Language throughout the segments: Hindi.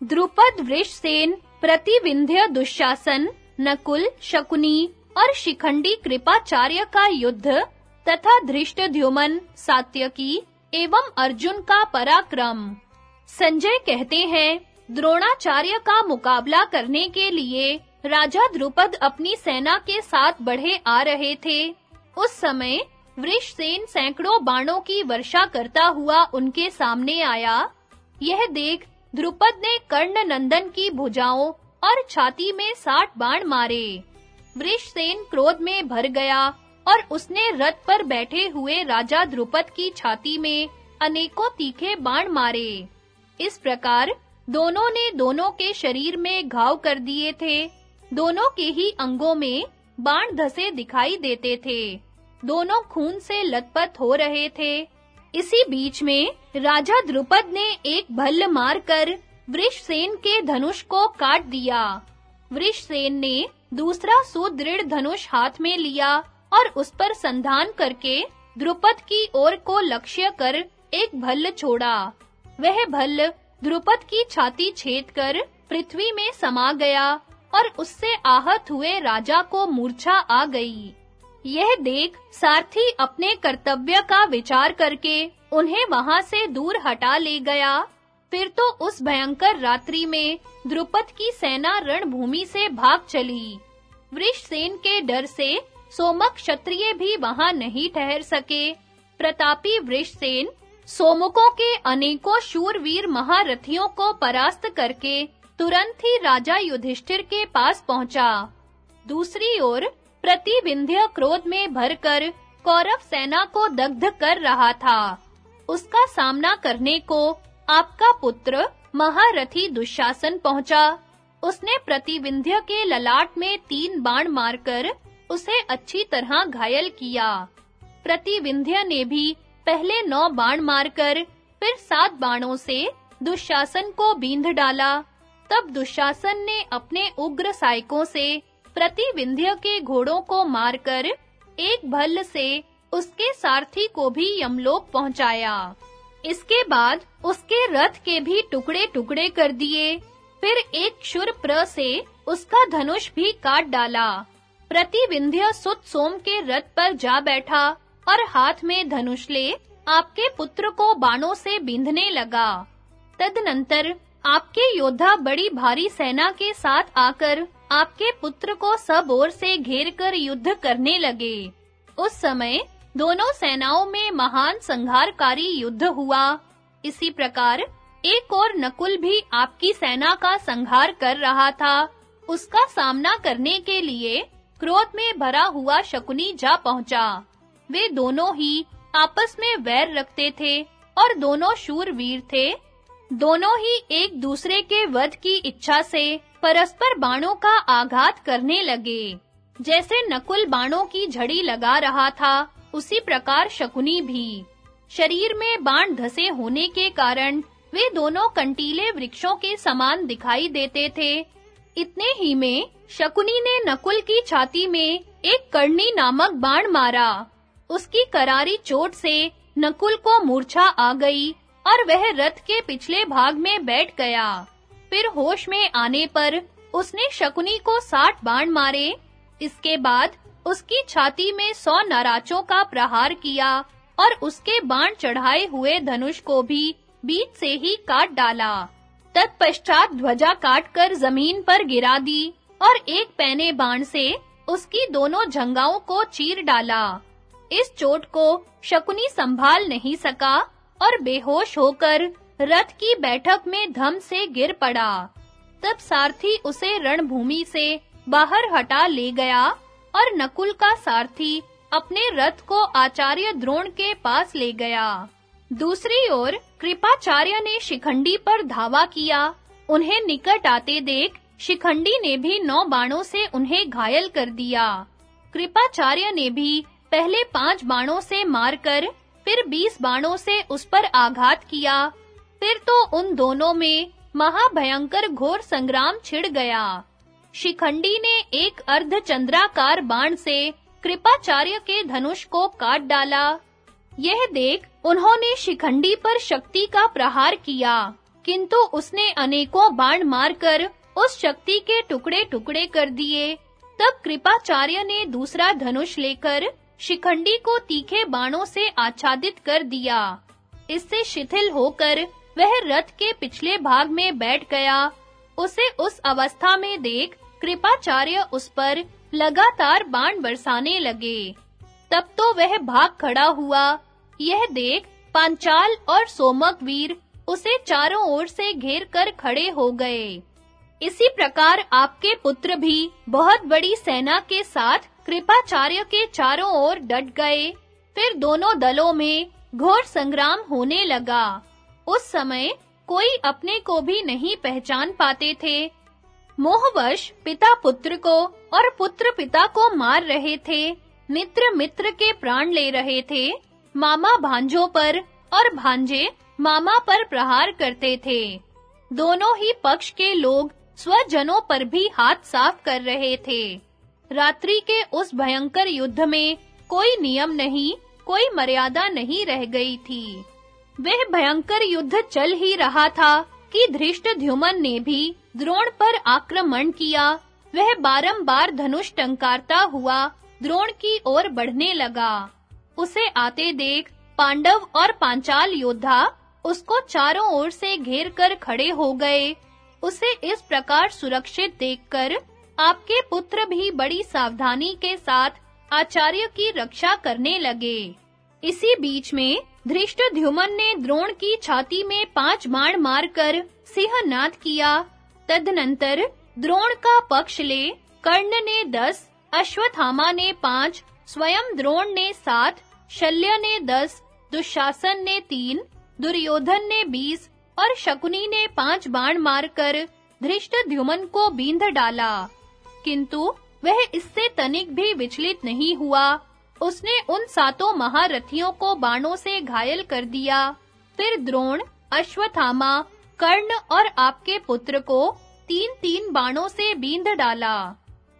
द्रुपद वृषसेन प्रतिविंध्य दुशासन, नकुल, शकुनी और शिखंडी कृपाचार्य का युद्ध तथा धृष्टद्युमन सात्यकी एवं अर्जुन का पराक्रम। संजय कहते हैं, द्रोणाचार्य का मुकाबला करने के लिए राजा द्रुपद अपनी सेना के साथ बढ़े आ रहे थे। उस समय वृषसेन सैकड़ों बाणों की वर्षा करता हुआ उनके सामने आया। यह देख द्रुपद ने कर्ण नंदन की भुजाओं और छाती में साठ बाण मारे। वृषसेन क्रोध में भर गया और उसने रथ पर बैठे हुए राजा द्रुपद की छाती में अनेकों तीखे बाण मारे। इस प्रकार दोनों ने दोनों के शरीर में घाव कर दिए थे। दोनों के ही अंगों में बाण धसे दिखाई देते थे। दोनों खून से लथपथ हो रहे थे। इसी बीच में राजा द्रुपद ने एक भल्ल मारकर वृषसेन के धनुष को काट दिया। वृषसेन ने दूसरा सुदृढ़ धनुष हाथ में लिया और उस पर संधान करके द्रुपद की ओर को लक्ष्य कर एक भल्ल छोड़ा। वह भल्ल द्रुपद की छाती छेद कर पृथ्वी में समा गया और उससे आहत हुए राजा को मूर्छा आ गई। यह देख सारथी अपने कर्तव्य का विचार करके उन्हें वहाँ से दूर हटा ले गया। फिर तो उस भयंकर रात्रि में द्रुपद की सेना रणभूमि से भाग चली। वृषसेन के डर से सोमक क्षत्रिय भी वहाँ नहीं ठहर सके। प्रतापी वृषसेन सोमुकों के अनेकों शूरवीर महारथियों को परास्त करके तुरंत ही राजा युधिष्ठिर के पास पहुँचा। दूसरी ओर प्रतिविंध्य क्रोध में भरकर कौरव सेना को दग्ध कर रहा था। उसका सामना करने को आपका पुत्र महारथी दुशासन पहुँचा। उसने प्रतिविंध्य के ललाट में तीन बाण मारकर उसे अच्छी तरह घायल किया। प्रतिविंध्य ने भी पहले नौ बाण मारकर फिर सात बाणों से दुशासन को बींध डाला। तब दुशासन ने अपने उग्र सायकों से प्रतिविंध्य के घोड़ों को मारकर एक भल्ल से उसके सारथी को भी यमलोक पहुँचाया। इसके बाद उसके रथ के भी टुकड़े-टुकड़े कर दिए। फिर एक शुरप्र से उसका धनुष भी काट डाला। प्रतिविंध्य सुत सोम के रथ पर जा बैठा और हाथ में धनुष ले आपके पुत्र को बाणों से बिंधने लगा। तदनंतर आपके योद्धा बड़ी भारी सेना के साथ आकर आपके पुत्र को सब ओर से घेर कर युद्ध करने लगे। उस समय दोनों सेनाओं में महान संहारकारी युद्ध हुआ। इसी प्रकार एक और नकुल भी आपकी सेना का संहार कर रहा था। उसका सामना करने के लिए क्रोध में भरा हुआ शकुनी जा पहुँचा। वे दोनों ही आपस में वैर रखते थे और दोनों शूरवीर थे। दोनों ही एक दूसरे के वध की इच्छा से परस्पर बाणों का आघात करने लगे। जैसे नकुल बाणों की झड़ी लगा रहा था, उसी प्रकार शकुनी भी। शरीर में बाण धसे होने के कारण वे दोनों कंटीले वृक्षों के समान दिखाई देते थे। इतने ही में शकुनी ने नकुल की छाती में एक कर्णी नामक बाण मारा। उसकी करारी चोट से नकुल को मूर्छा आ गई। और वह रथ के पिछले भाग में बैठ गया। फिर होश में आने पर उसने शकुनी को साठ बाण मारे। इसके बाद उसकी छाती में सौ नाराचों का प्रहार किया और उसके बाण चढ़ाए हुए धनुष को भी बीच से ही काट डाला। तत्पश्चात ध्वजा काटकर ज़मीन पर गिरा दी और एक पैने बाण से उसकी दोनों जंगाओं को चीर डाला। इस चोट को शकुनी संभाल नहीं सका और बेहोश होकर रथ की बैठक में धम से गिर पड़ा। तब सारथी उसे रणभूमि से बाहर हटा ले गया और नकुल का सारथी अपने रथ को आचार्य द्रोण के पास ले गया। दूसरी ओर कृपाचार्य ने शिखंडी पर धावा किया। उन्हें निकट आते देख शिखंडी ने भी नौ बाणों से उन्हें घायल कर दिया। कृपाचार्य ने भी पहले पाँच बाणों से मारकर फिर बीस बाणों से उस पर आघात किया। फिर तो उन दोनों में महाभयंकर घोर संग्राम छिड़ गया। शिखंडी ने एक अर्धचंद्राकार बाण से कृपाचार्य के धनुष को काट डाला। यह देख उन्होंने शिखंडी पर शक्ति का प्रहार किया, किंतु उसने अनेकों बाण मारकर उस शक्ति के टुकड़े-टुकड़े कर दिए। तब कृपाचार्य ने दूसरा धनुष लेकर शिखंडी को तीखे बाणों से आच्छादित कर दिया। इससे शिथिल होकर वह रथ के पिछले भाग में बैठ गया। उसे उस अवस्था में देख कृपाचार्य उस पर लगातार बाण बरसाने लगे। तब तो वह भाग खड़ा हुआ। यह देख पांचाल और सोमक वीर उसे चारों ओर से घेर कर खड़े हो गए। इसी प्रकार आपके पुत्र भी बहुत बड़ी सेना के साथ कृपाचार्य के चारों ओर डट गए। फिर दोनों दलों में घोर संग्राम होने लगा। उस समय कोई अपने को भी नहीं पहचान पाते थे। मोहवश पिता पुत्र को और पुत्र पिता को मार रहे थे। मित्र मित्र के प्राण ले रहे थे। मामा भांजों पर और भांजे मामा पर प्रहार करते थे। दोनों ही पक्ष के लोग स्वजनों पर भी हाथ साफ़ कर रहे थे। रात्रि के उस भयंकर युद्ध में कोई नियम नहीं, कोई मर्यादा नहीं रह गई थी। वह भयंकर युद्ध चल ही रहा था कि धृष्टद्युमन ने भी द्रोण पर आक्रमण किया। वह बारंबार धनुष टंकारता हुआ द्रोण की ओर बढ़ने लगा। उसे आते देख पांडव और पांचाल योद्धा उसको चारों ओर से घेर कर खड़े हो गए। उसे इस प्रकार सुरक्षित देखकर आपके पुत्र भी बड़ी सावधानी के साथ आचार्य की रक्षा करने लगे। इसी बीच में धृष्टद्युमन ने द्रोण की छाती में पाँच बाण मारकर सिंहनाद किया। तदनंतर द्रोण का पक्ष ले कर्ण ने दस, अश्वत्थामा ने पाँच, स्वयं द्रोण ने सात, शल्य ने दस, दुशासन ने तीन, दुर्योधन ने बीस और शकुनी ने पाँच बाण मारकर धृष्टद्युमन को बींध डाला। किंतु वह इससे तनिक भी विचलित नहीं हुआ। उसने उन सातों महारथियों को बाणों से घायल कर दिया। फिर द्रोण, अश्वत्थामा, कर्ण और आपके पुत्र को तीन-तीन बाणों से बींध डाला।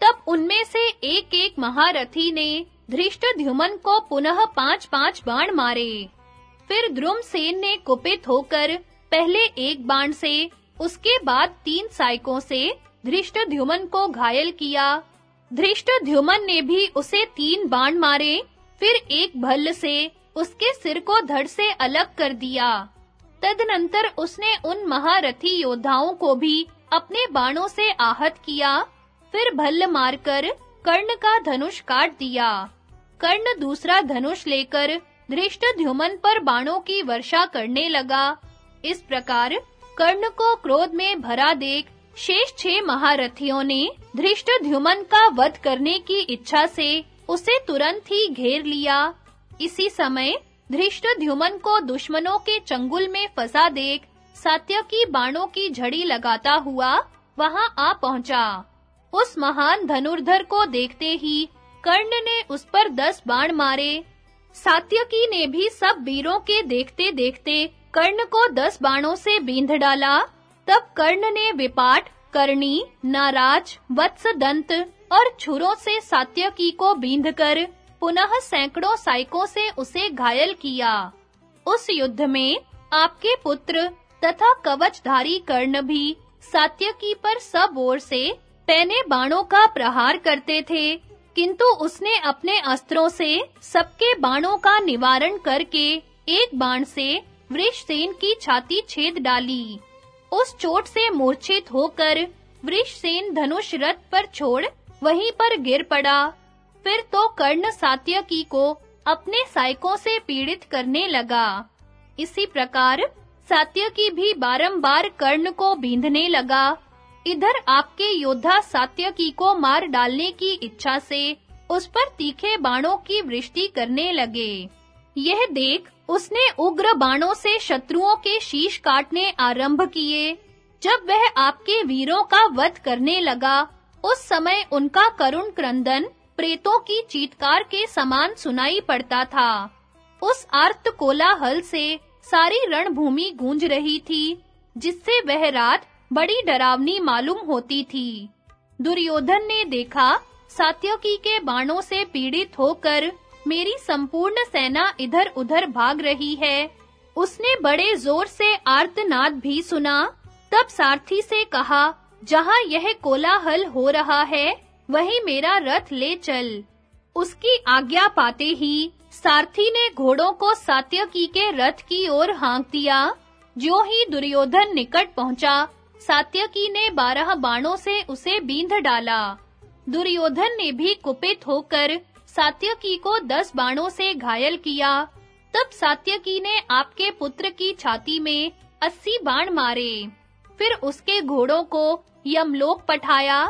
तब उनमें से एक-एक महारथी ने धृष्टद्युमन को पुनः पांच-पांच बाण मारे। फिर द्रुमसेन ने कुपित होकर पहले एक बाण से, उसके बाद तीन साइकों से धृष्टद्युमन को घायल किया। धृष्टद्युमन ने भी उसे तीन बाण मारे, फिर एक भल्ल से उसके सिर को धड़ से अलग कर दिया। तदनंतर उसने उन महारथी योद्धाओं को भी अपने बाणों से आहत किया, फिर भल्ल मारकर कर्ण का धनुष काट दिया। कर्ण दूसरा धनुष लेकर धृष्टद्युमन पर बाणों की वर्षा करने लगा। इस प्रकार कर्ण को क्रोध में भरा देख शेष छह महारथियों ने धृष्टद्युमन का वध करने की इच्छा से उसे तुरंत ही घेर लिया। इसी समय धृष्टद्युमन को दुश्मनों के चंगुल में फंसा देख सात्यकी बाणों की झड़ी लगाता हुआ वहाँ आ पहुँचा। उस महान धनुर्धर को देखते ही कर्ण ने उस पर दस बाण मारे। सात्यकी ने भी सब वीरों के देखते-देखते कर्ण को दस बाणों से बींध डाला। तब कर्ण ने विपाट, करणी, नाराज़, वत्सदंत और छुरों से सात्यकी को बींधकर पुनः सैकड़ों साइकों से उसे घायल किया। उस युद्ध में आपके पुत्र तथा कवचधारी कर्ण भी सात्यकी पर सब ओर से पैने बाणों का प्रहार करते थे, किंतु उसने अपने अस्त्रों से सबके बाणों का निवारण करके एक बाण से वृषसेन की छाती छेद डाली। उस चोट से मूर्छित होकर वृषसेन धनुष रथ पर छोड़ वहीं पर गिर पड़ा। फिर तो कर्ण सात्यकी को अपने सायकों से पीड़ित करने लगा। इसी प्रकार सात्यकी भी बारंबार कर्ण को बींधने लगा। इधर आपके योद्धा सात्यकी को मार डालने की इच्छा से उस पर तीखे बाणों की वृष्टि करने लगे। यह देख उसने उग्र बाणों से शत्रुओं के शीश काटने आरंभ किए। जब वह आपके वीरों का वध करने लगा, उस समय उनका करुण क्रंदन प्रेतों की चीत्कार के समान सुनाई पड़ता था। उस आर्त कोलाहल से सारी रणभूमि गूंज रही थी, जिससे वह रात बड़ी डरावनी मालूम होती थी। दुर्योधन ने देखा, सात्यकी के बाणों से पीड़ित होकर मेरी संपूर्ण सेना इधर-उधर भाग रही है। उसने बड़े ज़ोर से आर्तनाद भी सुना। तब सारथी से कहा, जहाँ यह कोलाहल हो रहा है, वहीं मेरा रथ ले चल। उसकी आज्ञा पाते ही सारथी ने घोड़ों को सात्यकी के रथ की ओर हाँक दिया। जो ही दुर्योधन निकट पहुँचा, सात्यकी ने बारह बाणों से उसे बींध डाला। दुर्योधन ने भी कुपित होकर सात्यकी को दस बाणों से घायल किया। तब सात्यकी ने आपके पुत्र की छाती में अस्सी बाण मारे। फिर उसके घोड़ों को यमलोक पठाया।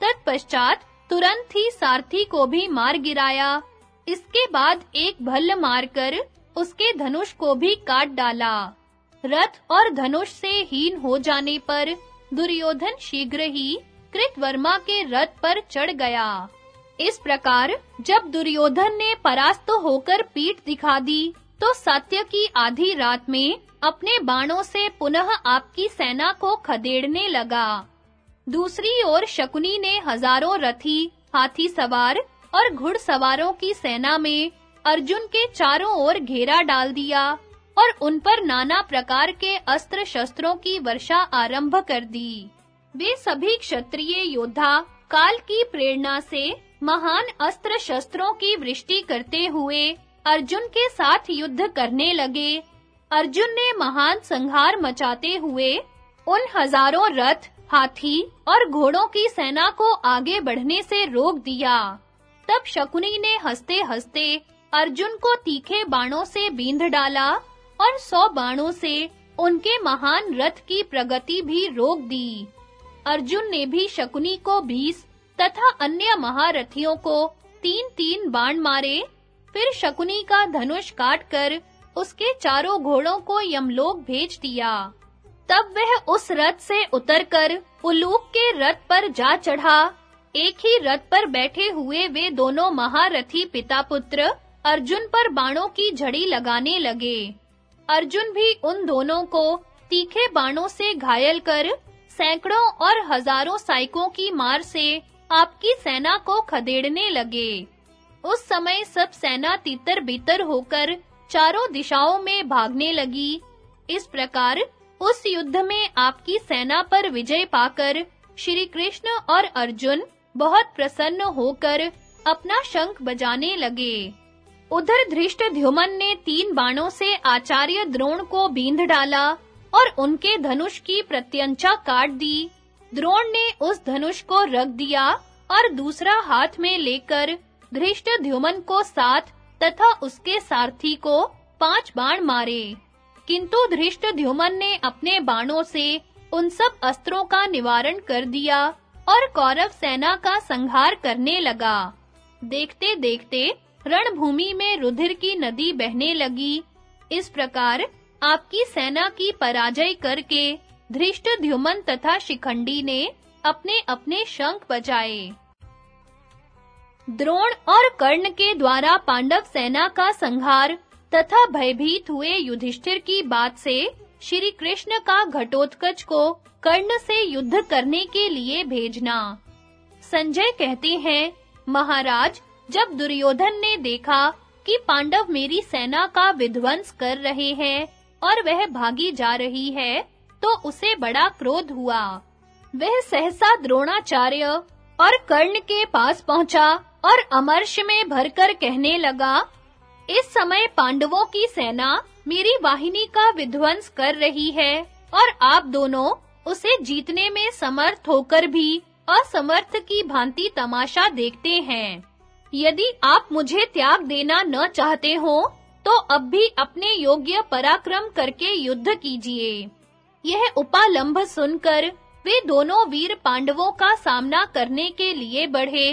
तत्पश्चात तुरंत ही सारथी को भी मार गिराया। इसके बाद एक भल्ल मारकर उसके धनुष को भी काट डाला। रथ और धनुष से हीन हो जाने पर दुर्योधन शीघ्र ही कृतवर्मा के रथ पर चढ़ गया। इस प्रकार जब दुर्योधन ने परास्त होकर पीठ दिखा दी तो सत्य की आधी रात में अपने बाणों से पुनः आपकी सेना को खदेड़ने लगा। दूसरी ओर शकुनी ने हज़ारों रथी, हाथी सवार और घुड़सवारों की सेना में अर्जुन के चारों ओर घेरा डाल दिया और उन पर नाना प्रकार के अस्त्र शस्त्रों की वर्षा आरंभ कर दी। वे सभी क्षत्रिय योद्धा काल की प्रेरणा से महान अस्त्र शस्त्रों की वृष्टि करते हुए अर्जुन के साथ युद्ध करने लगे। अर्जुन ने महान संहार मचाते हुए उन हज़ारों रथ, हाथी और घोड़ों की सेना को आगे बढ़ने से रोक दिया। तब शकुनी ने हंसते-हंसते अर्जुन को तीखे बाणों से बींध डाला और सौ बाणों से उनके महान रथ की प्रगति भी रोक दी। अर्जुन ने भी शकुनी को बीस तथा अन्य महारथियों को तीन-तीन बाण मारे, फिर शकुनी का धनुष काटकर उसके चारों घोड़ों को यमलोक भेज दिया। तब वह उस रथ से उतरकर उलूक के रथ पर जा चढ़ा। एक ही रथ पर बैठे हुए वे दोनों महारथी पिता पुत्र अर्जुन पर बाणों की झड़ी लगाने लगे। अर्जुन भी उन दोनों को तीखे बाणों से घायल कर सैकड़ों और हज़ारों साइकों की मार से आपकी सेना को खदेड़ने लगे। उस समय सब सेना तीतर बितर होकर चारों दिशाओं में भागने लगी। इस प्रकार उस युद्ध में आपकी सेना पर विजय पाकर श्री कृष्ण और अर्जुन बहुत प्रसन्न होकर अपना शंख बजाने लगे। उधर धृष्टद्युमन ने तीन बाणों से आचार्य द्रोण को बींध डाला और उनके धनुष की प्रत्यंचा काट दी। द्रोण ने उस धनुष को रख दिया और दूसरा हाथ में लेकर धृष्टद्युमन को सात तथा उसके सारथी को पाँच बाण मारे। किंतु धृष्टद्युमन ने अपने बाणों से उन सब अस्त्रों का निवारण कर दिया और कौरव सेना का संहार करने लगा। देखते-देखते रणभूमि में रुधिर की नदी बहने लगी। इस प्रकार आपकी सेना की पराजय करके धृष्टद्युमन तथा शिखंडी ने अपने-अपने शंख बजाए। द्रोण और कर्ण के द्वारा पांडव सेना का संहार तथा भयभीत हुए युधिष्ठिर की बात से श्री कृष्ण का घटोत्कच को कर्ण से युद्ध करने के लिए भेजना। संजय कहते हैं, महाराज, जब दुर्योधन ने देखा कि पांडव मेरी सेना का विध्वंस कर रहे हैं और वह भागी जा रही है तो उसे बड़ा क्रोध हुआ। वह सहसा द्रोणाचार्य और कर्ण के पास पहुँचा और अमर्ष में भरकर कहने लगा, इस समय पांडवों की सेना मेरी वाहिनी का विध्वंस कर रही है और आप दोनों उसे जीतने में समर्थ होकर भी असमर्थ की भांति तमाशा देखते हैं। यदि आप मुझे त्याग देना न चाहते हो तो अब भी अपने योग्य पराक्रम करके युद्ध कीजिए। यह उपालंभ सुनकर वे दोनों वीर पांडवों का सामना करने के लिए बढ़े।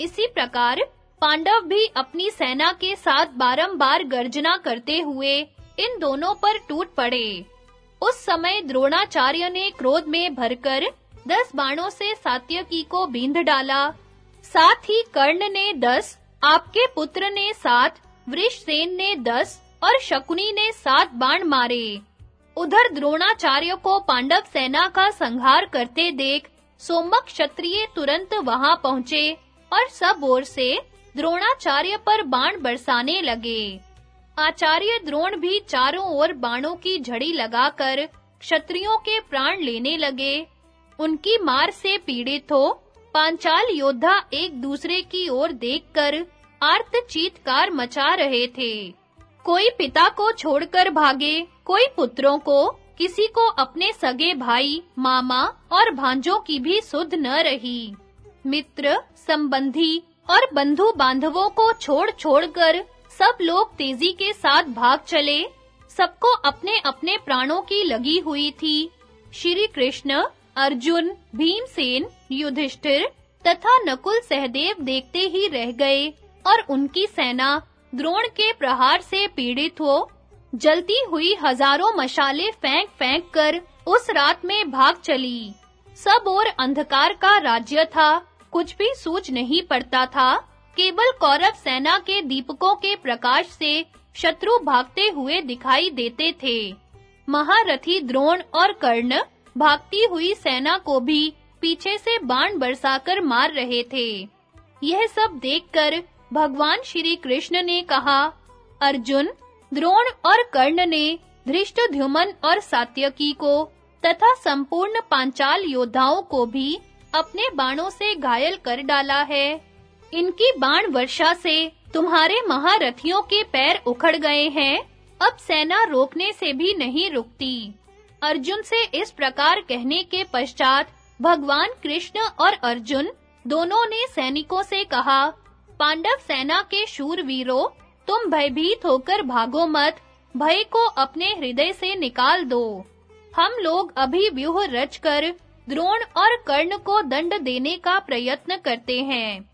इसी प्रकार पांडव भी अपनी सेना के साथ बारंबार गर्जना करते हुए इन दोनों पर टूट पड़े। उस समय द्रोणाचार्य ने क्रोध में भरकर दस बाणों से सात्यकी को बींध डाला। साथ ही कर्ण ने दस, आपके पुत्र ने सात, वृषसेन ने दस और शकुनी ने सात बाण मारे। उधर द्रोणाचार्य को पांडव सेना का संहार करते देख सोमक क्षत्रिय तुरंत वहाँ पहुँचे और सब ओर से द्रोणाचार्य पर बाण बरसाने लगे। आचार्य द्रोण भी चारों ओर बाणों की झड़ी लगाकर क्षत्रियों के प्राण लेने लगे। उनकी मार से पीड़ित हो पांचाल योद्धा एक दूसरे की ओर देखकर आर्त चीतकार मचा रहे थे। कोई पिता को छोड़कर भागे, कोई पुत्रों को, किसी को अपने सगे भाई, मामा और भांजों की भी सुध न रही। मित्र, संबंधी और बंधु बांधवों को छोड़ छोड़कर सब लोग तेज़ी के साथ भाग चले। सबको अपने-अपने प्राणों की लगी हुई थी। श्री कृष्ण, अर्जुन, भीमसेन, युधिष्ठिर तथा नकुल सहदेव देखते ही रह गए और उनकी सेना द्रोण के प्रहार से पीड़ित हो, जलती हुई हज़ारों मशाले फेंक-फेंक कर उस रात में भाग चली। सब और अंधकार का राज्य था, कुछ भी सूझ नहीं पड़ता था। केवल कौरव सेना के दीपकों के प्रकाश से शत्रु भागते हुए दिखाई देते थे। महारथी द्रोण और कर्ण भागती हुई सेना को भी पीछे से बाण बरसाकर मार रहे थे। यह सब देखकर भगवान श्री कृष्ण ने कहा, अर्जुन, द्रोण और कर्ण ने धृष्टद्युमन और सात्यकी को तथा संपूर्ण पांचाल योद्धाओं को भी अपने बाणों से घायल कर डाला है। इनकी बाण वर्षा से तुम्हारे महारथियों के पैर उखड़ गए हैं। अब सेना रोकने से भी नहीं रुकती। अर्जुन से इस प्रकार कहने के पश्चात भगवान कृष्ण और अर्जुन दोनों ने सैनिकों से कहा पांडव सेना के शूर शूरवीरों, तुम भयभीत होकर भागो मत, भय को अपने हृदय से निकाल दो। हम लोग अभी व्यूह रचकर द्रोण और कर्ण को दंड देने का प्रयत्न करते हैं।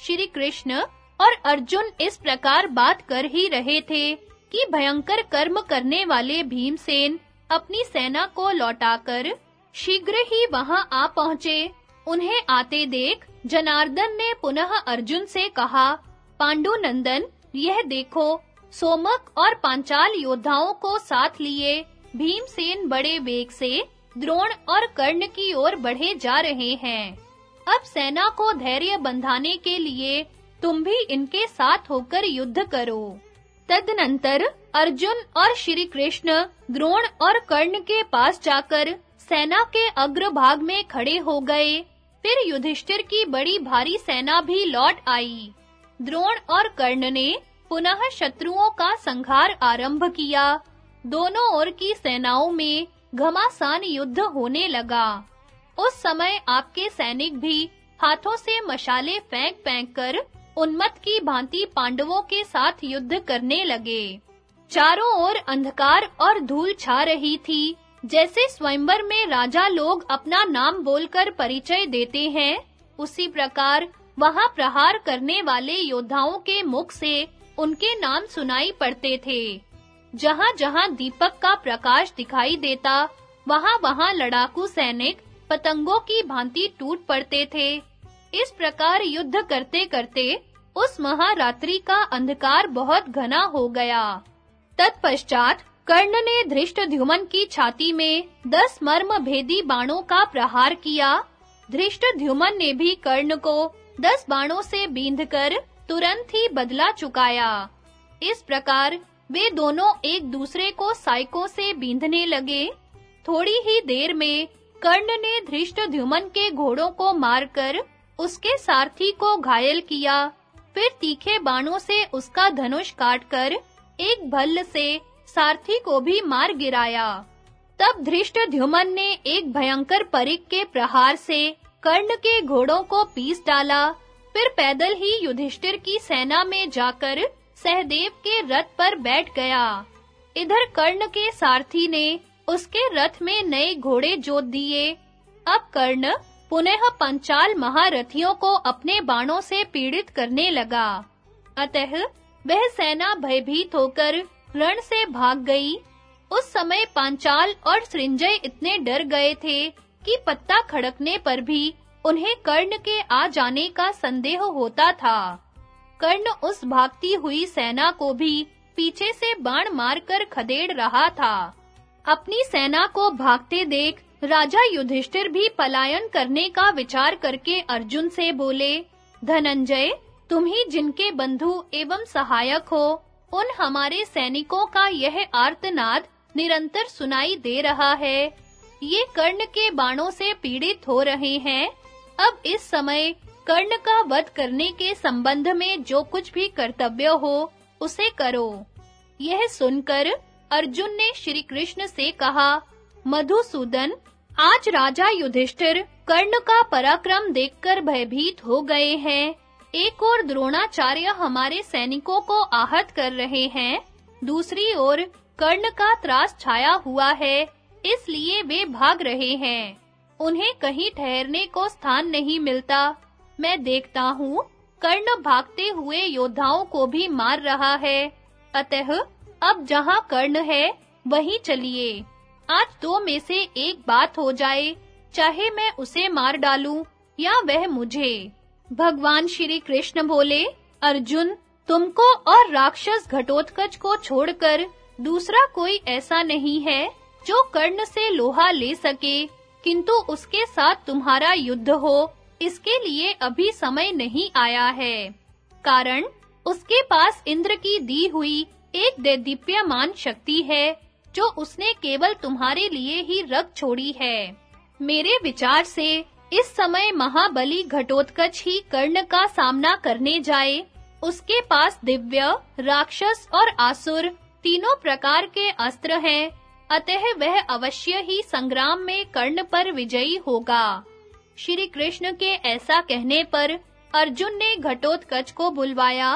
श्री कृष्ण और अर्जुन इस प्रकार बात कर ही रहे थे कि भयंकर कर्म करने वाले भीमसेन अपनी सेना को लौटाकर शीघ्र ही वहाँ आ पहुँचे। उन्हें आते देख जनार्दन ने पुनः अर्जुन से कहा पांडु नंदन यह देखो, सोमक और पांचाल योद्धाओं को साथ लिए, भीमसेन बड़े वेग से द्रोण और कर्ण की ओर बढ़े जा रहे हैं। अब सेना को धैर्य बंधाने के लिए तुम भी इनके साथ होकर युद्ध करो। तदनंतर अर्जुन और श्री कृष्ण द्रोण और कर्ण के पास जाकर सेना के अग्रभाग में खड़े हो गए। फिर युधिष्ठिर की बड़ी भारी सेना भी लौट आई। द्रोण और कर्ण ने पुनः शत्रुओं का संहार आरंभ किया। दोनों ओर की सेनाओं में घमासान युद्ध होने लगा। उस समय आपके सैनिक भी हाथों से मशाले फेंक-फेंक कर उन्मत्त की भांति पांडवों के साथ युद्ध करने लगे। चारों ओर अंधकार और धूल छा रही थी। जैसे स्वयंवर में राजा लोग अपना नाम बोलकर परिचय देते हैं, उसी प्रकार वहाँ प्रहार करने वाले योद्धाओं के मुख से उनके नाम सुनाई पड़ते थे। जहां-जहां दीपक का प्रकाश दिखाई देता, वहां-वहां लड़ाकू सैनिक पतंगों की भांति टूट पड़ते थे। इस प्रकार युद्ध करते-करते उस महारात्रि का अंधकार बहुत घना हो गया। तत्पश्चात कर्ण ने धृष्टद्युमन की छाती में दस मर्म भेदी बाणों का प्रहार किया। धृष्टद्युमन ने भी कर्ण को दस बाणों से बींधकर तुरंत ही बदला चुकाया। इस प्रकार वे दोनों एक दूसरे को साइकों से बींधने लगे। थोड़ी ही देर में कर्ण ने धृष्ट धृष्टद्युमन के घोड़ों को मारकर उसके सारथी को घायल किया। फिर तीखे बाणों से उसका धनुष काटकर एक भल्ल से सारथी को भी मार गिराया। तब धृष्ट ध्युमन ने एक भयंकर परिक के प्रहार से कर्ण के घोड़ों को पीस डाला। फिर पैदल ही युधिष्ठिर की सेना में जाकर सहदेव के रथ पर बैठ गया। इधर कर्ण के सारथी ने उसके रथ में नए घोड़े जोत दिए। अब कर्ण पुनः पंचाल महारथियों को अपने बाणों से पीड़ित करने लगा। अतः वह सेना भयभीत होकर रण से भाग गई। उस समय पांचाल और सृंजय इतने डर गए थे कि पत्ता खड़कने पर भी उन्हें कर्ण के आ जाने का संदेह होता था। कर्ण उस भागती हुई सेना को भी पीछे से बाण मारकर खदेड़ रहा था। अपनी सेना को भागते देख राजा युधिष्ठिर भी पलायन करने का विचार करके अर्जुन से बोले, धनंजय, तुम ही जिनके बंधु एवं सहायक हो उन हमारे सैनिकों का यह आर्तनाद निरंतर सुनाई दे रहा है। ये कर्ण के बाणों से पीड़ित हो रहे हैं। अब इस समय कर्ण का वध करने के संबंध में जो कुछ भी कर्तव्य हो, उसे करो। यह सुनकर अर्जुन ने श्री कृष्ण से कहा, मधुसूदन, आज राजा युधिष्ठिर कर्ण का पराक्रम देखकर भयभीत हो गए हैं। एक ओर द्रोणाचार्य हमारे सैनिकों को आहत कर रहे हैं, दूसरी ओर कर्ण का त्रास छाया हुआ है, इसलिए वे भाग रहे हैं। उन्हें कहीं ठहरने को स्थान नहीं मिलता। मैं देखता हूँ, कर्ण भागते हुए योद्धाओं को भी मार रहा है। अतः, अब जहाँ कर्ण है, वहीं चलिए। आज दो में से एक बात हो जाए, चाहे मैं उसे मार डालूं या वह मुझे। भगवान श्री कृष्ण बोले, अर्जुन, तुमको और राक्षस घटोत्कच को छोड़कर दूसरा कोई ऐसा नहीं है जो कर्ण से लोहा ले सके, किंतु उसके साथ तुम्हारा युद्ध हो, इसके लिए अभी समय नहीं आया है। कारण, उसके पास इंद्र की दी हुई एक दैदीप्यमान शक्ति है, जो उसने केवल तुम्हारे लिए ही रख छोड़ी है। मेरे विचार से इस समय महाबली घटोत्कच ही कर्ण का सामना करने जाए। उसके पास दिव्य, राक्षस और आसुर तीनों प्रकार के अस्त्र हैं। अतः वह अवश्य ही संग्राम में कर्ण पर विजयी होगा। श्री कृष्ण के ऐसा कहने पर अर्जुन ने घटोत्कच को बुलवाया।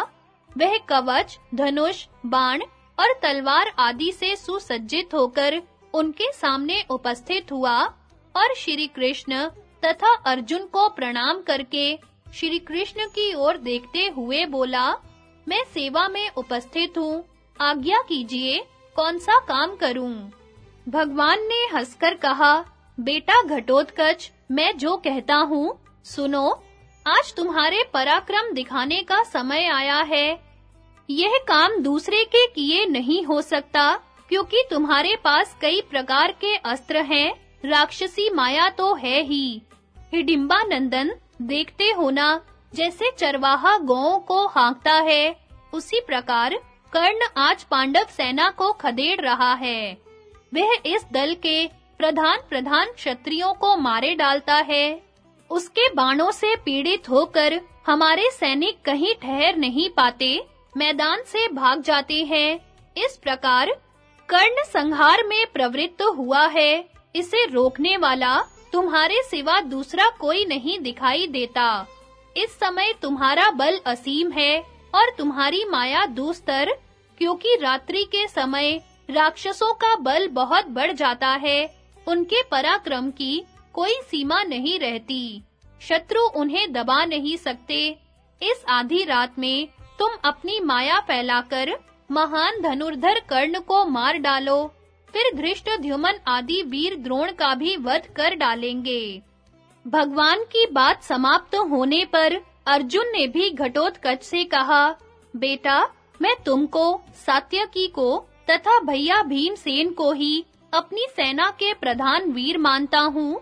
वह कवच, धनुष, बाण और तलवार आदि से सुसज्जित होकर उनके सामने उपस्थित हुआ और श्री कृष्ण तथा अर्जुन को प्रणाम करके श्री कृष्ण की ओर देखते हुए बोला, मैं सेवा में उपस्थित हूँ। आज्ञा कीजिए, कौन सा काम करूँ? भगवान ने हंसकर कहा, बेटा घटोत्कच, मैं जो कहता हूँ, सुनो। आज तुम्हारे पराक्रम दिखाने का समय आया है। यह काम दूसरे के किए नहीं हो सकता, क्योंकि तुम्हारे पास कई प्रकार के अस्त्र हैं। राक्षसी माया तो है ही। हिडिंबा नंदन देखते हो ना, जैसे चरवाहा गौओं को हाँकता है, उसी प्रकार कर्ण आज पांडव सेना को खदेड़ रहा है। वह इस दल के प्रधान प्रधान क्षत्रियों को मारे डालता है। उसके बाणों से पीड़ित होकर हमारे सैनिक कहीं ठहर नहीं पाते, मैदान से भाग जाते हैं। इस प्रकार कर्ण संहार में प्रवृत्त हुआ है, इसे रोकने वाला तुम्हारे सिवा दूसरा कोई नहीं दिखाई देता। इस समय तुम्हारा बल असीम है और तुम्हारी माया दूस्तर, क्योंकि रात्रि के समय राक्षसों का बल बहुत बढ़ जाता है। उनके पराक्रम की कोई सीमा नहीं रहती। शत्रु उन्हें दबा नहीं सकते। इस आधी रात में तुम अपनी माया फैलाकर महान धनुर्धर कर्ण को मार डालो। फिर धृष्टद्युमन आदि वीर द्रोण का भी वध कर डालेंगे। भगवान की बात समाप्त होने पर अर्जुन ने भी घटोत्कच से कहा, बेटा, मैं तुमको, सात्यकी को तथा भैया भीमसेन को ही अपनी सेना के प्रधान वीर मानता हूँ।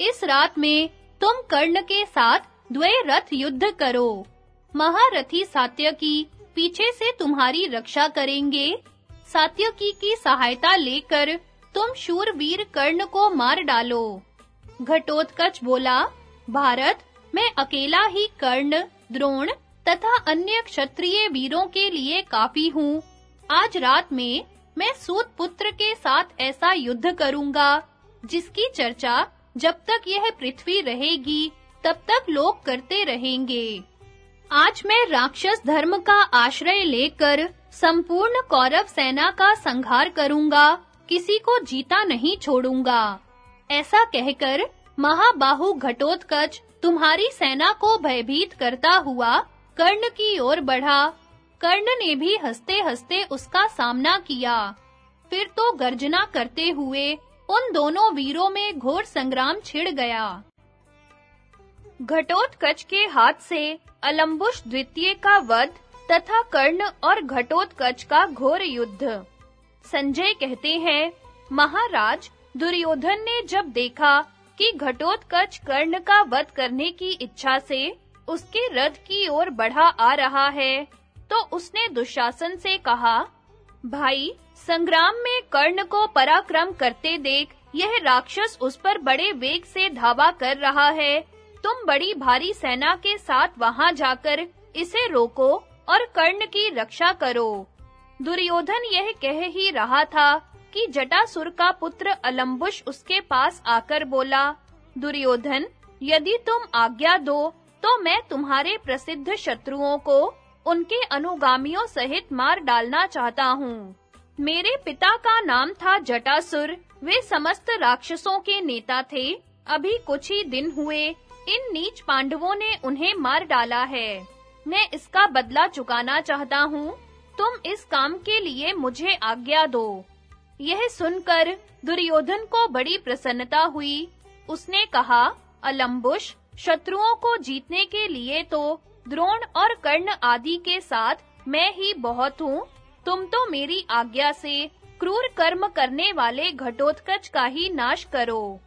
इस रात में तुम कर्ण के साथ द्वे रथ युद्ध करो। महारथी सात्यकी पीछे से तुम्हारी रक्षा करेंगे। सात्यकी की सहायता लेकर तुम शूरवीर कर्ण को मार डालो। घटोत्कच बोला, भारत, मैं अकेला ही कर्ण, द्रोण तथा अन्य क्षत्रिय वीरों के लिए काफ़ी हूँ। आज रात में मैं सूत पुत्र के साथ ऐसा युद्ध करूँगा, जिसकी चर्चा जब तक यह पृथ्वी रहेगी, तब तक लोग करते रहेंगे। आज मैं राक्षस धर्म का आश्रय लेकर संपूर्ण कौरव सेना का संहार करूँगा, किसी को जीता नहीं छोड़ूँगा। ऐसा कहकर महाबाहु घटोत्कच तुम्हारी सेना को भयभीत करता हुआ कर्ण की ओर बढ़ा। कर्ण ने भी हंसते-हंसते उसका सामना किया। फिर तो गर्जना करते हुए उन दोनों वीरों में घोर संग्राम छिड़ गया। घटोत्कच के हाथ से अलम्बुश द्वितीय का वध तथा कर्ण और घटोत्कच का घोर युद्ध। संजय कहते हैं, महाराज, दुर्योधन ने जब देखा कि घटोत्कच कर्ण का वध करने की इच्छा से उसके रथ की ओर बढ़ा आ रहा है तो उसने दुशासन से कहा, भाई, संग्राम में कर्ण को पराक्रम करते देख, यह राक्षस उस पर बड़े वेग से धावा कर रहा है। तुम बड़ी भारी सेना के साथ वहाँ जाकर इसे रोको और कर्ण की रक्षा करो। दुर्योधन यह कह ही रहा था कि जटासुर का पुत्र अलम्बुश उसके पास आकर बोला, दुर्योधन, यदि तुम आज्ञा दो तो मैं तुम्हारे प्रसिद्ध शत्रुओं को उनके अनुगामियों सहित मार डालना चाहता हूँ। मेरे पिता का नाम था जटासुर, वे समस्त राक्षसों के नेता थे, अभी कुछ ही दिन हुए, इन नीच पांडवों ने उन्हें मार डाला है। मैं इसका बदला चुकाना चाहता हूँ। तुम इस काम के लिए मुझे आज्ञा दो। यह सुनकर दुर्योधन को बड़ी प्रसन्नता हुई। उसने कहा अलम्बुश शत्रुओं को जीतने के लिए तो द्रोण और कर्ण आदि के साथ मैं ही बहुत हूँ। तुम तो मेरी आज्ञा से क्रूर कर्म करने वाले घटोत्कच का ही नाश करो।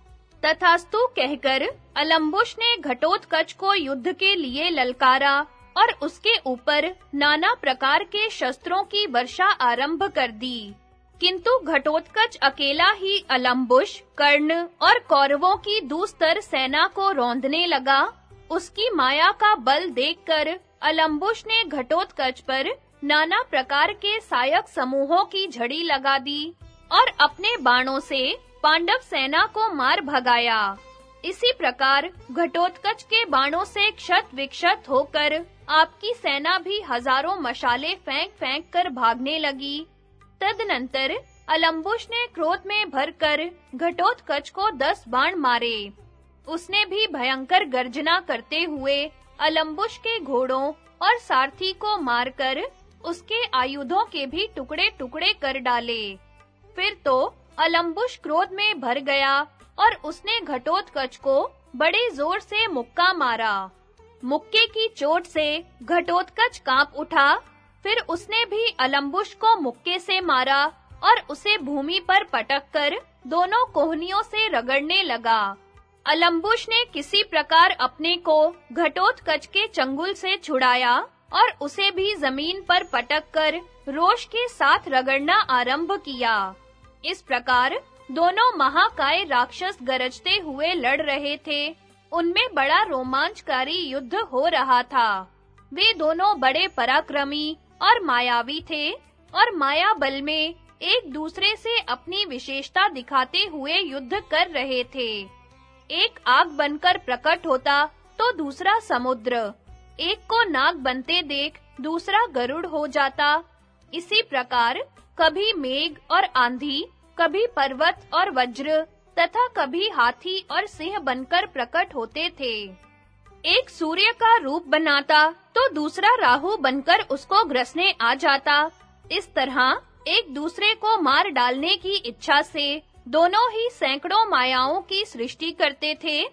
तथास्तु कहकर अलम्बुश ने घटोत्कच को युद्ध के लिए ललकारा। और उसके ऊपर नाना प्रकार के शस्त्रों की वर्षा आरंभ कर दी। किंतु घटोत्कच अकेला ही अलम्बुश कर्ण और कौरवों की दूस्तर सेना को रौंदने लगा। उसकी माया का बल देखकर अलम्बुश ने घटोत्कच पर नाना प्रकार के सायक समूहों की झड़ी लगा दी और अपने बाणों से पांडव सेना को मार भगाया। इसी प्रकार घटोत्कच के बाणों से क्षत विक्षत होकर आपकी सेना भी हज़ारों मशाले फेंक-फेंक कर भागने लगी। तदनंतर अलम्बुश ने क्रोध में भरकर घटोत्कच को दस बाण मारे। उसने भी भयंकर गर्जना करते हुए अलम्बुश के घोड़ों और सारथी को मारकर उसके आयुधों के भी टुकड़े-टुकड़े कर डाले। फिर तो अलम्बुश क्रोध में भर गया और उसने घटोत्कच को बड़े ज़ोर से मुक्का मारा। मुक्के की चोट से घटोत्कच काँप उठा, फिर उसने भी अलम्बुश को मुक्के से मारा और उसे भूमि पर पटक कर दोनों कोहनियों से रगड़ने लगा। अलम्बुश ने किसी प्रकार अपने को घटोत्कच के चंगुल से छुड़ाया और उसे भी ज़मीन पर पटक कर रोष के साथ रगड़ना आरंभ किया। इस प्रकार दोनों महाकाय राक्षस गरजते हुए लड़ रहे थे। उनमें बड़ा रोमांचकारी युद्ध हो रहा था। वे दोनों बड़े पराक्रमी और मायावी थे और माया बल में एक दूसरे से अपनी विशेषता दिखाते हुए युद्ध कर रहे थे। एक आग बनकर प्रकट होता तो दूसरा समुद्र। एक को नाग बनते देख दूसरा गरुड़ हो जाता। इसी प्रकार कभी मेघ और आंधी, कभी पर्वत और वज्र तथा कभी हाथी और सिंह बनकर प्रकट होते थे। एक सूर्य का रूप बनाता तो दूसरा राहु बनकर उसको ग्रसने आ जाता। इस तरह, एक दूसरे को मार डालने की इच्छा से दोनों ही सैकड़ों मायाओं की सृष्टि करते थे।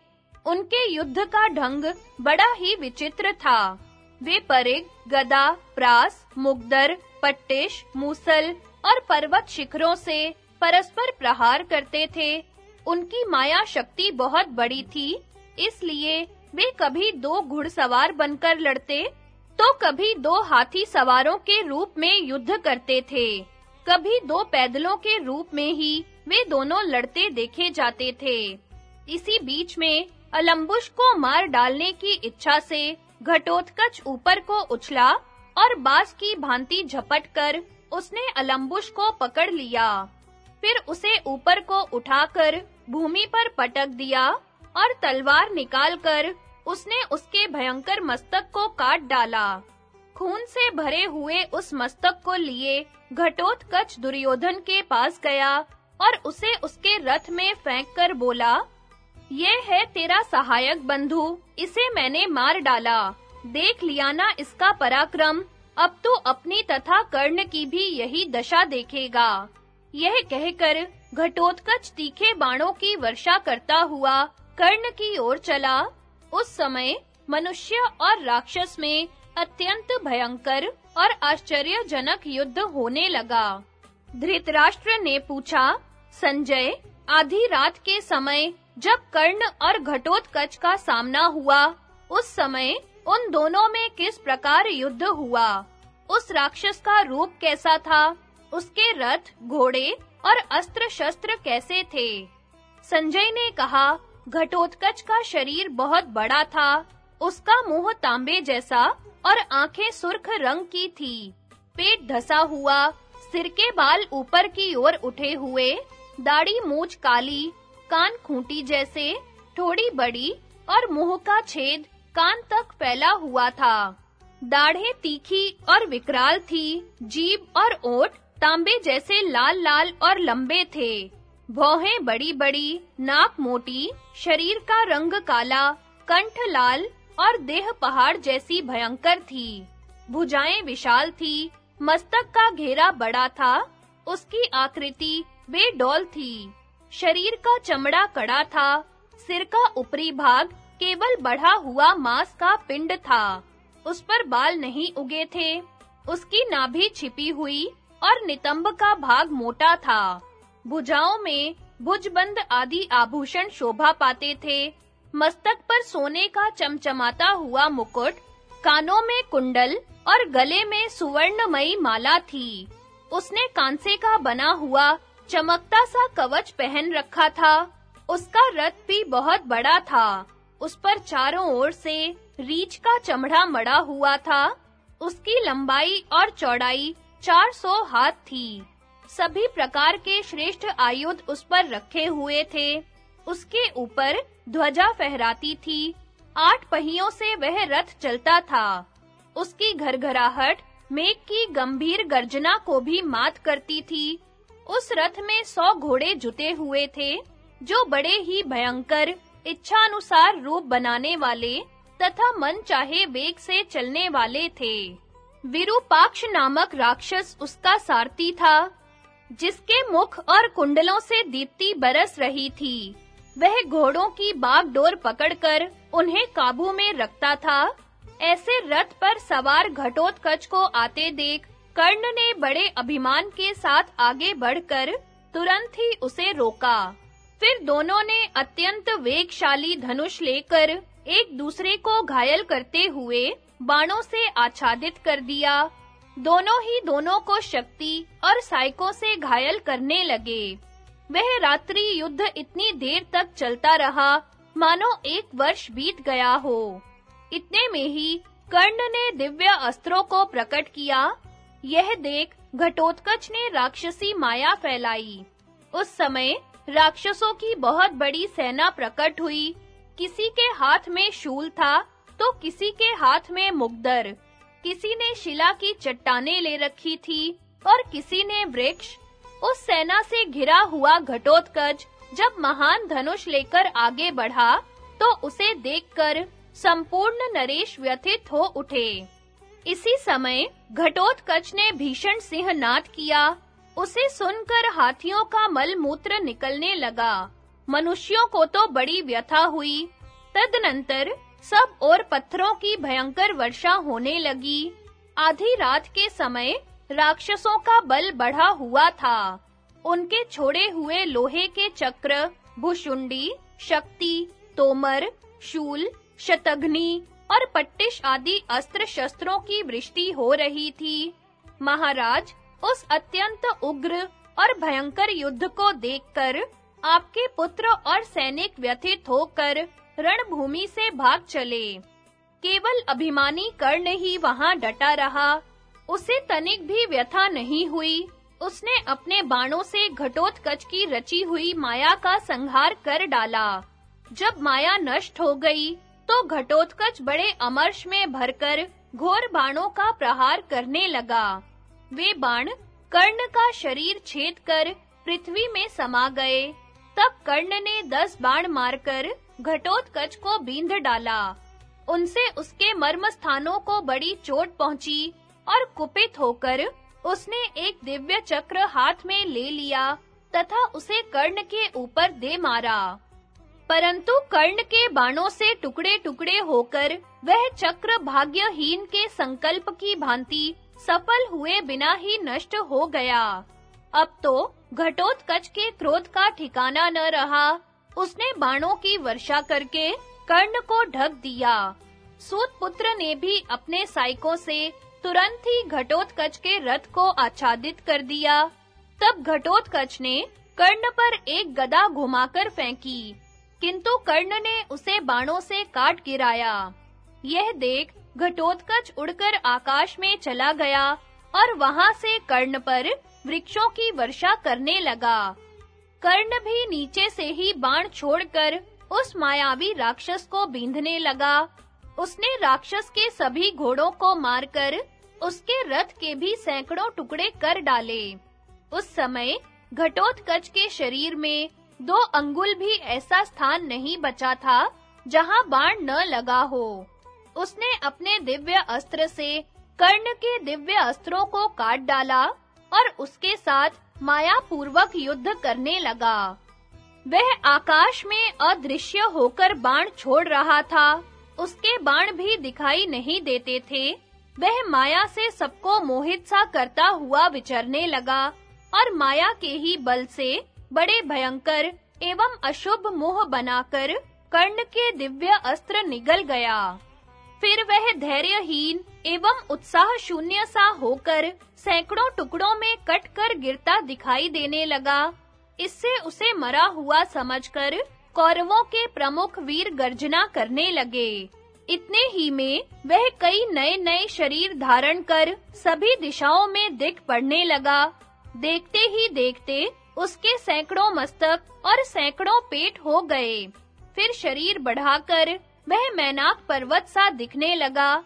उनके युद्ध का ढंग बड़ा ही विचित्र था। वे परिग गदा, प्रास, मुगदर, पट्टिश, मूसल और पर्वत शिखरों से परस्पर प्रहार करते थे। उनकी माया शक्ति बहुत बड़ी थी, इसलिए वे कभी दो घुड़सवार बनकर लड़ते तो कभी दो हाथी सवारों के रूप में युद्ध करते थे। कभी दो पैदलों के रूप में ही वे दोनों लड़ते देखे जाते थे। इसी बीच में अलम्बुश को मार डालने की इच्छा से घटोत्कच ऊपर को उछला और बास की भांति झपटकर उसने अलम्बुश को पकड़ लिया। फिर उसे ऊपर को उठाकर भूमि पर पटक दिया और तलवार निकालकर उसने उसके भयंकर मस्तक को काट डाला। खून से भरे हुए उस मस्तक को लिए घटोत्कच दुर्योधन के पास गया और उसे उसके रथ में फेंककर बोला, ये है तेरा सहायक बंधु, इसे मैंने मार डाला। देख लिया ना इसका पराक्रम, अब तो अपनी तथा कर्ण की भी यही दशा देखेगा। यह कहकर घटोत्कच तीखे बाणों की वर्षा करता हुआ कर्ण की ओर चला। उस समय मनुष्य और राक्षस में अत्यंत भयंकर और आश्चर्यजनक युद्ध होने लगा। धृतराष्ट्र ने पूछा, संजय, आधी रात के समय जब कर्ण और घटोत्कच का सामना हुआ, उस समय उन दोनों में किस प्रकार युद्ध हुआ? उस राक्षस का रूप कैसा था? उसके रथ, घोड़े और अस्त्र शस्त्र कैसे थे? संजय ने कहा, घटोत्कच का शरीर बहुत बड़ा था। उसका मुँह तांबे जैसा और आँखें सुर्ख रंग की थी। पेट धसा हुआ, सिर के बाल ऊपर की ओर उठे हुए, दाढ़ी मूछ काली, कान खूंटी जैसे, थोड़ी बड़ी और मुँह का छेद कान तक फैला हुआ था। दाढ़ें तीखी और विकराल थी, जीभ और ओठ तांबे जैसे लाल-लाल और लंबे थे। भौहें बड़ी-बड़ी नाक मोटी, शरीर का रंग काला, कंठ लाल और देह पहाड़ जैसी भयंकर थी। भुजाएँ विशाल थी, मस्तक का घेरा बड़ा था, उसकी आकृति बेडौल थी। शरीर का चमड़ा कड़ा था, सिर का ऊपरी भाग केवल बढ़ा हुआ मांस का पिंड था, उस पर बाल नहीं उगे थे, उसकी नाभि छिपी हुई और नितंब का भाग मोटा था। भुजाओं में भुजबंद आदि आभूषण शोभा पाते थे। मस्तक पर सोने का चमचमाता हुआ मुकुट, कानों में कुंडल और गले में सुवर्णमयी माला थी। उसने कांसे का बना हुआ चमकता सा कवच पहन रखा था। उसका रथ भी बहुत बड़ा था। उस पर चारों ओर से रीछ का चमड़ा मड़ा हुआ था। उसकी लंबाई और चौड़ाई 400 हाथ थी। सभी प्रकार के श्रेष्ठ आयुध उस पर रखे हुए थे। उसके ऊपर ध्वजा फहराती थी। आठ पहियों से वह रथ चलता था। उसकी घरघराहट मेघ की गंभीर गर्जना को भी मात करती थी। उस रथ में सौ घोड़े जुटे हुए थे, जो बड़े ही भयंकर इच्छा अनुसार रूप बनाने वाले तथा मन चाहे वेग से चलने वाले थे। विरूपाक्ष नामक राक्षस उसका सारथी था, जिसके मुख और कुंडलों से दीप्ति बरस रही थी। वह घोड़ों की बागडोर पकड़कर उन्हें काबू में रखता था। ऐसे रथ पर सवार घटोत्कच को आते देख कर्ण ने बड़े अभिमान के साथ आगे बढ़कर तुरंत ही उसे रोका। फिर दोनों ने अत्यंत वेगशाली धनुष लेकर एक दूसरे को घायल करते हुए बाणों से आच्छादित कर दिया। दोनों ही दोनों को शक्ति और साइकों से घायल करने लगे। वह रात्रि युद्ध इतनी देर तक चलता रहा, मानो एक वर्ष बीत गया हो। इतने में ही कर्ण ने दिव्य अस्त्रों को प्रकट किया। यह देख घटोत्कच ने राक्षसी माया फैलाई। उस समय राक्षसों की बहुत बड़ी सेना प्रकट हुई। किसी के हाथ में शूल था तो किसी के हाथ में मुग्दर। किसी ने शिला की चट्टाने ले रखी थी और किसी ने वृक्ष। उस सेना से घिरा हुआ घटोत्कच जब महान धनुष लेकर आगे बढ़ा तो उसे देखकर संपूर्ण नरेश व्यथित हो उठे। इसी समय घटोत्कच ने भीषण सिंह नाद किया। उसे सुनकर हाथियों का मल मूत्र निकलने लगा। मनुष्यों को तो बड़ी व्यथा हुई। तदनंतर सब और पत्थरों की भयंकर वर्षा होने लगी। आधी रात के समय राक्षसों का बल बढ़ा हुआ था। उनके छोड़े हुए लोहे के चक्र भुशुंडी शक्ति, तोमर, शूल शतग्नि और पट्टिश आदि अस्त्र शस्त्रों की वृष्टि हो रही थी। महाराज उस अत्यंत उग्र और भयंकर युद्ध को देखकर आपके पुत्र और सैनिक व्यथित होकर रणभूमि से भाग चले। केवल अभिमानी कर्ण ही वहाँ डटा रहा। उसे तनिक भी व्यथा नहीं हुई। उसने अपने बाणों से घटोत्कच की रची हुई माया का संहार कर डाला। जब माया नष्ट हो गई तो घटोत्कच बड़े अमर्ष में भरकर घोर बाणों का प्रहार करने लगा। वे बाण कर्ण का शरीर छेद कर पृथ्वी में समा गए। तब कर्ण ने दस बाण मारकर घटोत्कच को बींध डाला। उनसे उसके मर्म स्थानों को बड़ी चोट पहुँची और कुपित होकर उसने एक दिव्य चक्र हाथ में ले लिया तथा उसे कर्ण के ऊपर दे मारा। परंतु कर्ण के बाणों से टुकड़े-टुकड़े होकर वह चक्र भाग्यहीन के संकल्प की भांति सफल हुए बिना ही नष्ट हो गया। अब तो घटोत्कच के क्रोध का ठिकाना न रहा। उसने बाणों की वर्षा करके कर्ण को ढक दिया। सूत पुत्र ने भी अपने साइकों से तुरंत ही घटोत्कच के रथ को आच्छादित कर दिया। तब घटोत्कच ने कर्ण पर एक गदा घुमाकर फेंकी, किंतु कर्ण ने उसे बाणों से काट गिराया। यह देख घटोत्कच उड़कर आकाश में चला गया और वहाँ से कर्ण पर वृक्षों की वर्षा करने लगा। कर्ण भी नीचे से ही बाण छोड़कर उस मायावी राक्षस को बींधने लगा। उसने राक्षस के सभी घोड़ों को मारकर उसके रथ के भी सैकड़ों टुकड़े कर डाले। उस समय घटोत्कच के शरीर में दो अंगुल भी ऐसा स्थान नहीं बचा था जहाँ बाण न लगा हो। उसने अपने दिव्य अस्त्र से कर्ण के दिव्य अस्त्रों को काट डाला और उसके साथ माया पूर्वक युद्ध करने लगा। वह आकाश में अदृश्य होकर बाण छोड़ रहा था। उसके बाण भी दिखाई नहीं देते थे। वह माया से सबको मोहित सा करता हुआ विचरने लगा और माया के ही बल से बड़े भयंकर एवं अशुभ मोह बनाकर कर्ण के दिव्य अस्त्र निगल गया। फिर वह धैर्यहीन एवं उत्साह शून्य सा होकर सैकड़ों टुकड़ों में कट कर गिरता दिखाई देने लगा। इससे उसे मरा हुआ समझकर कौरवों के प्रमुख वीर गर्जना करने लगे। इतने ही में वह कई नए-नए शरीर धारण कर सभी दिशाओं में दिख पड़ने लगा। देखते ही देखते उसके सैकड़ों मस्तक और सैकड़ों पेट हो गए। फिर शरीर बढ़ाकर वह मैनाक पर्वत सा दिखने लगा।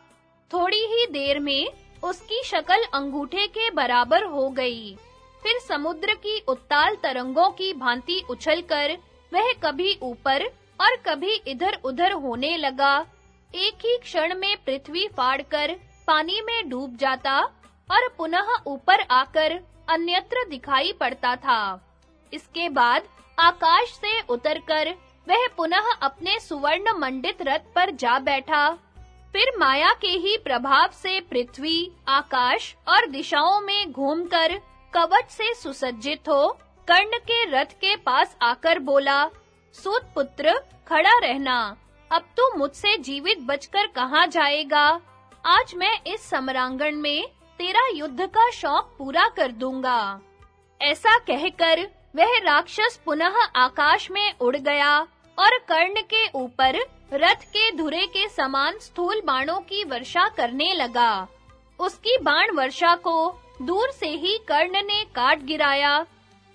थोड़ी ही देर में उसकी शक्ल अंगूठे के बराबर हो गई। फिर समुद्र की उत्ताल तरंगों की भांति उछलकर वह कभी ऊपर और कभी इधर-उधर होने लगा। एक ही क्षण में पृथ्वी फाड़कर पानी में डूब जाता और पुनः ऊपर आकर अन्यत्र दिखाई पड़ता था। इसके बाद आकाश से उतरकर वह पुनः अपने सुवर्ण मंडित रथ पर जा बैठा। फिर माया के ही प्रभाव से पृथ्वी, आकाश और दिशाओं में घूमकर कवच से सुसज्जित हो, कर्ण के रथ के पास आकर बोला, सूत पुत्र, खड़ा रहना। अब तू मुझसे जीवित बचकर कहाँ जाएगा? आज मैं इस समरांगण में तेरा युद्ध का शौक पूरा कर दूँगा। ऐसा कहकर वह राक्षस पुनः आकाश में उड़ गया और कर्ण के ऊपर, रथ के धुरे के समान स्थूल बाणों की वर्षा करने लगा। उसकी बाण वर्षा को दूर से ही कर्ण ने काट गिराया।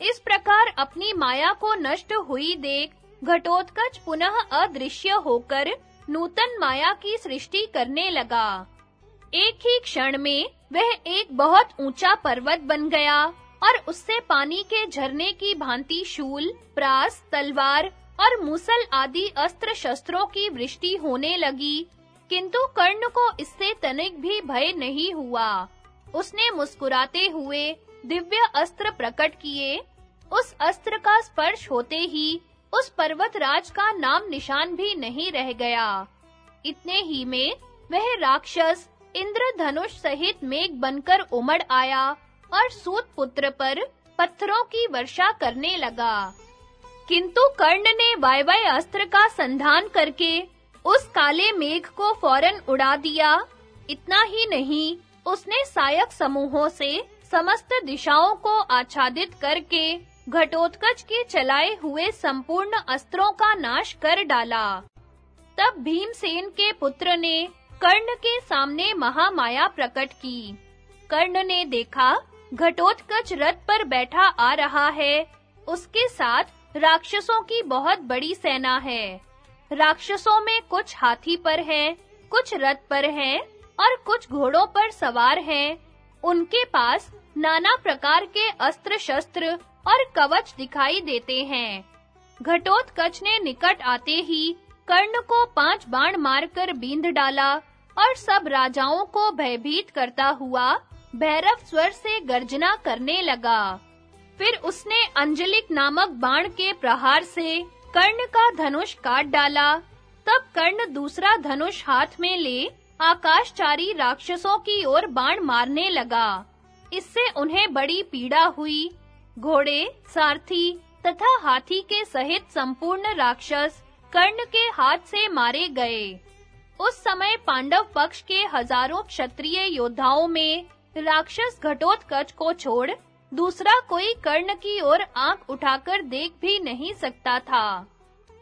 इस प्रकार अपनी माया को नष्ट हुई देख घटोत्कच पुनः अदृश्य होकर नूतन माया की सृष्टि करने लगा। एक ही क्षण में वह एक बहुत ऊँचा पर्वत बन गया। और उससे पानी के झरने की भांति शूल, प्रास, तलवार और मूसल आदि अस्त्र शस्त्रों की वृष्टि होने लगी। किंतु कर्ण को इससे तनिक भी भय नहीं हुआ। उसने मुस्कुराते हुए दिव्य अस्त्र प्रकट किए। उस अस्त्र का स्पर्श होते ही उस पर्वतराज का नाम निशान भी नहीं रह गया। इतने ही में वह राक्षस इंद्रधनुष सहित मेघ बनकर उमड़ आया। और सूत पुत्र पर पत्थरों की वर्षा करने लगा। किंतु कर्ण ने वायवाय अस्त्र का संधान करके उस काले मेघ को फ़ौरन उड़ा दिया। इतना ही नहीं, उसने सायक समूहों से समस्त दिशाओं को आच्छादित करके घटोत्कच के चलाए हुए संपूर्ण अस्त्रों का नाश कर डाला। तब भीमसेन के पुत्र ने कर्ण के सामने महामाया प्रकट की। कर्ण ने देखा घटोत्कच रथ पर बैठा आ रहा है। उसके साथ राक्षसों की बहुत बड़ी सेना है। राक्षसों में कुछ हाथी पर है, कुछ रथ पर है और कुछ घोड़ों पर सवार हैं। उनके पास नाना प्रकार के अस्त्र शस्त्र और कवच दिखाई देते हैं। घटोत्कच ने निकट आते ही कर्ण को पाँच बाण मारकर बींध डाला और सब राजाओं को भयभीत करता हुआ भैरव स्वर से गर्जना करने लगा। फिर उसने अंजलिक नामक बाण के प्रहार से कर्ण का धनुष काट डाला। तब कर्ण दूसरा धनुष हाथ में ले आकाशचारी राक्षसों की ओर बाण मारने लगा। इससे उन्हें बड़ी पीड़ा हुई। घोड़े, सारथी तथा हाथी के सहित संपूर्ण राक्षस कर्ण के हाथ से मारे गए। उस समय पांडव पक्ष के हज़ारों क्षत्रिय योद्धाओं में राक्षस घटोत्कच को छोड़, दूसरा कोई कर्ण की ओर आँख उठाकर देख भी नहीं सकता था।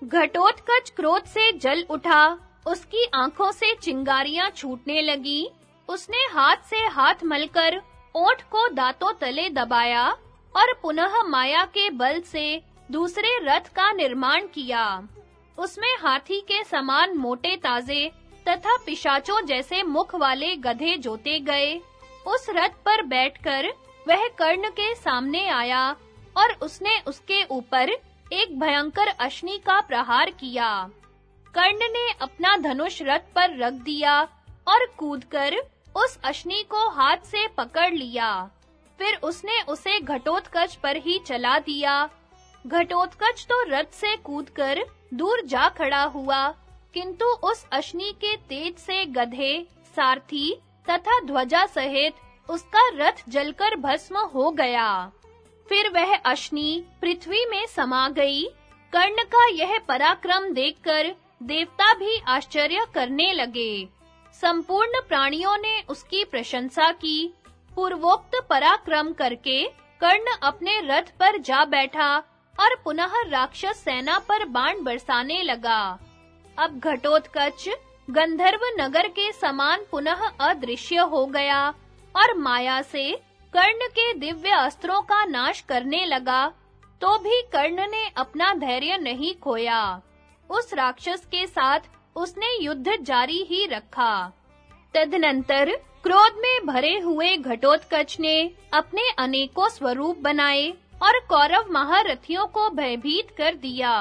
घटोत्कच क्रोध से जल उठा, उसकी आँखों से चिंगारियाँ छूटने लगी। उसने हाथ से हाथ मलकर ओठ को दांतों तले दबाया और पुनः माया के बल से दूसरे रथ का निर्माण किया। उसमें हाथी के समान मोटे ताजे तथा पिशाचों जैसे मुख वाले गधे जोते गए। उस रथ पर बैठकर वह कर्ण के सामने आया और उसने उसके ऊपर एक भयंकर अश्नि का प्रहार किया। कर्ण ने अपना धनुष रथ पर रख दिया और कूदकर उस अश्नि को हाथ से पकड़ लिया। फिर उसने उसे घटोत्कच पर ही चला दिया। घटोत्कच तो रथ से कूदकर दूर जा खड़ा हुआ, किंतु उस अश्नि के तेज से गधे, सारथी तथा ध्वजा सहित उसका रथ जलकर भस्म हो गया। फिर वह अश्नि पृथ्वी में समा गई। कर्ण का यह पराक्रम देखकर देवता भी आश्चर्य करने लगे। संपूर्ण प्राणियों ने उसकी प्रशंसा की। पूर्वोक्त पराक्रम करके कर्ण अपने रथ पर जा बैठा और पुनः राक्षस सेना पर बाण बरसाने लगा। अब घटोत्कच गंधर्व नगर के समान पुनः अदृश्य हो गया और माया से कर्ण के दिव्य अस्त्रों का नाश करने लगा तो भी कर्ण ने अपना धैर्य नहीं खोया। उस राक्षस के साथ उसने युद्ध जारी ही रखा। तदनंतर क्रोध में भरे हुए घटोत्कच ने अपने अनेकों स्वरूप बनाए और कौरव महारथियों को भयभीत कर दिया।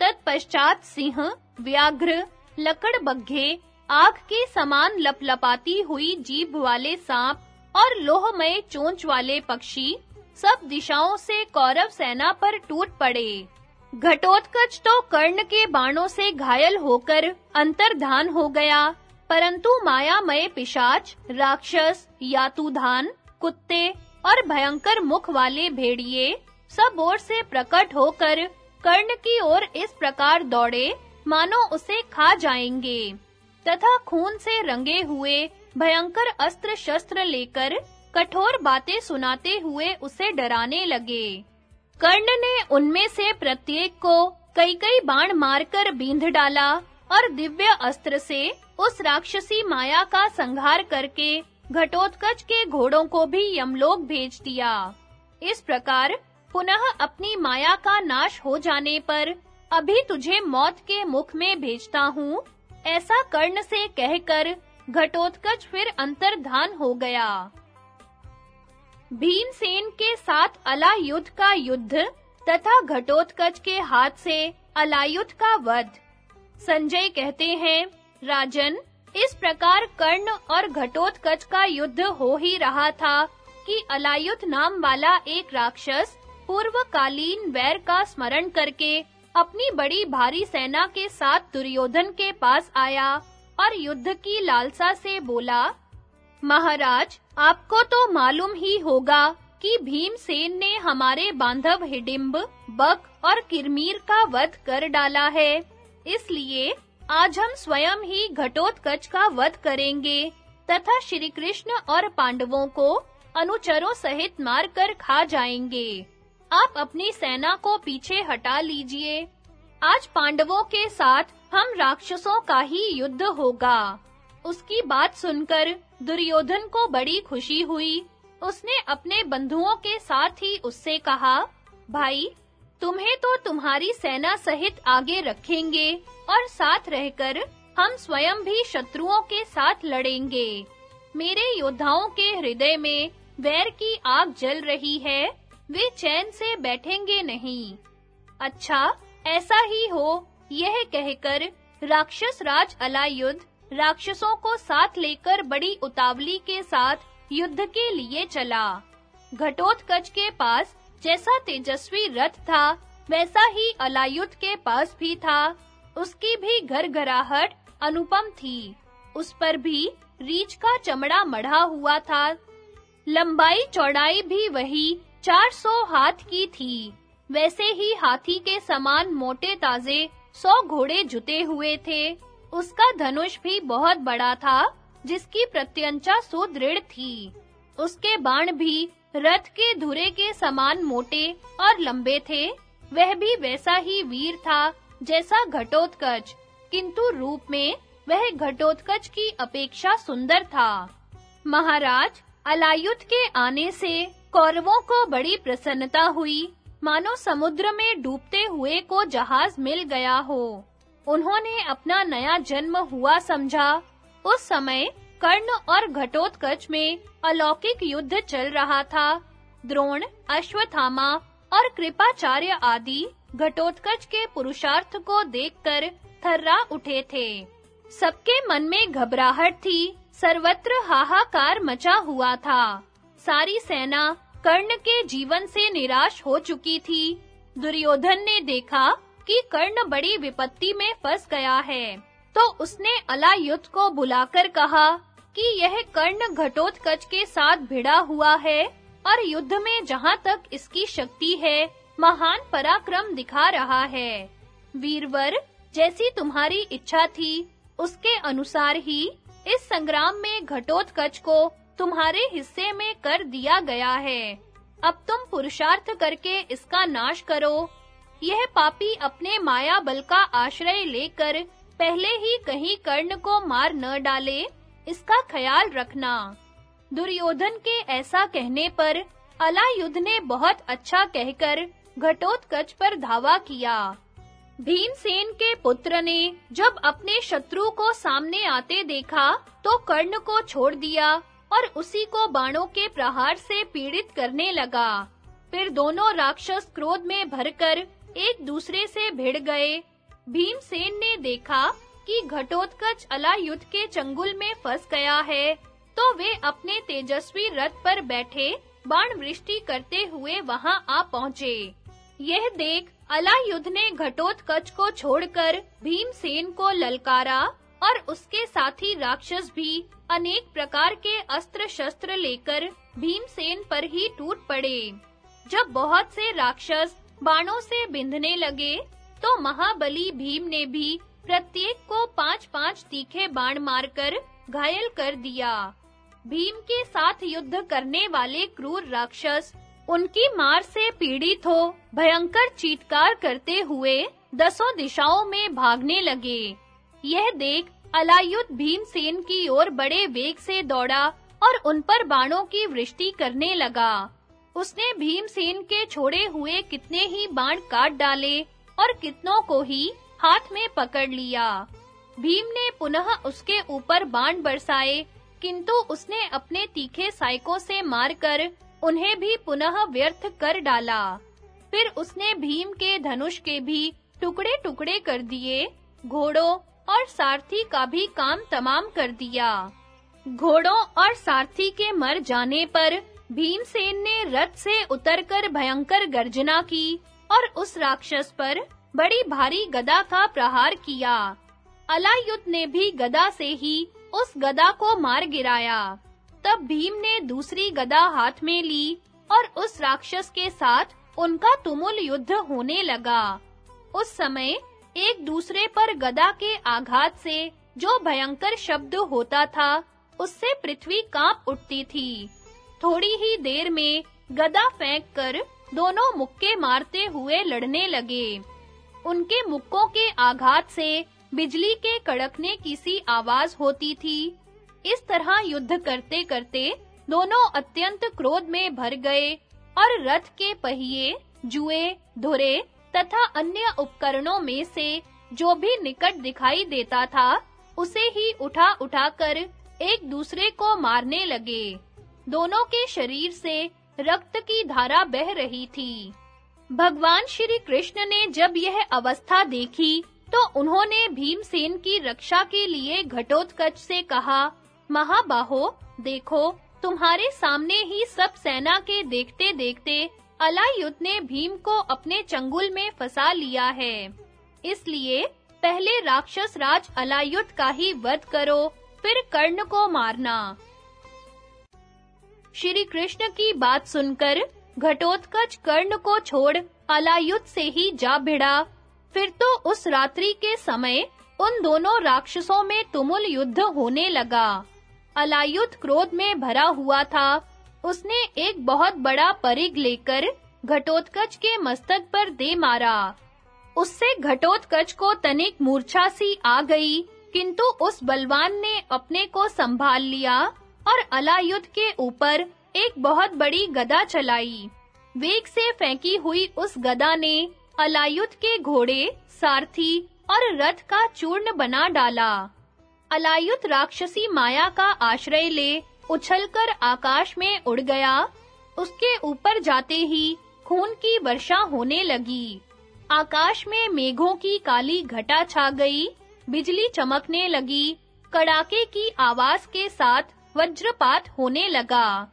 तत्पश्चात सिंह, व्याघ्र लकड़बग्घे आग के समान लपलपाती हुई जीभ वाले सांप और लोहमय चोंच वाले पक्षी सब दिशाओं से कौरव सेना पर टूट पड़े। घटोत्कच तो कर्ण के बाणों से घायल होकर अंतर्धान हो गया, परंतु मायामय पिशाच, राक्षस, यातुधान, कुत्ते और भयंकर मुख वाले भेड़िए सब ओर से प्रकट होकर कर्ण की ओर इस प्रकार दौड़े मानो उसे खा जाएँगे। तथा खून से रंगे हुए भयंकर अस्त्र शस्त्र लेकर कठोर बातें सुनाते हुए उसे डराने लगे। कर्ण ने उनमें से प्रत्येक को कई-कई बाण मारकर बींध डाला और दिव्य अस्त्र से उस राक्षसी माया का संहार करके घटोत्कच के घोड़ों को भी यमलोक भेज दिया। इस प्रकार पुनः अपनी माया का नाश हो जाने पर अभी तुझे मौत के मुख में भेजता हूँ। ऐसा कर्ण से कहकर घटोत्कच फिर अंतर्धान हो गया। भीमसेन के साथ अलायुद्ध का युद्ध तथा घटोत्कच के हाथ से अलायुद्ध का वध। संजय कहते हैं, राजन, इस प्रकार कर्ण और घटोत्कच का युद्ध हो ही रहा था कि अलायुद्ध नाम वाला एक राक्षस पूर्वकालीन वैर का स्मरण करके अपनी बड़ी भारी सेना के साथ दुर्योधन के पास आया और युद्ध की लालसा से बोला, महाराज, आपको तो मालूम ही होगा कि भीमसेन ने हमारे बांधव हिडिंब बक और किरमीर का वध कर डाला है। इसलिए आज हम स्वयं ही घटोत्कच का वध करेंगे तथा श्री कृष्ण और पांडवों को अनुचरों सहित मारकर खा जाएँगे। आप अपनी सेना को पीछे हटा लीजिए। आज पांडवों के साथ हम राक्षसों का ही युद्ध होगा। उसकी बात सुनकर दुर्योधन को बड़ी खुशी हुई। उसने अपने बंधुओं के साथ ही उससे कहा, भाई, तुम्हें तो तुम्हारी सेना सहित आगे रखेंगे और साथ रहकर हम स्वयं भी शत्रुओं के साथ लड़ेंगे। मेरे योद्धाओं के हृदय में वैर की आग जल रही है। वे चैन से बैठेंगे नहीं। अच्छा ऐसा ही हो, यह कहकर राक्षस राज अलायुद्ध राक्षसों को साथ लेकर बड़ी उतावली के साथ युद्ध के लिए चला। घटोत्कच के पास जैसा तेजस्वी रथ था, वैसा ही अलायुद्ध के पास भी था। उसकी भी घरघराहट अनुपम थी। उस पर भी रीछ का चमड़ा मढ़ा हुआ था। लंबाई चौड़ाई भी वही 400 हाथ की थी। वैसे ही हाथी के समान मोटे ताजे सौ घोड़े जुते हुए थे। उसका धनुष भी बहुत बड़ा था, जिसकी प्रत्यंचा सुदृढ़ थी। उसके बाण भी रथ के धुरे के समान मोटे और लंबे थे। वह भी वैसा ही वीर था, जैसा घटोत्कच। किंतु रूप में वह घटोत्कच की अपेक्षा सुंदर था। महाराज अलायुत के आने से कौरवों को बड़ी प्रसन्नता हुई। मानो समुद्र में डूबते हुए को जहाज़ मिल गया हो। उन्होंने अपना नया जन्म हुआ समझा। उस समय कर्ण और घटोत्कच में अलौकिक युद्ध चल रहा था। द्रोण, अश्वत्थामा और कृपाचार्य आदि घटोत्कच के पुरुषार्थ को देखकर थर्रा उठे थे। सबके मन में घबराहट थी। सर्वत्र हाहाकार मचा हुआ था। सारी सेना कर्ण के जीवन से निराश हो चुकी थी। दुर्योधन ने देखा कि कर्ण बड़ी विपत्ति में फंस गया है। तो उसने अलायुत को बुलाकर कहा कि यह कर्ण घटोत्कच के साथ भिड़ा हुआ है और युद्ध में जहाँ तक इसकी शक्ति है, महान पराक्रम दिखा रहा है। वीरवर, जैसी तुम्हारी इच्छा थी, उसके अनुसार ही इस संग्राम में घटोत्कच को तुम्हारे हिस्से में कर दिया गया है। अब तुम पुरुषार्थ करके इसका नाश करो। यह पापी अपने माया बल का आश्रय लेकर पहले ही कहीं कर्ण को मार न डाले, इसका ख्याल रखना। दुर्योधन के ऐसा कहने पर अलायुद्ध ने बहुत अच्छा कहकर घटोत्कच पर धावा किया। भीमसेन के पुत्र ने जब अपने शत्रु को सामने आते देखा तो कर्ण को छोड़ दिया। और उसी को बाणों के प्रहार से पीड़ित करने लगा। फिर दोनों राक्षस क्रोध में भरकर एक दूसरे से भिड़ गए। भीमसेन ने देखा कि घटोत्कच अलायुद्ध के चंगुल में फंस गया है तो वे अपने तेजस्वी रथ पर बैठे बाण वृष्टि करते हुए वहाँ आ पहुँचे। यह देख अलायुद्ध ने घटोत्कच को छोड़कर भीमसेन को ललकारा और उसके साथी राक्षस भी अनेक प्रकार के अस्त्र शस्त्र लेकर भीमसेन पर ही टूट पड़े। जब बहुत से राक्षस बाणों से बिंधने लगे तो महाबली भीम ने भी प्रत्येक को पांच-पांच तीखे बाण मारकर घायल कर दिया। भीम के साथ युद्ध करने वाले क्रूर राक्षस उनकी मार से पीड़ित हो, भयंकर चीत्कार करते हुए दसों दिशाओं में भागने लगे। यह देख अलायुद्ध भीमसेन की ओर बड़े वेग से दौड़ा और उन पर बाणों की वृष्टि करने लगा। उसने भीमसेन के छोड़े हुए कितने ही बाण काट डाले और कितनों को ही हाथ में पकड़ लिया। भीम ने पुनः उसके ऊपर बाण बरसाए, किंतु उसने अपने तीखे साइकों से मारकर उन्हें भी पुनः व्यर्थ कर डाला। फिर उसने भीम के धनुष के भी टुकड़े-टुकड़े कर दिए, घोड़ों और सारथी का भी काम तमाम कर दिया। घोड़ों और सारथी के मर जाने पर भीमसेन ने रथ से उतरकर भयंकर गर्जना की और उस राक्षस पर बड़ी भारी गदा का प्रहार किया। अलायुत ने भी गदा से ही उस गदा को मार गिराया। तब भीम ने दूसरी गदा हाथ में ली और उस राक्षस के साथ उनका तुमुल युद्ध होने लगा। उस समय एक दूसरे पर गदा के आघात से जो भयंकर शब्द होता था, उससे पृथ्वी काँप उठती थी। थोड़ी ही देर में गदा फेंक कर दोनों मुक्के मारते हुए लड़ने लगे। उनके मुक्कों के आघात से बिजली के कड़कने की सी आवाज़ होती थी। इस तरह युद्ध करते-करते दोनों अत्यंत क्रोध में भर गए और रथ के पहिए, जुए, धुरे तथा अन्य उपकरणों में से जो भी निकट दिखाई देता था, उसे ही उठा उठाकर एक दूसरे को मारने लगे। दोनों के शरीर से रक्त की धारा बह रही थी। भगवान श्री कृष्ण ने जब यह अवस्था देखी तो उन्होंने भीमसेन की रक्षा के लिए घटोत्कच से कहा, महाबाहो, देखो, तुम्हारे सामने ही सब सेना के देखते-देखते अलायुत ने भीम को अपने चंगुल में फंसा लिया है। इसलिए पहले राक्षस राज अलायुत का ही वध करो, फिर कर्ण को मारना। श्री कृष्ण की बात सुनकर घटोत्कच कर्ण को छोड़ अलायुत से ही जा भिड़ा। फिर तो उस रात्रि के समय उन दोनों राक्षसों में तुमुल युद्ध होने लगा। अलायुध क्रोध में भरा हुआ था। उसने एक बहुत बड़ा परिग लेकर घटोत्कच के मस्तक पर दे मारा। उससे घटोत्कच को तनिक मूर्छा सी आ गई, किंतु उस बलवान ने अपने को संभाल लिया और अलायुध के ऊपर एक बहुत बड़ी गदा चलाई। वेग से फेंकी हुई उस गदा ने अलायुध के घोड़े, सारथी और रथ का चूर्ण बना डाला। अलायुध राक्षसी माया का आश्रय ले उछलकर आकाश में उड़ गया। उसके ऊपर जाते ही खून की वर्षा होने लगी। आकाश में मेघों की काली घटा छा गई। बिजली चमकने लगी। कड़ाके की आवाज़ के साथ वज्रपात होने लगा।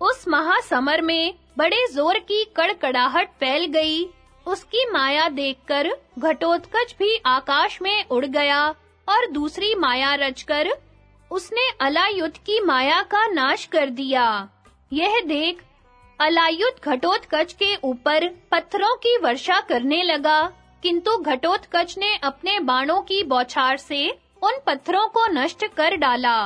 उस महासमर में बड़े ज़ोर की कड़कड़ाहट फैल गई। उसकी माया देखकर घटोत्कच भी आकाश में उड़ गया और दूसरी माया रचकर उसने अलायुध की माया का नाश कर दिया। यह देख अलायुध घटोत्कच के ऊपर पत्थरों की वर्षा करने लगा, किंतु घटोत्कच ने अपने बाणों की बौछार से उन पत्थरों को नष्ट कर डाला।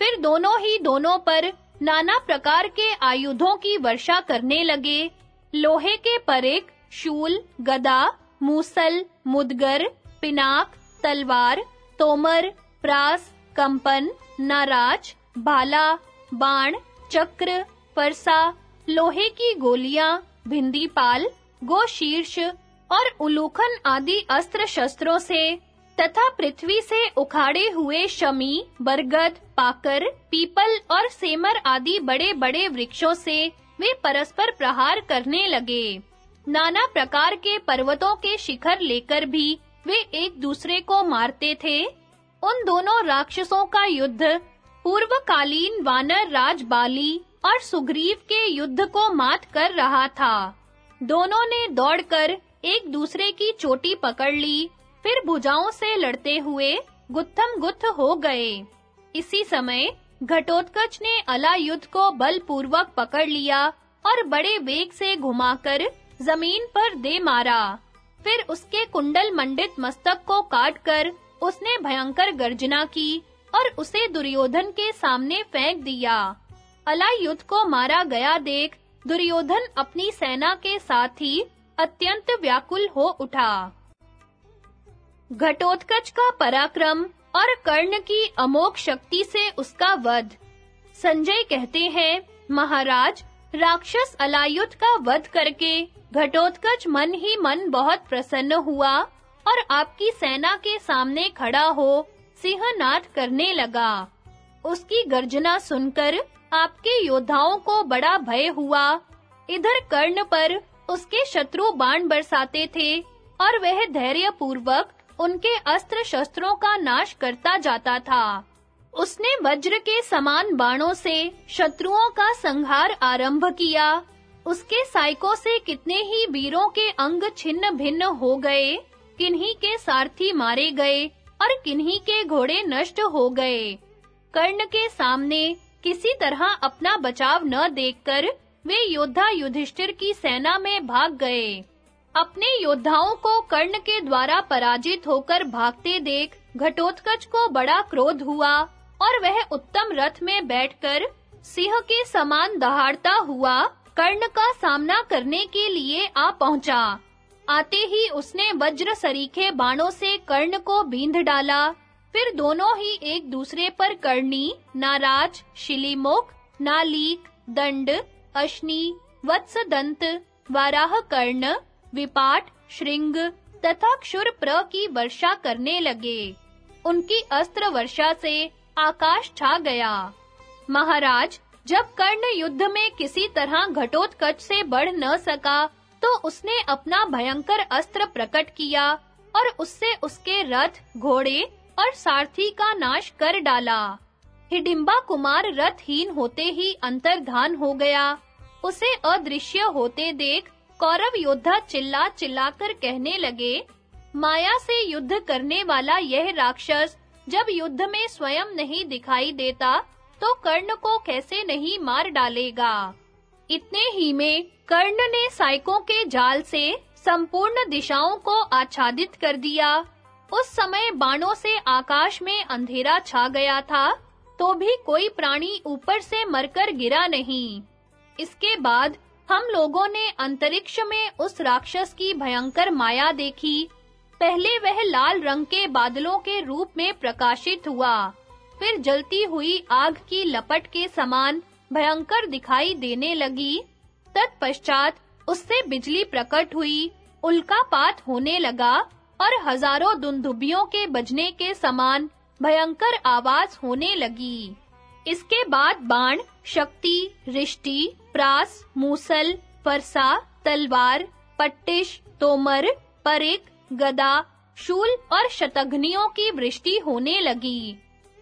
फिर दोनों ही दोनों पर नाना प्रकार के आयुधों की वर्षा करने लगे। लोहे के परिक शूल, गदा, मूसल, मुदगर, पिनाक, तलवार, तोमर, प्रास, कंपन नाराज़ भाला बाण, चक्र, परसा, लोहे की गोलियाँ, भिंदीपाल, गोशीर्ष और उलूखन आदि अस्त्र शस्त्रों से तथा पृथ्वी से उखाड़े हुए शमी, बरगद, पाकर, पीपल और सेमर आदि बड़े-बड़े वृक्षों से वे परस्पर प्रहार करने लगे। नाना प्रकार के पर्वतों के शिखर लेकर भी वे एक दूसरे को मारते थे। उन दोनों राक्षसों का युद्ध, पूर्वकालीन वानर राज बाली और सुग्रीव के युद्ध को मात कर रहा था। दोनों ने दौड़कर एक दूसरे की चोटी पकड़ ली, फिर भुजाओं से लड़ते हुए गुत्थम गुत्थ हो गए। इसी समय घटोत्कच ने अला युद्ध को बलपूर्वक पकड़ लिया और बड़े वेग से घुमाकर ज़मीन पर दे मारा। फिर उसके कुंडल मंडित मस्तक को काटकर उसने भयंकर गर्जना की और उसे दुर्योधन के सामने फेंक दिया। अलायुध को मारा गया देख दुर्योधन अपनी सेना के साथ ही अत्यंत व्याकुल हो उठा। घटोत्कच का पराक्रम और कर्ण की अमोघ शक्ति से उसका वध। संजय कहते हैं, महाराज, राक्षस अलायुध का वध करके घटोत्कच मन ही मन बहुत प्रसन्न हुआ और आपकी सेना के सामने खड़ा हो सिंहनाद करने लगा। उसकी गर्जना सुनकर आपके योद्धाओं को बड़ा भय हुआ। इधर कर्ण पर उसके शत्रु बाण बरसाते थे और वह धैर्य पूर्वक उनके अस्त्र शस्त्रों का नाश करता जाता था। उसने वज्र के समान बाणों से शत्रुओं का संहार आरंभ किया। उसके साइकों से कितने ही वीरों के अंग छिन्न भिन्न हो गए। किन्हीं के सारथी मारे गए और किन्हीं के घोड़े नष्ट हो गए। कर्ण के सामने किसी तरह अपना बचाव न देखकर वे योद्धा युधिष्ठिर की सेना में भाग गए। अपने योद्धाओं को कर्ण के द्वारा पराजित होकर भागते देख घटोत्कच को बड़ा क्रोध हुआ और वह उत्तम रथ में बैठकर सिंह के समान दहाड़ता हुआ कर्ण का सामना करने के लिए आ पहुँचा। आते ही उसने वज्र सरीखे बाणों से कर्ण को बींध डाला। फिर दोनों ही एक दूसरे पर करनी नाराज़ शिलीमुख नालीक दंड, अश्नि, वत्सदंत, वाराह कर्ण, विपाट, श्रृंग तथा क्षुरप्र की वर्षा करने लगे। उनकी अस्त्र वर्षा से आकाश छा गया। महाराज, जब कर्ण युद्ध में किसी तरह घटोत्कच से बढ़ न सका तो उसने अपना भयंकर अस्त्र प्रकट किया और उससे उसके रथ, घोड़े और सारथी का नाश कर डाला। हिडिंबा कुमार रथहीन होते ही अंतर्धान हो गया। उसे अदृश्य होते देख कौरव योद्धा चिल्ला चिल्लाकर कहने लगे, माया से युद्ध करने वाला यह राक्षस जब युद्ध में स्वयं नहीं दिखाई देता तो कर्ण को कैसे नहीं मार डालेगा? इतने ही में कर्ण ने साइकों के जाल से संपूर्ण दिशाओं को आच्छादित कर दिया। उस समय बाणों से आकाश में अंधेरा छा गया था तो भी कोई प्राणी ऊपर से मरकर गिरा नहीं। इसके बाद हम लोगों ने अंतरिक्ष में उस राक्षस की भयंकर माया देखी। पहले वह लाल रंग के बादलों के रूप में प्रकाशित हुआ, फिर जलती हुई आग की लपट के समान भयंकर दिखाई देने लगी। तत्पश्चात उससे बिजली प्रकट हुई उल्कापात होने लगा और हज़ारों दुंदुबियों के बजने के समान भयंकर आवाज़ होने लगी। इसके बाद बाण, शक्ति, रिष्टि, प्रास, मूसल, फरसा, तलवार, पट्टिश, तोमर, परिक, गदा, शूल और शतघ्नियों की वृष्टि होने लगी।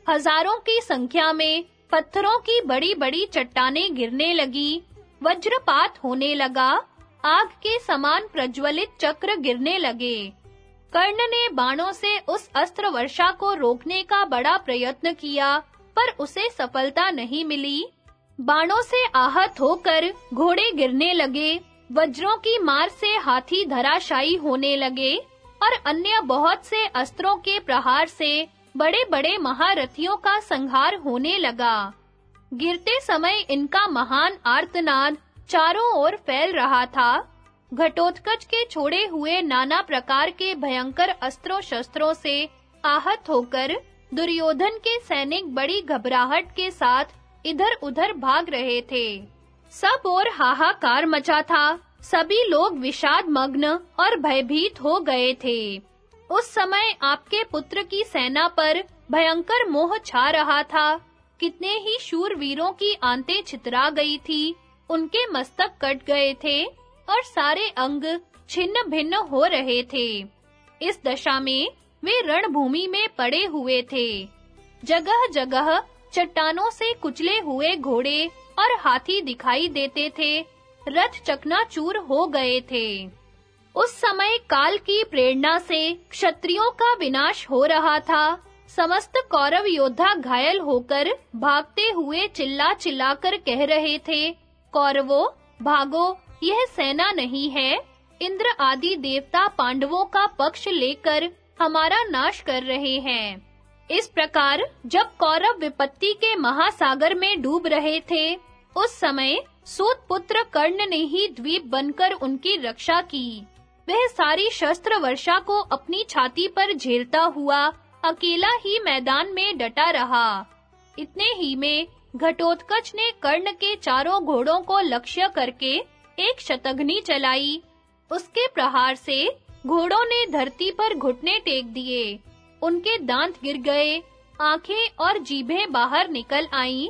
हज़ारों की संख्या में पत्थरों की बड़ी-बड़ी चट्टानें गिरने लगी। वज्रपात होने लगा। आग के समान प्रज्वलित चक्र गिरने लगे। कर्ण ने बाणों से उस अस्त्र वर्षा को रोकने का बड़ा प्रयत्न किया, पर उसे सफलता नहीं मिली। बाणों से आहत होकर घोड़े गिरने लगे। वज्रों की मार से हाथी धराशायी होने लगे, और अन्य बहुत से अस्त्रों के प्रहार से बड़े-बड़े महारथियों का संहार होने लगा। गिरते समय इनका महान आर्तनाद चारों ओर फैल रहा था। घटोत्कच के छोड़े हुए नाना प्रकार के भयंकर अस्त्रों शस्त्रों से आहत होकर दुर्योधन के सैनिक बड़ी घबराहट के साथ इधर-उधर भाग रहे थे। सब ओर हाहाकार मचा था। सभी लोग विषाद मग्न और भयभीत हो गए थे। उस समय आपके पुत्र की सेना पर भयंकर मोह छा रहा था। कितने ही शूर वीरों की आंतें छितरा गई थी, उनके मस्तक कट गए थे और सारे अंग छिन्न भिन्न हो रहे थे। इस दशा में वे रणभूमि में पड़े हुए थे। जगह-जगह चट्टानों से कुचले हुए घोड़े और हाथी दिखाई देते थे। रथ चकनाचूर हो गए थे। उस समय काल की प्रेरणा से क्षत्रियों का विनाश हो रहा था। समस्त कौरव योद्धा घायल होकर भागते हुए चिल्ला-चिल्लाकर कह रहे थे, कौरवों, भागो, यह सेना नहीं है। इंद्र आदि देवता पांडवों का पक्ष लेकर हमारा नाश कर रहे हैं। इस प्रकार जब कौरव विपत्ति के महासागर में डूब रहे थे, उस समय सूत पुत्र कर्ण ने ही द्वीप बनकर उनकी रक्षा की। वह सारी शस्त्र वर्षा को अपनी छाती पर झेलता हुआ अकेला ही मैदान में डटा रहा। इतने ही में घटोत्कच ने कर्ण के चारों घोड़ों को लक्ष्य करके एक शतघ्नि चलाई। उसके प्रहार से घोड़ों ने धरती पर घुटने टेक दिए। उनके दांत गिर गए, आँखें और जीभें बाहर निकल आईं,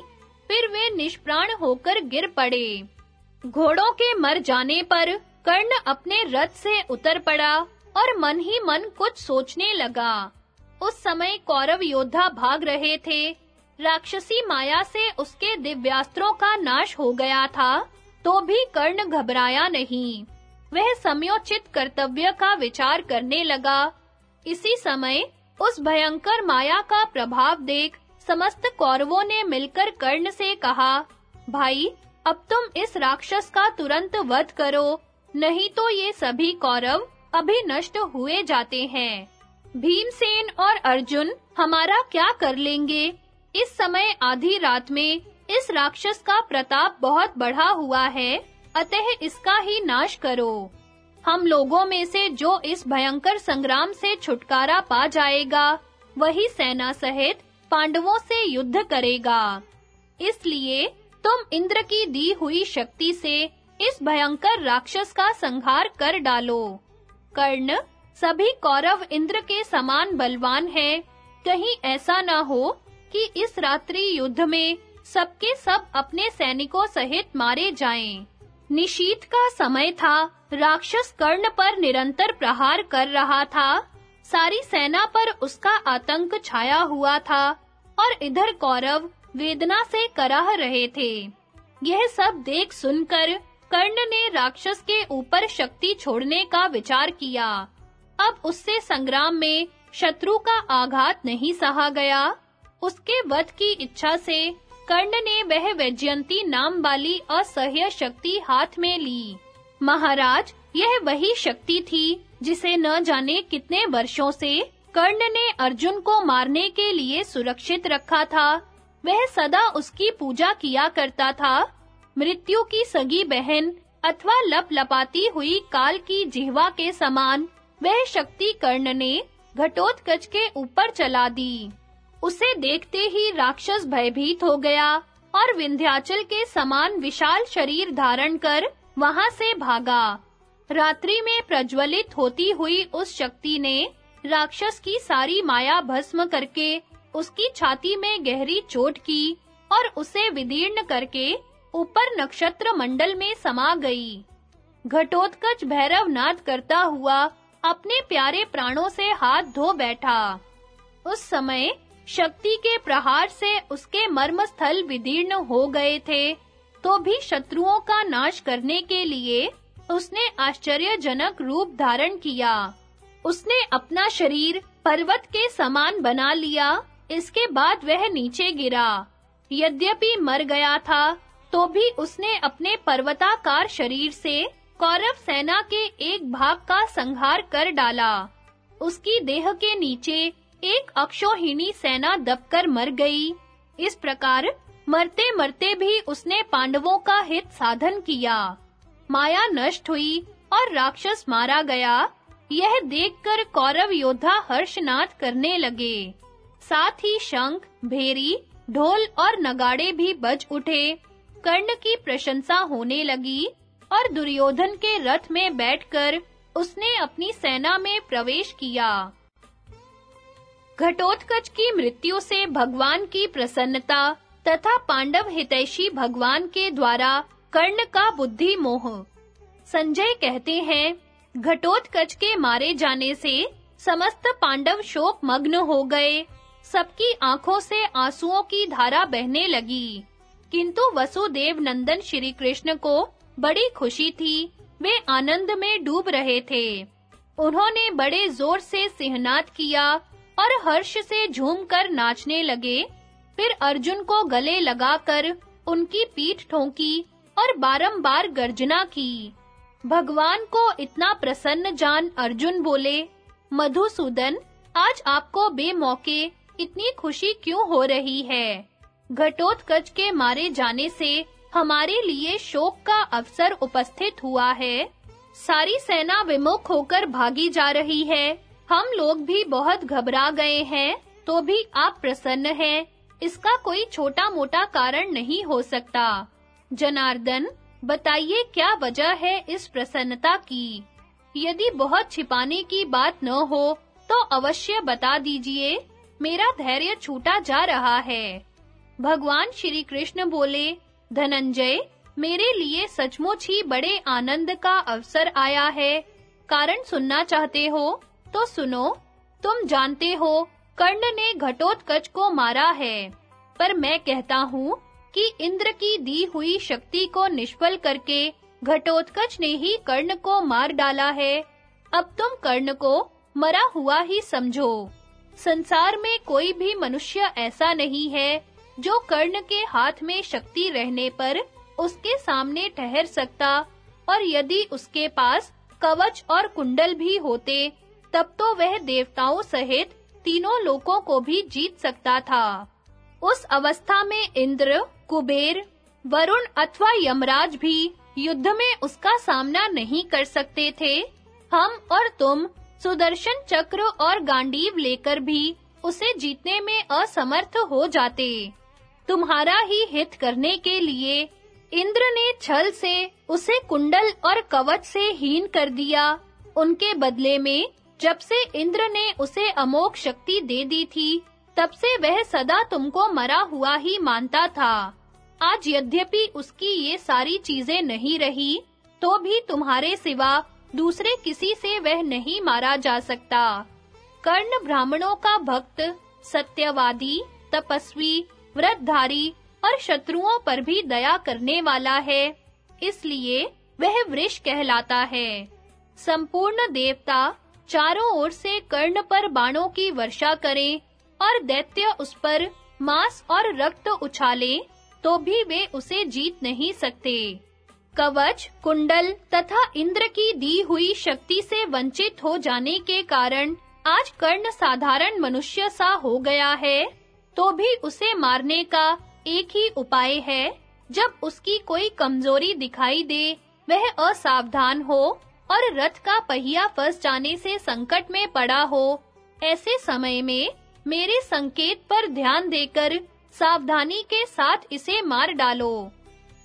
फिर वे निष्प्राण होकर गिर पड़े। घोड़ों के मर जाने पर कर्ण अपने रथ से उतर पड़ा और मन ही मन कुछ सोचने लगा। उस समय कौरव योद्धा भाग रहे थे। राक्षसी माया से उसके दिव्यास्त्रों का नाश हो गया था तो भी कर्ण घबराया नहीं। वह समयोचित कर्तव्य का विचार करने लगा। इसी समय उस भयंकर माया का प्रभाव देख समस्त कौरवों ने मिलकर कर्ण से कहा, भाई, अब तुम इस राक्षस का तुरंत वध करो। नहीं तो ये सभी कौरव अभी नष्ट हुए जाते हैं। भीमसेन और अर्जुन हमारा क्या कर लेंगे? इस समय आधी रात में इस राक्षस का प्रताप बहुत बढ़ा हुआ है, अतः इसका ही नाश करो। हम लोगों में से जो इस भयंकर संग्राम से छुटकारा पा जाएगा, वही सेना सहित पांडवों से युद्ध करेगा। इसलिए तुम इंद्र की दी हुई शक्ति से इस भयंकर राक्षस का संहार कर डालो। कर्ण, सभी कौरव इंद्र के समान बलवान हैं। कहीं ऐसा ना हो कि इस रात्रि युद्ध में सबके सब अपने सैनिकों सहित मारे जाएँ। निशीत का समय था। राक्षस कर्ण पर निरंतर प्रहार कर रहा था। सारी सेना पर उसका आतंक छाया हुआ था और इधर कौरव वेदना से कराह रहे थे। यह सब देख सुनकर कर्ण ने राक्षस के ऊपर शक्ति छोड़ने का विचार किया। अब उससे संग्राम में शत्रु का आघात नहीं सहा गया। उसके वध की इच्छा से कर्ण ने वह वैजयंती नाम वाली असह्य शक्ति हाथ में ली। महाराज, यह वही शक्ति थी जिसे न जाने कितने वर्षों से कर्ण ने अर्जुन को मारने के लिए सुरक्षित रखा था। वह सदा उसकी पूजा किया करता था। मृत्यु की सगी बहन अथवा लप लपाती हुई काल की जिह्वा के समान, वह शक्ति कर्ण ने घटोत्कच के ऊपर चला दी। उसे देखते ही राक्षस भयभीत हो गया और विंध्याचल के समान विशाल शरीर धारण कर वहाँ से भागा। रात्रि में प्रज्वलित होती हुई उस शक्ति ने राक्षस की सारी माया भस्म करके उसकी छाती में गहरी चोट की और उसे विदीर्ण करके ऊपर नक्षत्र मंडल में समा गई। घटोत्कच भैरव नाद करता हुआ अपने प्यारे प्राणों से हाथ धो बैठा। उस समय शक्ति के प्रहार से उसके मर्म स्थल विदीर्ण हो गए थे तो भी शत्रुओं का नाश करने के लिए उसने आश्चर्यजनक रूप धारण किया। उसने अपना शरीर पर्वत के समान बना लिया, इसके बाद वह नीचे गिरा। यद्यपि मर गया था तो भी उसने अपने पर्वताकार शरीर से कौरव सेना के एक भाग का संहार कर डाला। उसकी देह के नीचे एक अक्षोहिणी सेना दबकर मर गई। इस प्रकार मरते-मरते भी उसने पांडवों का हित साधन किया। माया नष्ट हुई और राक्षस मारा गया। यह देखकर कौरव योद्धा हर्षनाद करने लगे। साथ ही शंख, भेरी, ढोल और नगाड़े भी बज उठे। कर्ण की प्रशंसा होने लगी और दुर्योधन के रथ में बैठकर उसने अपनी सेना में प्रवेश किया। घटोत्कच की मृत्यु से भगवान की प्रसन्नता तथा पांडव हितैषी भगवान के द्वारा कर्ण का बुद्धि मोह। संजय कहते हैं, घटोत्कच के मारे जाने से समस्त पांडव शोक मग्न हो गए। सबकी आँखों से आंसुओं की धारा बहने लगी। किंतु वसुदेव नंदन श्री कृष्ण को बड़ी खुशी थी। वे आनंद में डूब रहे थे। उन्होंने बड़े ज़ोर से सिंहनाद किया और हर्ष से झूमकर नाचने लगे। फिर अर्जुन को गले लगाकर उनकी पीठ ठोंकी और बारंबार गर्जना की। भगवान को इतना प्रसन्न जान अर्जुन बोले, मधुसूदन, आज आपको बेमौके इतनी खुशी क्यों हो रही है? घटोत्कच के मारे जाने से हमारे लिए शोक का अवसर उपस्थित हुआ है। सारी सेना विमुख होकर भागी जा रही है। हम लोग भी बहुत घबरा गए हैं तो भी आप प्रसन्न हैं। इसका कोई छोटा-मोटा कारण नहीं हो सकता। जनार्दन, बताइए क्या वजह है इस प्रसन्नता की? यदि बहुत छिपाने की बात न हो तो अवश्य बता दीजिए। मेरा धैर्य छूटा जा रहा है। भगवान श्री कृष्ण बोले, धनंजय, मेरे लिए सचमुच ही बड़े आनंद का अवसर आया है। कारण सुनना चाहते हो तो सुनो। तुम जानते हो, कर्ण ने घटोत्कच को मारा है। पर मैं कहता हूँ कि इंद्र की दी हुई शक्ति को निष्फल करके घटोत्कच ने ही कर्ण को मार डाला है। अब तुम कर्ण को मरा हुआ ही समझो। संसार में कोई भी मनुष्य ऐसा नहीं है जो कर्ण के हाथ में शक्ति रहने पर उसके सामने ठहर सकता और यदि उसके पास कवच और कुंडल भी होते, तब तो वह देवताओं सहित तीनों लोकों को भी जीत सकता था। उस अवस्था में इंद्र, कुबेर, वरुण अथवा यमराज भी युद्ध में उसका सामना नहीं कर सकते थे। हम और तुम सुदर्शन चक्र और गांडीव लेकर भी उसे जीतने में असमर्थ हो जाते। तुम्हारा ही हित करने के लिए इंद्र ने छल से उसे कुंडल और कवच से हीन कर दिया। उनके बदले में, जब से इंद्र ने उसे अमोक शक्ति दे दी थी, तब से वह सदा तुमको मरा हुआ ही मानता था। आज यद्यपि उसकी ये सारी चीज़ें नहीं रही तो भी तुम्हारे सिवा दूसरे किसी से वह नहीं मारा जा सकता। कर्ण ब्राह्मणों का भक्त, सत्यवादी, तपस्वी व्रतधारी और शत्रुओं पर भी दया करने वाला है। इसलिए वह वृष कहलाता है। संपूर्ण देवता चारों ओर से कर्ण पर बाणों की वर्षा करें और दैत्य उस पर मांस और रक्त उछाले तो भी वे उसे जीत नहीं सकते। कवच, कुंडल तथा इंद्र की दी हुई शक्ति से वंचित हो जाने के कारण आज कर्ण साधारण मनुष्य सा हो गया है। तो भी उसे मारने का एक ही उपाय है। जब उसकी कोई कमज़ोरी दिखाई दे, वह असावधान हो और रथ का पहिया फंस जाने से संकट में पड़ा हो, ऐसे समय में मेरे संकेत पर ध्यान देकर सावधानी के साथ इसे मार डालो।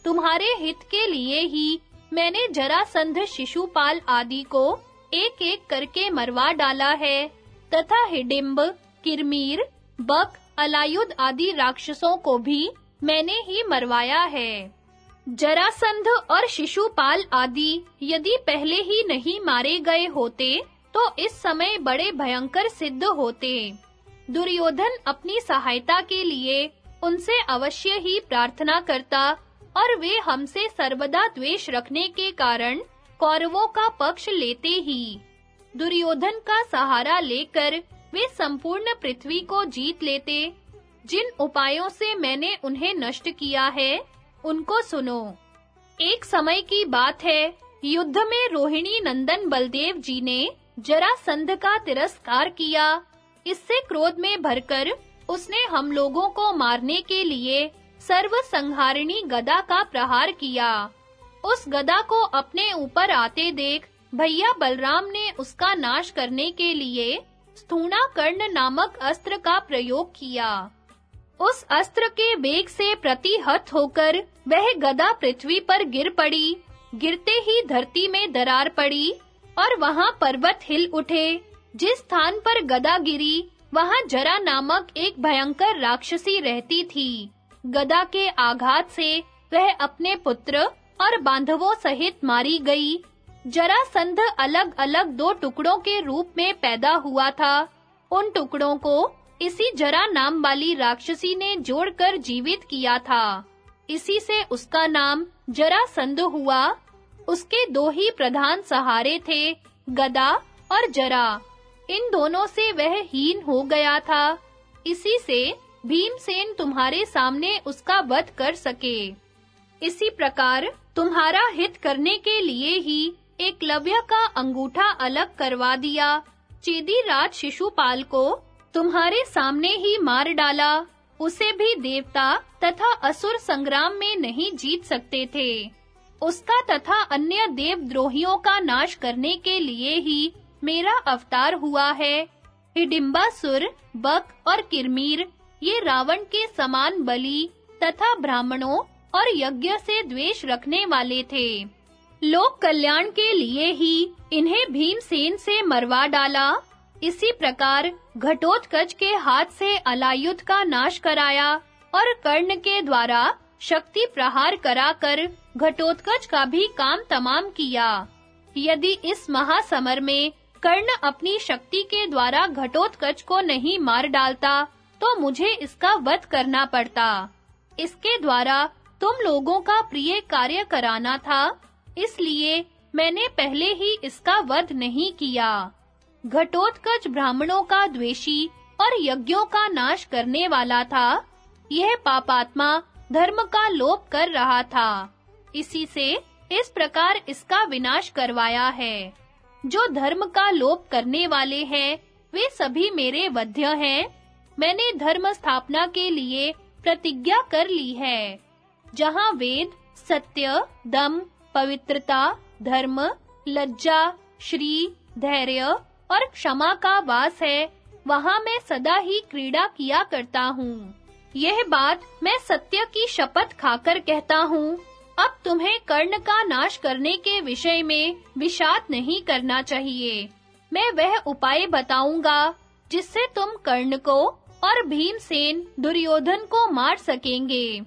तुम्हारे हित के लिए ही मैंने जरासंध शिशुपाल आदि को एक-एक करके मरवा डाला है, तथा हिडिंब, किरमीर, बक अलायुध आदि राक्षसों को भी मैंने ही मरवाया है। जरासंध और शिशुपाल आदि यदि पहले ही नहीं मारे गए होते तो इस समय बड़े भयंकर सिद्ध होते। दुर्योधन अपनी सहायता के लिए उनसे अवश्य ही प्रार्थना करता और वे हमसे सर्वदा द्वेष रखने के कारण कौरवों का पक्ष लेते ही दुर्योधन का सहारा लेकर वे संपूर्ण पृथ्वी को जीत लेते। जिन उपायों से मैंने उन्हें नष्ट किया है, उनको सुनो। एक समय की बात है, युद्ध में रोहिणी नंदन बलदेव जी ने जरासंध का तिरस्कार किया। इससे क्रोध में भरकर उसने हम लोगों को मारने के लिए सर्व संहारिणी गदा का प्रहार किया। उस गदा को अपने ऊपर आते देख भैया बलराम ने उसका नाश करने के लिए स्थूणा कर्ण नामक अस्त्र का प्रयोग किया। उस अस्त्र के वेग से प्रतिहत होकर वह गदा पृथ्वी पर गिर पड़ी, गिरते ही धरती में दरार पड़ी और वहाँ पर्वत हिल उठे। जिस स्थान पर गदा गिरी, वहाँ जरा नामक एक भयंकर राक्षसी रहती थी। गदा के आघात से वह अपने पुत्र और बांधवों सहित मारी गई। जरासंध अलग-अलग दो टुकड़ों के रूप में पैदा हुआ था। उन टुकड़ों को इसी जरा नाम वाली राक्षसी ने जोड़कर जीवित किया था। इसी से उसका नाम जरासंध हुआ। उसके दो ही प्रधान सहारे थे, गदा और जरा। इन दोनों से वह हीन हो गया था। इसी से भीमसेन तुम्हारे सामने उसका वध कर सके। इसी प्रकार तुम्हारा हित करने के लिए ही एक लव्य का अंगूठा अलग करवा दिया। चेदी राज शिशुपाल को तुम्हारे सामने ही मार डाला। उसे भी देवता तथा असुर संग्राम में नहीं जीत सकते थे। उसका तथा अन्य देवद्रोहियों का नाश करने के लिए ही मेरा अवतार हुआ है। हिडिंबासुर बक और किरमीर, ये रावण के समान बलि तथा ब्राह्मणों और यज्ञ से द्वेष रखने वाले थे। लोक कल्याण के लिए ही इन्हें भीमसेन से मरवा डाला। इसी प्रकार घटोत्कच के हाथ से अलायुध का नाश कराया और कर्ण के द्वारा शक्ति प्रहार कराकर घटोत्कच का भी काम तमाम किया। यदि इस महासमर में कर्ण अपनी शक्ति के द्वारा घटोत्कच को नहीं मार डालता तो मुझे इसका वध करना पड़ता। इसके द्वारा तुम लोगों का प्रिय कार्य कराना था। इसलिए मैंने पहले ही इसका वध नहीं किया। घटोत्कच ब्राह्मणों का द्वेषी और यज्ञों का नाश करने वाला था। यह पापात्मा धर्म का लोप कर रहा था। इसी से इस प्रकार इसका विनाश करवाया है। जो धर्म का लोप करने वाले हैं, वे सभी मेरे वध्य हैं। मैंने धर्म स्थापना के लिए प्रतिज्ञा कर ली है। जहाँ वेद, सत्य, दम पवित्रता, धर्म, लज्जा, श्री, धैर्य और क्षमा का वास है। वहाँ मैं सदा ही क्रीड़ा किया करता हूँ। यह बात मैं सत्य की शपथ खाकर कहता हूँ। अब तुम्हें कर्ण का नाश करने के विषय में विषाद नहीं करना चाहिए। मैं वह उपाय बताऊँगा, जिससे तुम कर्ण को और भीमसेन दुर्योधन को मार सकेंगे।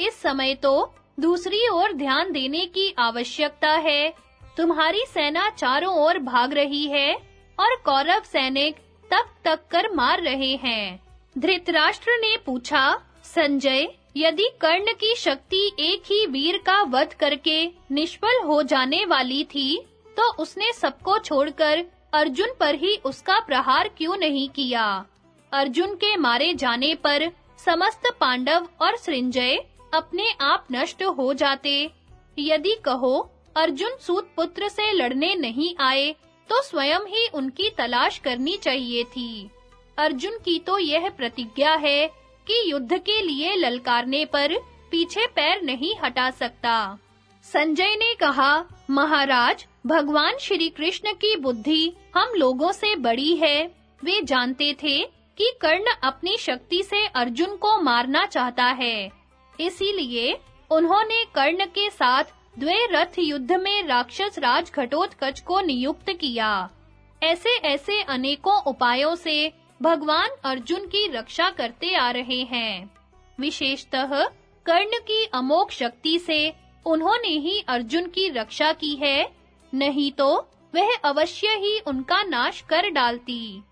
इस समय तो दूसरी ओर ध्यान देने की आवश्यकता है। तुम्हारी सेना चारों ओर भाग रही है और कौरव सैनिक तक तक कर मार रहे हैं। धृतराष्ट्र ने पूछा, संजय, यदि कर्ण की शक्ति एक ही वीर का वध करके निष्फल हो जाने वाली थी तो उसने सबको छोड़कर अर्जुन पर ही उसका प्रहार क्यों नहीं किया? अर्जुन के मारे जाने पर समस्त पांडव और सृंजय अपने आप नष्ट हो जाते। यदि कहो, अर्जुन सूत पुत्र से लड़ने नहीं आए तो स्वयं ही उनकी तलाश करनी चाहिए थी। अर्जुन की तो यह प्रतिज्ञा है कि युद्ध के लिए ललकारने पर पीछे पैर नहीं हटा सकता। संजय ने कहा, महाराज, भगवान श्री कृष्ण की बुद्धि हम लोगों से बड़ी है। वे जानते थे कि कर्ण अपनी शक्ति से अर्जुन को मारना चाहता है। इसीलिए उन्होंने कर्ण के साथ द्वे रथ युद्ध में राक्षस राज घटोत्कच को नियुक्त किया। ऐसे ऐसे अनेकों उपायों से भगवान अर्जुन की रक्षा करते आ रहे हैं। विशेषतः कर्ण की अमोघ शक्ति से उन्होंने ही अर्जुन की रक्षा की है, नहीं तो वह अवश्य ही उनका नाश कर डालती।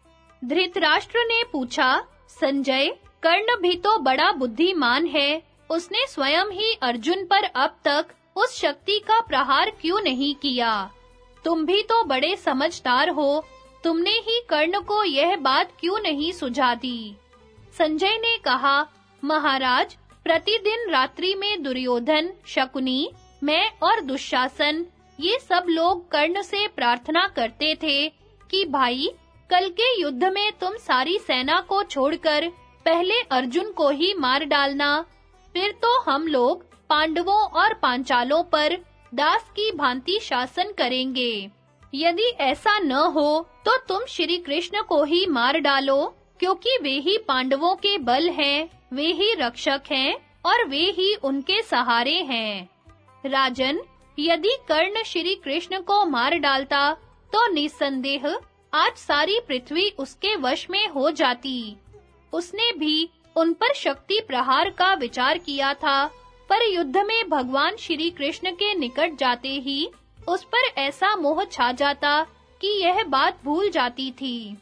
धृतराष्ट्र ने पूछा, संजय, कर्ण भी तो बड़ा बुद्धिमान है उसने स्वयं ही अर्जुन पर अब तक उस शक्ति का प्रहार क्यों नहीं किया? तुम भी तो बड़े समझदार हो, तुमने ही कर्ण को यह बात क्यों नहीं सुझा दी संजय ने कहा, महाराज, प्रतिदिन रात्रि में दुर्योधन, शकुनी, मैं और दुशासन, ये सब लोग कर्ण से प्रार्थना करते थे कि, भाई, कल के युद्ध में तुम सारी सेना को छोड़कर पहले अर्जुन को ही मार डालना फिर तो हम लोग पांडवों और पांचालों पर दास की भांति शासन करेंगे। यदि ऐसा न हो तो तुम श्री कृष्ण को ही मार डालो, क्योंकि वे ही पांडवों के बल हैं, वे ही रक्षक हैं, और वे ही उनके सहारे हैं। राजन, यदि कर्ण श्री कृष्ण को मार डालता तो निसंदेह आज सारी पृथ्वी उसके वश में हो जाती। उसने भी उन पर शक्ति प्रहार का विचार किया था, पर युद्ध में भगवान श्री कृष्ण के निकट जाते ही, उस पर ऐसा मोह छा जाता कि यह बात भूल जाती थी।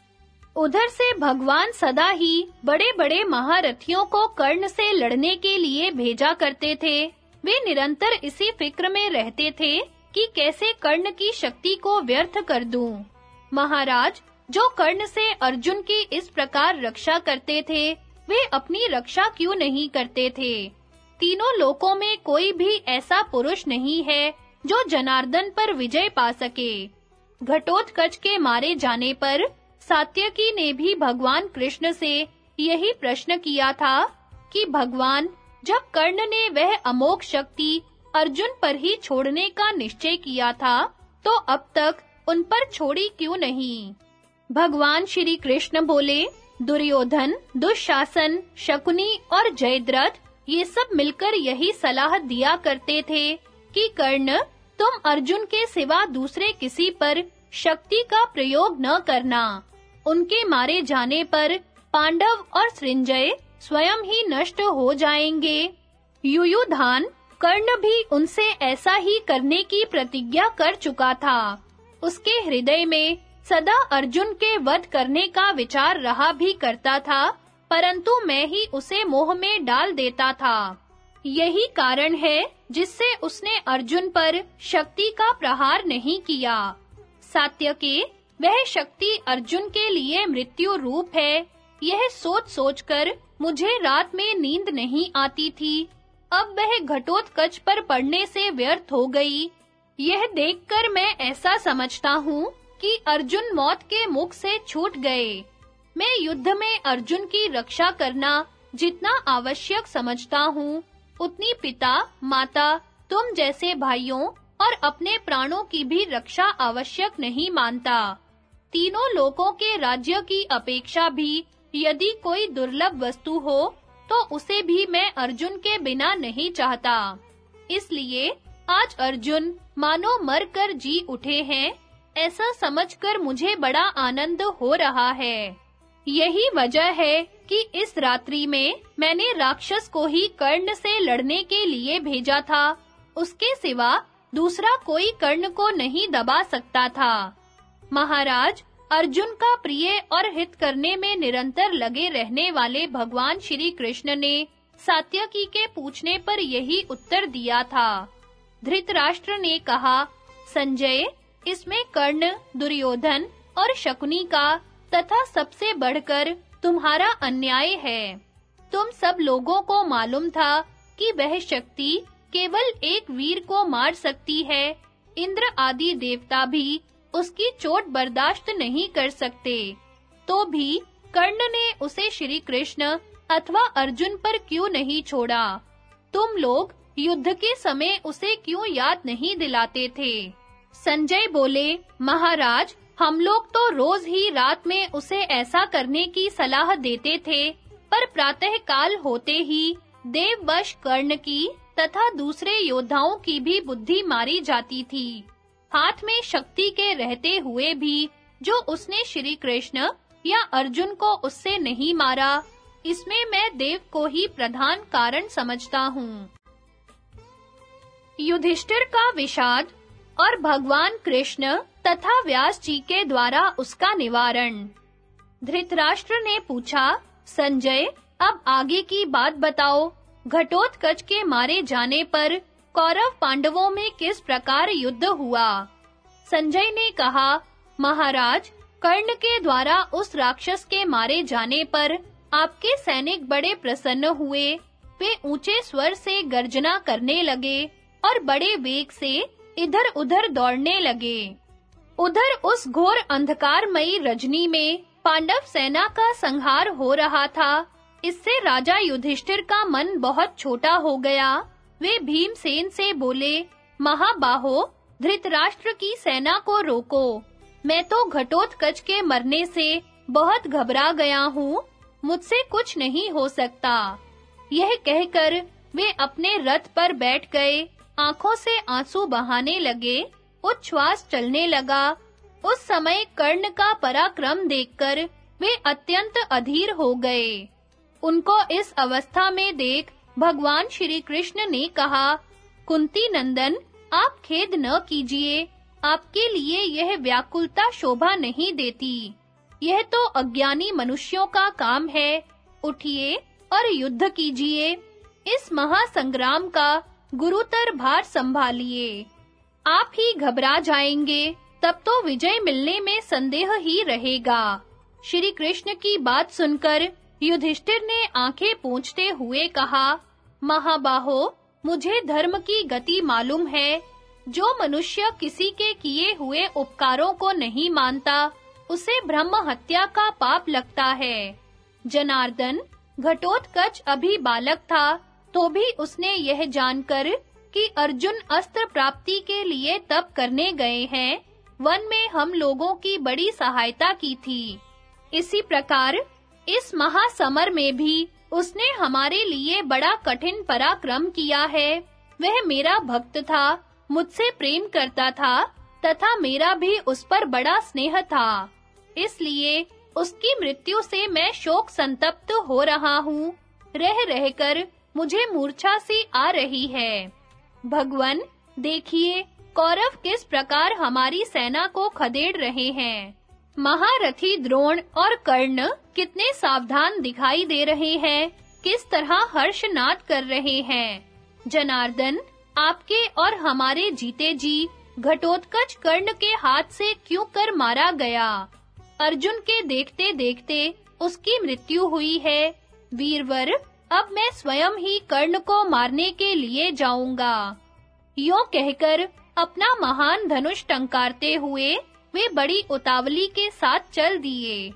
उधर से भगवान सदा ही बड़े-बड़े महारथियों को कर्ण से लड़ने के लिए भेजा करते थे। वे निरंतर इसी फ़िक्र में रहते थे कि कैसे कर्ण की शक्ति को व्यर्थ कर दूँ। महाराज, जो कर्ण से अर्जुन की इस प्रकार रक्षा करते थे वे अपनी रक्षा क्यों नहीं करते थे? तीनों लोकों में कोई भी ऐसा पुरुष नहीं है जो जनार्दन पर विजय पा सके। घटोत्कच के मारे जाने पर सात्यकी ने भी भगवान कृष्ण से यही प्रश्न किया था कि भगवान, जब कर्ण ने वह अमोघ शक्ति अर्जुन पर ही छोड़ने का निश्चय किया था तो अब तक उन पर छोड़ी क्यों नहीं? भगवान श्री कृष्ण बोले दुर्योधन, दुशासन, शकुनी और जयद्रथ ये सब मिलकर यही सलाह दिया करते थे कि कर्ण, तुम अर्जुन के सिवा दूसरे किसी पर शक्ति का प्रयोग न करना। उनके मारे जाने पर पांडव और सृंजय स्वयं ही नष्ट हो जाएँगे। युयुधान, कर्ण भी उनसे ऐसा ही करने की प्रतिज्ञा कर चुका था। उसके हृदय में सदा अर्जुन के वध करने का विचार रहा भी करता था, परंतु मैं ही उसे मोह में डाल देता था। यही कारण है जिससे उसने अर्जुन पर शक्ति का प्रहार नहीं किया। सात्यके वह शक्ति अर्जुन के लिए मृत्यु रूप है, यह सोच सोचकर मुझे रात में नींद नहीं आती थी। अब वह घटोत्कच पर पड़ने से व्यर्थ हो गई। यह देखकर मैं ऐसा समझता हूँ कि अर्जुन मौत के मुख से छूट गए। मैं युद्ध में अर्जुन की रक्षा करना जितना आवश्यक समझता हूँ, उतनी पिता, माता, तुम जैसे भाइयों और अपने प्राणों की भी रक्षा आवश्यक नहीं मानता। तीनों लोकों के राज्य की अपेक्षा भी यदि कोई दुर्लभ वस्तु हो तो उसे भी मैं अर्जुन के बिना नहीं चाहता। इसलिए आज अर्जुन मानो मर कर जी उठे हैं ऐसा समझकर मुझे बड़ा आनंद हो रहा है। यही वजह है कि इस रात्रि में मैंने राक्षस को ही कर्ण से लड़ने के लिए भेजा था। उसके सिवा दूसरा कोई कर्ण को नहीं दबा सकता था। महाराज, अर्जुन का प्रिय और हित करने में निरंतर लगे रहने वाले भगवान श्री कृष्ण ने सात्यकी के पूछने पर यही उत्तर दिया था। धृतराष्ट्र ने कहा, संजय इसमें कर्ण, दुर्योधन और शकुनी का तथा सबसे बढ़कर तुम्हारा अन्याय है। तुम सब लोगों को मालूम था कि वह शक्ति केवल एक वीर को मार सकती है। इंद्र आदि देवता भी उसकी चोट बर्दाश्त नहीं कर सकते। तो भी कर्ण ने उसे श्री कृष्ण अथवा अर्जुन पर क्यों नहीं छोड़ा? तुम लोग युद्ध के समय उसे क्यों याद नहीं दिलाते थे? संजय बोले, महाराज, हम लोग तो रोज ही रात में उसे ऐसा करने की सलाह देते थे, पर प्रातः काल होते ही देववश कर्ण की तथा दूसरे योद्धाओं की भी बुद्धि मारी जाती थी। हाथ में शक्ति के रहते हुए भी जो उसने श्री कृष्ण या अर्जुन को उससे नहीं मारा, इसमें मैं देव को ही प्रधान कारण समझता हूँ। युधिष्ठिर का विषाद और भगवान कृष्ण तथा व्यास जी के द्वारा उसका निवारण। धृतराष्ट्र ने पूछा, संजय, अब आगे की बात बताओ। घटोत्कच के मारे जाने पर कौरव पांडवों में किस प्रकार युद्ध हुआ? संजय ने कहा, महाराज, कर्ण के द्वारा उस राक्षस के मारे जाने पर आपके सैनिक बड़े प्रसन्न हुए। वे ऊँचे स्वर से गर्जना करने लगे और बड़े वेग से इधर-उधर दौड़ने लगे। उधर उस घोर अंधकारमयी रजनी में पांडव सेना का संहार हो रहा था। इससे राजा युधिष्ठिर का मन बहुत छोटा हो गया। वे भीमसेन से बोले, महाबाहो, धृतराष्ट्र की सेना को रोको। मैं तो घटोत्कच के मरने से बहुत घबरा गया हूँ। मुझसे कुछ नहीं हो सकता। यह कहकर वे अपने रथ पर बैठ गए। आँखों से आँसू बहाने लगे उच्छ्वास चलने लगा। उस समय कर्ण का पराक्रम देखकर वे अत्यंत अधीर हो गए। उनको इस अवस्था में देख भगवान श्री कृष्ण ने कहा, कुंती नंदन, आप खेद न कीजिए। आपके लिए यह व्याकुलता शोभा नहीं देती। यह तो अज्ञानी मनुष्यों का काम है। उठिए और युद्ध कीजिए। इस महासंग्राम का गुरुतर भार संभालिए। आप ही घबरा जाएँगे, तब तो विजय मिलने में संदेह ही रहेगा। श्री कृष्ण की बात सुनकर युधिष्ठिर ने आँखें पूंछते हुए कहा, महाबाहो, मुझे धर्म की गति मालूम है। जो मनुष्य किसी के किए हुए उपकारों को नहीं मानता, उसे ब्रह्म हत्या का पाप लगता है। जनार्दन, घटोत्कच अभी बालक था। तो भी उसने यह जानकर कि अर्जुन अस्त्र प्राप्ति के लिए तप करने गए हैं। वन में हम लोगों की बड़ी सहायता की थी। इसी प्रकार, इस महासमर में भी उसने हमारे लिए बड़ा कठिन पराक्रम किया है। वह मेरा भक्त था, मुझसे प्रेम करता था, तथा मेरा भी उस पर बड़ा स्नेह था। इसलिए उसकी मृत्यु से मैं शोक संतप्त हो रहा हूँ। रह रहकर मुझे मूर्छा सी आ रही है। भगवन, देखिए, कौरव किस प्रकार हमारी सेना को खदेड़ रहे हैं। महारथी द्रोण और कर्ण कितने सावधान दिखाई दे रहे हैं, किस तरह हर्षनाद कर रहे हैं। जनार्दन, आपके और हमारे जीते जी, घटोत्कच कर्ण के हाथ से क्यों कर मारा गया? अर्जुन के देखते-देखते उसकी मृत्यु हुई है। वीरवर अब मैं स्वयं ही कर्ण को मारने के लिए जाऊँगा। यो कहकर अपना महान धनुष टंकारते हुए वे बड़ी उतावली के साथ चल दिए।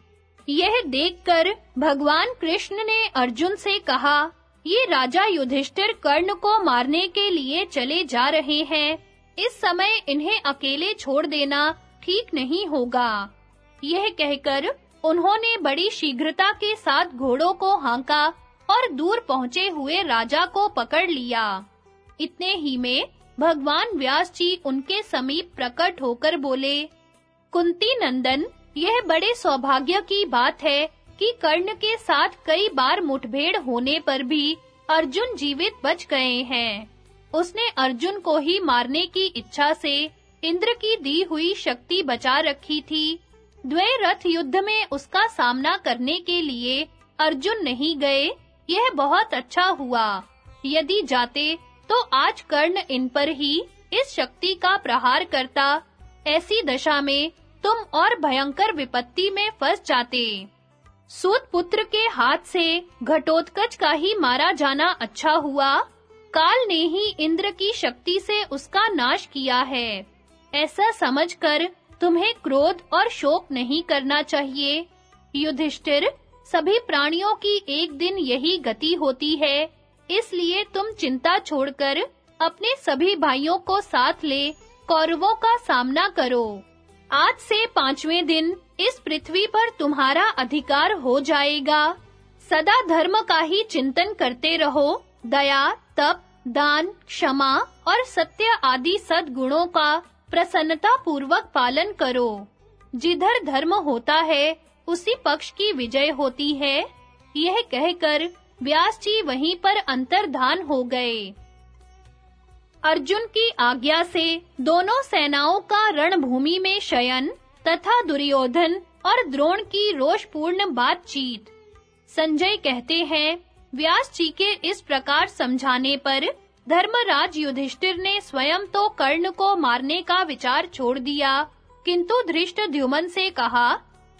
यह देखकर भगवान कृष्ण ने अर्जुन से कहा, ये राजा युधिष्ठिर कर्ण को मारने के लिए चले जा रहे हैं। इस समय इन्हें अकेले छोड़ देना ठीक नहीं होगा। यह कहकर उन्होंने बड़ी शीघ्रता के साथ घोड़ों को हांका और दूर पहुँचे हुए राजा को पकड़ लिया। इतने ही में भगवान व्यास जी उनके समीप प्रकट होकर बोले, कुंती नंदन, यह बड़े सौभाग्य की बात है कि कर्ण के साथ कई बार मुठभेड़ होने पर भी अर्जुन जीवित बच गए हैं। उसने अर्जुन को ही मारने की इच्छा से इंद्र की दी हुई शक्ति बचा रखी थी। द्वे रथ युद्ध में उसका सामना करने के लिए अर्जुन नहीं गए यह बहुत अच्छा हुआ। यदि जाते तो आज कर्ण इन पर ही इस शक्ति का प्रहार करता। ऐसी दशा में तुम और भयंकर विपत्ति में फंस जाते। सूत पुत्र के हाथ से घटोत्कच का ही मारा जाना अच्छा हुआ। काल ने ही इंद्र की शक्ति से उसका नाश किया है। ऐसा समझकर तुम्हें क्रोध और शोक नहीं करना चाहिए। युधिष्ठिर सभी प्राणियों की एक दिन यही गति होती है। इसलिए तुम चिंता छोड़कर अपने सभी भाइयों को साथ ले, कौरवों का सामना करो। आज से पाँचवें दिन इस पृथ्वी पर तुम्हारा अधिकार हो जाएगा। सदा धर्म का ही चिंतन करते रहो। दया, तप, दान, क्षमा और सत्य आदि सद्गुणों का प्रसन्नता पूर्वक पालन करो। जिधर धर्म होता है उसी पक्ष की विजय होती है। यह कहकर व्यास जी वहीं पर अंतर्धान हो गए। अर्जुन की आज्ञा से दोनों सेनाओं का रणभूमि में शयन तथा दुर्योधन और द्रोण की रोषपूर्ण बातचीत। संजय कहते हैं, व्यास जी के इस प्रकार समझाने पर धर्मराज युधिष्ठिर ने स्वयं तो कर्ण को मारने का विचार छोड़ दिया, किंतु धृष्टद्युमन से कहा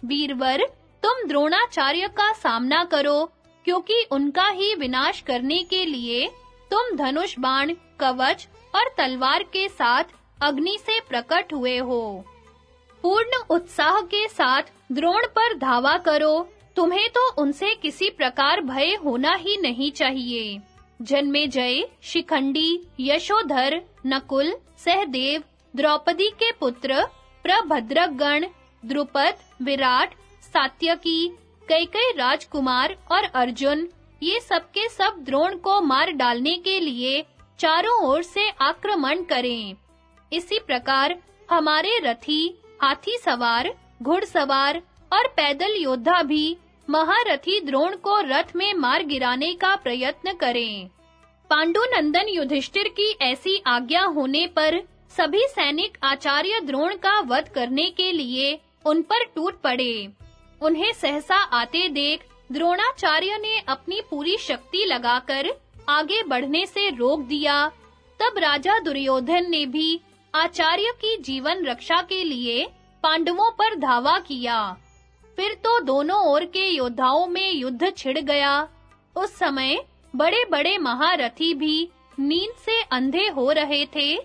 वीरवर, तुम द्रोणाचार्य का सामना करो, क्योंकि उनका ही विनाश करने के लिए तुम धनुष बाण, कवच और तलवार के साथ अग्नि से प्रकट हुए हो। पूर्ण उत्साह के साथ द्रोण पर धावा करो, तुम्हें तो उनसे किसी प्रकार भय होना ही नहीं चाहिए। जन्मे जय, शिखंडी, यशोधर, नकुल, सहदेव, द्रौपदी के पुत्र, प्रभद्रगण द्रुपद, विराट, सात्यकी कई कई राजकुमार और अर्जुन, ये सबके सब द्रोण को मार डालने के लिए चारों ओर से आक्रमण करें। इसी प्रकार हमारे रथी, हाथी सवार, घुड़सवार और पैदल योद्धा भी महारथी द्रोण को रथ में मार गिराने का प्रयत्न करें। पांडुनंदन युधिष्ठिर की ऐसी आज्ञा होने पर सभी सैनिक आचार्य द्रोण का वध करने के लिए उन पर टूट पड़े। उन्हें सहसा आते देख द्रोणाचार्य ने अपनी पूरी शक्ति लगाकर आगे बढ़ने से रोक दिया। तब राजा दुर्योधन ने भी आचार्य की जीवन रक्षा के लिए पांडवों पर धावा किया। फिर तो दोनों ओर के योद्धाओं में युद्ध छिड़ गया। उस समय बड़े-बड़े महारथी भी नींद से अंधे हो रहे थे।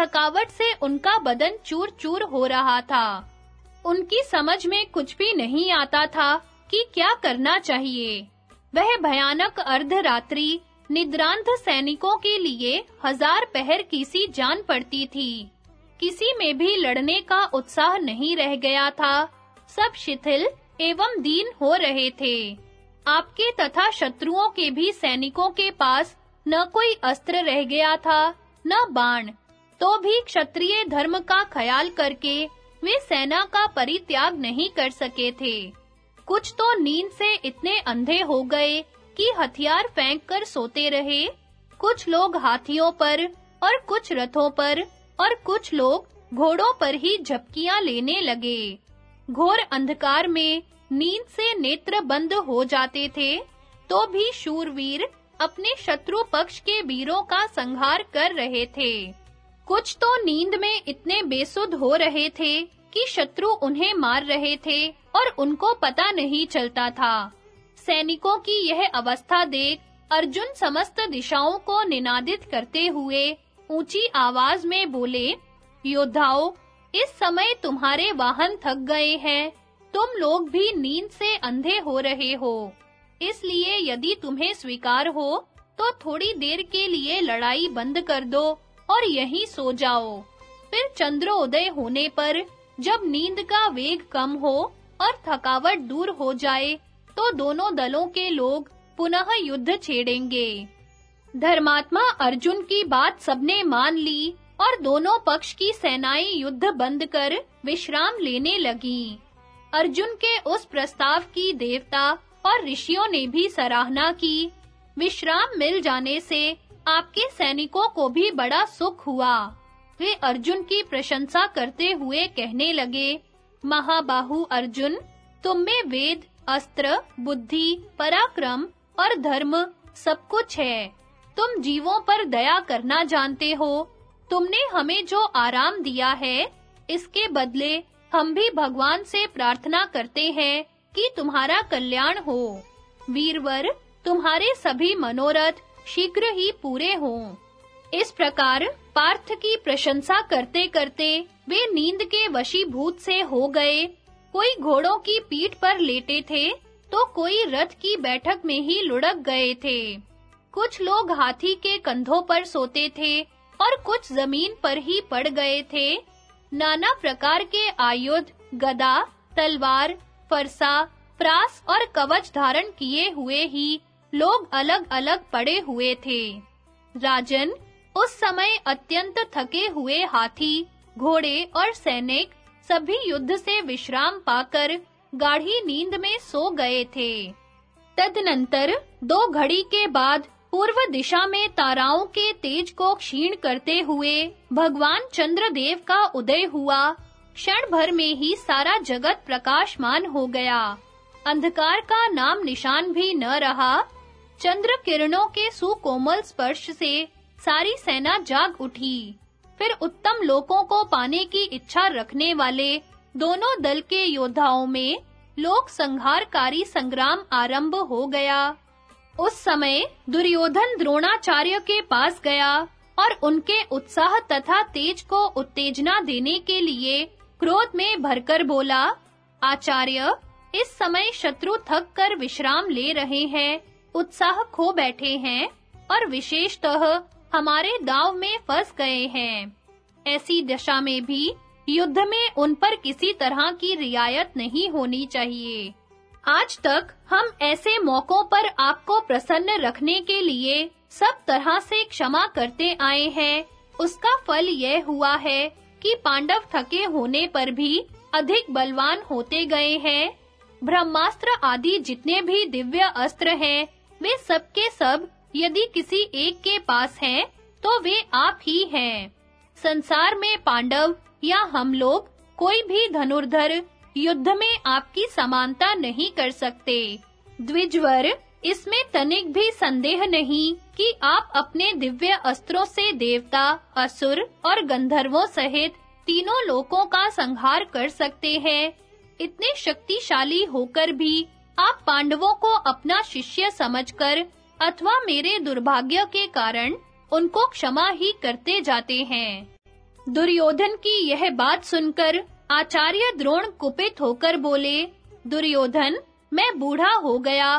थकावट से उनका बदन चूर-चूर हो रहा था। उनकी समझ में कुछ भी नहीं आता था कि क्या करना चाहिए। वह भयानक अर्धरात्रि निद्रांत सैनिकों के लिए हज़ार पहर की सी जान पड़ती थी। किसी में भी लड़ने का उत्साह नहीं रह गया था। सब शिथिल एवं दीन हो रहे थे। आपके तथा शत्रुओं के भी सैनिकों के पास न कोई अस्त्र रह गया था, न बाण। तो भी क्षत्रिय धर्म का ख्याल करके वे सेना का परित्याग नहीं कर सके थे। कुछ तो नींद से इतने अंधे हो गए कि हथियार फेंक कर सोते रहे। कुछ लोग हाथियों पर और कुछ रथों पर और कुछ लोग घोड़ों पर ही झपकियाँ लेने लगे। घोर अंधकार में नींद से नेत्र बंद हो जाते थे तो भी शूरवीर अपने शत्रु पक्ष के वीरों का संहार कर रहे थे। कुछ तो नींद में इतने बेसुध हो रहे थे कि शत्रु उन्हें मार रहे थे और उनको पता नहीं चलता था। सैनिकों की यह अवस्था देख अर्जुन समस्त दिशाओं को निनादित करते हुए ऊँची आवाज़ में बोले, योद्धाओं, इस समय तुम्हारे वाहन थक गए हैं। तुम लोग भी नींद से अंधे हो रहे हो। इसलिए यदि तुम्हें स्वीकार हो तो थोड़ी देर के लिए लड़ाई बंद कर दो और यहीं सो जाओ। फिर चंद्रोदय होने पर जब नींद का वेग कम हो और थकावट दूर हो जाए तो दोनों दलों के लोग पुनः युद्ध छेड़ेंगे। धर्मात्मा अर्जुन की बात सबने मान ली और दोनों पक्ष की सेनाएँ युद्ध बंद कर विश्राम लेने लगीं। अर्जुन के उस प्रस्ताव की देवता और ऋषियों ने भी सराहना की। विश्राम मिल जाने से आपके सैनिकों को भी बड़ा सुख हुआ। वे अर्जुन की प्रशंसा करते हुए कहने लगे, महाबाहु अर्जुन, तुम में वेद, अस्त्र, बुद्धि, पराक्रम और धर्म सब कुछ है। तुम जीवों पर दया करना जानते हो। तुमने हमें जो आराम दिया है, इसके बदले हम भी भगवान से प्रार्थना करते हैं कि तुम्हारा कल्याण हो। वीरवर, तुम्हारे सभी मनोरथ शीघ्र ही पूरे हों। इस प्रकार पार्थ की प्रशंसा करते-करते वे नींद के वशीभूत से हो गए। कोई घोड़ों की पीठ पर लेटे थे तो कोई रथ की बैठक में ही लुढ़क गए थे। कुछ लोग हाथी के कंधों पर सोते थे और कुछ ज़मीन पर ही पड़ गए थे। नाना प्रकार के आयुध, गदा, तलवार, फरसा, प्रास और कवच धारण किए हुए ही लोग अलग-अलग पड़े हुए थे। राजन उस समय अत्यंत थके हुए हाथी, घोड़े और सैनिक सभी युद्ध से विश्राम पाकर गाढ़ी नींद में सो गए थे। तदनंतर दो घड़ी के बाद पूर्व दिशा में ताराओं के तेज को क्षीण करते हुए भगवान चंद्रदेव का उदय हुआ। क्षण भर में ही सारा जगत प्रकाशमान हो गया। अंधकार का नाम निशान भी न रहा चंद्र किरणों के सुकोमल स्पर्श से सारी सेना जाग उठी। फिर उत्तम लोकों को पाने की इच्छा रखने वाले दोनों दल के योद्धाओं में लोक संहारकारी संग्राम आरंभ हो गया। उस समय दुर्योधन द्रोणाचार्य के पास गया और उनके उत्साह तथा तेज को उत्तेजना देने के लिए क्रोध में भरकर बोला, आचार्य, इस समय शत्रु थक कर विश्राम ले रहे हैं। उत्साह खो बैठे हैं और विशेषतः हमारे दाव में फंस गए हैं। ऐसी दशा में भी युद्ध में उन पर किसी तरह की रियायत नहीं होनी चाहिए। आज तक हम ऐसे मौकों पर आपको प्रसन्न रखने के लिए सब तरह से क्षमा करते आए हैं। उसका फल यह हुआ है कि पांडव थके होने पर भी अधिक बलवान होते गए हैं। ब्रह्मास्त्र आदि जितने भी दिव्य अस्त्र हैं वे सब के सब यदि किसी एक के पास हैं तो वे आप ही हैं। संसार में पांडव या हम लोग कोई भी धनुर्धर युद्ध में आपकी समानता नहीं कर सकते। द्विजवर, इसमें तनिक भी संदेह नहीं कि आप अपने दिव्य अस्त्रों से देवता, असुर और गंधर्वों सहित तीनों लोकों का संहार कर सकते हैं। इतने शक्तिशाली होकर भी आप पांडवों को अपना शिष्य समझकर अथवा मेरे दुर्भाग्य के कारण उनको क्षमा ही करते जाते हैं। दुर्योधन की यह बात सुनकर आचार्य द्रोण कुपित होकर बोले, दुर्योधन, मैं बूढ़ा हो गया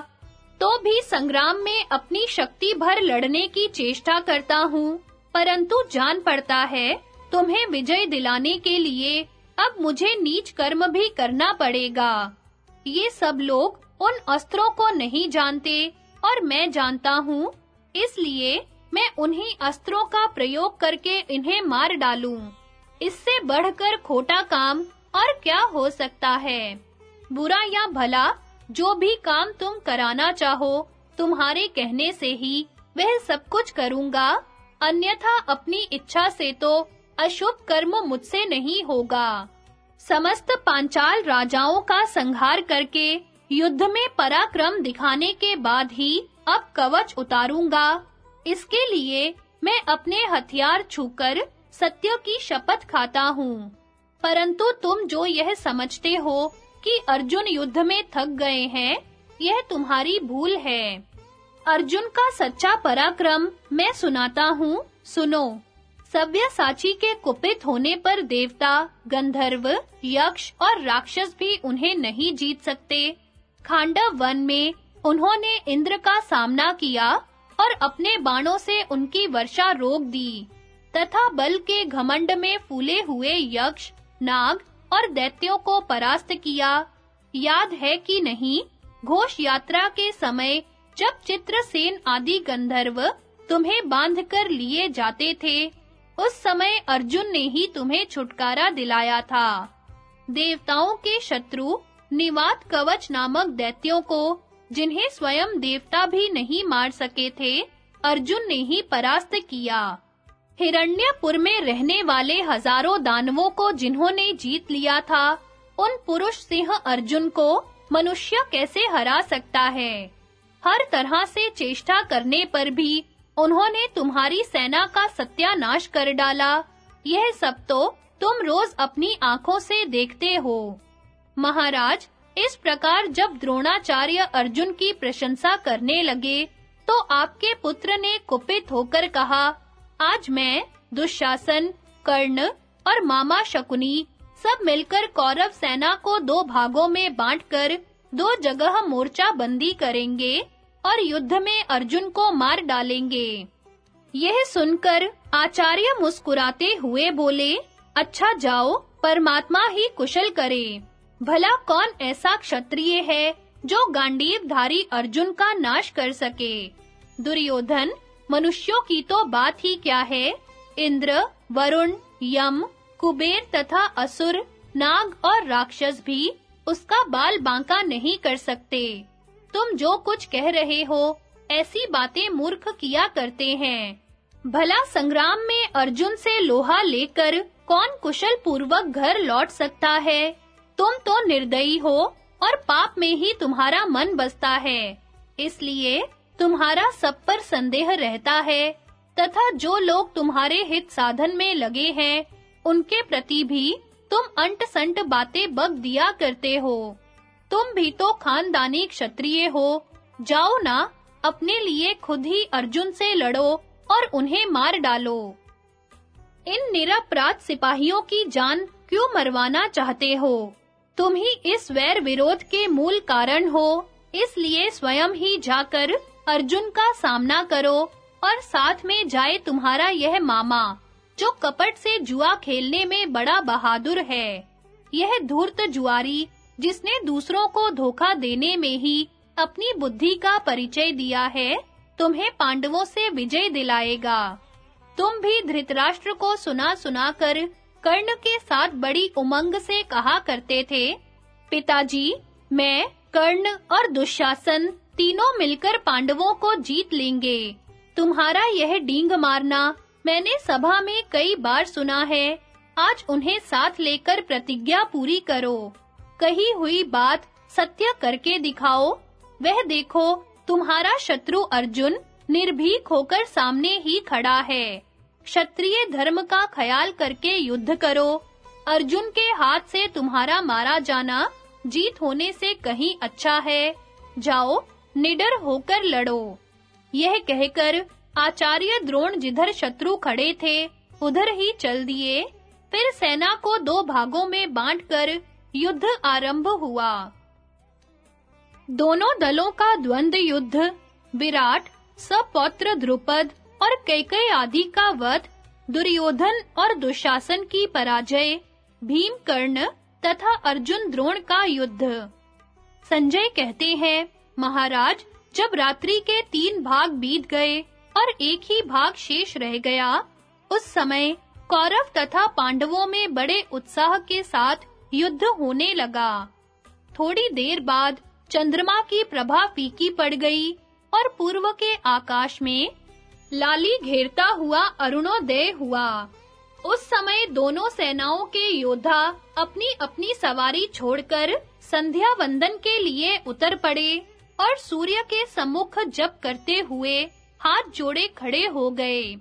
तो भी संग्राम में अपनी शक्ति भर लड़ने की चेष्टा करता हूँ, परंतु जान पड़ता है तुम्हें विजय दिलाने के लिए अब मुझे नीच कर्म भी करना पड़ेगा। ये सब लोग उन अस्त्रों को नहीं जानते और मैं जानता हूँ, इसलिए मैं उन्हीं अस्त्रों का प्रयोग करके इन्हें मार डालूं। इससे बढ़कर खोटा काम और क्या हो सकता है? बुरा या भला, जो भी काम तुम कराना चाहो, तुम्हारे कहने से ही वह सब कुछ करूँगा। अन्यथा अपनी इच्छा से तो अशुभ कर्म मुझसे नहीं होगा। समस्त पांचाल राजाओं का संहार करके युद्ध में पराक्रम दिखाने के बाद ही अब कवच उतारूँगा। इसके लिए मैं अपने हथियार छूकर सत्य की शपथ खाता हूँ। परंतु तुम जो यह समझते हो कि अर्जुन युद्ध में थक गए हैं, यह तुम्हारी भूल है। अर्जुन का सच्चा पराक्रम मैं सुनाता हूँ। सुनो, सव्य साची के कुपित होने पर देवता, गंधर्व, यक्ष और राक्षस भी उन्हें नहीं जीत सकते। खांडव वन में उन्होंने इंद्र का सामना किया और अपने बाणों से उनकी वर्षा रोक दी, तथा बल के घमंड में फूले हुए यक्ष, नाग और दैत्यों को परास्त किया। याद है कि नहीं, घोष यात्रा के समय जब चित्रसेन आदि गंधर्व तुम्हें बांधकर लिए जाते थे, उस समय अर्जुन ने ही तुम्हें छुटकारा दिलाया था। देवताओं के शत्रु निवात कवच नामक दैत्यों को, जिन्हें स्वयं देवता भी नहीं मार सके थे, अर्जुन ने ही परास्त किया। हिरण्यपुर में रहने वाले हज़ारों दानवों को जिन्होंने जीत लिया था, उन पुरुष सिंह अर्जुन को मनुष्य कैसे हरा सकता है? हर तरह से चेष्टा करने पर भी उन्होंने तुम्हारी सेना का सत्यानाश कर डाला। यह सब तो तुम रोज अपनी आँखों से देखते हो। महाराज, इस प्रकार जब द्रोणाचार्य अर्जुन की प्रशंसा करने लगे तो आपके पुत्र ने कुपित होकर कहा, आज मैं, दुशासन, कर्ण और मामा शकुनी सब मिलकर कौरव सेना को दो भागों में बांटकर दो जगह मोर्चा बंदी करेंगे और युद्ध में अर्जुन को मार डालेंगे। यह सुनकर आचार्य मुस्कुराते हुए बोले अच्छा जाओ, परमात्मा ही कुशल करे। भला कौन ऐसा क्षत्रिय है जो गांडीवधारी अर्जुन का नाश कर सके? दुर्योधन, मनुष्यों की तो बात ही क्या है? इंद्र, वरुण, यम, कुबेर तथा असुर, नाग और राक्षस भी उसका बाल बांका नहीं कर सकते। तुम जो कुछ कह रहे हो, ऐसी बातें मूर्ख किया करते हैं। भला संग्राम में अर्जुन से लोहा लेकर कौन कुशल पूर्वक घर लौट सकता है? तुम तो निर्दयी हो और पाप में ही तुम्हारा मन बसता है। इसलिए तुम्हारा सब पर संदेह रहता है तथा जो लोग तुम्हारे हित साधन में लगे हैं, उनके प्रति भी तुम अंट संट बातें बक दिया करते हो। तुम भी तो खानदानी क्षत्रिय हो, जाओ ना, अपने लिए खुद ही अर्जुन से लड़ो और उन्हें मार डालो। इन निरपराध सिपाहियों की जान क्यों मरवाना चाहते हो? तुम ही इस वैर विरोध के मूल कारण हो। इसलिए स्वयं ही जाकर अर्जुन का सामना करो और साथ में जाए तुम्हारा यह मामा, जो कपट से जुआ खेलने में बड़ा बहादुर है। यह धूर्त जुआरी, जिसने दूसरों को धोखा देने में ही अपनी बुद्धि का परिचय दिया है, तुम्हें पांडवों से विजय दिलाएगा। तुम भी धृतराष्ट्र को सुना सुना कर कर्ण के साथ बड़ी उमंग से कहा करते थे, पिताजी, मैं, कर्ण और दुशासन तीनों मिलकर पांडवों को जीत लेंगे। तुम्हारा यह डींग मारना मैंने सभा में कई बार सुना है। आज उन्हें साथ लेकर प्रतिज्ञा पूरी करो। कही हुई बात सत्य करके दिखाओ। वह देखो, तुम्हारा शत्रु अर्जुन निर्भीक होकर सामने ही खड़ा है। क्षत्रिय धर्म का ख्याल करके युद्ध करो। अर्जुन के हाथ से तुम्हारा मारा जाना, जीत होने से कहीं अच्छा है। जाओ, निडर होकर लड़ो। यह कहकर आचार्य द्रोण जिधर शत्रु खड़े थे, उधर ही चल दिए। फिर सेना को दो भागों में बांटकर युद्ध आरंभ हुआ। दोनों दलों का द्वंद्व युद्ध, विराट, सपौत्र द्रुपद और कैकई आदि का वध, दुर्योधन और दुशासन की पराजय भीम कर्ण तथा अर्जुन द्रोण का युद्ध। संजय कहते हैं, महाराज, जब रात्रि के तीन भाग बीत गए और एक ही भाग शेष रह गया, उस समय कौरव तथा पांडवों में बड़े उत्साह के साथ युद्ध होने लगा। थोड़ी देर बाद चंद्रमा की प्रभा फीकी पड़ गई और पूर्व के आकाश में लाली घेरता हुआ, अरुणोदय हुआ। उस समय दोनों सेनाओं के योद्धा अपनी-अपनी सवारी छोड़कर संध्या वंदन के लिए उतर पड़े और सूर्य के सम्मुख जप करते हुए हाथ जोड़े खड़े हो गए।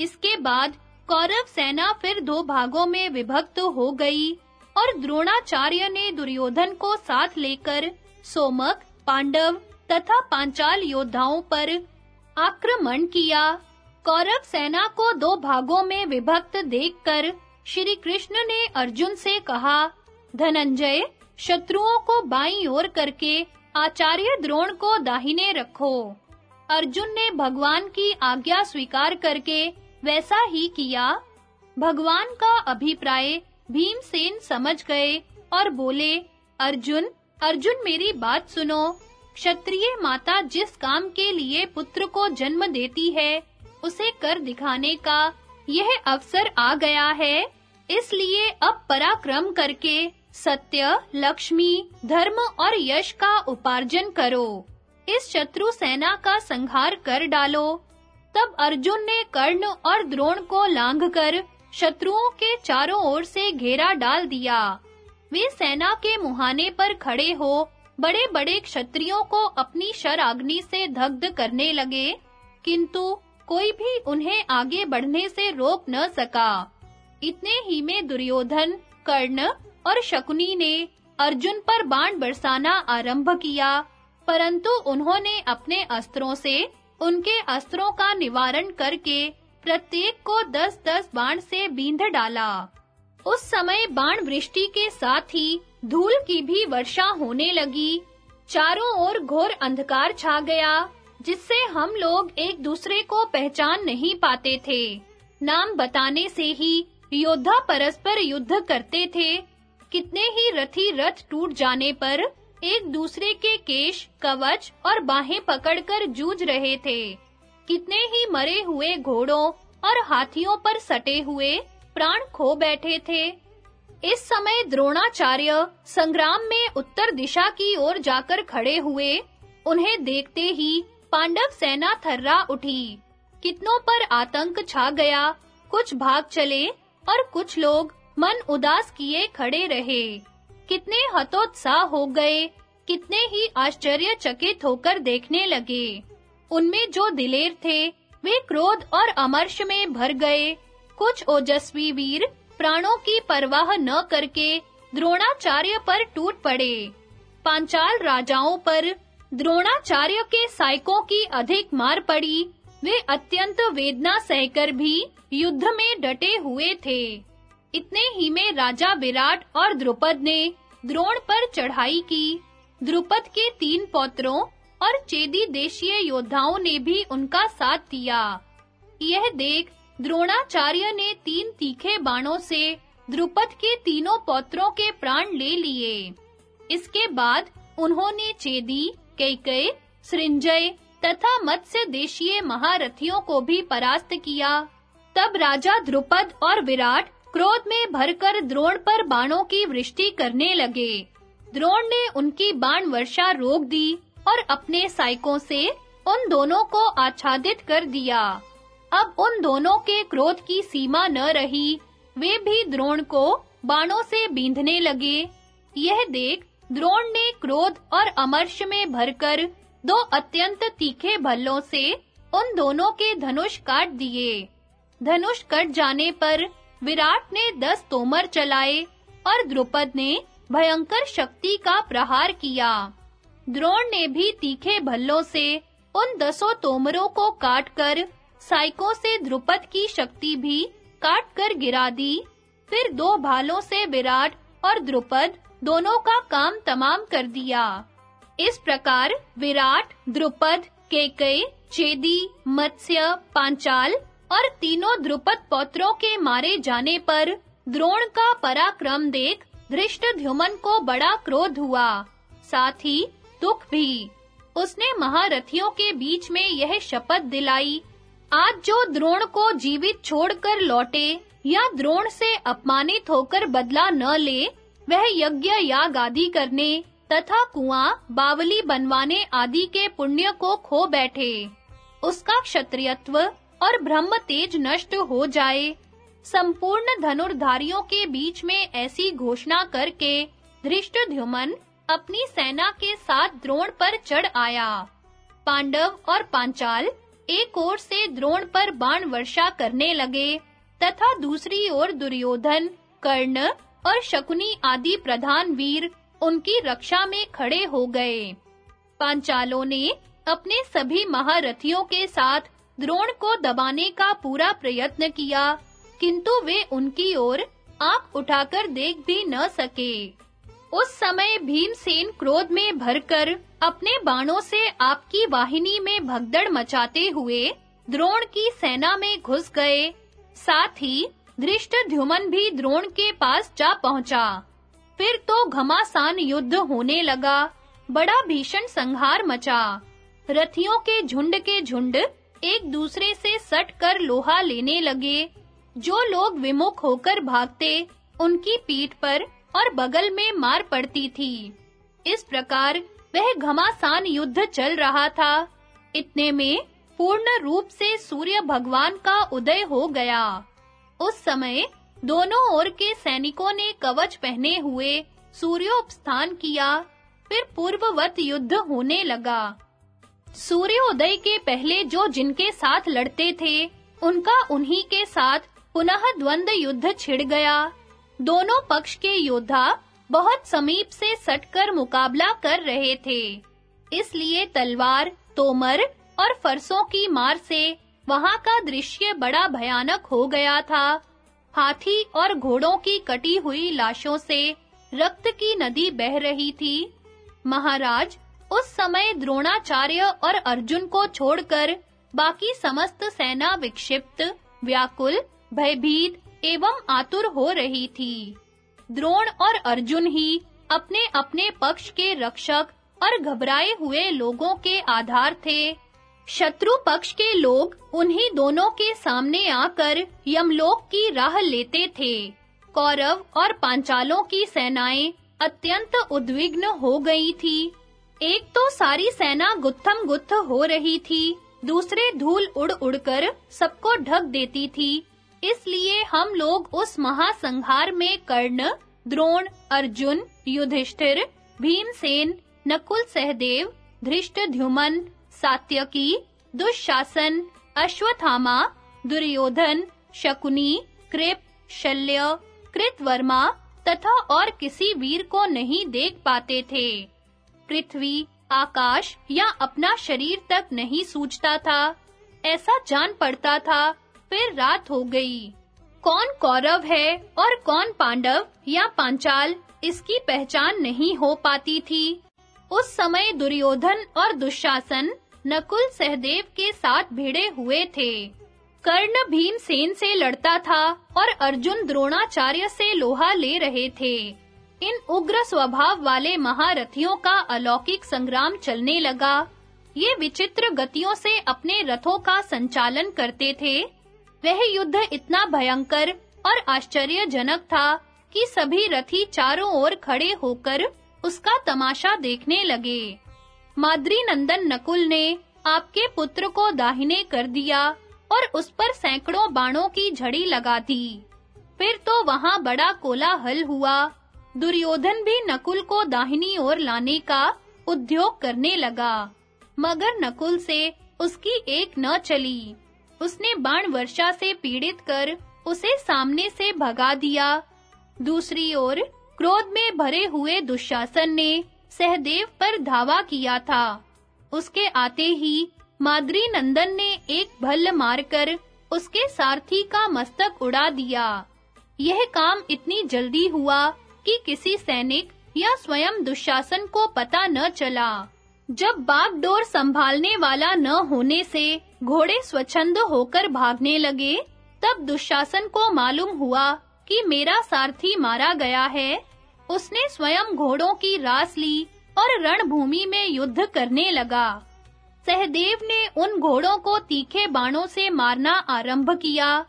इसके बाद कौरव सेना फिर दो भागों में विभक्त हो गई और द्रोणाचार्य ने दुर्योधन को साथ लेकर सोमक, पांडव तथा पांचाल योद्धाओं पर आक्रमण किया। कौरव सेना को दो भागों में विभक्त देखकर श्री कृष्ण ने अर्जुन से कहा, धनंजय, शत्रुओं को बाईं ओर करके आचार्य द्रोण को दाहिने रखो। अर्जुन ने भगवान की आज्ञा स्वीकार करके वैसा ही किया। भगवान का अभिप्राय भीमसेन समझ गए और बोले, अर्जुन अर्जुन मेरी बात सुनो। क्षत्रिय माता जिस काम के लिए पुत्र को जन्म देती है, उसे कर दिखाने का यह अवसर आ गया है। इसलिए अब पराक्रम करके सत्य, लक्ष्मी, धर्म और यश का उपार्जन करो। इस शत्रु सेना का संहार कर डालो। तब अर्जुन ने कर्ण और द्रोण को लांघकर शत्रुओं के चारों ओर से घेरा डाल दिया। वे सेना के मुहाने पर खड़े हो बड़े-बड़े क्षत्रियों को अपनी शराग्नि से दग्ध करने लगे, किंतु कोई भी उन्हें आगे बढ़ने से रोक न सका। इतने ही में दुर्योधन, कर्ण और शकुनी ने अर्जुन पर बाण बरसाना आरंभ किया, परंतु उन्होंने अपने अस्त्रों से उनके अस्त्रों का निवारण करके प्रत्येक को दस-दस बाण से बींध डाला। उस समय बाण वृष्टि के साथ ही धूल की भी वर्षा होने लगी। चारों ओर घोर अंधकार छा गया, जिससे हम लोग एक दूसरे को पहचान नहीं पाते थे। नाम बताने से ही योद्धा परस्पर युद्ध करते थे। कितने ही रथी रथ टूट जाने पर एक दूसरे के केश, कवच और बाहें पकड़कर जूझ रहे थे। कितने ही मरे हुए घोड़ों और हाथियों पर सटे हुए प्राण खो बैठे थे। इस समय द्रोणाचार्य संग्राम में उत्तर दिशा की ओर जाकर खड़े हुए। उन्हें देखते ही पांडव सेना थर्रा उठी। कितनों पर आतंक छा गया। कुछ भाग चले और कुछ लोग मन उदास किए खड़े रहे। कितने हतोत्साह हो गए। कितने ही आश्चर्यचकित होकर देखने लगे। उनमें जो दिलेर थे, वे क्रोध और अमर्ष में भर गए। कुछ ओजस्वी वीर प्राणों की परवाह न करके द्रोणाचार्य पर टूट पड़े। पांचाल राजाओं पर द्रोणाचार्य के साइकों की अधिक मार पड़ी। वे अत्यंत वेदना सहकर भी युद्ध में डटे हुए थे। इतने ही में राजा विराट और द्रुपद ने द्रोण पर चढ़ाई की। द्रुपद के तीन पौत्रों और चेदी देशीय योद्धाओं ने भी उनका साथ दिया। यह देख द्रोणाचार्य ने तीन तीखे बाणों से द्रुपद के तीनों पौत्रों के प्राण ले लिए। इसके बाद उन्होंने चेदी, कैकय, सृंजय तथा मत्स्य देशीय महारथियों को भी परास्त किया। तब राजा द्रुपद और विराट क्रोध में भरकर द्रोण पर बाणों की वृष्टि करने लगे। द्रोण ने उनकी बाण वर्षा रोक दी और अपने साइकों से उन दोनों को आच्छादित कर दिया। अब उन दोनों के क्रोध की सीमा न रही। वे भी द्रोण को बाणों से बींधने लगे। यह देख द्रोण ने क्रोध और अमर्ष में भरकर दो अत्यंत तीखे भल्लों से उन दोनों के धनुष काट दिए। धनुष कट जाने पर विराट ने दस तोमर चलाए और द्रुपद ने भयंकर शक्ति का प्रहार किया। द्रोण ने भी तीखे भल्लों से उन दसों तोमरों को काटकर साइकों से द्रुपद की शक्ति भी काट कर गिरा दी। फिर दो भालों से विराट और द्रुपद दोनों का काम तमाम कर दिया। इस प्रकार विराट द्रुपद केकई चेदी, मत्स्य, पांचाल और तीनों द्रुपद पौत्रों के मारे जाने पर द्रोण का पराक्रम देख धृष्टद्युमन को बड़ा क्रोध हुआ। साथ ही दुख भी। उसने महारथियों के बीच में यह शपथ दिलाई आज जो द्रोण को जीवित छोड़कर लौटे या द्रोण से अपमानित होकर बदला न ले, वह यज्ञ याग आदि करने तथा कुआँ, बावली बनवाने आदि के पुण्य को खो बैठे। उसका क्षत्रियत्व और ब्रह्म तेज नष्ट हो जाए। संपूर्ण धनुर्धारियों के बीच में ऐसी घोषणा करके धृष्टद्युमन अपनी सेना के साथ द्रोण पर चढ़ आया। पांडव और पांचाल एक ओर से द्रोण पर बाण वर्षा करने लगे, तथा दूसरी ओर दुर्योधन, कर्ण और शकुनी आदि प्रधान वीर उनकी रक्षा में खड़े हो गए। पांचालों ने अपने सभी महारथियों के साथ द्रोण को दबाने का पूरा प्रयत्न किया, किंतु वे उनकी ओर आँख उठाकर देख भी न सके। उस समय भीमसेन क्रोध में भरकर अपने बाणों से आपकी वाहिनी में भगदड़ मचाते हुए द्रोण की सेना में घुस गए। साथ ही धृष्टद्युमन भी द्रोण के पास जा पहुँचा। फिर तो घमासान युद्ध होने लगा। बड़ा भीषण संहार मचा। रथियों के झुंड के झुंड एक दूसरे से सट कर लोहा लेने लगे। जो लोग विमुख होकर भागते, उनकी पीठ पर और बगल में मार पड़ती थी। इस प्रकार वह घमासान युद्ध चल रहा था। इतने में पूर्ण रूप से सूर्य भगवान का उदय हो गया। उस समय दोनों ओर के सैनिकों ने कवच पहने हुए सूर्योपस्थान किया, फिर पूर्ववत युद्ध होने लगा। सूर्योदय के पहले जो जिनके साथ लड़ते थे, उनका उन्हीं के साथ पुनः द्वंद्व युद्ध छिड़ गया। दोनों पक्ष के योद्धा बहुत समीप से सटकर मुकाबला कर रहे थे। इसलिए तलवार, तोमर और फरसों की मार से वहाँ का दृश्य बड़ा भयानक हो गया था। हाथी और घोड़ों की कटी हुई लाशों से रक्त की नदी बह रही थी। महाराज उस समय द्रोणाचार्य और अर्जुन को छोड़कर बाकी समस्त सेना विक्षिप्त, व्याकुल, भयभीत एवं आतुर हो रही थी। द्रोण और अर्जुन ही अपने-अपने पक्ष के रक्षक और घबराए हुए लोगों के आधार थे। शत्रु पक्ष के लोग उन्हीं दोनों के सामने आकर यमलोक की राह लेते थे। कौरव और पांचालों की सेनाएँ अत्यंत उद्विग्न हो गई थी। एक तो सारी सेना गुत्थम गुत्थ हो रही थी, दूसरे धूल उड़ उड़कर सबको ढक देती थी इसलिए हम लोग उस महासंहार में कर्ण, द्रोण, अर्जुन, युधिष्ठिर, भीमसेन, नकुल सहदेव धृष्टद्युमन सात्यकी, दुशासन, अश्वत्थामा, दुर्योधन, शकुनी, कृप, शल्य, कृतवर्मा तथा और किसी वीर को नहीं देख पाते थे। पृथ्वी, आकाश या अपना शरीर तक नहीं सूझता था। ऐसा जान पड़ता था फिर रात हो गई। कौन कौरव है और कौन पांडव या पांचाल, इसकी पहचान नहीं हो पाती थी। उस समय दुर्योधन और दुशासन नकुल सहदेव के साथ भिड़े हुए थे। कर्ण भीमसेन से लड़ता था और अर्जुन द्रोणाचार्य से लोहा ले रहे थे। इन उग्र स्वभाव वाले महारथियों का अलौकिक संग्राम चलने लगा। ये विचित्र गतियों से अपने रथों का संचालन करते थे वह युद्ध इतना भयंकर और आश्चर्यजनक था कि सभी रथी चारों ओर खड़े होकर उसका तमाशा देखने लगे। माद्री नंदन नकुल ने आपके पुत्र को दाहिने कर दिया और उस पर सैकड़ों बाणों की झड़ी लगा दी। फिर तो वहाँ बड़ा कोलाहल हुआ। दुर्योधन भी नकुल को दाहिनी ओर लाने का उद्योग करने लगा, मगर नकुल से उसकी एक न चली। उसने बाण वर्षा से पीड़ित कर उसे सामने से भगा दिया। दूसरी ओर क्रोध में भरे हुए दुशासन ने सहदेव पर धावा किया था। उसके आते ही माद्री नंदन ने एक भल्ल मारकर उसके सारथी का मस्तक उड़ा दिया। यह काम इतनी जल्दी हुआ कि किसी सैनिक या स्वयं दुशासन को पता न चला। जब बागडोर संभालने वाला न होने से घोड़े स्वच्छंद होकर भागने लगे, तब दुशासन को मालूम हुआ कि मेरा सारथी मारा गया है। उसने स्वयं घोड़ों की रास ली और रणभूमि में युद्ध करने लगा। सहदेव ने उन घोड़ों को तीखे बाणों से मारना आरंभ किया।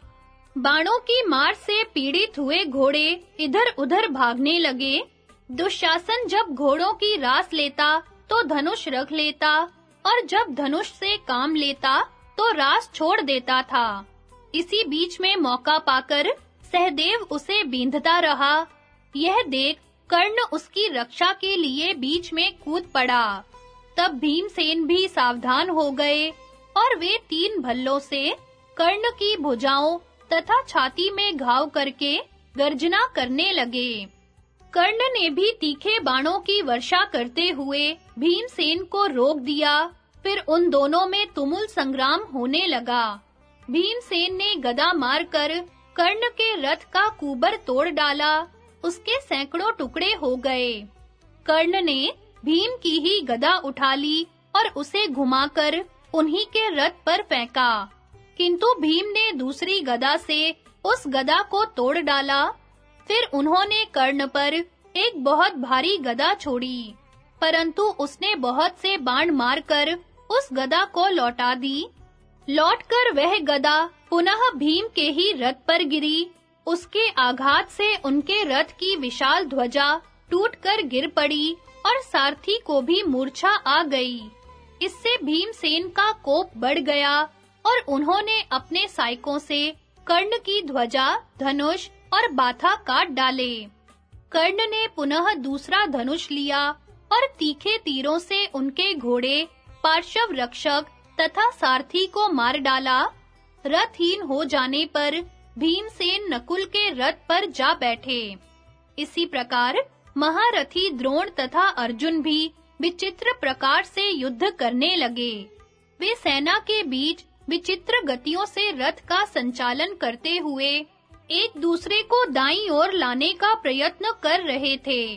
बाणों की मार से पीड़ित हुए घोड़े इधर-उधर भागने लगे। दुशासन जब घोड़ों की रास लेता तो धनुष रख लेता और जब धनुष से काम लेता तो रास छोड़ देता था। इसी बीच में मौका पाकर सहदेव उसे बींधता रहा। यह देख कर्ण उसकी रक्षा के लिए बीच में कूद पड़ा। तब भीमसेन भी सावधान हो गए और वे तीन भल्लों से कर्ण की भुजाओं तथा छाती में घाव करके गर्जना करने लगे। कर्ण ने भी तीखे बाणों की वर्षा करते हुए भीमसेन को रोक दिया। फिर उन दोनों में तुमुल संग्राम होने लगा। भीमसेन ने गदा मारकर कर्ण के रथ का कुबर तोड़ डाला। उसके सैकड़ों टुकड़े हो गए। कर्ण ने भीम की ही गदा उठा ली और उसे घुमाकर उन्हीं के रथ पर फेंका। किंतु भीम ने दूसरी गदा से उस गदा को तोड़ डाला। फिर उन्होंने कर्ण पर एक बहुत भारी गदा छोड़ी, परंतु उसने बहुत से बाण मारकर उस गदा को लौटा दी। लौटकर वह गदा पुनः भीम के ही रथ पर गिरी। उसके आघात से उनके रथ की विशाल ध्वजा टूटकर गिर पड़ी और सारथी को भी मूर्छा आ गई। इससे भीमसेन का कोप बढ़ गया और उन्होंने अपने साइकों से कर्ण की ध्वजा, धनुष और बाथा काट डाले। कर्ण ने पुनः दूसरा धनुष लिया और तीखे तीरों से उनके घोड़े पार्श्व रक्षक तथा सारथी को मार डाला। रथहीन हो जाने पर भीमसेन नकुल के रथ पर जा बैठे। इसी प्रकार महारथी द्रोण तथा अर्जुन भी विचित्र प्रकार से युद्ध करने लगे। वे सेना के बीच विचित्र गतियों से रथ का संचालन करते हुए एक दूसरे को दाईं ओर लाने का प्रयत्न कर रहे थे।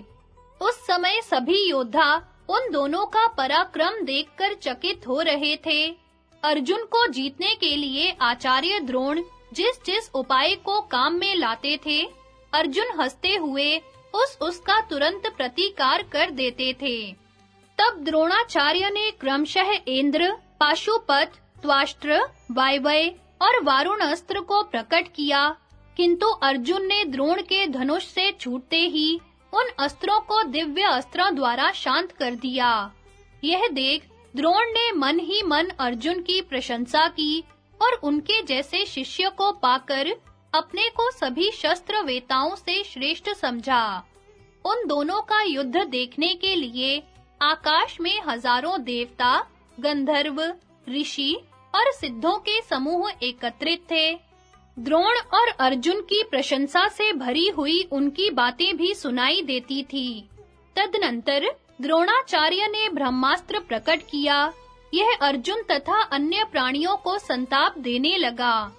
उस समय सभी योद्धा उन दोनों का पराक्रम देखकर चकित हो रहे थे। अर्जुन को जीतने के लिए आचार्य द्रोण जिस-जिस उपाय को काम में लाते थे, अर्जुन हँसते हुए उस उसका तुरंत प्रतिकार कर देते थे। तब द्रोणाचार्य ने क्रमशः इंद्र, पाशुपत, त्वाष्ट्र, वायवय और वारुण अस्त्र को प्रकट किया, किंतु अर्जुन ने द्रोण के धनुष से छूटते ही उन अस्त्रों को दिव्य अस्त्रों द्वारा शांत कर दिया। यह देख द्रोण ने मन ही मन अर्जुन की प्रशंसा की और उनके जैसे शिष्य को पाकर अपने को सभी शस्त्र वेताओं से श्रेष्ठ समझा। उन दोनों का युद्ध देखने के लिए आकाश में हज़ारों देवता, गंधर्व, ऋषि और सिद्धों के समूह एकत्रित थे। द्रोण और अर्जुन की प्रशंसा से भरी हुई उनकी बातें भी सुनाई देती थी। तदनंतर द्रोणाचार्य ने ब्रह्मास्त्र प्रकट किया। यह अर्जुन तथा अन्य प्राणियों को संताप देने लगा।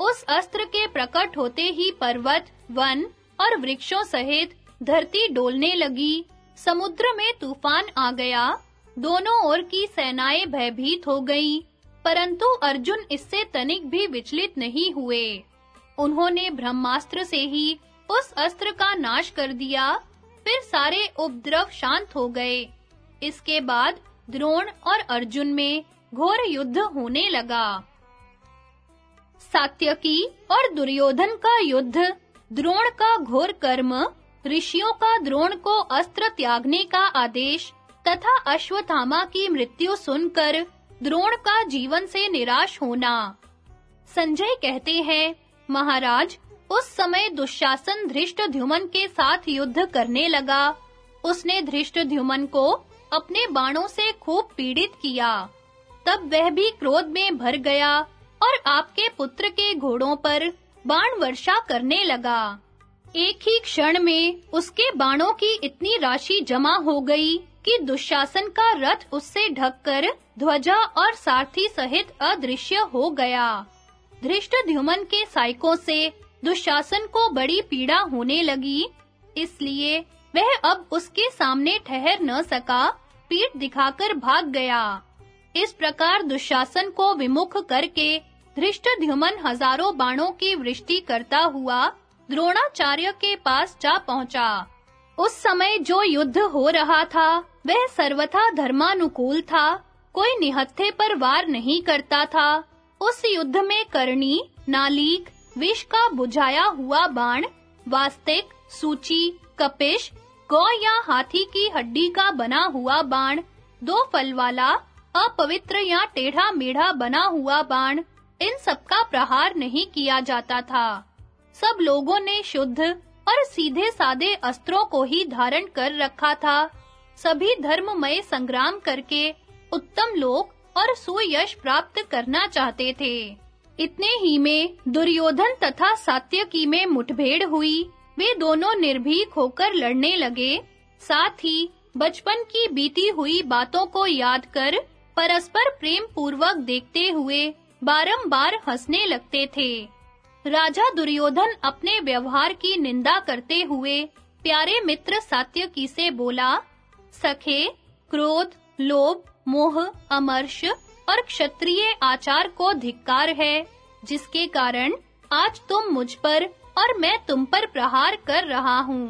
उस अस्त्र के प्रकट होते ही पर्वत, वन और वृक्षों सहित धरती डोलने लगी। समुद्र में तूफ़ान आ गया। दोनों ओर की सेनाएँ भयभीत हो गईं। परंतु अर्जुन इससे तनिक भी विचलित नहीं हुए। उन्होंने ब्रह्मास्त्र से ही उस अस्त्र का नाश कर दिया। फिर सारे उपद्रव शांत हो गए। इसके बाद द्रोण और अर्जुन में घोर युद्ध होने लगा। सात्यकी और दुर्योधन का युद्ध, द्रोण का घोर कर्म, ऋषियों का द्रोण को अस्त्र त्यागने का आदेश, तथा अश्वत्थामा की मृत्यु सुनकर द्रोण का जीवन से निराश होना। संजय कहते हैं, महाराज, उस समय दुशासन धृष्टद्युमन के साथ युद्ध करने लगा। उसने धृष्टद्युमन को अपने बाणों से खूब पीड़ित किया। तब वह भी क्रोध में भर गया और आपके पुत्र के घोड़ों पर बाण वर्षा करने लगा। एक ही क्षण में उसके बाणों की इतनी राशि जमा हो गई कि दुशासन का रथ उससे ढककर ध्वजा और सारथी सहित अदृश्य हो गया। धृष्टद्युमन के साइकों से दुशासन को बड़ी पीड़ा होने लगी, इसलिए वह अब उसके सामने ठहर न सका, पीठ दिखाकर भाग गया। इस प्रकार दुशासन को विमुख करके धृष्टद्युमन हज़ारों बाणों की वृष्टि करता हुआ द्रोणाचार्य के पास जा पहुँचा। उस समय जो युद्ध हो रहा था, वह सर्वथा धर्मानुकूल था, कोई निहत्थे पर वार नहीं करता था। उस युद्ध में करनी नालीक, विष का बुझाया हुआ बाण वास्तिक सूची, कपिश, गौ या हाथी की हड्डी का बना हुआ बाण, दो फल वाला अपवित्र या टेढ़ा मेढ़ा बना हुआ बाण, इन सब का प्रहार नहीं किया जाता था। सब लोगों ने शुद्ध और सीधे सादे अस्त्रों को ही धारण कर रखा था। सभी धर्ममय संग्राम करके उत्तम लोक और सुयश प्राप्त करना चाहते थे। इतने ही में दुर्योधन तथा सात्यकी में मुठभेड़ हुई। वे दोनों निर्भीक होकर लड़ने लगे। साथ ही बचपन की बीती हुई बातों को याद कर परस्पर प्रेम पूर्वक देखते हुए बारंबार हंसने लगते थे। राजा दुर्योधन अपने व्यवहार की निंदा करते हुए प्यारे मित्र सात्यकी से बोला, सखे, क्रोध, लोभ, मोह, अमर्ष और क्षत्रिय आचार को धिक्कार है, जिसके कारण आज तुम मुझ पर और मैं तुम पर प्रहार कर रहा हूँ।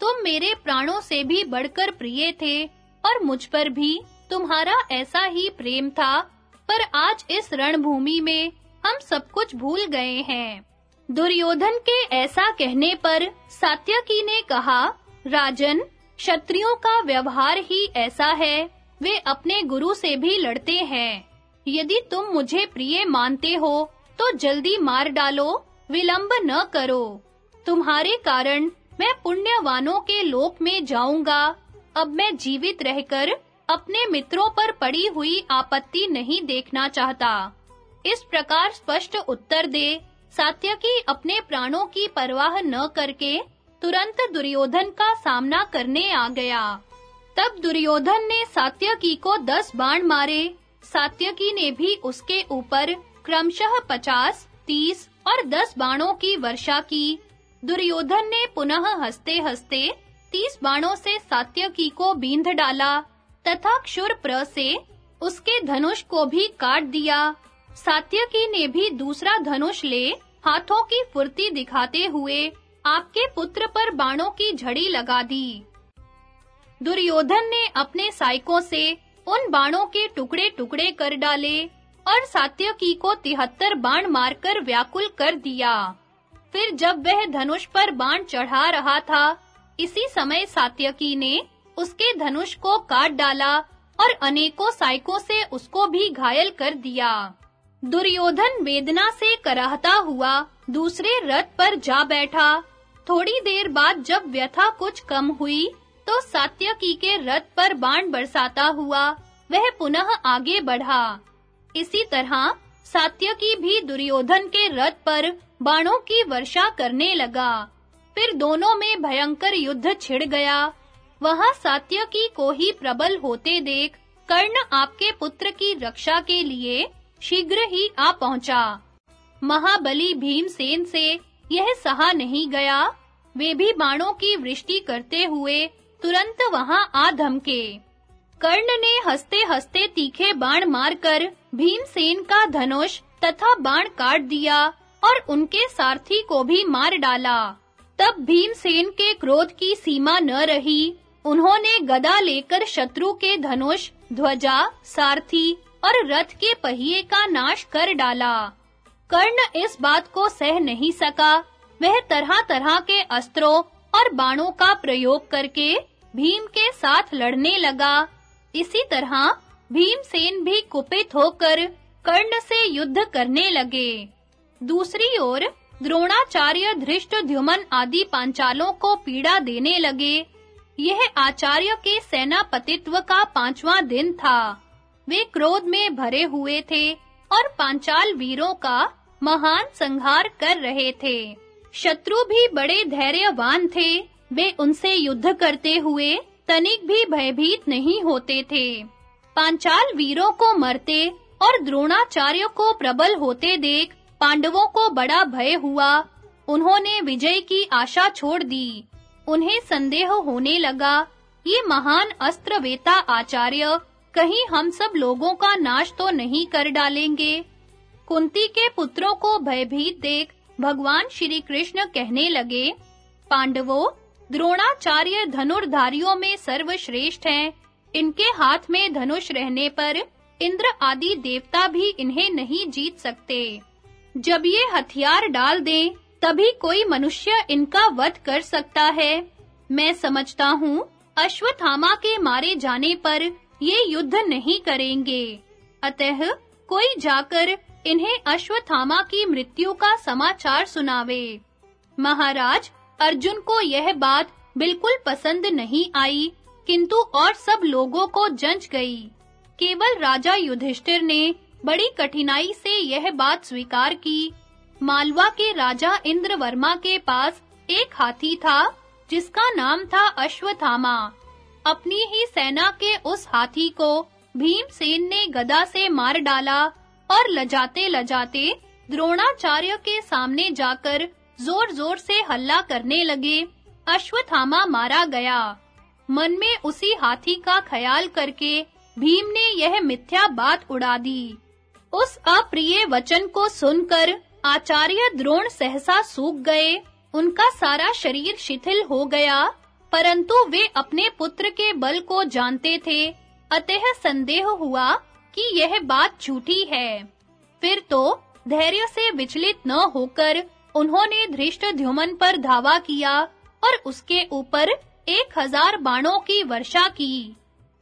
तुम मेरे प्राणों से भी बढ़कर प्रिय थे और मुझ पर भी तुम्हारा ऐसा ही प्रेम था, पर आज इस रणभूमि में हम सब कुछ भूल गए हैं। दुर्योधन के ऐसा कहने पर सात्यकी ने कहा, राजन, क्षत्रियों का व्यवहार ही ऐसा है, वे अपने गुरु से भी लड़ते हैं। यदि तुम मुझे प्रिय मानते हो तो जल्दी मार डालो, विलंब न करो। तुम्हारे कारण मैं पुण्यवानों के लोक में जाऊँगा। अब मैं जीवित रहकर अपने मित्रों पर पड़ी हुई आपत्ति नहीं देखना चाहता। इस प्रकार स्पष्ट उत्तर दे सात्यकी अपने प्राणों की परवाह न करके तुरंत दुर्योधन का सामना करने आ गया। तब दुर्योधन ने सात्यकी को दस बाण मारे। सात्यकी ने भी उसके ऊपर क्रमशः पचास, तीस और दस बाणों की वर्षा की। दुर्योधन ने पुनः हंसते-हंसते तीस बाणों से सात्यकी को बींध डाला तथा क्षुर प्र से उसके धनुष को भी काट दिया। सात्यकी ने भी दूसरा धनुष ले, हाथों की फुर्ती दिखाते हुए आपके पुत्र पर बाणों की झड़ी लगा दी। दुर्योधन ने अपने साइकों से उन बाणों के टुकड़े-टुकड़े कर डाले और सात्यकी को तिहत्तर बाण मारकर व्याकुल कर दिया। फिर जब वह धनुष पर बाण चढ़ा रहा था, इसी समय सात्यकी ने उसके धनुष को काट डाला और अनेकों साइकों से उसको भी घायल कर दिया। दुर्योधन वेदना से कराहता हुआ दूसरे रथ पर जा बैठा। थोड़ी देर बाद जब व्यथा कुछ कम हुई तो सात्यकी के रथ पर बाण बरसाता हुआ, वह पुनः आगे बढ़ा। इसी तरह सात्यकी भी दुर्योधन के रथ पर बाणों की वर्षा करने लगा। फिर दोनों में भयंकर युद्ध छिड़ गया। वहाँ सात्यकी को ही प्रबल होते देख कर्ण आपके पुत्र की रक्षा के लिए शीघ्र ही आ पहुँचा। महाबली भीमसेन से यह सहा नहीं गया। वे भी बाणों की वृष्टि करते हुए तुरंत वहाँ आ धमके। कर्ण ने हंसते-हंसते तीखे बाण मारकर भीमसेन का धनुष तथा बाण काट दिया और उनके सारथी को भी मार डाला। तब भीमसेन के क्रोध की सीमा न रही। उन्होंने गदा लेकर शत्रु के धनुष, ध्वजा, सारथी और रथ के पहिए का नाश कर डाला। कर्ण इस बात को सह नहीं सका। वह तरह-तरह के अस्त्रों और बाणों का प्रयोग करके भीम के साथ लड़ने लगा। इसी तरह भीमसेन भी कुपित होकर कर्ण से युद्ध करने लगे। दूसरी ओर द्रोणाचार्य धृष्टद्युमन आदि पांचालों को पीड़ा देने लगे। यह आचार्य के सेनापतित्व का पांचवा दिन था। वे क्रोध में भरे हुए थे और पांचाल वीरों का महान संहार कर रहे थे। शत्रु भी बड़े धैर्यवान थे। वे उनसे युद्ध करते हुए तनिक भी भयभीत नहीं होते थे। पांचाल वीरों को मरते और द्रोणाचार्य को प्रबल होते देख पांडवों को बड़ा भय हुआ। उन्होंने विजय की आशा छोड़ दी। उन्हें संदेह होने लगा, ये महान अस्त्र वेता आचार्य कहीं हम सब लोगों का नाश तो नहीं कर डालेंगे। कुंती के पुत्रों को भयभीत देख भगवान श्री कृष्ण कहने लगे, पांडवों, द्रोणाचार्य धनुर्धारियों में सर्वश्रेष्ठ हैं। इनके हाथ में धनुष रहने पर इंद्र आदि देवता भी इन्हें नहीं जीत सकते। जब ये हथियार डाल दें, तभी कोई मनुष्य इनका वध कर सकता है। मैं समझता हूँ, अश्वत्थामा के मारे जाने पर ये युद्ध नहीं करेंगे। अतः कोई जाकर इन्हें अश्वत्थामा की मृत्यु का समाचार सुनावे। महाराज, अर्जुन को यह बात बिल्कुल पसंद नहीं आई, किंतु और सब लोगों को जंच गई। केवल राजा युधिष्ठिर ने बड़ी कठिनाई से यह बात स्वीकार की। मालवा के राजा इंद्रवर्मा के पास एक हाथी था, जिसका नाम था अश्वत्थामा। अपनी ही सेना के उस हाथी को भीमसेन ने गदा से मार डाला और लजाते लजाते द्रोणाचार्य के सामने जाकर जोर-जोर से हल्ला करने लगे। अश्वत्थामा मारा गया। मन में उसी हाथी का ख्याल करके भीम ने यह मिथ्या बात उड़ा दी। उस अप्रिय वचन को सुनकर आचार्य द्रोण सहसा सूख गए। उनका सारा शरीर शिथिल हो गया। परंतु वे अपने पुत्र के बल को जानते थे। अतः संदेह हुआ कि यह बात झूठी है। फिर तो धैर्य से विचलित न होकर उन्होंने धृष्टद्युमन पर धावा किया और उसके ऊपर एक हज़ार बाणों की वर्षा की।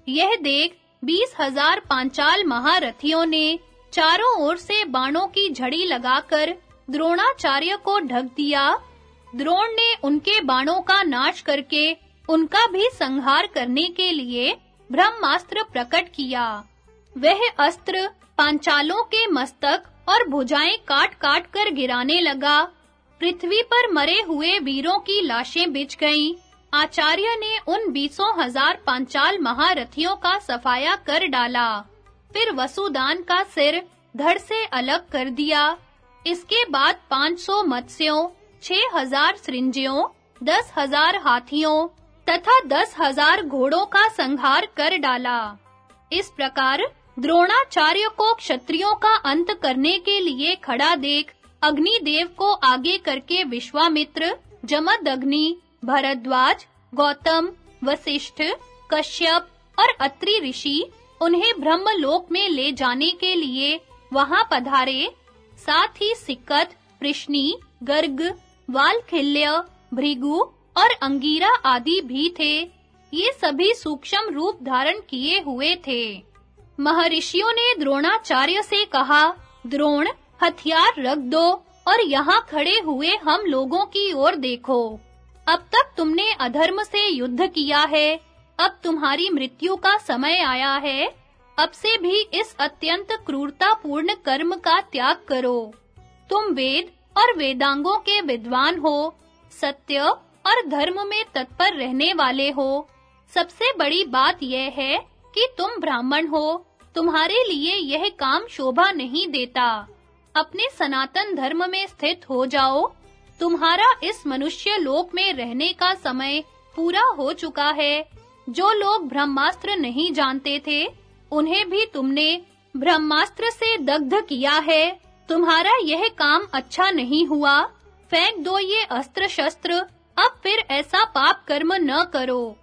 यह देख बीस हज़ार पांचाल महारथियों ने चारों ओर से बाणों की झड़ी लगाकर द्रोणाचार्य को ढक दिया द्रोण ने उनके बाणों का नाश करके उनका भी संहार करने के लिए ब्रह्मास्त्र प्रकट किया। वह अस्त्र पांचालों के मस्तक और भुजाएँ काट-काट कर गिराने लगा। पृथ्वी पर मरे हुए वीरों की लाशें बिछ गईं। आचार्य ने उन बीसों हज़ार पांचाल महारथियों का सफाया कर डाला। फिर वसुदान का सिर धड़ से अलग कर दिया। इसके बाद 500 मत्स्यों 6000 सृंजियों 10000 हाथियों तथा 10000 घोड़ों का संहार कर डाला। इस प्रकार द्रोणाचार्य को क्षत्रियों का अंत करने के लिए खड़ा देख अग्निदेव को आगे करके विश्वामित्र, जमदग्नि, भरद्वाज, गौतम, वशिष्ठ, कश्यप और अत्रि ऋषि उन्हें ब्रह्मलोक में ले जाने के लिए वहाँ पधारे। साथ ही सिक्कत प्रश्नी गर्ग वालखिल्य, भृगु और अंगीरा आदि भी थे। ये सभी सूक्ष्म रूप धारण किए हुए थे। महर्षियों ने द्रोणाचार्य से कहा, द्रोण, हथियार रख दो और यहाँ खड़े हुए हम लोगों की ओर देखो। अब तक तुमने अधर्म से युद्ध किया है, अब तुम्हारी मृत्यु का समय आया है, अब से भी इस अत्यंत क्रूरतापूर्ण कर्म का त्याग करो। तुम वेद और वेदांगों के विद्वान हो, सत्य और धर्म में तत्पर रहने वाले हो। सबसे बड़ी बात यह है कि तुम ब्राह्मण हो, तुम्हारे लिए यह काम शोभा नहीं देता। अपने सनातन धर्म में स्थित हो जाओ। तुम्हारा इस मनुष्य लोक में रहने का समय पूरा हो चुका है। जो लोग ब्रह्मास्त्र नहीं जानते थे, उन्हें भी तुमने ब्रह्मास्त्र से दग्ध किया है। तुम्हारा यह काम अच्छा नहीं हुआ। फेंक दो ये अस्त्र शस्त्र अब फिर ऐसा पाप कर्म न करो।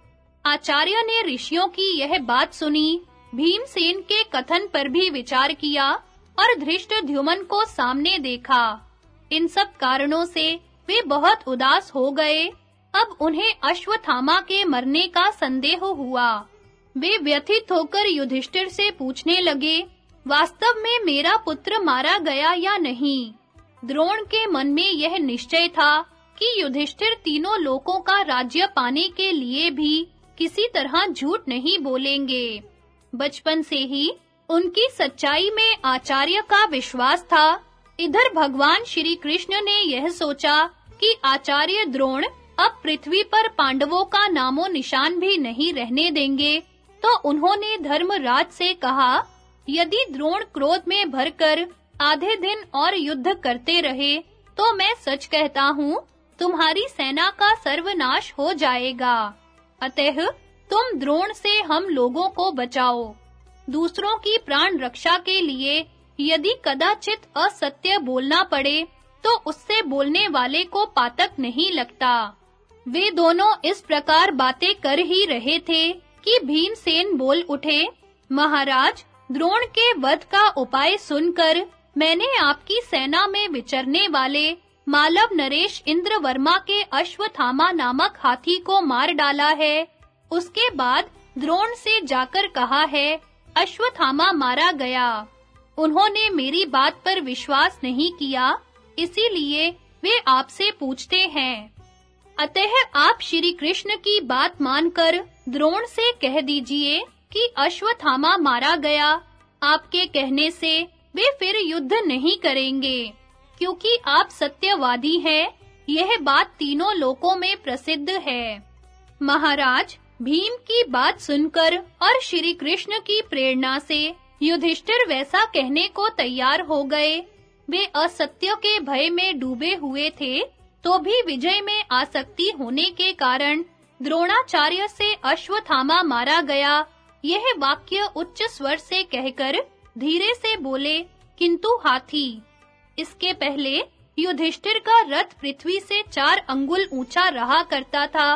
आचार्य ने ऋषियों की यह बात सुनी। भीमसेन के कथन पर भी विचार किया और धृष्टद्युमन को सामने देखा। इन सब कारणों से वे बहुत उदास हो गए। अब उन्हें अश्वत्थामा के मरने का संदेह हुआ। वे व्यथित होकर युधिष्ठिर से पूछने लगे वास्तव में मेरा पुत्र मारा गया या नहीं? द्रोण के मन में यह निश्चय था कि युधिष्ठिर तीनों लोकों का राज्य पाने के लिए भी किसी तरह झूठ नहीं बोलेंगे। बचपन से ही उनकी सच्चाई में आचार्य का विश्वास था। इधर भगवान श्री कृष्ण ने यह सोचा कि आचार्य द्रोण अब पृथ्वी पर पांडवों का नामो निशान भी नहीं रहने देंगे तो उन्होंने धर्मराज से कहा यदि द्रोण क्रोध में भरकर आधे दिन और युद्ध करते रहे तो मैं सच कहता हूँ, तुम्हारी सेना का सर्वनाश हो जाएगा। अतः तुम द्रोण से हम लोगों को बचाओ। दूसरों की प्राण रक्षा के लिए यदि कदाचित असत्य बोलना पड़े तो उससे बोलने वाले को पातक नहीं लगता। वे दोनों इस प्रकार बातें कर ही रहे थे कि भीमसेन बोल उठे, महाराज द्रोण के वध का उपाय सुनकर मैंने आपकी सेना में विचरने वाले मालव नरेश इंद्रवर्मा के अश्वथामा नामक हाथी को मार डाला है। उसके बाद द्रोण से जाकर कहा है अश्वथामा मारा गया। उन्होंने मेरी बात पर विश्वास नहीं किया, इसीलिए वे आपसे पूछते हैं। अतः आप श्री कृष्ण की बात मानकर द्रोण से कह दीजिए कि अश्वत्थामा मारा गया। आपके कहने से वे फिर युद्ध नहीं करेंगे, क्योंकि आप सत्यवादी हैं, यह बात तीनों लोकों में प्रसिद्ध है। महाराज, भीम की बात सुनकर और श्री कृष्ण की प्रेरणा से युधिष्ठिर वैसा कहने को तैयार हो गए। वे असत्य के भय में डूबे हुए थे तो भी विजय में आसक्ति होने के कारण द्रोणाचार्य से अश्वत्थामा मारा गया यह वाक्य उच्च स्वर से कहकर धीरे से बोले, किंतु हाथी, इसके पहले युधिष्ठिर का रथ पृथ्वी से चार अंगुल ऊँचा रहा करता था।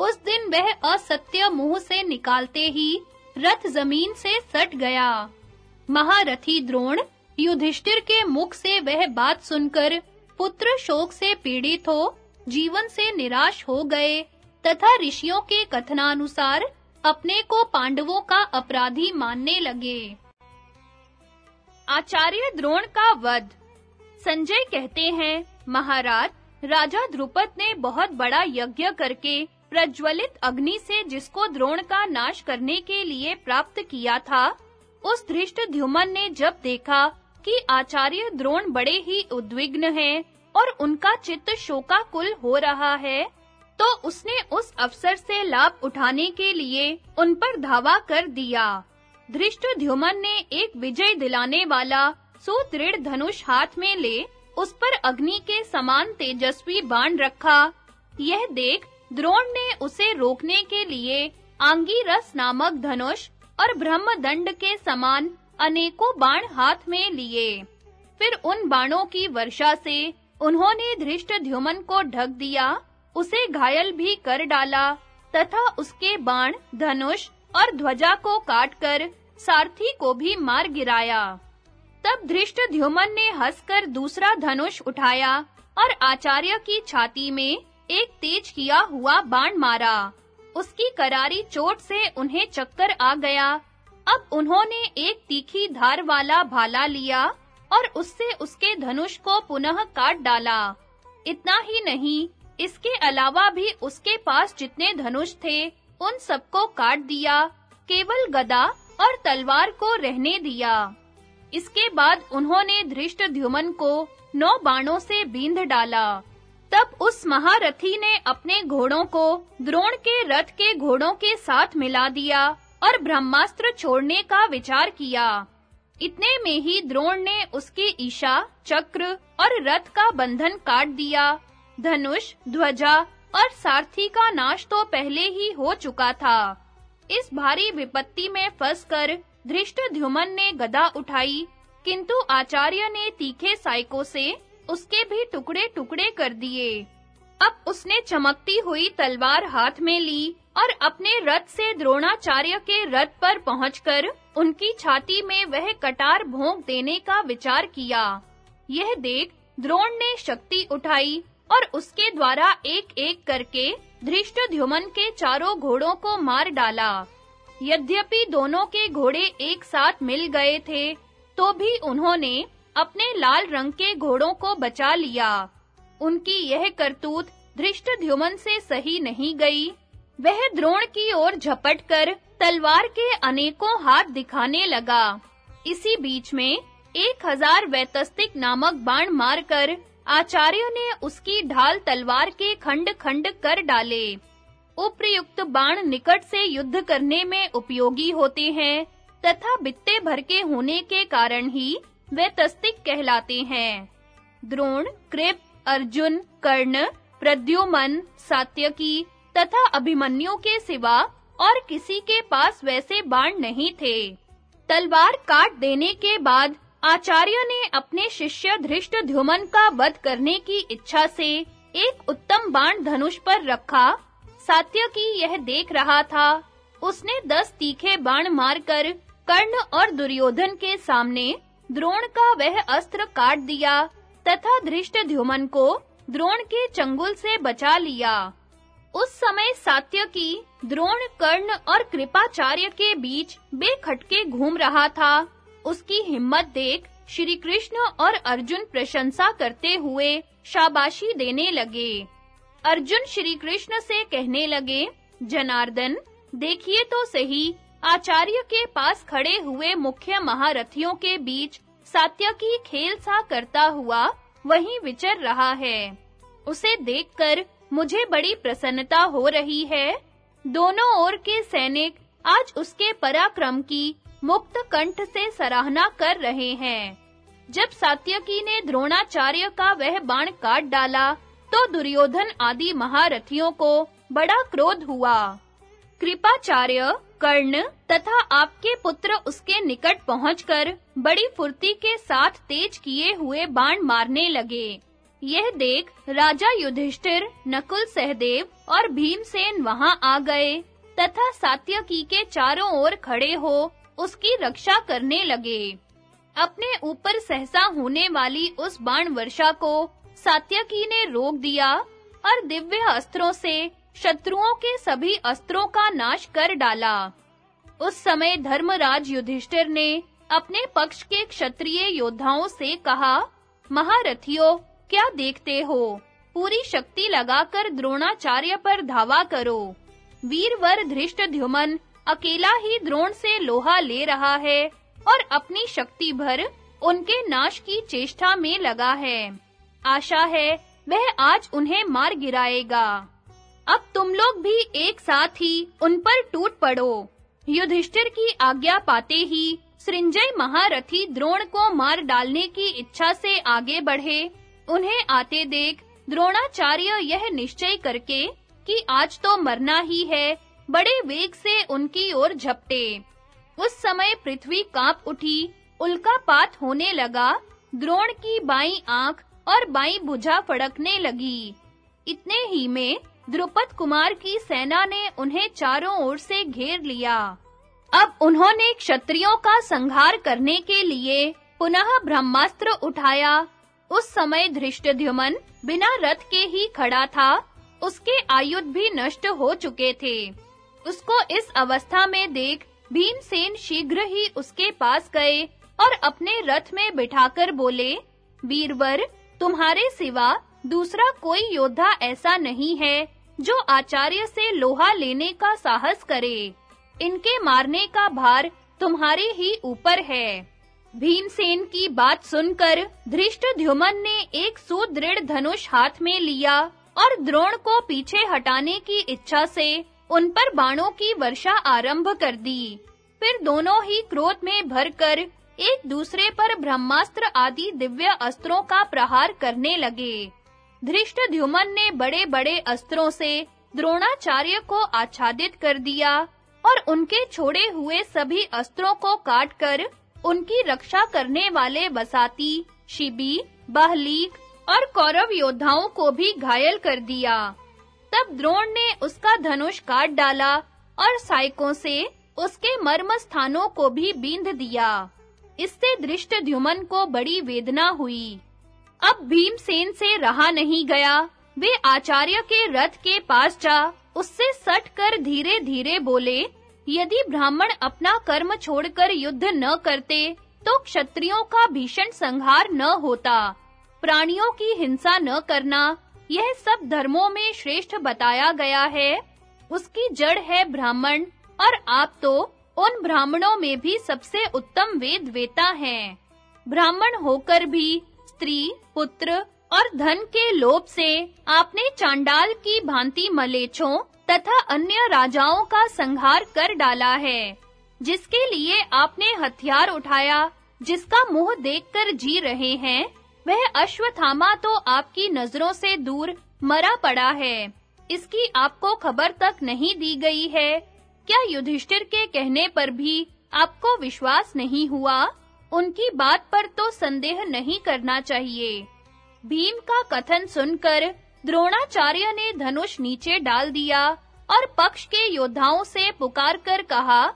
उस दिन वह असत्य मुँह से निकालते ही रथ ज़मीन से सट गया। महारथी द्रोण युधिष्ठिर के मुख से वह बात सुनकर पुत्र शोक से पीड़ित हो, जीवन से निराश हो गए, तथा ऋषियों के कथनानुसार अपने को पांडवों का अपराधी मानने लगे। आचार्य द्रोण का वध। संजय कहते हैं, महाराज, राजा द्रुपद ने बहुत बड़ा यज्ञ करके प्रज्वलित अग्नि से जिसको द्रोण का नाश करने के लिए प्राप्त किया था, उस धृष्ट ध्युमन ने जब देखा कि आचार्य द्रोण बड़े ही उद्विग्न हैं और उनका चित्त शोकाकुल हो रहा है तो उसने उस अवसर से लाभ उठाने के लिए उन पर धावा कर दिया। धृष्टद्युमन ने एक विजय दिलाने वाला सुदृढ़ धनुष हाथ में ले, उस पर अग्नि के समान तेजस्वी बाण रखा। यह देख द्रोण ने उसे रोकने के लिए आंगी रस नामक धनुष और ब्रह्मदंड के समान अनेकों बाण हाथ में लिए। फिर उन बाणों की वर्षा से उन्होंने धृष्टद्युमन को ढक दिया। उसे घायल भी कर डाला, तथा उसके बाण, धनुष और ध्वजा को काटकर सारथी को भी मार गिराया। तब धृष्टद्युमन ने हंसकर दूसरा धनुष उठाया और आचार्य की छाती में एक तेज किया हुआ बाण मारा। उसकी करारी चोट से उन्हें चक्कर आ गया। अब उन्होंने एक तीखी धार वाला भाला लिया और उससे उसके धनुष को पुनः काट डाला। इतना ही नहीं इसके अलावा भी उसके पास जितने धनुष थे, उन सबको काट दिया, केवल गदा और तलवार को रहने दिया। इसके बाद उन्होंने धृष्टद्युमन को नौ बाणों से बींध डाला। तब उस महारथी ने अपने घोड़ों को द्रोण के रथ के घोड़ों के साथ मिला दिया और ब्रह्मास्त्र छोड़ने का विचार किया। इतने में ही द्रोण ने उसके ईशा, चक्र और रथ का बंधन काट दिया धनुष, ध्वजा और सारथी का नाश तो पहले ही हो चुका था। इस भारी विपत्ति में फंसकर धृष्टद्युमन ने गदा उठाई, किंतु आचार्य ने तीखे साइको से उसके भी टुकड़े-टुकड़े कर दिए। अब उसने चमकती हुई तलवार हाथ में ली और अपने रथ से द्रोणाचार्य के रथ पर पहुंचकर उनकी छाती में वह कटार भोंक देने का विचार किया। यह देख द्रोण ने शक्ति उठाई और उसके द्वारा एक-एक करके धृष्टद्युमन के चारों घोड़ों को मार डाला। यद्यपि दोनों के घोड़े एक साथ मिल गए थे तो भी उन्होंने अपने लाल रंग के घोड़ों को बचा लिया। उनकी यह करतूत धृष्टद्युमन से सही नहीं गई। वह द्रोण की ओर झपटकर तलवार के अनेकों हाथ दिखाने लगा। इसी बीच में एक हज़ार वैतस्तिक नामक बाण मारकर आचार्य ने उसकी ढाल तलवार के खंड-खंड कर डाले। उप्रयुक्त बाण निकट से युद्ध करने में उपयोगी होते हैं, तथा बित्ते भर के होने के कारण ही वे तस्तिक कहलाते हैं। द्रोण, कृप, अर्जुन, कर्ण, प्रद्युमन, सात्यकी तथा अभिमन्यु के सिवा और किसी के पास वैसे बाण नहीं थे। तलवार काट देने के बाद आचार्य ने अपने शिष्य धृष्टद्युमन का वध करने की इच्छा से एक उत्तम बाण धनुष पर रखा। सात्यकी यह देख रहा था। उसने दस तीखे बाण मारकर कर्ण और दुर्योधन के सामने द्रोण का वह अस्त्र काट दिया तथा धृष्ट ध्युमन को द्रोण के चंगुल से बचा लिया। उस समय सात्यकी द्रोण, कर्ण और कृपाचार्य के बीच बेखटके घूम रहा था। उसकी हिम्मत देख श्री कृष्ण और अर्जुन प्रशंसा करते हुए शाबाशी देने लगे। अर्जुन श्री कृष्ण से कहने लगे, जनार्दन, देखिए तो सही, आचार्य के पास खड़े हुए मुख्य महारथियों के बीच सात्यकी खेल सा करता हुआ वहीं विचर रहा है। उसे देखकर मुझे बड़ी प्रसन्नता हो रही है। दोनों ओर के सैनिक आज उसके पराक्रम की मुक्त कंठ से सराहना कर रहे हैं। जब सात्यकी ने द्रोणाचार्य का वह बाण काट डाला तो दुर्योधन आदि महारथियों को बड़ा क्रोध हुआ। कृपाचार्य, कर्ण तथा आपके पुत्र उसके निकट पहुंचकर बड़ी फुर्ती के साथ तेज किए हुए बाण मारने लगे। यह देख राजा युधिष्ठिर, नकुल सहदेव और भीमसेन वहाँ आ गए तथा सात्यकी के चारों ओर खड़े हो उसकी रक्षा करने लगे। अपने ऊपर सहसा होने वाली उस बाण वर्षा को सात्यकी ने रोक दिया और दिव्य अस्त्रों से शत्रुओं के सभी अस्त्रों का नाश कर डाला। उस समय धर्मराज युधिष्ठिर ने अपने पक्ष के क्षत्रिय योद्धाओं से कहा, महारथियों, क्या देखते हो? पूरी शक्ति लगाकर द्रोणाचार्य पर धावा करो। वीरवर धृष्टद्युमन अकेला ही द्रोण से लोहा ले रहा है और अपनी शक्ति भर उनके नाश की चेष्टा में लगा है। आशा है वह आज उन्हें मार गिराएगा। अब तुम लोग भी एक साथ ही उन पर टूट पड़ो। युधिष्ठिर की आज्ञा पाते ही सृंजय महारथी द्रोण को मार डालने की इच्छा से आगे बढ़े। उन्हें आते देख द्रोणाचार्य यह निश्चय करके कि आज तो मरना ही है बड़े वेग से उनकी ओर झपटे। उस समय पृथ्वी काँप उठी उल्कापात होने लगा, द्रोण की बाई आँख और बाई भुजा फड़कने लगी। इतने ही में द्रुपद कुमार की सेना ने उन्हें चारों ओर से घेर लिया। अब उन्होंने क्षत्रियों का संहार करने के लिए पुनः ब्रह्मास्त्र उठाया। उस समय धृष्टद्युमन बिना रथ के ही खड़ा था, उसके आयुध भी नष्ट हो चुके थे। उसको इस अवस्था में देख भीमसेन शीघ्र ही उसके पास गए और अपने रथ में बिठाकर बोले, वीरवर, तुम्हारे सिवा दूसरा कोई योद्धा ऐसा नहीं है जो आचार्य से लोहा लेने का साहस करे। इनके मारने का भार तुम्हारे ही ऊपर है। भीमसेन की बात सुनकर धृष्टद्युमन ने एक सुदृढ़ धनुष हाथ में लिया और द्रोण को पीछे हटाने की इच्छा से उन पर बाणों की वर्षा आरंभ कर दी। फिर दोनों ही क्रोध में भरकर एक दूसरे पर ब्रह्मास्त्र आदि दिव्य अस्त्रों का प्रहार करने लगे। धृष्ट धृष्टद्युमन ने बड़े-बड़े अस्त्रों से द्रोणाचार्य को आच्छादित कर दिया और उनके छोड़े हुए सभी अस्त्रों को काटकर उनकी रक्षा करने वाले बसाती शिबी बहलीक और कौरव योद्धाओं को भी घायल कर दिया। तब द्रोण ने उसका धनुष काट डाला और साइकों से उसके मर्म स्थानों को भी बींध दिया। इससे दृष्ट दृष्टद्युमन को बड़ी वेदना हुई। अब भीमसेन से रहा नहीं गया। वे आचार्य के रथ के पास जा, उससे सट कर धीरे-धीरे बोले, यदि ब्राह्मण अपना कर्म छोड़कर युद्ध न करते तो क्षत्रियों का भीषण संहार न होता। प्राणियों की हिंसा न करना यह सब धर्मों में श्रेष्ठ बताया गया है। उसकी जड़ है ब्राह्मण, और आप तो उन ब्राह्मणों में भी सबसे उत्तम वेद वेता हैं। ब्राह्मण होकर भी स्त्री, पुत्र और धन के लोभ से आपने चांडाल की भांति मलेच्छों तथा अन्य राजाओं का संहार कर डाला है, जिसके लिए आपने हथियार उठाया, जिसका मुँह देखकर जी रहे हैं वह अश्वत्थामा तो आपकी नज़रों से दूर मरा पड़ा है। इसकी आपको खबर तक नहीं दी गई है। क्या युधिष्ठिर के कहने पर भी आपको विश्वास नहीं हुआ? उनकी बात पर तो संदेह नहीं करना चाहिए। भीम का कथन सुनकर द्रोणाचार्य ने धनुष नीचे डाल दिया और पक्ष के योद्धाओं से पुकार कर कहा,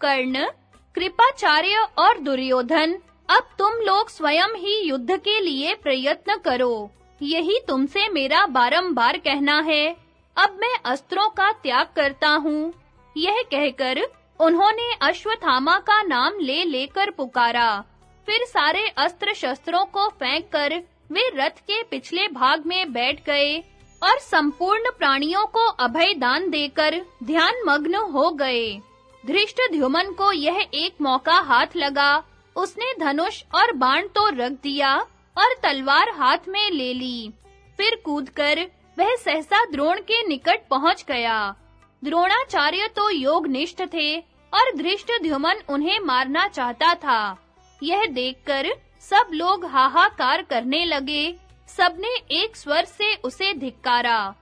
कर्ण, कृपाचार्य और दुर्योधन अब तुम लोग स्वयं ही युद्ध के लिए प्रयत्न करो। यही तुमसे मेरा बारंबार कहना है। अब मैं अस्त्रों का त्याग करता हूँ। यह कहकर उन्होंने अश्वत्थामा का नाम ले लेकर पुकारा। फिर सारे अस्त्र शस्त्रों को फेंक कर वे रथ के पिछले भाग में बैठ गए और संपूर्ण प्राणियों को अभय दान देकर ध्यान मग्न हो गए। धृष्टद्युमन को यह एक मौका हाथ लगा उसने धनुष और बाण तो रख दिया और तलवार हाथ में ले ली। फिर कूदकर वह सहसा द्रोण के निकट पहुँच गया। द्रोणाचार्य तो योगनिष्ठ थे और धृष्टद्युमन उन्हें मारना चाहता था। यह देखकर सब लोग हाहाकार करने लगे। सबने एक स्वर से उसे धिक्कारा।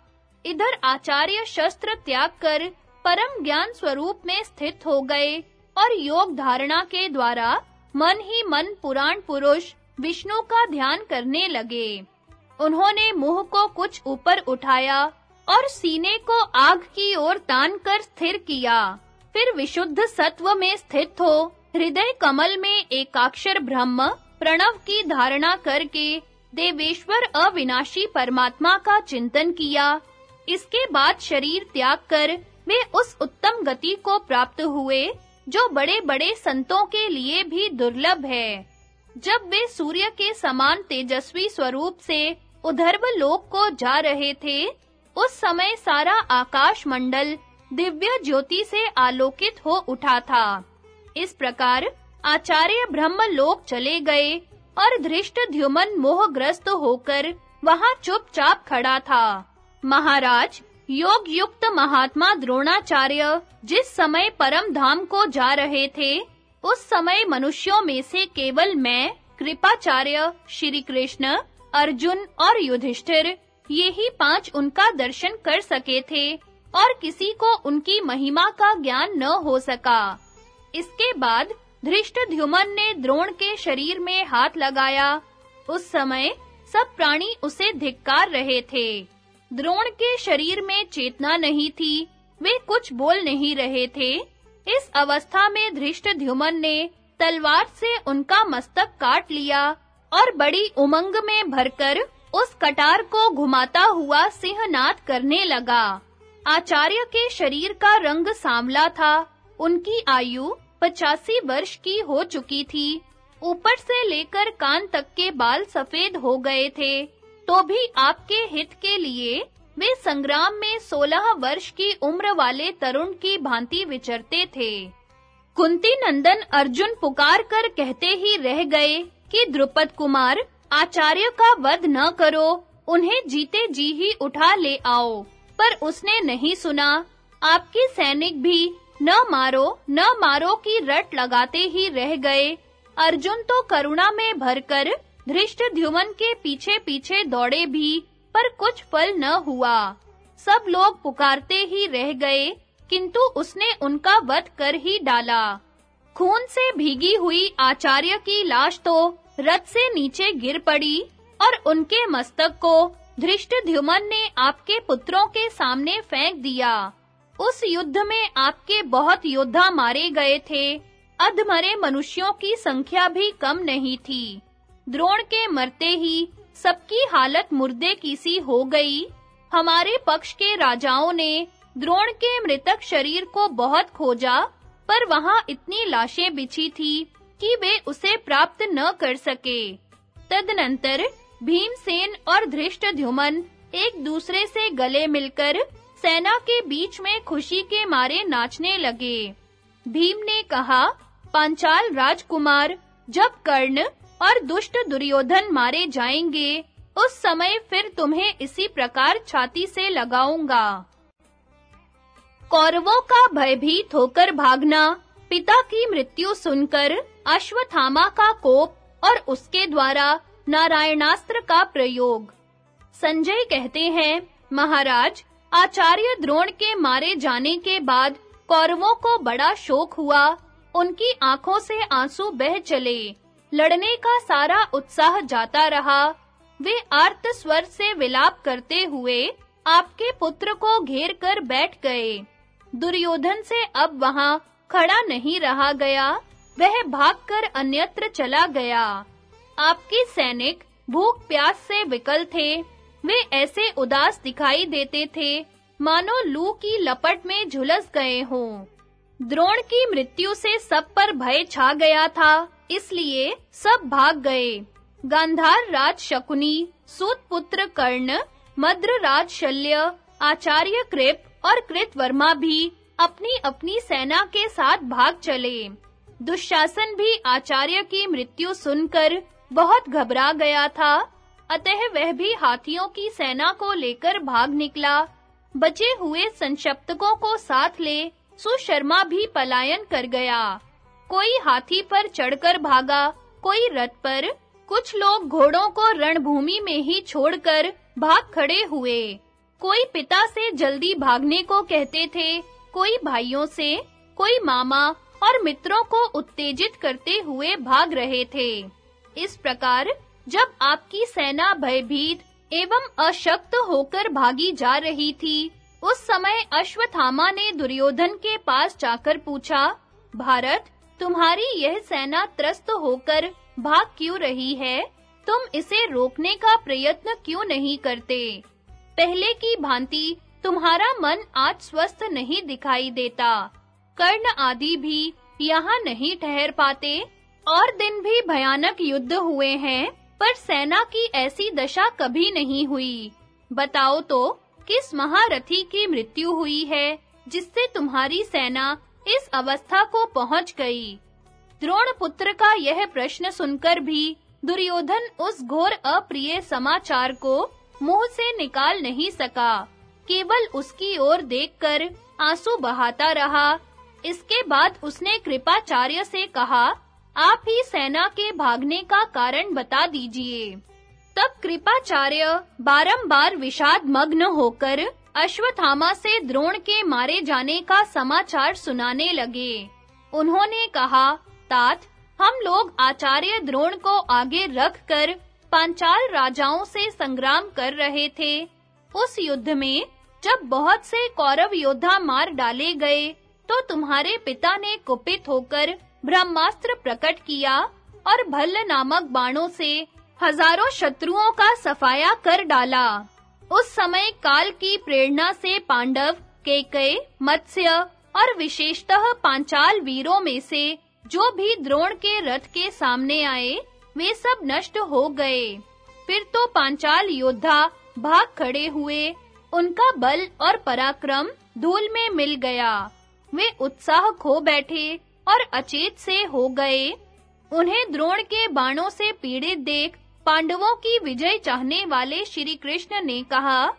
इधर आचार्य शस्त्र त्याग कर परम ज्ञान स्वरूप में स्थित हो गए और योग धारणा के द्वारा मन ही मन पुराण पुरुष विष्णु का ध्यान करने लगे। उन्होंने मुँह को कुछ ऊपर उठाया और सीने को आग की ओर तान कर स्थिर किया। फिर विशुद्ध सत्व में स्थित हो, हृदय कमल में एकाक्षर ब्रह्म प्रणव की धारणा करके देवेश्वर अविनाशी परमात्मा का चिंतन किया। इसके बाद शरीर त्याग कर वे उस उत्तम गति को प्राप्त हुए जो बड़े-बड़े संतों के लिए भी दुर्लभ है। जब वे सूर्य के समान तेजस्वी स्वरूप से उधर्व लोक को जा रहे थे, उस समय सारा आकाश मंडल दिव्य ज्योति से आलोकित हो उठा था। इस प्रकार आचार्य ब्रह्म लोक चले गए और धृष्टद्युमन मोहग्रस्त होकर वहाँ चुपचाप खड़ा था। महाराज योग युक्त महात्मा द्रोणाचार्य जिस समय परम धाम को जा रहे थे, उस समय मनुष्यों में से केवल मैं, कृपाचार्य श्री कृष्ण अर्जुन और युधिष्ठिर, ये ही पाँच उनका दर्शन कर सके थे, और किसी को उनकी महिमा का ज्ञान न हो सका। इसके बाद धृष्टद्युमन ने द्रोण के शरीर में हाथ लगाया। उस समय सब प्राणी उसे धिक्कार रहे थे। द्रोण के शरीर में चेतना नहीं थी। वे कुछ बोल नहीं रहे थे। इस अवस्था में धृष्टद्युमन ने तलवार से उनका मस्तक काट लिया और बड़ी उमंग में भरकर उस कटार को घुमाता हुआ सिंहनाद करने लगा। आचार्य के शरीर का रंग सांवला था। उनकी आयु पचासी वर्ष की हो चुकी थी। ऊपर से लेकर कान तक के बाल सफ़ेद हो गए थे। तो भी आपके हित के लिए वे संग्राम में सोलह वर्ष की उम्र वाले तरुण की भांति विचरते थे। कुंती नंदन अर्जुन पुकार कर कहते ही रह गए कि द्रुपद कुमार, आचार्य का वध न करो, उन्हें जीते जी ही उठा ले आओ। पर उसने नहीं सुना। आपके सैनिक भी न मारो न मारो की रट लगाते ही रह गए। अर्जुन तो करुणा में भरकर धृष्टद्युमन के पीछे-पीछे दौड़े भी, पर कुछ फल न हुआ। सब लोग पुकारते ही रह गए, किंतु उसने उनका वध कर ही डाला। खून से भीगी हुई आचार्य की लाश तो रथ से नीचे गिर पड़ी, और उनके मस्तक को धृष्टद्युमन ने आपके पुत्रों के सामने फेंक दिया। उस युद्ध में आपके बहुत योद्धा मारे गए थे। अधमरे मनुष्यों की संख्या भी कम नहीं थी। द्रोण के मरते ही सबकी हालत मुर्दे की सी हो गई। हमारे पक्ष के राजाओं ने द्रोण के मृतक शरीर को बहुत खोजा, पर वहाँ इतनी लाशें बिछी थी कि वे उसे प्राप्त न कर सके। तदनंतर भीमसेन और धृष्टद्युमन एक दूसरे से गले मिलकर सेना के बीच में खुशी के मारे नाचने लगे। भीम ने कहा, पांचाल राजकुमार, जब कर्ण और दुष्ट दुर्योधन मारे जाएँगे। उस समय फिर तुम्हें इसी प्रकार छाती से लगाऊँगा। कौरवों का भयभीत होकर भागना, पिता की मृत्यु सुनकर अश्वत्थामा का कोप और उसके द्वारा नारायणास्त्र का प्रयोग। संजय कहते हैं, महाराज, आचार्य द्रोण के मारे जाने के बाद कौरवों को बड़ा शोक हुआ। उनकी आँखों से आँसू बह चले। लड़ने का सारा उत्साह जाता रहा। वे आर्त स्वर से विलाप करते हुए आपके पुत्र को घेर कर बैठ गए। दुर्योधन से अब वहाँ खड़ा नहीं रहा गया। वह भागकर अन्यत्र चला गया। आपके सैनिक भूख प्यास से विकल थे। वे ऐसे उदास दिखाई देते थे। मानो लू की लपट में झुलस गए हों। द्रोण की मृत्यु से सब पर भय छा गया था, इसलिए सब भाग गए। गांधार राज शकुनी, सूत पुत्र कर्ण, मद्र राज शल्य, आचार्य कृप और कृतवर्मा भी अपनी अपनी सेना के साथ भाग चले। दुशासन भी आचार्य की मृत्यु सुनकर बहुत घबरा गया था। अतः वह भी हाथियों की सेना को लेकर भाग निकला। बचे हुए संशप्तकों को साथ ले सुशर्मा भी पलायन कर गया। कोई हाथी पर चढ़कर भागा, कोई रथ पर, कुछ लोग घोड़ों को रणभूमि में ही छोड़कर भाग खड़े हुए। कोई पिता से जल्दी भागने को कहते थे, कोई भाइयों से, कोई मामा और मित्रों को उत्तेजित करते हुए भाग रहे थे। इस प्रकार जब आपकी सेना भयभीत एवं अशक्त होकर भागी जा रही थी उस समय अश्वत्थामा ने दुर्योधन के पास जाकर पूछा, भारत, तुम्हारी यह सेना त्रस्त होकर भाग क्यों रही है? तुम इसे रोकने का प्रयत्न क्यों नहीं करते? पहले की भांति तुम्हारा मन आज स्वस्थ नहीं दिखाई देता। कर्ण आदि भी यहाँ नहीं ठहर पाते और दिन भी भयानक युद्ध हुए हैं, पर सेना की ऐसी दशा कभी नहीं हुई। बताओ तो किस महारथी की मृत्यु हुई है, जिससे तुम्हारी सेना इस अवस्था को पहुँच गई? द्रोण पुत्र का यह प्रश्न सुनकर भी दुर्योधन उस घोर अप्रिय समाचार को मुँह से निकाल नहीं सका। केवल उसकी ओर देखकर आँसू बहाता रहा। इसके बाद उसने कृपाचार्य से कहा, आप ही सेना के भागने का कारण बता दीजिए। तब कृपाचार्य बारंबार विषाद मग्न होकर अश्वत्थामा से द्रोण के मारे जाने का समाचार सुनाने लगे। उन्होंने कहा, तात, हम लोग आचार्य द्रोण को आगे रखकर पांचाल राजाओं से संग्राम कर रहे थे। उस युद्ध में जब बहुत से कौरव योद्धा मार डाले गए तो तुम्हारे पिता ने कुपित होकर ब्रह्मास्त्र प्रकट किया और भल्ल नामक बाणों से हज़ारों शत्रुओं का सफाया कर डाला। उस समय काल की प्रेरणा से पांडव केकय मत्स्य और विशेषतः पांचाल वीरों में से जो भी द्रोण के रथ के सामने आए, वे सब नष्ट हो गए। फिर तो पांचाल योद्धा भाग खड़े हुए, उनका बल और पराक्रम धूल में मिल गया। वे उत्साह खो बैठे और अचेत से हो गए। उन्हें द्रोण के बाणों से पीड़ित देख पांडवों की विजय चाहने वाले श्री कृष्ण ने कहा,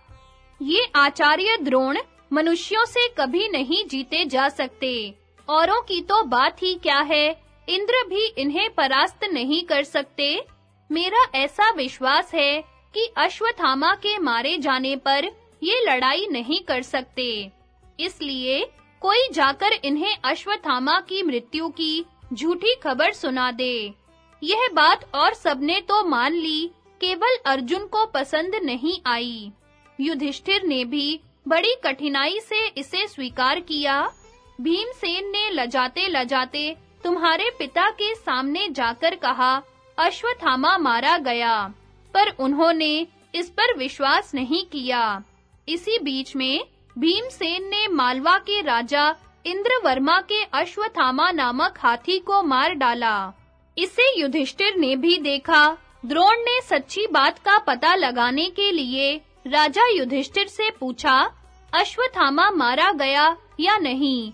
ये आचार्य द्रोण मनुष्यों से कभी नहीं जीते जा सकते। औरों की तो बात ही क्या है? इंद्र भी इन्हें परास्त नहीं कर सकते। मेरा ऐसा विश्वास है कि अश्वत्थामा के मारे जाने पर ये लड़ाई नहीं कर सकते। इसलिए कोई जाकर इन्हें अश्वत्थामा की मृत्यु की झूठी खबर सुना दे। यह बात और सबने तो मान ली, केवल अर्जुन को पसंद नहीं आई। युधिष्ठिर ने भी बड़ी कठिनाई से इसे स्वीकार किया। भीमसेन ने लजाते लजाते तुम्हारे पिता के सामने जाकर कहा, अश्वत्थामा मारा गया, पर उन्होंने इस पर विश्वास नहीं किया। इसी बीच में भीमसेन ने मालवा के राजा इंद्रवर्मा के अश्वत्थामा नामक हाथी को मार डाला। इसे युधिष्ठिर ने भी देखा। द्रोण ने सच्ची बात का पता लगाने के लिए राजा युधिष्ठिर से पूछा, अश्वत्थामा मारा गया या नहीं?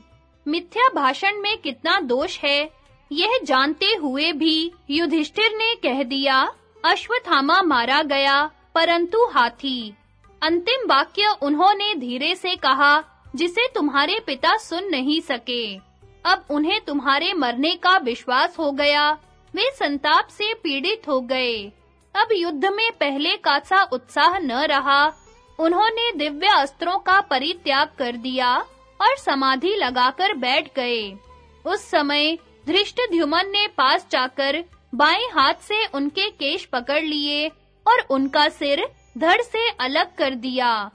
मिथ्या भाषण में कितना दोष है? यह जानते हुए भी युधिष्ठिर ने कह दिया, अश्वत्थामा मारा गया, परंतु हाथी। अंतिम वाक्य उन्होंने धीरे से कहा, जिसे तुम्हारे पिता सुन नहीं सके। अब उन्हें तुम्हारे मरने का विश्वास हो गया। वे संताप से पीड़ित हो गए। अब युद्ध में पहले का सा उत्साह न रहा। उन्होंने दिव्य अस्त्रों का परित्याग कर दिया और समाधि लगाकर बैठ गए। उस समय धृष्टद्युमन ने पास जाकर बाएँ हाथ से उनके केश पकड़ लिए और उनका सिर धड़ से अलग कर दिया।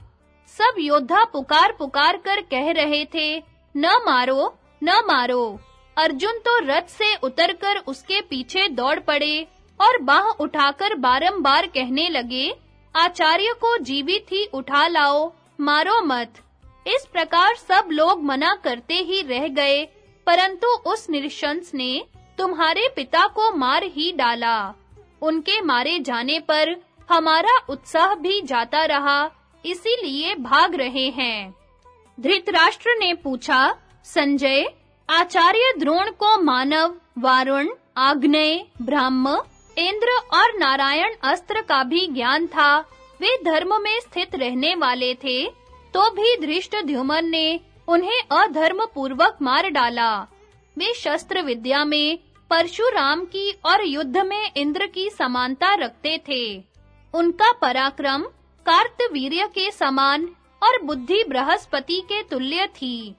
सब योद्धा पुकार पुकार कर कह रहे थे, न मारो न मारो। अर्जुन तो रथ से उतरकर उसके पीछे दौड़ पड़े और बाह उठाकर बारंबार कहने लगे, आचार्य को जीवित ही उठा लाओ, मारो मत। इस प्रकार सब लोग मना करते ही रह गए, परंतु उस निरशंस ने तुम्हारे पिता को मार ही डाला। उनके मारे जाने पर हमारा उत्साह भी जाता रहा, इसीलिए भाग रहे हैं। धृतराष्ट्र ने पूछा, संजय आचार्य द्रोण को मानव, वारुण, आग्नेय, ब्राह्म, इंद्र और नारायण अस्त्र का भी ज्ञान था। वे धर्म में स्थित रहने वाले थे तो भी धृष्टद्युमन ने उन्हें अधर्म पूर्वक मार डाला। वे शस्त्र विद्या में परशुराम की और युद्ध में इंद्र की समानता रखते थे। उनका पराक्रम कार्तवीर्य के समान और बुद्धि बृहस्पति के तुल्य थी।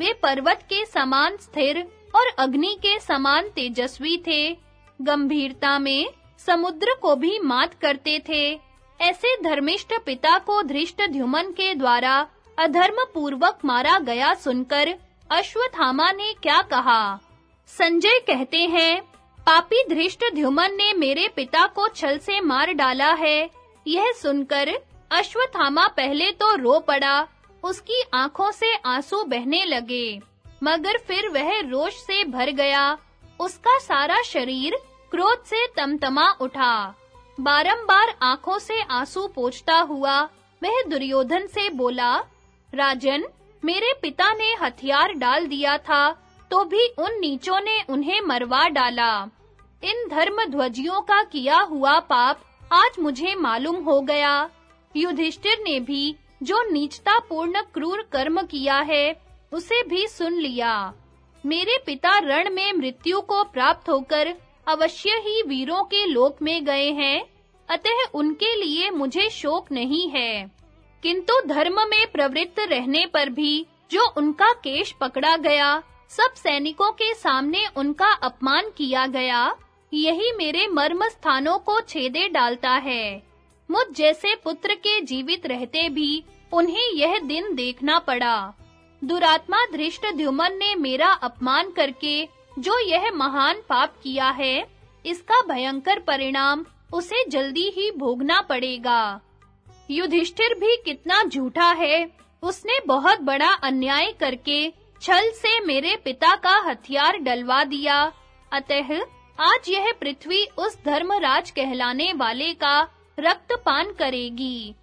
वे पर्वत के समान स्थिर और अग्नि के समान तेजस्वी थे। गंभीरता में समुद्र को भी मात करते थे। ऐसे धर्मिष्ठ पिता को धृष्ट ध्युमन के द्वारा अधर्म पूर्वक मारा गया सुनकर अश्वत्थामा ने क्या कहा? संजय कहते हैं, पापी धृष्ट ध्युमन ने मेरे पिता को छल से मार डाला है। यह सुनकर अश्वत्थामा पहले तो रो पड़ा उसकी आँखों से आँसू बहने लगे, मगर फिर वह रोष से भर गया। उसका सारा शरीर क्रोध से तमतमा उठा। बारंबार आँखों से आँसू पोंछता हुआ वह दुर्योधन से बोला, राजन, मेरे पिता ने हथियार डाल दिया था तो भी उन नीचों ने उन्हें मरवा डाला। इन धर्म ध्वजियों का किया हुआ पाप आज मुझे मालूम हो गया। युधिष्ठिर ने भी जो नीचता पूर्ण क्रूर कर्म किया है, उसे भी सुन लिया। मेरे पिता रण में मृत्यु को प्राप्त होकर अवश्य ही वीरों के लोक में गए हैं, अतः उनके लिए मुझे शोक नहीं है। किंतु धर्म में प्रवृत्त रहने पर भी जो उनका केश पकड़ा गया, सब सैनिकों के सामने उनका अपमान किया गया, यही मेरे मर्म स्थानों को छेदे डालता है। मुझ जैसे पुत्र के जीवित रहते भी, उन्हें यह दिन देखना पड़ा। दुरात्मा धृष्ट द्युमन ने मेरा अपमान करके, जो यह महान पाप किया है, इसका भयंकर परिणाम उसे जल्दी ही भोगना पड़ेगा। युधिष्ठिर भी कितना झूठा है, उसने बहुत बड़ा अन्याय करके छल से मेरे पिता का हथियार डलवा दिया। अतः, आज यह पृथ्वी उस धर्मराज कहलाने वाले का रक्तपान करेगी।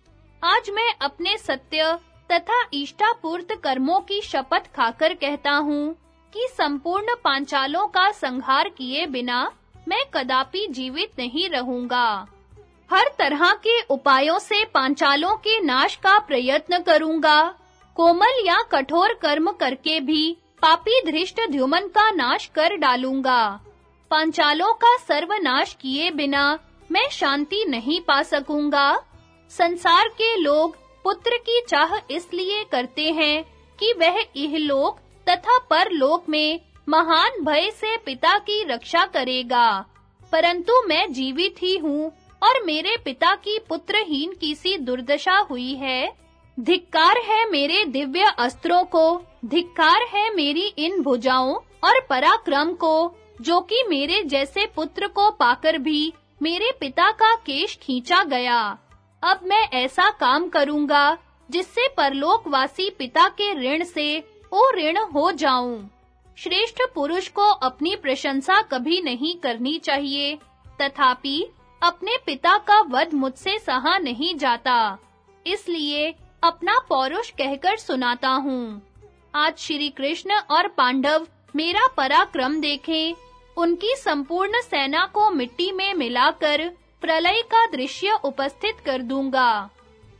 आज मैं अपने सत्य तथा इष्टापूर्त कर्मों की शपथ खाकर कहता हूँ कि संपूर्ण पांचालों का संहार किए बिना मैं कदापि जीवित नहीं रहूँगा। हर तरह के उपायों से पांचालों के नाश का प्रयत्न करूँगा। कोमल या कठोर कर्म करके भी पापी धृष्ट ध्युमन का नाश कर डालूँगा। पांचालों का सर्वनाश किए बिना मैं शांति नहीं पा सकूँगा। संसार के लोग पुत्र की चाह इसलिए करते हैं कि वह इहलोक तथा परलोक में महान भय से पिता की रक्षा करेगा। परंतु मैं जीवित ही हूँ और मेरे पिता की पुत्रहीन किसी दुर्दशा हुई है। धिक्कार है मेरे दिव्य अस्त्रों को, धिक्कार है मेरी इन भुजाओं और पराक्रम को, जो कि मेरे जैसे पुत्र को पाकर भी मेरे पिता का केश खींचा गया। अब मैं ऐसा काम करूँगा, जिससे परलोकवासी पिता के ऋण से ओ ऋण हो जाऊँ। श्रेष्ठ पुरुष को अपनी प्रशंसा कभी नहीं करनी चाहिए, तथापि अपने पिता का वध मुझसे सहा नहीं जाता। इसलिए अपना पौरुष कहकर सुनाता हूँ। आज श्री कृष्ण और पांडव मेरा पराक्रम देखें। उनकी संपूर्ण सेना को मिट्टी में मिलाकर प्रलय का दृश्य उपस्थित कर दूँगा।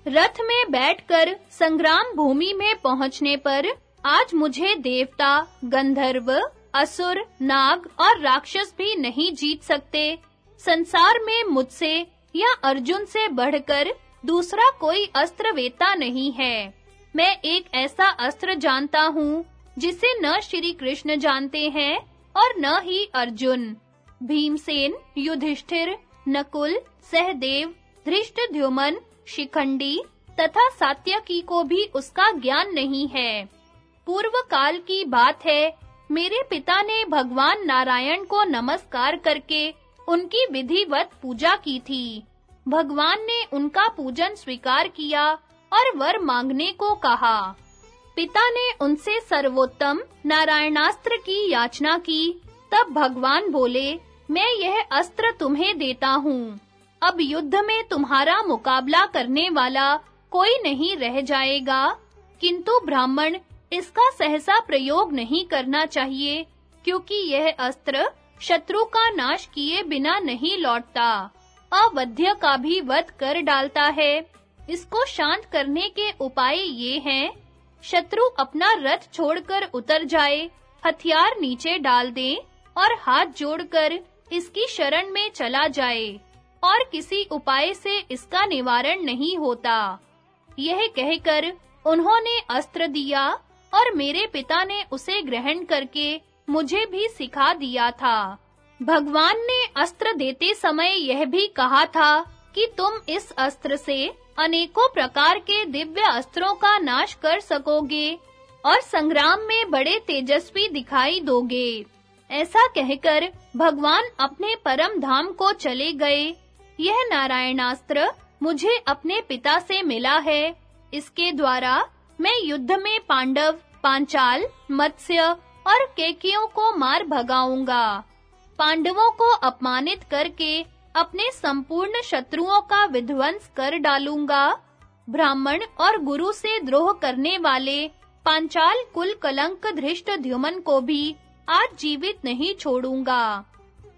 रथ में बैठकर संग्राम भूमि में पहुँचने पर आज मुझे देवता, गंधर्व, असुर, नाग और राक्षस भी नहीं जीत सकते। संसार में मुझसे या अर्जुन से बढ़कर दूसरा कोई अस्त्र वेता नहीं है। मैं एक ऐसा अस्त्र जानता हूँ, जिसे न श्री कृष्ण जानते हैं और न ही अर्जुन। भीमसेन, युधिष्ठिर, नकुल, सहदेव, धृष्टद्युमन, शिखंडी तथा सात्यकी को भी उसका ज्ञान नहीं है। पूर्व काल की बात है, मेरे पिता ने भगवान नारायण को नमस्कार करके उनकी विधिवत पूजा की थी। भगवान ने उनका पूजन स्वीकार किया और वर मांगने को कहा। पिता ने उनसे सर्वोत्तम नारायणास्त्र की याचना की। तब भगवान बोले, मैं यह अस्त्र तुम्हें देता हूँ। अब युद्ध में तुम्हारा मुकाबला करने वाला कोई नहीं रह जाएगा। किंतु ब्राह्मण, इसका सहसा प्रयोग नहीं करना चाहिए, क्योंकि यह अस्त्र शत्रु का नाश किए बिना नहीं लौटता। अवध्य का भी वध कर डालता है। इसको शांत करने के उपाय ये हैं। शत्रु अपना रथ छोड़कर उतर जाए, हथियार नीचे डाल दे और हाथ जोड़कर इसकी शरण में चला जाए, और किसी उपाय से इसका निवारण नहीं होता। यह कहकर उन्होंने अस्त्र दिया और मेरे पिता ने उसे ग्रहण करके मुझे भी सिखा दिया था। भगवान ने अस्त्र देते समय यह भी कहा था कि तुम इस अस्त्र से अनेकों प्रकार के दिव्य अस्त्रों का नाश कर सकोगे और संग्राम में बड़े तेजस्वी दिखाई दोगे। ऐसा कहकर भगवान अपने परम धाम को चले गए। यह नारायणास्त्र मुझे अपने पिता से मिला है। इसके द्वारा मैं युद्ध में पांडव, पांचाल, मत्स्य और केकियों को मार भगाऊँगा। पांडवों को अपमानित करके अपने संपूर्ण शत्रुओं का विध्वंस कर डालूँगा। ब्राह्मण और गुरु से द्रोह करने वाले पांचाल कुल कलंक धृष्ट ध्युमन को भी आज जीवित नहीं छोड़ूँगा।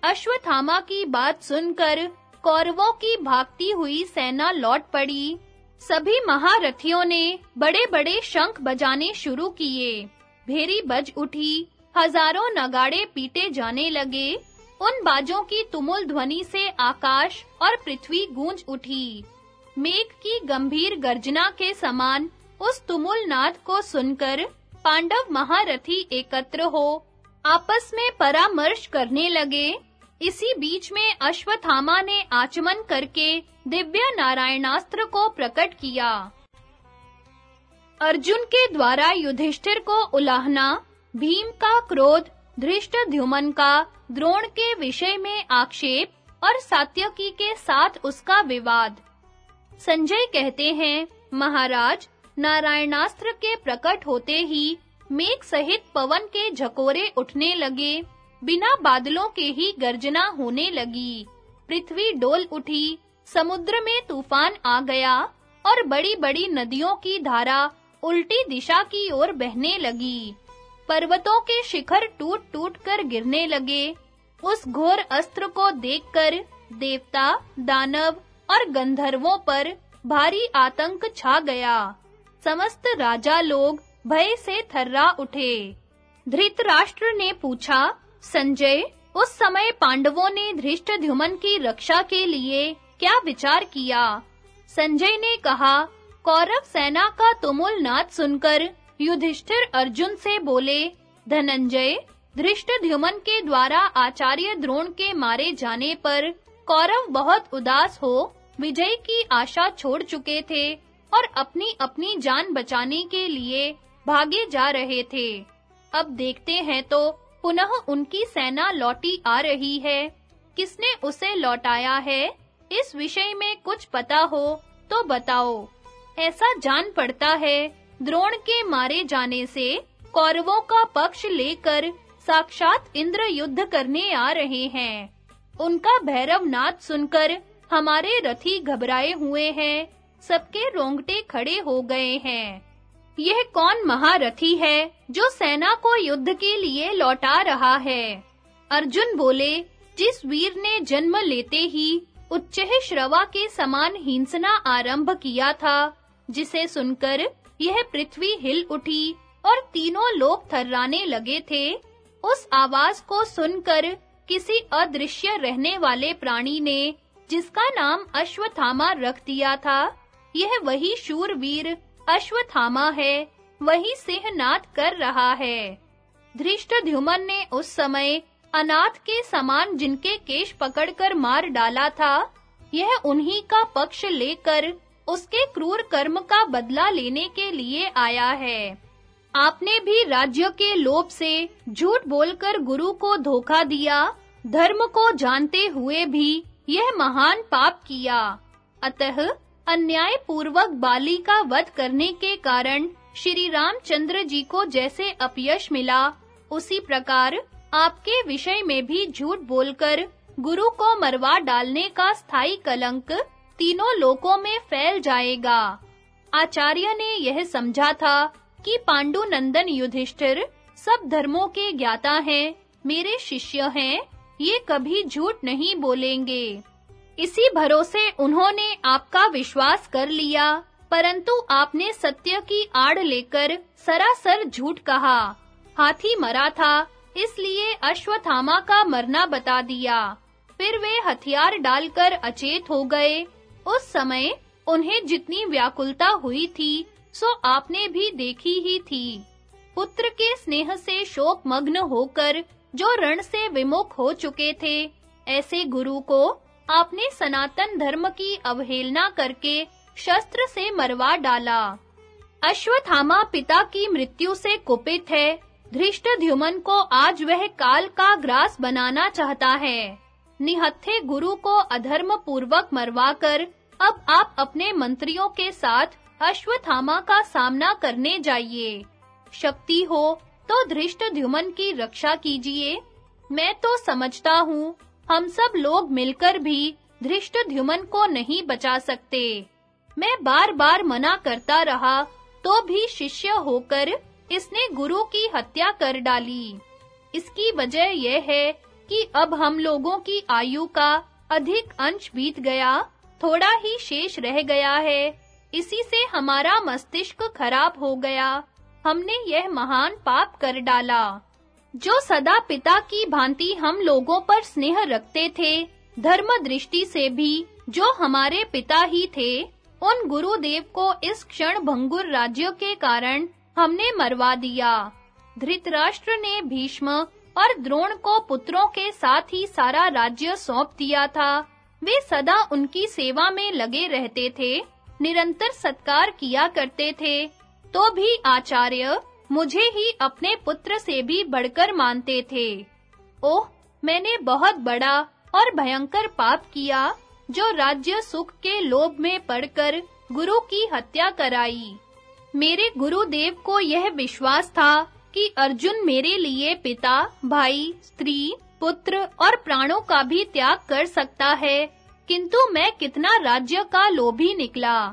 अश्वत्थामा की बात सुनकर कौरवों की भागती हुई सेना लौट पड़ी सभी महारथियों ने बड़े-बड़े शंख बजाने शुरू किए भेरी बज उठी, हज़ारों नगाड़े पीटे जाने लगे उन बाजों की तुमुल ध्वनि से आकाश और पृथ्वी गूंज उठी। मेघ की गंभीर गर्जना के समान उस तुमुल नाद को सुनकर पांडव महारथी एकत्र हो, आपस में परामर्श करने लगे। इसी बीच में अश्वत्थामा ने आचमन करके दिव्य नारायणास्त्र को प्रकट किया। अर्जुन के द्वारा युधिष्ठिर को उलाहना, भीम का क्रोध धृष्टद्युमन का द्रोण के विषय में आक्षेप और सात्यकी के साथ उसका विवाद। संजय कहते हैं, महाराज, नारायणास्त्र के प्रकट होते ही मेघ सहित पवन के झकोरे उठने लगे। बिना बादलों के ही गर्जना होने लगी। पृथ्वी डोल उठी, समुद्र में तूफ़ान आ गया और बड़ी-बड़ी नदियों की धारा उल्टी दिशा की ओर बहने लगी। पर्वतों के शिखर टूट-टूट कर गिरने लगे। उस घोर अस्त्र को देखकर देवता, दानव और गंधर्वों पर भारी आतंक छा गया। समस्त राजा लोग भय से थर्रा उठे। धृतराष्ट्र ने पूछा, संजय, उस समय पांडवों ने धृष्टद्युमन की रक्षा के लिए क्या विचार किया? संजय ने कहा, कौरव सेना का तुमुल नाद सुनकर युधिष्ठिर अर्जुन से बोले, धनंजय धृष्टद्युमन के द्वारा आचार्य द्रोण के मारे जाने पर कौरव बहुत उदास हो, विजय की आशा छोड़ चुके थे और अपनी अपनी जान बचाने के लिए भागे जा रहे थे। अब देखते हैं तो पुनः उनकी सेना लौटी आ रही है। किसने उसे लौटाया है? इस विषय में कुछ पता हो तो बताओ। ऐसा जान पड़ता है द्रोण के मारे जाने से कौरवों का पक्ष लेकर साक्षात इंद्र युद्ध करने आ रहे हैं। उनका भैरव नाद सुनकर हमारे रथी घबराए हुए हैं। सबके रोंगटे खड़े हो गए हैं। यह कौन महारथी है जो सेना को युद्ध के लिए लौटा रहा है? अर्जुन बोले, जिस वीर ने जन्म लेते ही उच्चह श्रवा के समान हिंसना आरंभ किया था, जिसे सुनकर यह पृथ्वी हिल उठी और तीनों लोग थर्राने लगे थे। उस आवाज़ को सुनकर किसी अदृश्य रहने वाले प्राणी ने, जिसका नाम अश्वत्थामा रख दिया था, यह वही शूरवीर अश्वत्थामा है, वही सिंहनाद कर रहा है। धृष्टद्युमन ने उस समय अनाथ के समान जिनके केश पकड़कर मार डाला था, यह उन्हीं का पक्ष लेकर उसके क्रूर कर्म का बदला लेने के लिए आया है। आपने भी राज्य के लोभ से झूठ बोलकर गुरु को धोखा दिया, धर्म को जानते हुए भी यह महान पाप किया। अतः अन्याय पूर्वक बाली का वध करने के कारण श्री रामचंद्र जी को जैसे अपयश मिला, उसी प्रकार आपके विषय में भी झूठ बोलकर गुरु को मरवा डालने का स्थायी कलंक तीनों लोकों में फैल जाएगा। आचार्य ने यह समझा था कि पांडु नंदन युधिष्ठिर सब धर्मों के ज्ञाता हैं, मेरे शिष्य हैं, ये कभी झूठ नहीं बोलेंगे। इसी भरोसे उन्होंने आपका विश्वास कर लिया, परंतु आपने सत्य की आड़ लेकर सरासर झूठ कहा। हाथी मरा था, इसलिए अश्वत्थामा का मरना बता दिया। फिर वे हथियार डालकर अचेत हो गए उस समय उन्हें जितनी व्याकुलता हुई थी, सो आपने भी देखी ही थी। पुत्र के स्नेह से शोक मग्न होकर, जो रण से विमुख हो चुके थे, ऐसे गुरु को आपने सनातन धर्म की अवहेलना करके शस्त्र से मरवा डाला। अश्वत्थामा पिता की मृत्यु से कुपित है धृष्टद्युमन को आज वह काल का ग्रास बनाना चाहता है। निहत्थे गुरु को अधर्म पूर्वक मरवाकर अब आप अपने मंत्रियों के साथ अश्वत्थामा का सामना करने जाइए। शक्ति हो तो धृष्टद्युमन की रक्षा कीजिए। मैं तो समझता हूँ, हम सब लोग मिलकर भी धृष्टद्युमन को नहीं बचा सकते। मैं बार-बार मना करता रहा तो भी शिष्य होकर इसने गुरु की हत्या कर डाली। इसकी वजह यह है कि अब हम लोगों की आयु का अधिक अंश बीत गया थोड़ा ही शेष रह गया है। इसी से हमारा मस्तिष्क खराब हो गया। हमने यह महान पाप कर डाला। जो सदा पिता की भांति हम लोगों पर स्नेह रखते थे धर्म दृष्टि से भी जो हमारे पिता ही थे, उन गुरुदेव को इस क्षण भंगुर राज्य के कारण हमने मरवा दिया। धृतराष्ट्र ने भीष्म और द्रोण को पुत्रों के साथ ही सारा राज्य सौंप दिया था। वे सदा उनकी सेवा में लगे रहते थे, निरंतर सत्कार किया करते थे। तो भी आचार्य मुझे ही अपने पुत्र से भी बढ़कर मानते थे। ओह, मैंने बहुत बड़ा और भयंकर पाप किया, जो राज्य सुख के लोभ में पड़कर गुरु की हत्या कराई। मेरे गुरुदेव को यह विश्वास था कि अर्जुन मेरे लिए पिता, भाई, स्त्री पुत्र और प्राणों का भी त्याग कर सकता है। किंतु मैं कितना राज्य का लोभी निकला।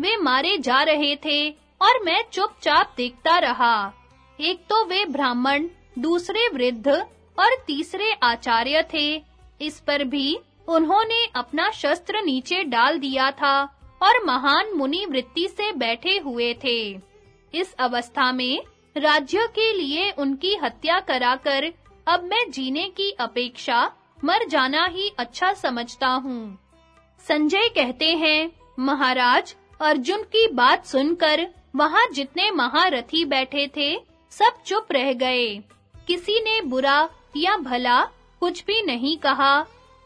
वे मारे जा रहे थे और मैं चुपचाप देखता रहा। एक तो वे ब्राह्मण, दूसरे वृद्ध और तीसरे आचार्य थे। इस पर भी उन्होंने अपना शस्त्र नीचे डाल दिया था और महान मुनि वृत्ति से बैठे हुए थे। इस अवस्था में राज्य के लिए उनकी हत्या कराकर अब मैं जीने की अपेक्षा मर जाना ही अच्छा समझता हूँ। संजय कहते हैं, महाराज, अर्जुन की बात सुनकर वहाँ जितने महारथी बैठे थे, सब चुप रह गए। किसी ने बुरा या भला कुछ भी नहीं कहा।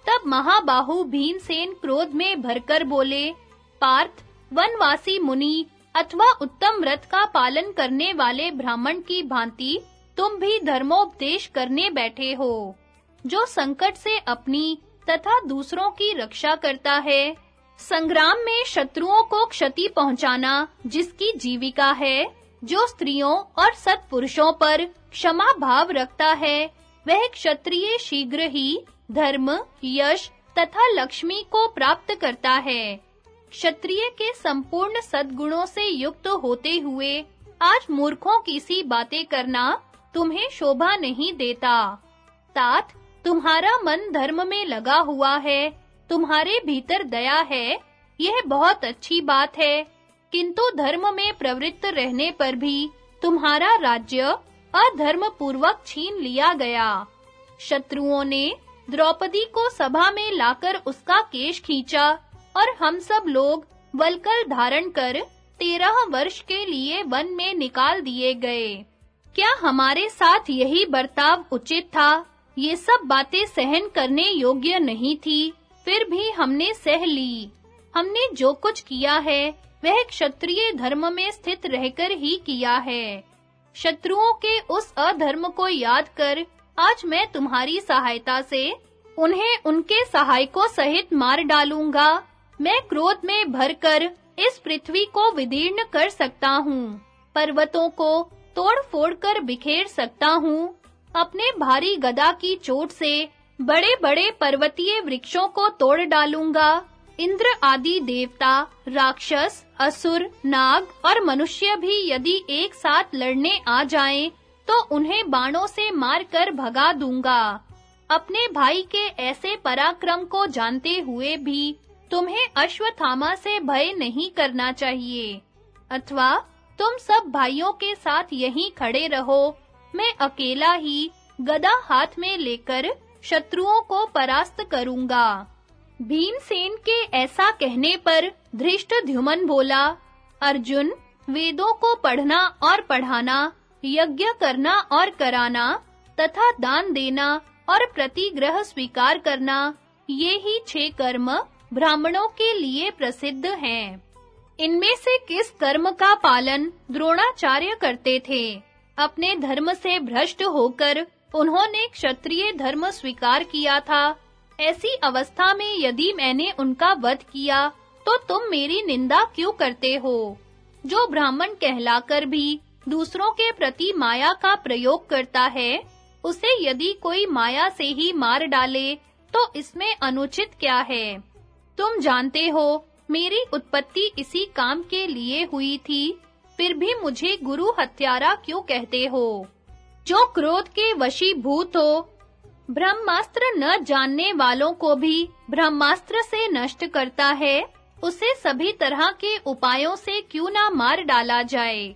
तब महाबाहु भीमसेन क्रोध में भरकर बोले, पार्थ, वनवासी मुनि अथवा उत्तम व्रत का पालन करने वाले ब्राह्मण की भांति तुम भी धर्मोपदेश करने बैठे हो, जो संकट से अपनी तथा दूसरों की रक्षा करता है। संग्राम में शत्रुओं को क्षति पहुंचाना जिसकी जीविका है, जो स्त्रियों और सत्पुरुषों पर क्षमा भाव रखता है, वह क्षत्रिय शीघ्र ही धर्म, यश तथा लक्ष्मी को प्राप्त करता है। क्षत्रिय के संपूर्ण सद्गुणों से युक्त होते हुए आज मूर्खों की सी बातें करना तुम्हें शोभा नहीं देता। तात तुम्हारा मन धर्म में लगा हुआ है, तुम्हारे भीतर दया है, यह बहुत अच्छी बात है। किंतु धर्म में प्रवृत्त रहने पर भी तुम्हारा राज्य अधर्म पूर्वक छीन लिया गया। शत्रुओं ने द्रौपदी को सभा में लाकर उसका केश खींचा और हम सब लोग वलकल धारण कर तेरह वर्ष के लिए वन में निकाल दिए गए। क्या हमारे साथ यही बर्ताव उचित था? ये सब बातें सहन करने योग्य नहीं थी। फिर भी हमने सह ली। हमने जो कुछ किया है, वह क्षत्रिय धर्म में स्थित रहकर ही किया है। शत्रुओं के उस अधर्म को याद कर, आज मैं तुम्हारी सहायता से उन्हें उनके सहायकों सहित मार डालूँगा। मैं क्रोध में भरकर इस पृथ्वी को विदीर्ण कर सकता हूँ। पर्वतों को तोड़-फोड़ कर बिखेर सकता हूँ। अपने भारी गदा की चोट से बड़े-बड़े पर्वतीय वृक्षों को तोड़ डालूँगा। इंद्र आदि देवता, राक्षस, असुर, नाग और मनुष्य भी यदि एक साथ लड़ने आ जाएँ तो उन्हें बाणों से मारकर भगा दूँगा। अपने भाई के ऐसे पराक्रम को जानते हुए भी तुम्हें अश्वत्थामा से भय नहीं करना चाहिए। अथवा तुम सब भाइयों के साथ यहीं खड़े रहो। मैं अकेला ही गदा हाथ में लेकर शत्रुओं को परास्त करूँगा। भीमसेन के ऐसा कहने पर धृष्टद्युमन बोला, अर्जुन, वेदों को पढ़ना और पढ़ाना, यज्ञ करना और कराना, तथा दान देना और प्रतिग्रह स्वीकार करना, ये ही छह कर्म ब्राह्मणों के लिए प्रसिद्ध हैं। इनमें से किस कर्म का पालन द्रोणाचार्य करते थे? अपने धर्म से भ्रष्ट होकर उन्होंने क्षत्रिय धर्म स्वीकार किया था। ऐसी अवस्था में यदि मैंने उनका वध किया तो तुम मेरी निंदा क्यों करते हो? जो ब्राह्मण कहलाकर भी दूसरों के प्रति माया का प्रयोग करता है, उसे यदि कोई माया से ही मार डाले तो इसमें अनुचित क्या है? तुम जानते हो मेरी उत्पत्ति इसी काम के लिए हुई थी, फिर भी मुझे गुरु हत्यारा क्यों कहते हो? जो क्रोध के वशीभूत हो, ब्रह्मास्त्र न जानने वालों को भी ब्रह्मास्त्र से नष्ट करता है, उसे सभी तरह के उपायों से क्यों ना मार डाला जाए?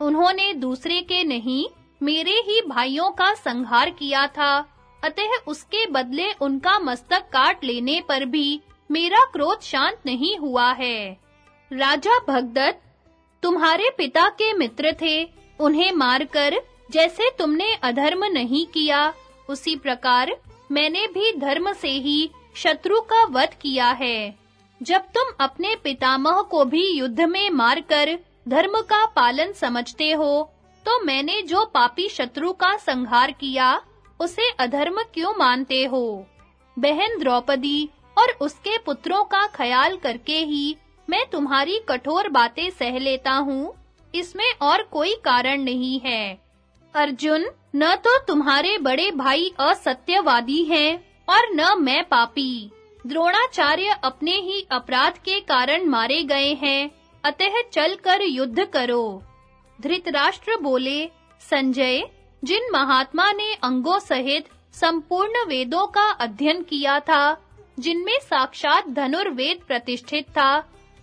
उन्होंने दूसरे के नहीं, मेरे ही भाइयों का संहार किया था, अतः उसके बदले उनका मस्तक काट लेने पर भी मेरा क्रोध शांत नहीं हुआ है। राजा भगदत्त तुम्हारे पिता के मित्र थे, उन्हें मारकर जैसे तुमने अधर्म नहीं किया, उसी प्रकार मैंने भी धर्म से ही शत्रु का वध किया है। जब तुम अपने पितामह को भी युद्ध में मारकर धर्म का पालन समझते हो तो मैंने जो पापी शत्रु का संहार किया, उसे अधर्म क्यों मानते हो? बहन द्रौपदी और उसके पुत्रों का ख्याल करके ही मैं तुम्हारी कठोर बातें सह लेता हूँ। इसमें और कोई कारण नहीं है। अर्जुन, न तो तुम्हारे बड़े भाई असत्यवादी हैं और न मैं पापी। द्रोणाचार्य अपने ही अपराध के कारण मारे गए हैं। अतः चलकर युद्ध करो। धृतराष्ट्र बोले, संजय, जिन महात्मा ने अंगों सहित संपूर्ण वेदों का अध्ययन किया था जिनमें साक्षात धनुर्वेद प्रतिष्ठित था।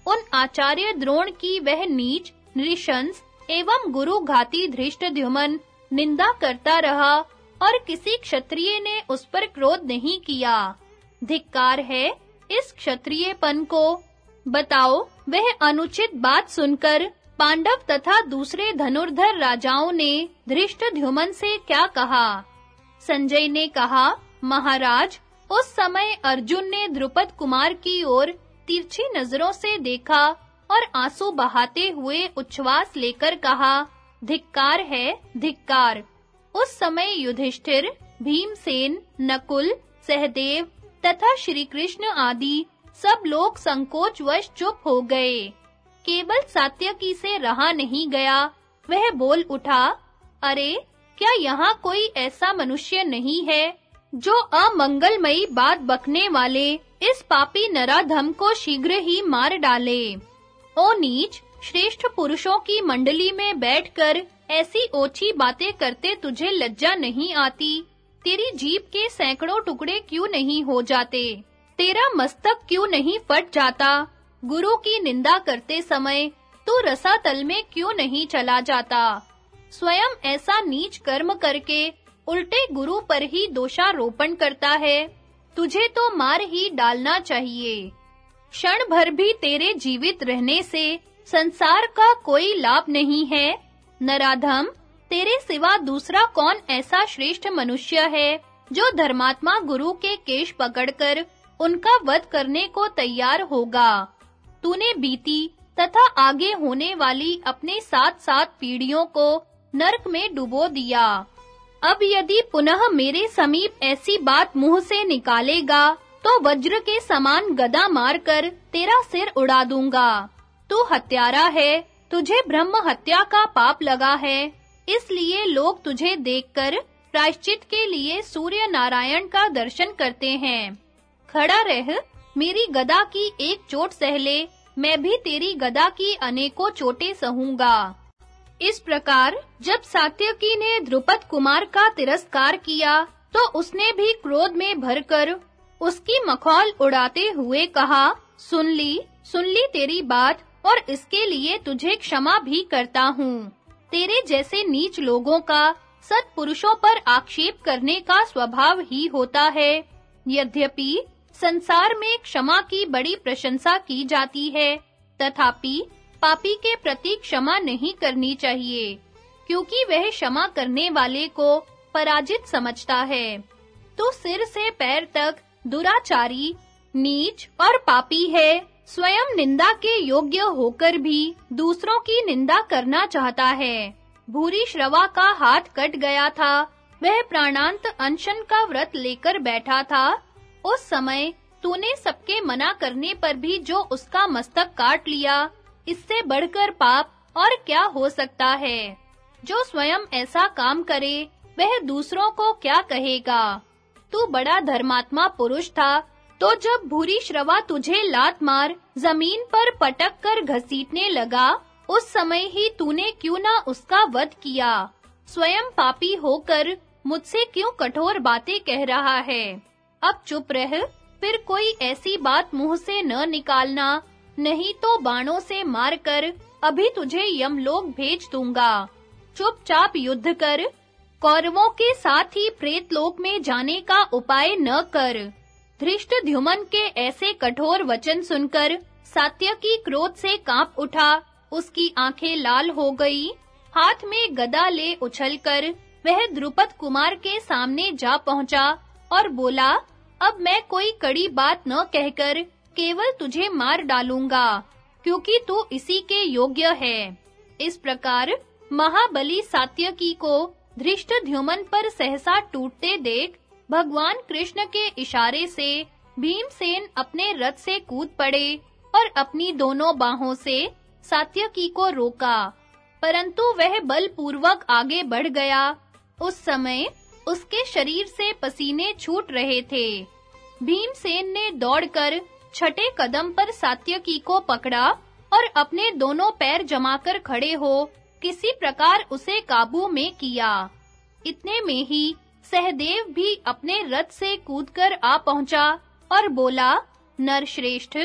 उन आचार्य द्रोण की वह नीच, नृशंस एवं गुरु घाती धृष्टद्युमन निंदा करता रहा और किसी क्षत्रिय ने उस पर क्रोध नहीं किया। धिक्कार है इस क्षत्रियपन को। बताओ, वह अनुचित बात सुनकर पांडव तथा दूसरे धनुर्धर राजाओं ने धृष्टद्युमन से क्या कहा? संजय ने कहा, महाराज उस समय अर्जुन ने द्रुपद कुमार की ओर तिरछी नज़रों से देखा और आँसू बहाते हुए उच्छ्वास लेकर कहा, धिक्कार है, धिक्कार। उस समय युधिष्ठिर, भीमसेन, नकुल, सहदेव तथा श्री कृष्ण आदि सब लोग संकोचवश चुप हो गए। केवल सात्यकी से रहा नहीं गया, वह बोल उठा, अरे, क्या यहाँ कोई ऐसा मनुष्य नहीं है? जो अमंगलमयी बात बकने वाले इस पापी नराधम को शीघ्र ही मार डाले। ओ नीच, श्रेष्ठ पुरुषों की मंडली में बैठकर ऐसी ओछी बातें करते तुझे लज्जा नहीं आती। तेरी जीभ के सैकड़ों टुकड़े क्यों नहीं हो जाते? तेरा मस्तक क्यों नहीं फट जाता? गुरु की निंदा करते समय तू रसातल में क्यों नहीं चला जाता? स्वयं ऐसा नीच कर्म करके उल्टे गुरु पर ही दोषारोपण करता है। तुझे तो मार ही डालना चाहिए। क्षण भर भी तेरे जीवित रहने से संसार का कोई लाभ नहीं है। नराधम, तेरे सिवा दूसरा कौन ऐसा श्रेष्ठ मनुष्य है, जो धर्मात्मा गुरु के केश पकड़कर उनका वध करने को तैयार होगा? तूने बीती तथा आगे होने वाली अपने साथ-साथ पीढ़ियों को नरक में डुबो दिया। अब यदि पुनः मेरे समीप ऐसी बात मुँह से निकालेगा तो वज्र के समान गदा मारकर तेरा सिर उड़ा दूँगा। तू हत्यारा है, तुझे ब्रह्म हत्या का पाप लगा है, इसलिए लोग तुझे देखकर प्रायश्चित के लिए सूर्य नारायण का दर्शन करते हैं। खड़ा रह, मेरी गदा की एक चोट सहले मैं भी तेरी गदा की अनेकों चोटें सहूँगा। इस प्रकार, जब सात्यकी ने द्रुपद कुमार का तिरस्कार किया तो उसने भी क्रोध में भरकर उसकी मखौल उड़ाते हुए कहा, सुन ली सुन ली तेरी बात, और इसके लिए तुझे क्षमा भी करता हूँ। तेरे जैसे नीच लोगों का सत्पुरुषों पर आक्षेप करने का स्वभाव ही होता है। यद्यपि, संसार में क्षमा की बड़ी प्रशंसा की जाती है, तथापि पापी के प्रति क्षमा नहीं करनी चाहिए, क्योंकि वह क्षमा करने वाले को पराजित समझता है। तो सिर से पैर तक दुराचारी, नीच और पापी है, स्वयं निंदा के योग्य होकर भी दूसरों की निंदा करना चाहता है। भूरी श्रवा का हाथ कट गया था, वह प्राणांत अनशन का व्रत लेकर बैठा था। उस समय तूने सबके मना करने पर भी जो उसका मस्तक काट लिया इससे बढ़कर पाप और क्या हो सकता है? जो स्वयं ऐसा काम करे, वह दूसरों को क्या कहेगा? तू बड़ा धर्मात्मा पुरुष था तो जब भूरी श्रवा तुझे लात मार, ज़मीन पर पटक कर घसीटने लगा, उस समय ही तूने क्यों ना उसका वध किया? स्वयं पापी होकर मुझसे क्यों कठोर बातें कह रहा है? अब चुप रह, फिर कोई ऐसी बात मुँह से न निकालना नहीं तो बाणों से मारकर अभी तुझे यमलोक भेज दूँगा। चुपचाप युद्ध कर। कौरवों के साथ ही प्रेत लोक में जाने का उपाय न कर। धृष्टद्युमन के ऐसे कठोर वचन सुनकर सात्यकी क्रोध से काँप उठा। उसकी आँखें लाल हो गई। हाथ में गदा ले उछलकर वह द्रुपद कुमार के सामने जा पहुँचा और बोला, अब मैं कोई कड़ी बात न कहकर केवल तुझे मार डालूँगा, क्योंकि तू इसी के योग्य है। इस प्रकार महाबली सात्यकी को धृष्टद्युमन पर सहसा टूटते देख भगवान कृष्ण के इशारे से भीमसेन अपने रथ से कूद पड़े और अपनी दोनों बाहों से सात्यकी को रोका। परंतु वह बलपूर्वक आगे बढ़ गया। उस समय उसके शरीर से पसीने छूट रहे थे। भीमसेन ने दौड़कर छठे कदम पर सात्यकी को पकड़ा और अपने दोनों पैर जमाकर खड़े हो, किसी प्रकार उसे काबू में किया। इतने में ही सहदेव भी अपने रथ से कूदकर आ पहुँचा और बोला, नरश्रेष्ठ,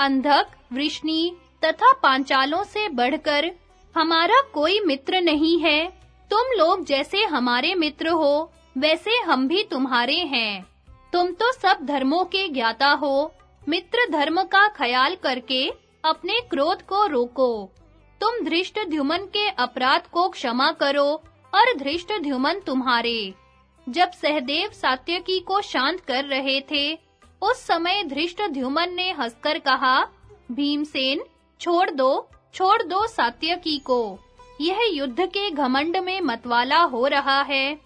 अंधक, वृष्णि तथा पांचालों से बढ़कर हमारा कोई मित्र नहीं है। तुम लोग जैसे हमारे मित्र हो, वैसे हम भी तुम्हारे हैं। तुम तो सब धर्मों के ज्ञाता हो मित्र धर्म का ख्याल करके अपने क्रोध को रोको। तुम धृष्टद्युमन के अपराध को क्षमा करो और धृष्टद्युमन तुम्हारे। जब सहदेव सात्यकी को शांत कर रहे थे, उस समय धृष्टद्युमन ने हंसकर कहा, भीमसेन, छोड़ दो छोड़ दो सात्यकी को। यह युद्ध के घमंड में मतवाला हो रहा है।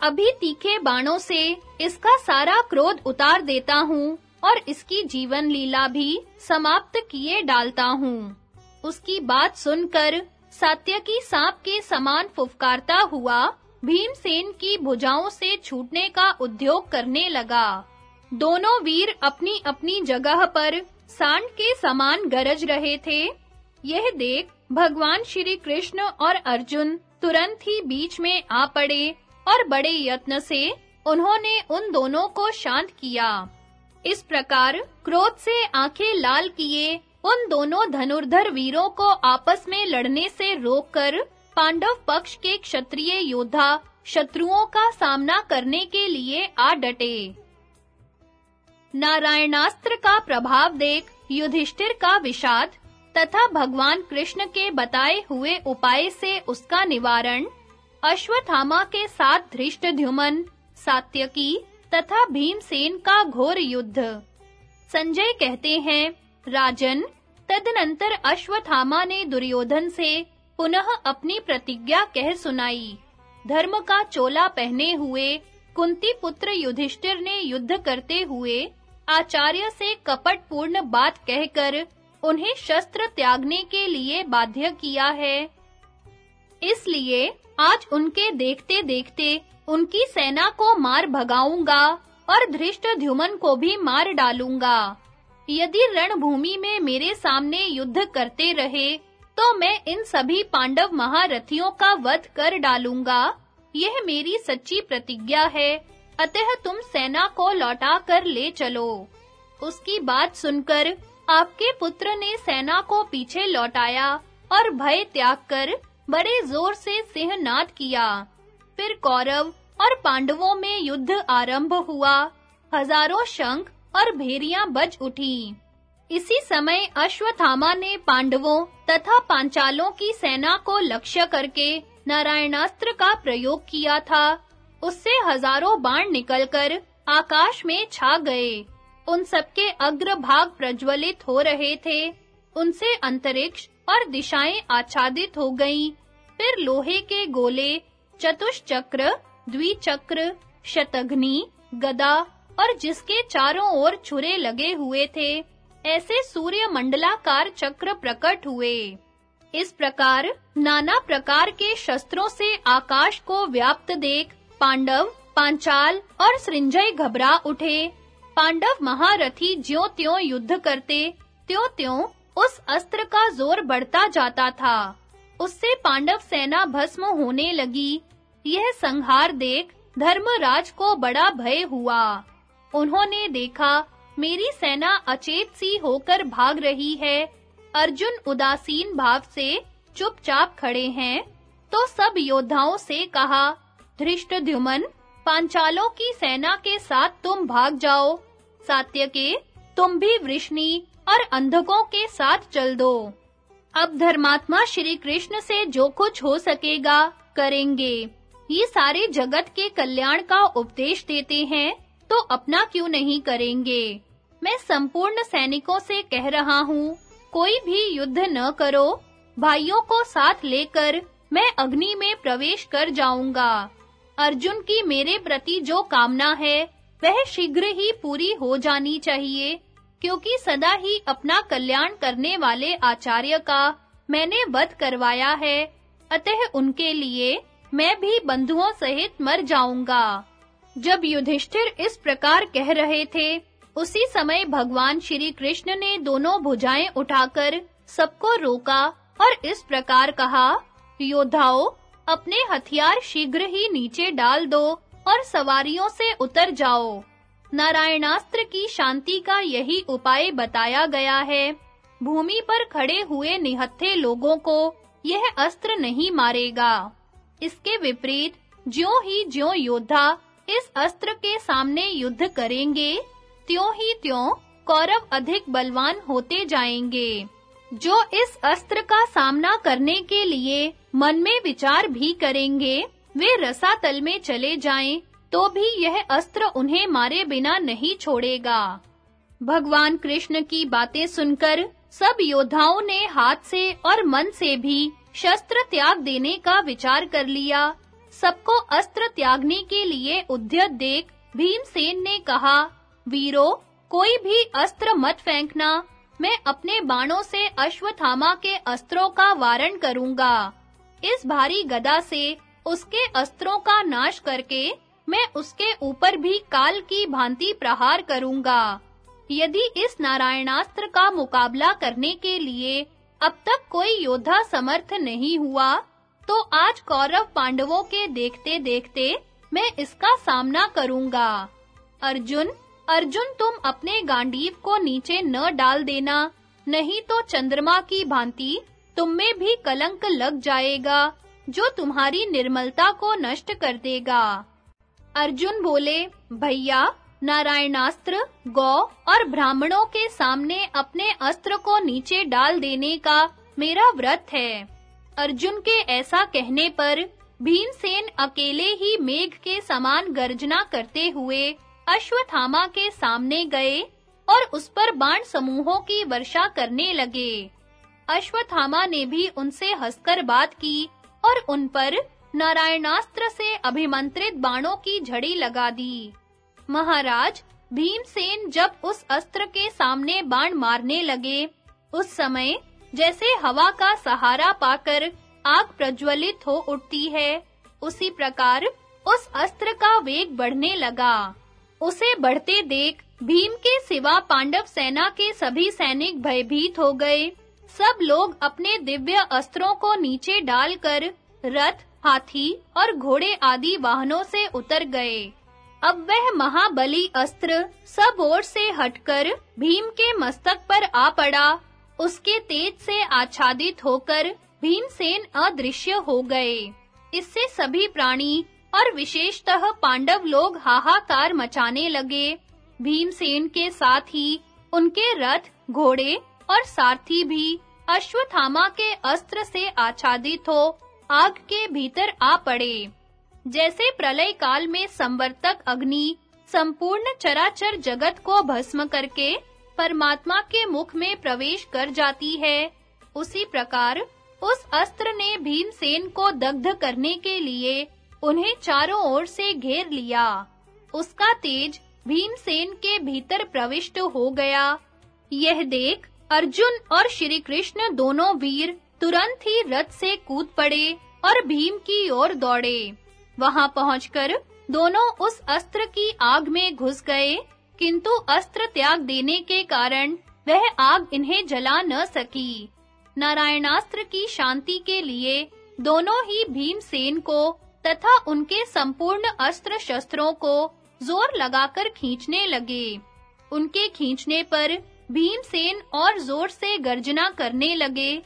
अभी तीखे बाणों से इसका सारा क्रोध उतार देता हूँ। और इसकी जीवन लीला भी समाप्त किए डालता हूँ। उसकी बात सुनकर सात्यकी सांप के समान फुफकारता हुआ, भीमसेन की भुजाओं से छूटने का उद्योग करने लगा। दोनों वीर अपनी-अपनी जगह पर सांड के समान गरज रहे थे। यह देख भगवान श्री कृष्ण और अर्जुन तुरंत ही बीच में आ पड़े और बड़े यत्न से उन्होंने उन दोनों को शांत किया। इस प्रकार क्रोध से आँखें लाल किए, उन दोनों धनुर्धर वीरों को आपस में लड़ने से रोककर पांडव पक्ष के क्षत्रिय योद्धा शत्रुओं का सामना करने के लिए आ डटे। नारायणास्त्र का प्रभाव देख युधिष्ठिर का विषाद तथा भगवान कृष्ण के बताए हुए उपाय से उसका निवारण अश्वत्थामा के साथ धृष्टद्युमन सात्यकी तथा भीमसेन का घोर युद्ध। संजय कहते हैं, राजन, तदनंतर अश्वत्थामा ने दुर्योधन से पुनः अपनी प्रतिज्ञा कह सुनाई। धर्म का चोला पहने हुए कुंती पुत्र युधिष्ठिर ने युद्ध करते हुए आचार्य से कपटपूर्ण बात कहकर उन्हें शस्त्र त्यागने के लिए बाध्य किया है। इसलिए आज उनके देखते-देखते उनकी सेना को मार भगाऊँगा और धृष्ट ध्युमन को भी मार डालूँगा। यदि रणभूमि में मेरे सामने युद्ध करते रहे तो मैं इन सभी पांडव महारथियों का वध कर डालूँगा। यह मेरी सच्ची प्रतिज्ञा है। अतः तुम सेना को लौटा कर ले चलो। उसकी बात सुनकर आपके पुत्र ने सेना को पीछे लौटाया और भय त्याग कर बड़े ज़ोर से सिंहनाद किया। फिर कौरव और पांडवों में युद्ध आरंभ हुआ। हज़ारों शंख और भेरियाँ बज उठी। इसी समय अश्वत्थामा ने पांडवों तथा पांचालों की सेना को लक्ष्य करके नारायणास्त्र का प्रयोग किया था। उससे हज़ारों बाण निकलकर आकाश में छा गए। उन सबके अग्र भाग प्रज्वलित हो रहे थे। उनसे अंतरिक्ष और दिशाएँ आच्छादित हो गईं। फिर लोहे के गोले चतुष्चक्र, द्विचक्र, शतघ्नि, गदा और जिसके चारों ओर छुरे लगे हुए थे, ऐसे सूर्य मंडलाकार चक्र प्रकट हुए। इस प्रकार, नाना प्रकार के शस्त्रों से आकाश को व्याप्त देख, पांडव, पांचाल और सृंजय घबरा उठे। पांडव महारथी ज्यों-त्यों युद्ध करते, त्यों-त्यों उस अस्त्र का ज़ोर बढ़ता जाता था। उससे पांडव सेना भस्म होने लगी। यह संहार देख धर्मराज को बड़ा भय हुआ। उन्होंने देखा, मेरी सेना अचेत सी होकर भाग रही है। अर्जुन उदासीन भाव से चुपचाप खड़े हैं। तो सब योद्धाओं से कहा धृष्टद्युमन पांचालों की सेना के साथ तुम भाग जाओ। सात्यके, तुम भी वृष्णि और अंधकों के साथ चल दो। अब धर्मात्मा श्री कृष्ण से जो कुछ हो सकेगा, करेंगे। ये सारे जगत के कल्याण का उपदेश देते हैं तो अपना क्यों नहीं करेंगे? मैं संपूर्ण सैनिकों से कह रहा हूँ, कोई भी युद्ध न करो। भाइयों को साथ लेकर मैं अग्नि में प्रवेश कर जाऊँगा। अर्जुन की मेरे प्रति जो कामना है, वह शीघ्र ही पूरी हो जानी चाहिए। क्योंकि सदा ही अपना कल्याण करने वाले आचार्य का मैंने वध करवाया है, अतः उनके लिए मैं भी बंधुओं सहित मर जाऊँगा। जब युधिष्ठिर इस प्रकार कह रहे थे, उसी समय भगवान श्री कृष्ण ने दोनों भुजाएँ उठाकर सबको रोका और इस प्रकार कहा, योद्धाओं, अपने हथियार शीघ्र ही नीचे डाल दो और सवारियों से उतर जाओ। नारायणास्त्र की शांति का यही उपाय बताया गया है। भूमि पर खड़े हुए निहत्थे लोगों को यह अस्त्र नहीं मारेगा। इसके विपरीत, ज्यों ही ज्यों योद्धा इस अस्त्र के सामने युद्ध करेंगे, त्यों ही त्यों कौरव अधिक बलवान होते जाएँगे। जो इस अस्त्र का सामना करने के लिए मन में विचार भी करेंगे, वे रसातल में चले जाएँ तो भी यह अस्त्र उन्हें मारे बिना नहीं छोड़ेगा। भगवान कृष्ण की बातें सुनकर सब योद्धाओं ने हाथ से और मन से भी शस्त्र त्याग देने का विचार कर लिया। सबको अस्त्र त्यागने के लिए उद्यत देख भीमसेन ने कहा, वीरो, कोई भी अस्त्र मत फेंकना। मैं अपने बाणों से अश्वत्थामा के अस्त्रों का वारण करूँगा। इस भारी गदा से उसके अस्त्रों का नाश करके मैं उसके ऊपर भी काल की भांति प्रहार करूँगा। यदि इस नारायणास्त्र का मुकाबला करने के लिए अब तक कोई योद्धा समर्थ नहीं हुआ तो आज कौरव पांडवों के देखते-देखते मैं इसका सामना करूँगा। अर्जुन अर्जुन तुम अपने गांडीव को नीचे न डाल देना, नहीं तो चंद्रमा की भांति तुम में भी कलंक लग जाएगा, जो तुम्हारी निर्मलता को नष्ट कर देगा। अर्जुन बोले, भैया, नारायणास्त्र, गौ और ब्राह्मणों के सामने अपने अस्त्र को नीचे डाल देने का मेरा व्रत है। अर्जुन के ऐसा कहने पर भीमसेन अकेले ही मेघ के समान गर्जना करते हुए अश्वत्थामा के सामने गए और उस पर बाण समूहों की वर्षा करने लगे। अश्वत्थामा ने भी उनसे हंसकर बात की और उन पर नारायणास्त्र से अभिमंत्रित बाणों की झड़ी लगा दी। महाराज, भीमसेन जब उस अस्त्र के सामने बाण मारने लगे, उस समय जैसे हवा का सहारा पाकर आग प्रज्वलित हो उठती है, उसी प्रकार उस अस्त्र का वेग बढ़ने लगा। उसे बढ़ते देख भीम के सिवा पांडव सेना के सभी सैनिक भयभीत हो गए। सब लोग अपने दिव्य अस्त्रों को नीचे डालकर रथ हाथी और घोड़े आदि वाहनों से उतर गए। अब वह महाबली अस्त्र सब ओर से हटकर भीम के मस्तक पर आ पड़ा। उसके तेज से आच्छादित होकर भीमसेन अदृश्य हो गए। इससे सभी प्राणी और विशेषतः पांडव लोग हाहाकार मचाने लगे। भीमसेन के साथ ही उनके रथ, घोड़े और सारथी भी अश्वत्थामा के अस्त्र से आच्छादित हो आग के भीतर आ पड़े। जैसे प्रलय काल में संवर्तक अग्नि संपूर्ण चराचर जगत को भस्म करके परमात्मा के मुख में प्रवेश कर जाती है, उसी प्रकार उस अस्त्र ने भीमसेन को दग्ध करने के लिए उन्हें चारों ओर से घेर लिया। उसका तेज भीमसेन के भीतर प्रविष्ट हो गया। यह देख अर्जुन और श्री कृष्ण दोनों वीर तुरंत ही रथ से कूद पड़े और भीम की ओर दौड़े। वहाँ पहुंचकर दोनों उस अस्त्र की आग में घुस गए, किंतु अस्त्र त्याग देने के कारण वह आग इन्हें जला न सकी। नारायणास्त्र की शांति के लिए दोनों ही भीमसेन को तथा उनके संपूर्ण अस्त्र शस्त्रों को ज़ोर लगाकर खींचने लगे। उनके खींचने पर भीमसेन और ज़ोर से गर्जना करने लगे।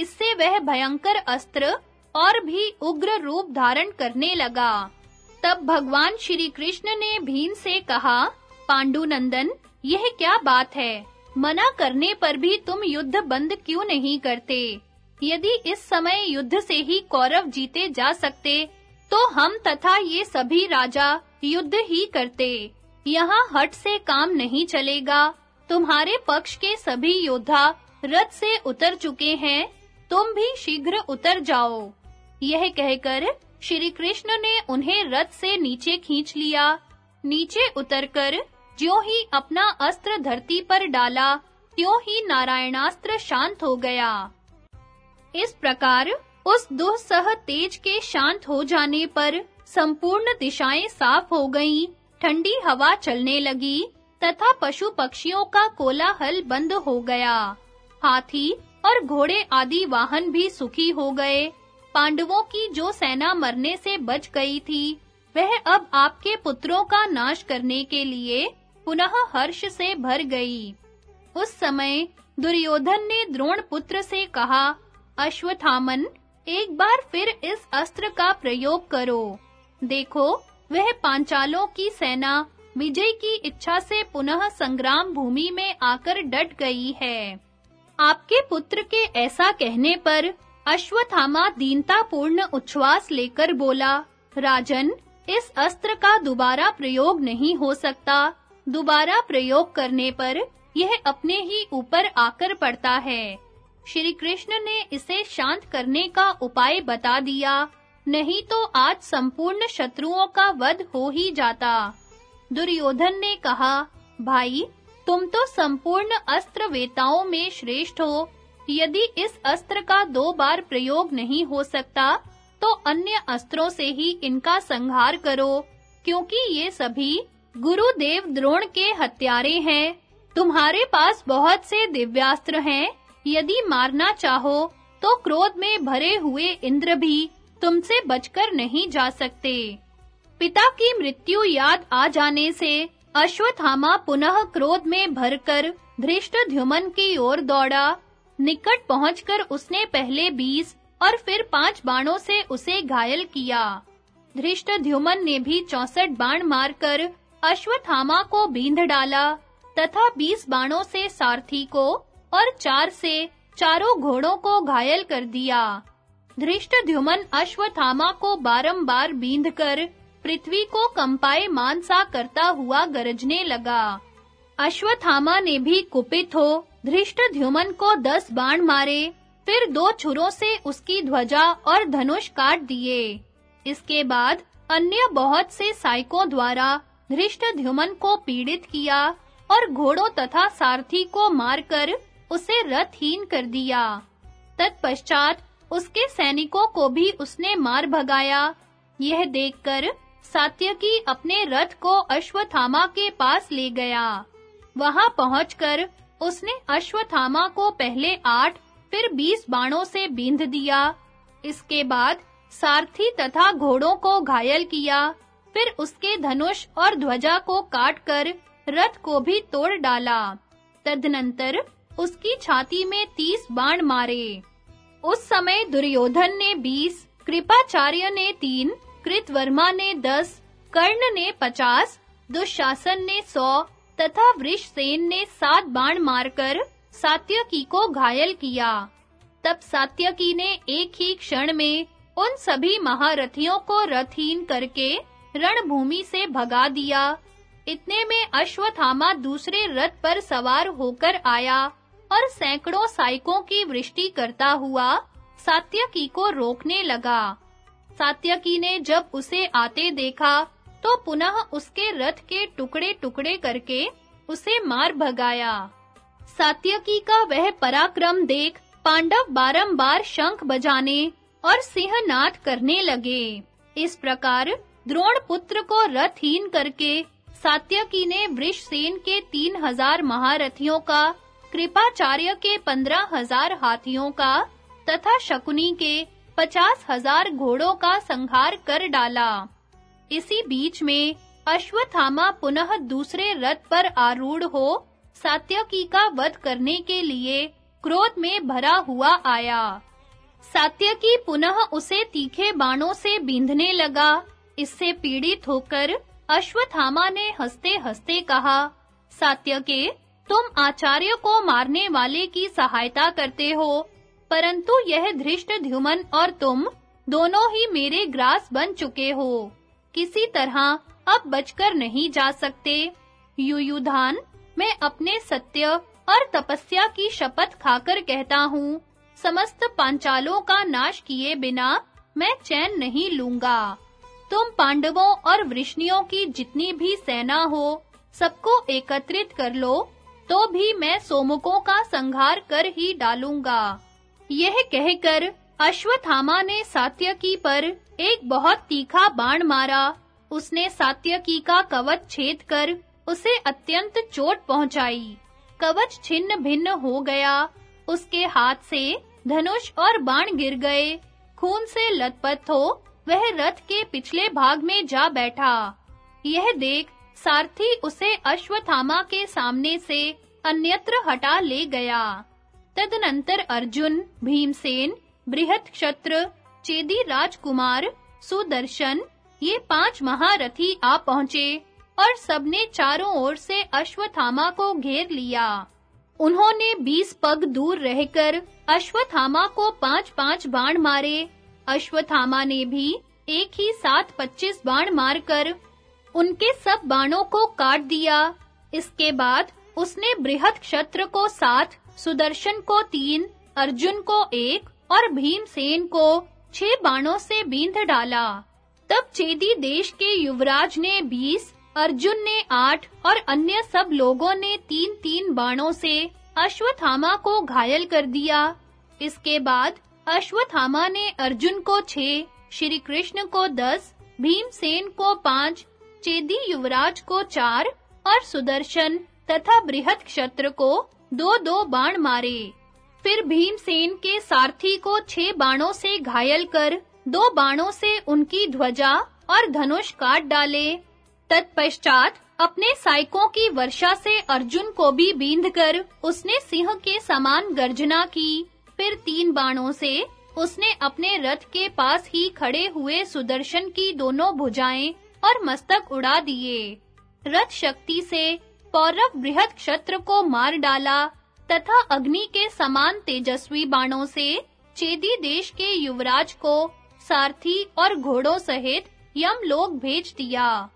इससे वह भयंकर अस्त्र और भी उग्र रूप धारण करने लगा। तब भगवान श्री कृष्ण ने भीम से कहा, पांडुनंदन, यह क्या बात है? मना करने पर भी तुम युद्ध बंद क्यों नहीं करते? यदि इस समय युद्ध से ही कौरव जीते जा सकते तो हम तथा ये सभी राजा युद्ध ही करते। यहाँ हट से काम नहीं चलेगा। तुम्हारे पक्ष के सभी योद्धा रथ से उतर चुके हैं। तुम भी शीघ्र उतर जाओ। यह कहकर श्री कृष्ण ने उन्हें रथ से नीचे खींच लिया। नीचे उतरकर ज्यों ही अपना अस्त्र धरती पर डाला, त्यों ही नारायणास्त्र शांत हो गया। इस प्रकार उस दुस्सह तेज के शांत हो जाने पर संपूर्ण दिशाएँ साफ़ हो गईं, ठंडी हवा चलने लगी, तथा पशु पक्षियों का कोलाहल बंद हो गया। हाथी और घोड़े आदि वाहन भी सुखी हो गए। पांडवों की जो सेना मरने से बच गई थी, वह अब आपके पुत्रों का नाश करने के लिए पुनः हर्ष से भर गई। उस समय दुर्योधन ने द्रोण पुत्र से कहा, अश्वत्थामन, एक बार फिर इस अस्त्र का प्रयोग करो। देखो, वह पांचालों की सेना विजय की इच्छा से पुनः संग्राम भूमि में आकर डट गई है। आपके पुत्र के ऐसा कहने पर अश्वत्थामा दीनतापूर्ण उच्छ्वास लेकर बोला, राजन, इस अस्त्र का दोबारा प्रयोग नहीं हो सकता। दोबारा प्रयोग करने पर यह अपने ही ऊपर आकर पड़ता है। श्री कृष्ण ने इसे शांत करने का उपाय बता दिया। नहीं तो आज संपूर्ण शत्रुओं का वध हो ही जाता। दुर्योधन ने कहा, भाई तुम तो संपूर्ण अस्त्र वेताओं में श्रेष्ठ हो। यदि इस अस्त्र का दो बार प्रयोग नहीं हो सकता तो अन्य अस्त्रों से ही इनका संहार करो, क्योंकि ये सभी गुरुदेव द्रोण के हत्यारे हैं। तुम्हारे पास बहुत से दिव्यास्त्र हैं। यदि मारना चाहो तो क्रोध में भरे हुए इंद्र भी तुमसे बचकर नहीं जा सकते। पिता की मृत्यु याद आ जाने से अश्वत्थामा पुनः क्रोध में भरकर धृष्टद्युमन की ओर दौड़ा। निकट पहुंचकर उसने पहले बीस और फिर पाँच बाणों से उसे घायल किया। धृष्टद्युमन ने भी चौसठ बाण मारकर अश्वत्थामा को बींध डाला, तथा बीस बाणों से सारथी को और चार से चारों घोड़ों को घायल कर दिया। धृष्टद्युमन अश्वत्थामा को बारंबार बींधकर पृथ्वी को कंपाए मानसा करता हुआ गरजने लगा। अश्वत्थामा ने भी कुपित हो धृष्टद्युमन को दस बाण मारे, फिर दो छुरों से उसकी ध्वजा और धनुष काट दिए। इसके बाद अन्य बहुत से साइकों द्वारा धृष्टद्युमन को पीड़ित किया और घोड़ों तथा सारथी को मारकर उसे रथहीन कर दिया। तत्पश्चात उसके सैनिकों को भी उसने मार भगाया। यह देखकर सात्यकी अपने रथ को अश्वत्थामा के पास ले गया। वहाँ पहुंचकर उसने अश्वत्थामा को पहले आठ, फिर बीस बाणों से बींध दिया। इसके बाद सारथी तथा घोड़ों को घायल किया। फिर उसके धनुष और ध्वजा को काटकर रथ को भी तोड़ डाला। तदनंतर उसकी छाती में तीस बाण मारे। उस समय दुर्योधन ने बीस, कृपाचार्य ने तीन कृतवर्मा ने दस, कर्ण ने पचास, दुशासन ने सौ, तथा वृषसेन ने सात बाण मारकर सात्यकी को घायल किया। तब सात्यकी ने एक ही क्षण में उन सभी महारथियों को रथहीन करके रणभूमि से भगा दिया। इतने में अश्वत्थामा दूसरे रथ पर सवार होकर आया और सैकड़ों साइकों की वृष्टि करता हुआ सात्यकी को रोकने लगा। सात्यकी ने जब उसे आते देखा तो पुनः उसके रथ के टुकड़े-टुकड़े करके उसे मार भगाया। सात्यकी का वह पराक्रम देख पांडव बारंबार शंख बजाने और सिंहनाद करने लगे। इस प्रकार द्रोण पुत्र को रथहीन करके सात्यकी ने वृषसेन के तीन हज़ार महारथियों का, कृपाचार्य के पंद्रह हज़ार हाथियों का, तथा शकुनी के पचास हज़ार घोड़ों का संहार कर डाला। इसी बीच में अश्वत्थामा पुनः दूसरे रथ पर आरूढ़ हो सात्यकी का वध करने के लिए क्रोध में भरा हुआ आया। सात्यकी पुनः उसे तीखे बाणों से बींधने लगा। इससे पीड़ित होकर अश्वत्थामा ने हंसते-हंसते कहा, सात्यके, तुम आचार्य को मारने वाले की सहायता करते हो। परंतु यह धृष्ट ध्युमन और तुम दोनों ही मेरे ग्रास बन चुके हो। किसी तरह अब बचकर नहीं जा सकते। युयुधान, मैं अपने सत्य और तपस्या की शपथ खाकर कहता हूँ, समस्त पांचालों का नाश किए बिना मैं चैन नहीं लूँगा। तुम पांडवों और वृष्णियों की जितनी भी सेना हो, सबको एकत्रित कर लो तो भी मैं सोमुकों का संहार कर ही डालूँगा। यह कहकर अश्वत्थामा ने सात्यकी पर एक बहुत तीखा बाण मारा। उसने सात्यकी का कवच छेद कर उसे अत्यंत चोट पहुंचाई। कवच छिन्न भिन्न हो गया। उसके हाथ से धनुष और बाण गिर गए। खून से लथपथ हो वह रथ के पिछले भाग में जा बैठा। यह देख सारथी उसे अश्वत्थामा के सामने से अन्यत्र हटा ले गया। तदनंतर अर्जुन, भीमसेन, बृहत क्षत्र, चेदी राजकुमार, सुदर्शन, ये पाँच महारथी आ पहुँचे और सबने चारों ओर से अश्वत्थामा को घेर लिया। उन्होंने बीस पग दूर रहकर अश्वत्थामा को पांच-पांच बाण मारे। अश्वत्थामा ने भी एक ही साथ पच्चीस बाण मारकर उनके सब बाणों को काट दिया। इसके बाद उसने बृहत क्षत्र को सात सुदर्शन को तीन, अर्जुन को एक और भीमसेन को छह बाणों से बींध डाला। तब चेदी देश के युवराज ने बीस, अर्जुन ने आठ और अन्य सब लोगों ने तीन-तीन बाणों से अश्वत्थामा को घायल कर दिया। इसके बाद अश्वत्थामा ने अर्जुन को छह श्री कृष्ण को दस, भीमसेन को पाँच चेदी युवराज को चार और सुदर्शन तथा बृहत क्षत्र को दो-दो बाण मारे। फिर भीमसेन के सारथी को छह बाणों से घायल कर, दो बाणों से उनकी ध्वजा और धनुष काट डाले। तत्पश्चात अपने साइकों की वर्षा से अर्जुन को भी बींधकर उसने सिंह के समान गर्जना की। फिर तीन बाणों से उसने अपने रथ के पास ही खड़े हुए सुदर्शन की दोनों भुजाएँ और मस्तक उड़ा दिए। रथ शक्ति से पौरव बृहत क्षत्र को मार डाला तथा अग्नि के समान तेजस्वी बाणों से चेदी देश के युवराज को सारथी और घोड़ों सहित यमलोक भेज दिया।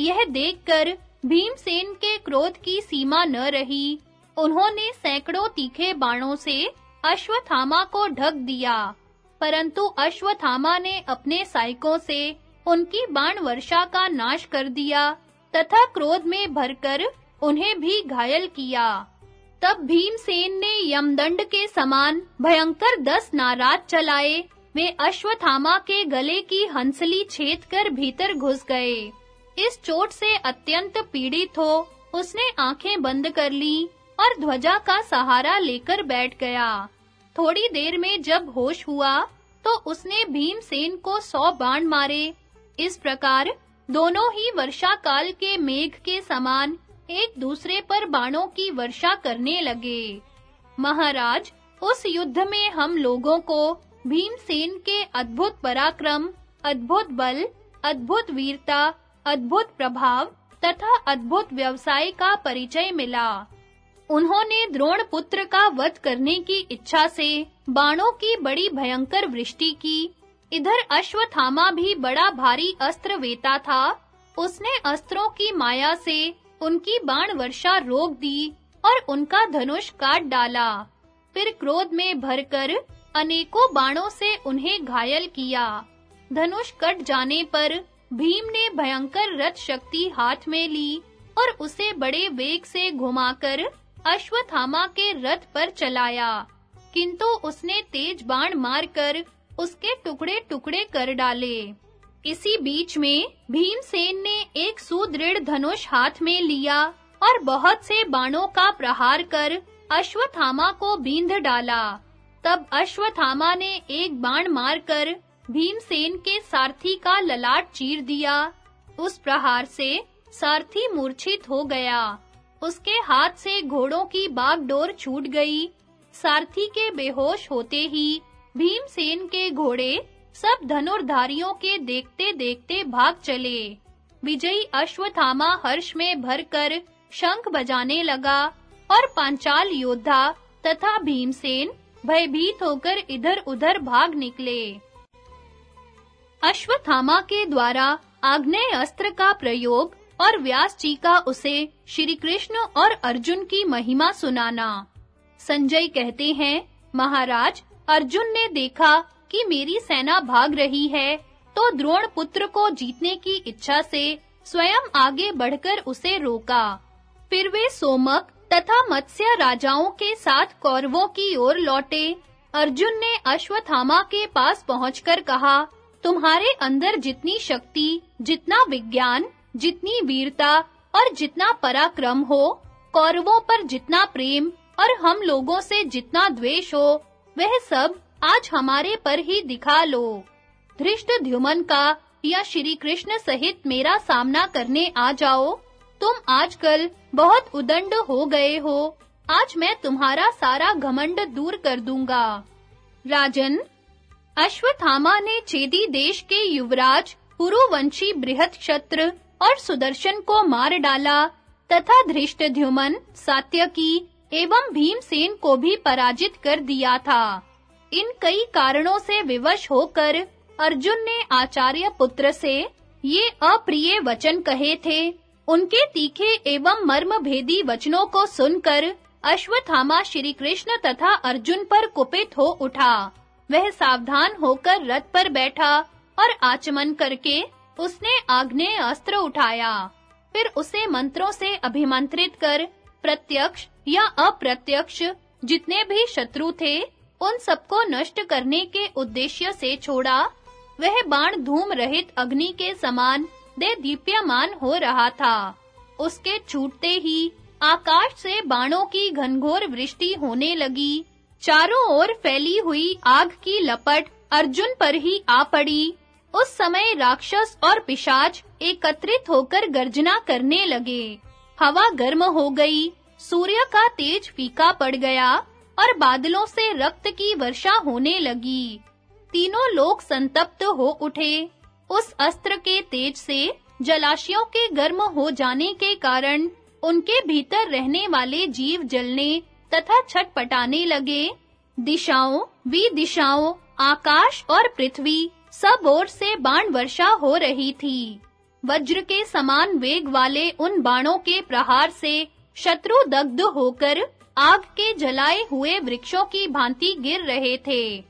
यह देखकर भीमसेन के क्रोध की सीमा न रही। उन्होंने सैकड़ों तीखे बाणों से अश्वत्थामा को ढक दिया। परंतु अश्वत्थामा ने अपने साइकों से उनकी बाण वर्षा का नाश कर दिया तथा क्रोध में भरकर उन्हें भी घायल किया। तब भीमसेन ने यमदंड के समान भयंकर दस नाराज़ चलाए। वे अश्वत्थामा के गले की हंसली छेद कर भीतर घुस गए। इस चोट से अत्यंत पीड़ित हो, उसने आँखें बंद कर ली और ध्वजा का सहारा लेकर बैठ गया। थोड़ी देर में जब होश हुआ तो उसने भीमसेन को सौ बाण मारे। इस प्रकार दोनों ही वर्षा काल के मेघ के समान एक दूसरे पर बाणों की वर्षा करने लगे। महाराज, उस युद्ध में हम लोगों को भीमसेन के अद्भुत पराक्रम, अद्भुत बल, अद्भुत वीरता, अद्भुत प्रभाव तथा अद्भुत व्यवसाय का परिचय मिला। उन्होंने द्रोण पुत्र का वध करने की इच्छा से बाणों की बड़ी भयंकर वृष्टि की। इधर अश्वत्थामा भी बड़ा भारी अस्त्र वेता था। उसने अस्त्रों की माया से उनकी बाण वर्षा रोक दी और उनका धनुष काट डाला। फिर क्रोध में भरकर अनेकों बाणों से उन्हें घायल किया। धनुष कट जाने पर भीम ने भयंकर रथ शक्ति हाथ में ली और उसे बड़े वेग से घुमाकर अश्वत्थामा के रथ पर चलाया। किंतु उसने तेज बाण मारकर उसके टुकड़े-टुकड़े कर डाले। इसी बीच में भीमसेन ने एक सुदृढ़ धनुष हाथ में लिया और बहुत से बाणों का प्रहार कर अश्वत्थामा को बींध डाला। तब अश्वत्थामा ने एक बाण मारकर भीमसेन के सारथी का ललाट चीर दिया। उस प्रहार से सारथी मूर्छित हो गया। उसके हाथ से घोड़ों की बागडोर छूट गई। सारथी के बेहोश होते ही भीमसेन के घोड़े सब धनुर्धारियों के देखते-देखते भाग चले। विजयी अश्वत्थामा हर्ष में भरकर शंख बजाने लगा और पांचाल योद्धा तथा भीमसेन भयभीत होकर इधर-उधर भाग निकले। अश्वथामा के द्वारा आग्नेय अस्त्र का प्रयोग और व्यास जी का उसे श्री कृष्ण और अर्जुन की महिमा सुनाना। संजय कहते हैं, महाराज, अर्जुन ने देखा कि मेरी सेना भाग रही है तो द्रोण पुत्र को जीतने की इच्छा से स्वयं आगे बढ़कर उसे रोका। फिर वे सोमक तथा मत्स्य राजाओं के साथ कौरवों की ओर लौटे। अर्जुन ने अश्वत्थामा के पास पहुंचकर कहा, तुम्हारे अंदर जितनी शक्ति, जितना विज्ञान, जितनी वीरता और जितना पराक्रम हो, कौरवों पर जितना प्रेम और हम लोगों से जितना द्वेष हो, वह सब आज हमारे पर ही दिखा लो। धृष्टद्युमन का या श्री कृष्ण सहित मेरा सामना करने आ जाओ। तुम आजकल बहुत उदंड हो गए हो। आज मैं तुम्हारा सारा घमंड दूर कर दूँगा। राजन, अश्वत्थामा ने चेदी देश के युवराज, पुरुवंशी बृहत क्षत्र और सुदर्शन को मार डाला तथा धृष्टद्युमन सात्यकी एवं भीमसेन को भी पराजित कर दिया था। इन कई कारणों से विवश होकर अर्जुन ने आचार्य पुत्र से ये अप्रिय वचन कहे थे। उनके तीखे एवं मर्म भेदी वचनों को सुनकर अश्वत्थामा श्री कृष्ण तथा अर्जुन पर कुपित हो उठा। वह सावधान होकर रथ पर बैठा और आचमन करके उसने आग्नेय अस्त्र उठाया। फिर उसे मंत्रों से अभिमंत्रित कर प्रत्यक्ष या अप्रत्यक्ष जितने भी शत्रु थे उन सबको नष्ट करने के उद्देश्य से छोड़ा। वह बाण धूम रहित अग्नि के समान दे दीप्यमान हो रहा था। उसके छूटते ही आकाश से बाणों की घनघोर वृष्टि होने लगी। चारों ओर फैली हुई आग की लपट अर्जुन पर ही आ पड़ी। उस समय राक्षस और पिशाच एकत्रित होकर गर्जना करने लगे। हवा गर्म हो गई, सूर्य का तेज फीका पड़ गया। और बादलों से रक्त की वर्षा होने लगी। तीनों लोग संतप्त हो उठे। उस अस्त्र के तेज से जलाशयों के गर्म हो जाने के कारण उनके भीतर रहने वाले जीव जलने तथा छटपटाने लगे। दिशाओं, विदिशाओं, आकाश और पृथ्वी सब ओर से बाण वर्षा हो रही थी। वज्र के समान वेग वाले उन बाणों के प्रहार से शत्रु दग्ध होकर आग के जलाए हुए वृक्षों की भांति गिर रहे थे।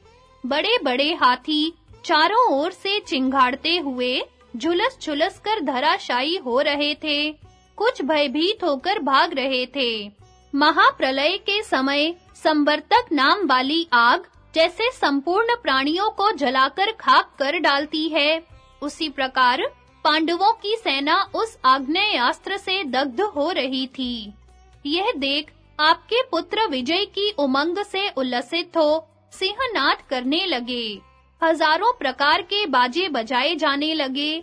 बड़े-बड़े हाथी चारों ओर से चिंगाड़ते हुए झुलस-झुलस कर धराशायी हो रहे थे। कुछ भयभीत होकर भाग रहे थे। महाप्रलय के समय संवर्तक नाम वाली आग जैसे संपूर्ण प्राणियों को जलाकर खाक कर डालती है। उसी प्रकार पांडवों की सेना उस आग्नेयास्त्र से दग्ध हो रही थी। यह देख आपके पुत्र विजय की उमंग से उल्लसित हो, सिंहनाद करने लगे। हज़ारों प्रकार के बाजे बजाए जाने लगे।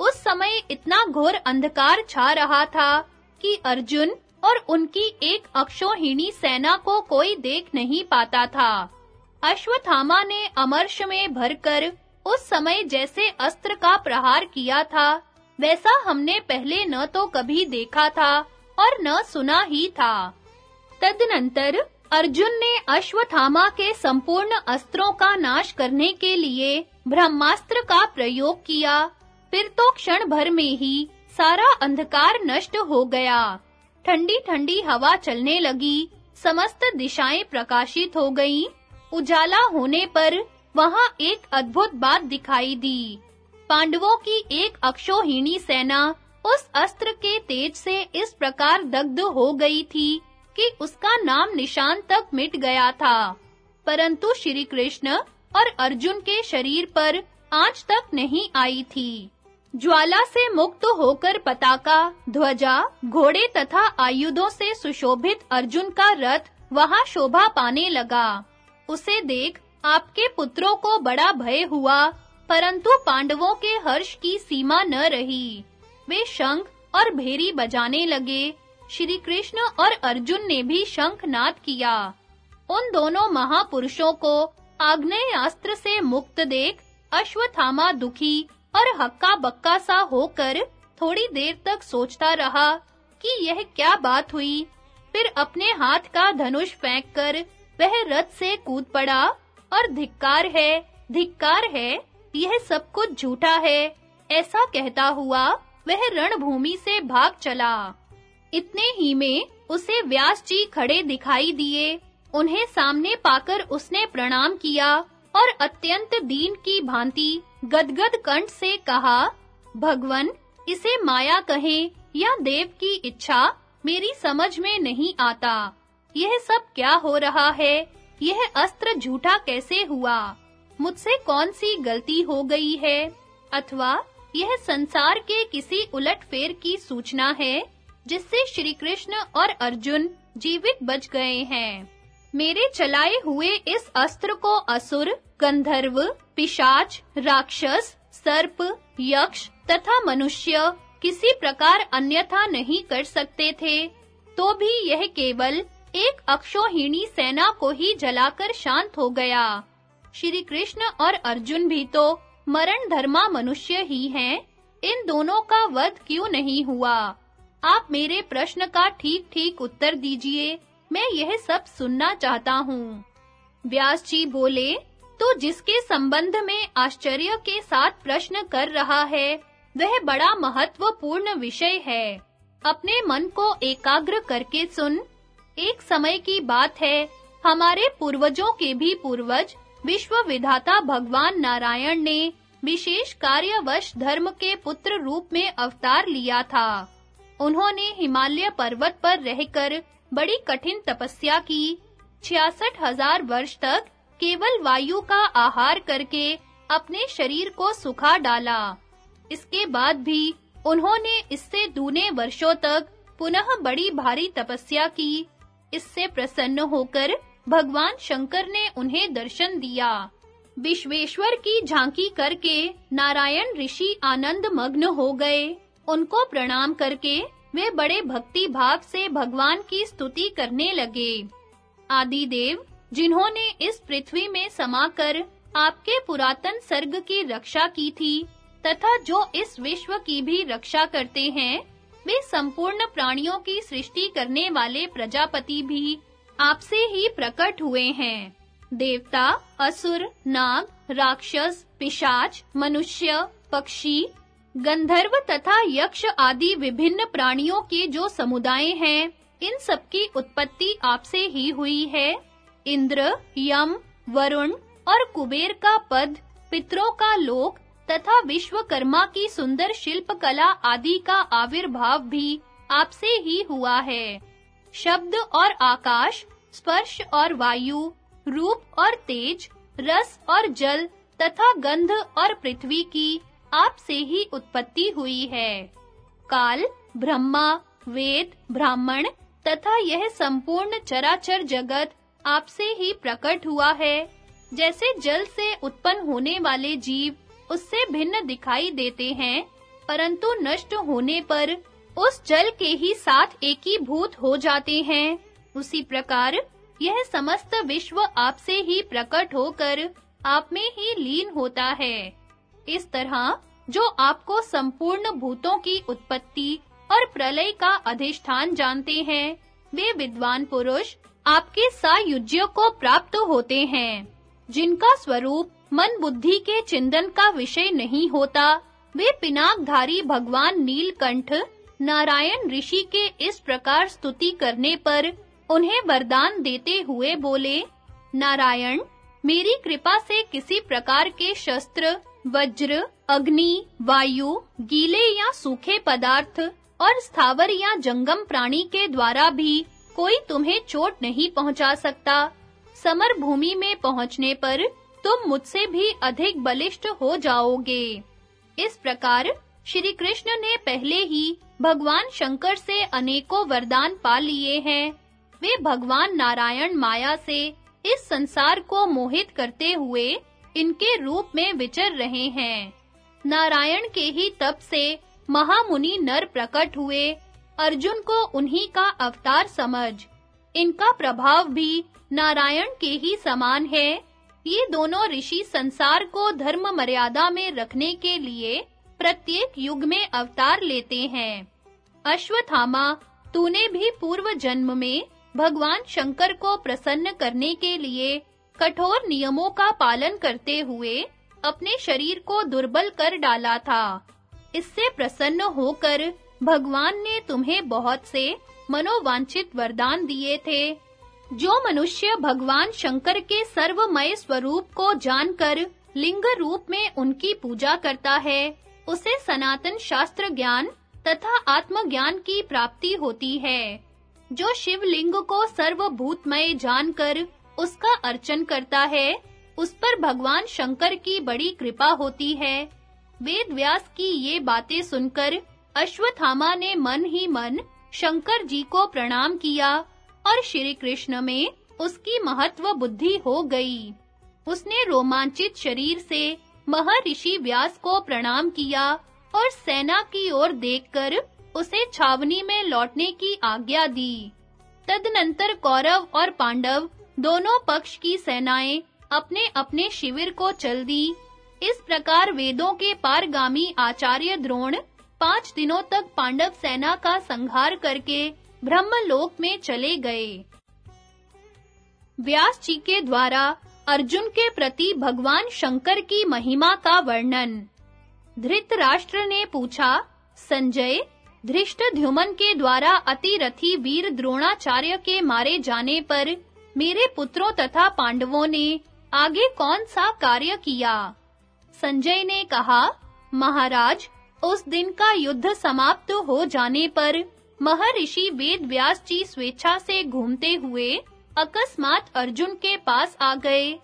उस समय इतना घोर अंधकार छा रहा था कि अर्जुन और उनकी एक अक्षोहिणी सेना को कोई देख नहीं पाता था। अश्वत्थामा ने अमर्ष में भरकर उस समय जैसे अस्त्र का प्रहार किया था, वैसा हमने पहले न तो कभी देखा था और न सुना ही था। तदनंतर अर्जुन ने अश्वत्थामा के संपूर्ण अस्त्रों का नाश करने के लिए ब्रह्मास्त्र का प्रयोग किया। फिर तो क्षण भर में ही सारा अंधकार नष्ट हो गया। ठंडी-ठंडी हवा चलने लगी, समस्त दिशाएँ प्रकाशित हो गईं। उजाला होने पर वहाँ एक अद्भुत बात दिखाई दी। पांडवों की एक अक्षोहिणी सेना उस अस्त्र के तेज से इस प्रकार दग्ध हो गई थी। कि उसका नाम निशान तक मिट गया था। परंतु श्री कृष्ण और अर्जुन के शरीर पर आज तक नहीं आई थी। ज्वाला से मुक्त होकर पताका, ध्वजा, घोड़े तथा आयुधों से सुशोभित अर्जुन का रथ वहाँ शोभा पाने लगा। उसे देख आपके पुत्रों को बड़ा भय हुआ, परंतु पांडवों के हर्ष की सीमा न रही। वे शंख और भेरी बजाने लगे। श्री कृष्ण और अर्जुन ने भी शंख नाद किया। उन दोनों महापुरुषों को आग्नेय अस्त्र से मुक्त देख अश्वत्थामा दुखी और हक्का बक्का सा होकर थोड़ी देर तक सोचता रहा कि यह क्या बात हुई। फिर अपने हाथ का धनुष फेंककर वह रथ से कूद पड़ा और धिक्कार है धिक्कार है, यह सब कुछ झूठा है, ऐसा कहता हुआ वह रणभूमि से भाग चला। इतने ही में उसे व्यास जी खड़े दिखाई दिए। उन्हें सामने पाकर उसने प्रणाम किया और अत्यंत दीन की भांति गदगद कंठ से कहा, भगवन, इसे माया कहें या देव की इच्छा मेरी समझ में नहीं आता। यह सब क्या हो रहा है? यह अस्त्र झूठा कैसे हुआ? मुझसे कौन सी गलती हो गई है? अथवा यह संसार के किसी उलटफेर की सूचना है? जिससे श्री कृष्ण और अर्जुन जीवित बच गए हैं। मेरे चलाए हुए इस अस्त्र को असुर, गंधर्व, पिशाच, राक्षस, सर्प, यक्ष तथा मनुष्य किसी प्रकार अन्यथा नहीं कर सकते थे तो भी यह केवल एक अक्षोहिणी सेना को ही जलाकर शांत हो गया। श्री कृष्ण और अर्जुन भी तो मरण धर्मा मनुष्य ही हैं, इन दोनों का वध क्यों नहीं हुआ? आप मेरे प्रश्न का ठीक-ठीक उत्तर दीजिए। मैं यह सब सुनना चाहता हूँ। व्यास जी बोले तो जिसके संबंध में आश्चर्य के साथ प्रश्न कर रहा है, वह बड़ा महत्वपूर्ण विषय है। अपने मन को एकाग्र करके सुन। एक समय की बात है, हमारे पूर्वजों के भी पूर्वज विश्व विधाता भगवान नारायण ने विशेष कार्यवश धर्म के पुत्र रूप में अवतार लिया था। उन्होंने हिमालय पर्वत पर रहकर बड़ी कठिन तपस्या की। छियासठ हज़ार वर्ष तक केवल वायु का आहार करके अपने शरीर को सुखा डाला। इसके बाद भी उन्होंने इससे दूने वर्षों तक पुनः बड़ी भारी तपस्या की। इससे प्रसन्न होकर भगवान शंकर ने उन्हें दर्शन दिया। विश्वेश्वर की झांकी करके नारायण ऋषि आनंद मग्न हो गए। उनको प्रणाम करके वे बड़े भक्ति भाव से भगवान की स्तुति करने लगे। आदि देव जिन्होंने इस पृथ्वी में समाकर आपके पुरातन सर्ग की रक्षा की थी, तथा जो इस विश्व की भी रक्षा करते हैं, वे संपूर्ण प्राणियों की सृष्टि करने वाले प्रजापति भी आपसे ही प्रकट हुए हैं। देवता, असुर, नाग, राक्षस, पिशाच, मनुष्य, पक्षी गंधर्व तथा यक्ष आदि विभिन्न प्राणियों के जो समुदाय हैं, इन सब की उत्पत्ति आपसे ही हुई है। इंद्र, यम, वरुण और कुबेर का पद, पितरों का लोक तथा विश्वकर्मा की सुंदर शिल्प कला आदि का आविर्भाव भी आपसे ही हुआ है। शब्द और आकाश, स्पर्श और वायु, रूप और तेज, रस और जल तथा गंध और पृथ्वी की आपसे ही उत्पत्ति हुई है। काल, ब्रह्मा, वेद, ब्राह्मण तथा यह संपूर्ण चराचर जगत आपसे ही प्रकट हुआ है। जैसे जल से उत्पन्न होने वाले जीव उससे भिन्न दिखाई देते हैं, परंतु नष्ट होने पर उस जल के ही साथ एकीभूत हो जाते हैं। उसी प्रकार यह समस्त विश्व आपसे ही प्रकट होकर आप में ही लीन होता है। इस तरह, जो आपको संपूर्ण भूतों की उत्पत्ति और प्रलय का अधिष्ठान जानते हैं, वे विद्वान पुरुष आपके सायुज्य को प्राप्त होते हैं, जिनका स्वरूप मन बुद्धि के चिंतन का विषय नहीं होता। वे पिनाकधारी भगवान नीलकंठ, नारायण ऋषि के इस प्रकार स्तुति करने पर उन्हें वरदान देते हुए बोले, नारायण, मेरी कृपा से किसी प्रकार के शस्त्र वज्र, अग्नि, वायु, गीले या सूखे पदार्थ और स्थावर या जंगम प्राणी के द्वारा भी कोई तुम्हें चोट नहीं पहुँचा सकता। समर भूमि में पहुँचने पर तुम मुझसे भी अधिक बलिष्ठ हो जाओगे। इस प्रकार श्री कृष्ण ने पहले ही भगवान शंकर से अनेकों वरदान पा लिए हैं। वे भगवान नारायण माया से इस संसार को मोहित करते हुए इनके रूप में विचर रहे हैं। नारायण के ही तप से महामुनि नर प्रकट हुए। अर्जुन को उन्हीं का अवतार समझ। इनका प्रभाव भी नारायण के ही समान है। ये दोनों ऋषि संसार को धर्म मर्यादा में रखने के लिए प्रत्येक युग में अवतार लेते हैं। अश्वत्थामा, तूने भी पूर्व जन्म में भगवान शंकर को प्रसन्न करने के लिए कठोर नियमों का पालन करते हुए अपने शरीर को दुर्बल कर डाला था। इससे प्रसन्न होकर भगवान ने तुम्हें बहुत से मनोवांछित वरदान दिए थे, जो मनुष्य भगवान शंकर के सर्वमय स्वरूप को जानकर लिंग रूप में उनकी पूजा करता है। उसे सनातन शास्त्र ज्ञान तथा आत्मज्ञान की प्राप्ति होती है, जो शिवलिंग को सर्वभूतमय जानकर उसका अर्चन करता है। उस पर भगवान शंकर की बड़ी कृपा होती है। वेद व्यास की ये बातें सुनकर अश्वत्थामा ने मन ही मन शंकर जी को प्रणाम किया और श्री कृष्ण में उसकी महत्व बुद्धि हो गई। उसने रोमांचित शरीर से महर्षि व्यास को प्रणाम किया और सेना की ओर देखकर उसे छावनी में लौटने की आज्ञा दी। तदनंतर कौरव और पांडव दोनों पक्ष की सेनाएँ अपने-अपने शिविर को चल दी। इस प्रकार वेदों के पारगामी आचार्य द्रोण पाँच दिनों तक पांडव सेना का संहार करके ब्रह्मलोक में चले गए। व्यास जी के द्वारा अर्जुन के प्रति भगवान शंकर की महिमा का वर्णन। धृतराष्ट्र ने पूछा, संजय धृष्टद्युमन के द्वारा अतिरथी वीर द्रोणाचार्य के मारे जाने पर मेरे पुत्रों तथा पांडवों ने आगे कौन सा कार्य किया? संजय ने कहा, महाराज, उस दिन का युद्ध समाप्त हो जाने पर महर्षि वेद व्यास जी स्वेच्छा से घूमते हुए अकस्मात अर्जुन के पास आ गए।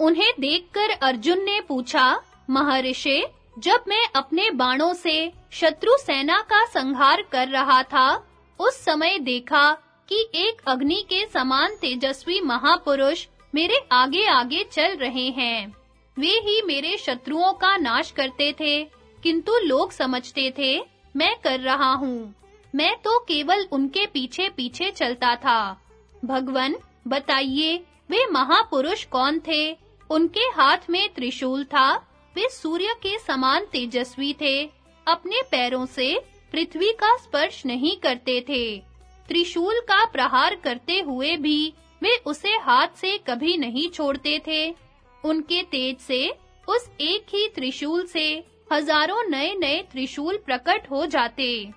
उन्हें देखकर अर्जुन ने पूछा, महर्षि, जब मैं अपने बाणों से शत्रु सेना का संहार कर रहा था, उस समय देखा कि एक अग्नि के समान तेजस्वी महापुरुष मेरे आगे-आगे चल रहे हैं। वे ही मेरे शत्रुओं का नाश करते थे, किंतु लोग समझते थे, मैं कर रहा हूँ। मैं तो केवल उनके पीछे-पीछे चलता था। भगवन, बताइए, वे महापुरुष कौन थे? उनके हाथ में त्रिशूल था, वे सूर्य के समान तेजस्वी थे, अपने पैरों से पृथ्वी का स्पर्श नहीं करते थे। त्रिशूल का प्रहार करते हुए भी वे उसे हाथ से कभी नहीं छोड़ते थे। उनके तेज से, उस एक ही त्रिशूल से, हज़ारों नए-नए त्रिशूल प्रकट हो जाते।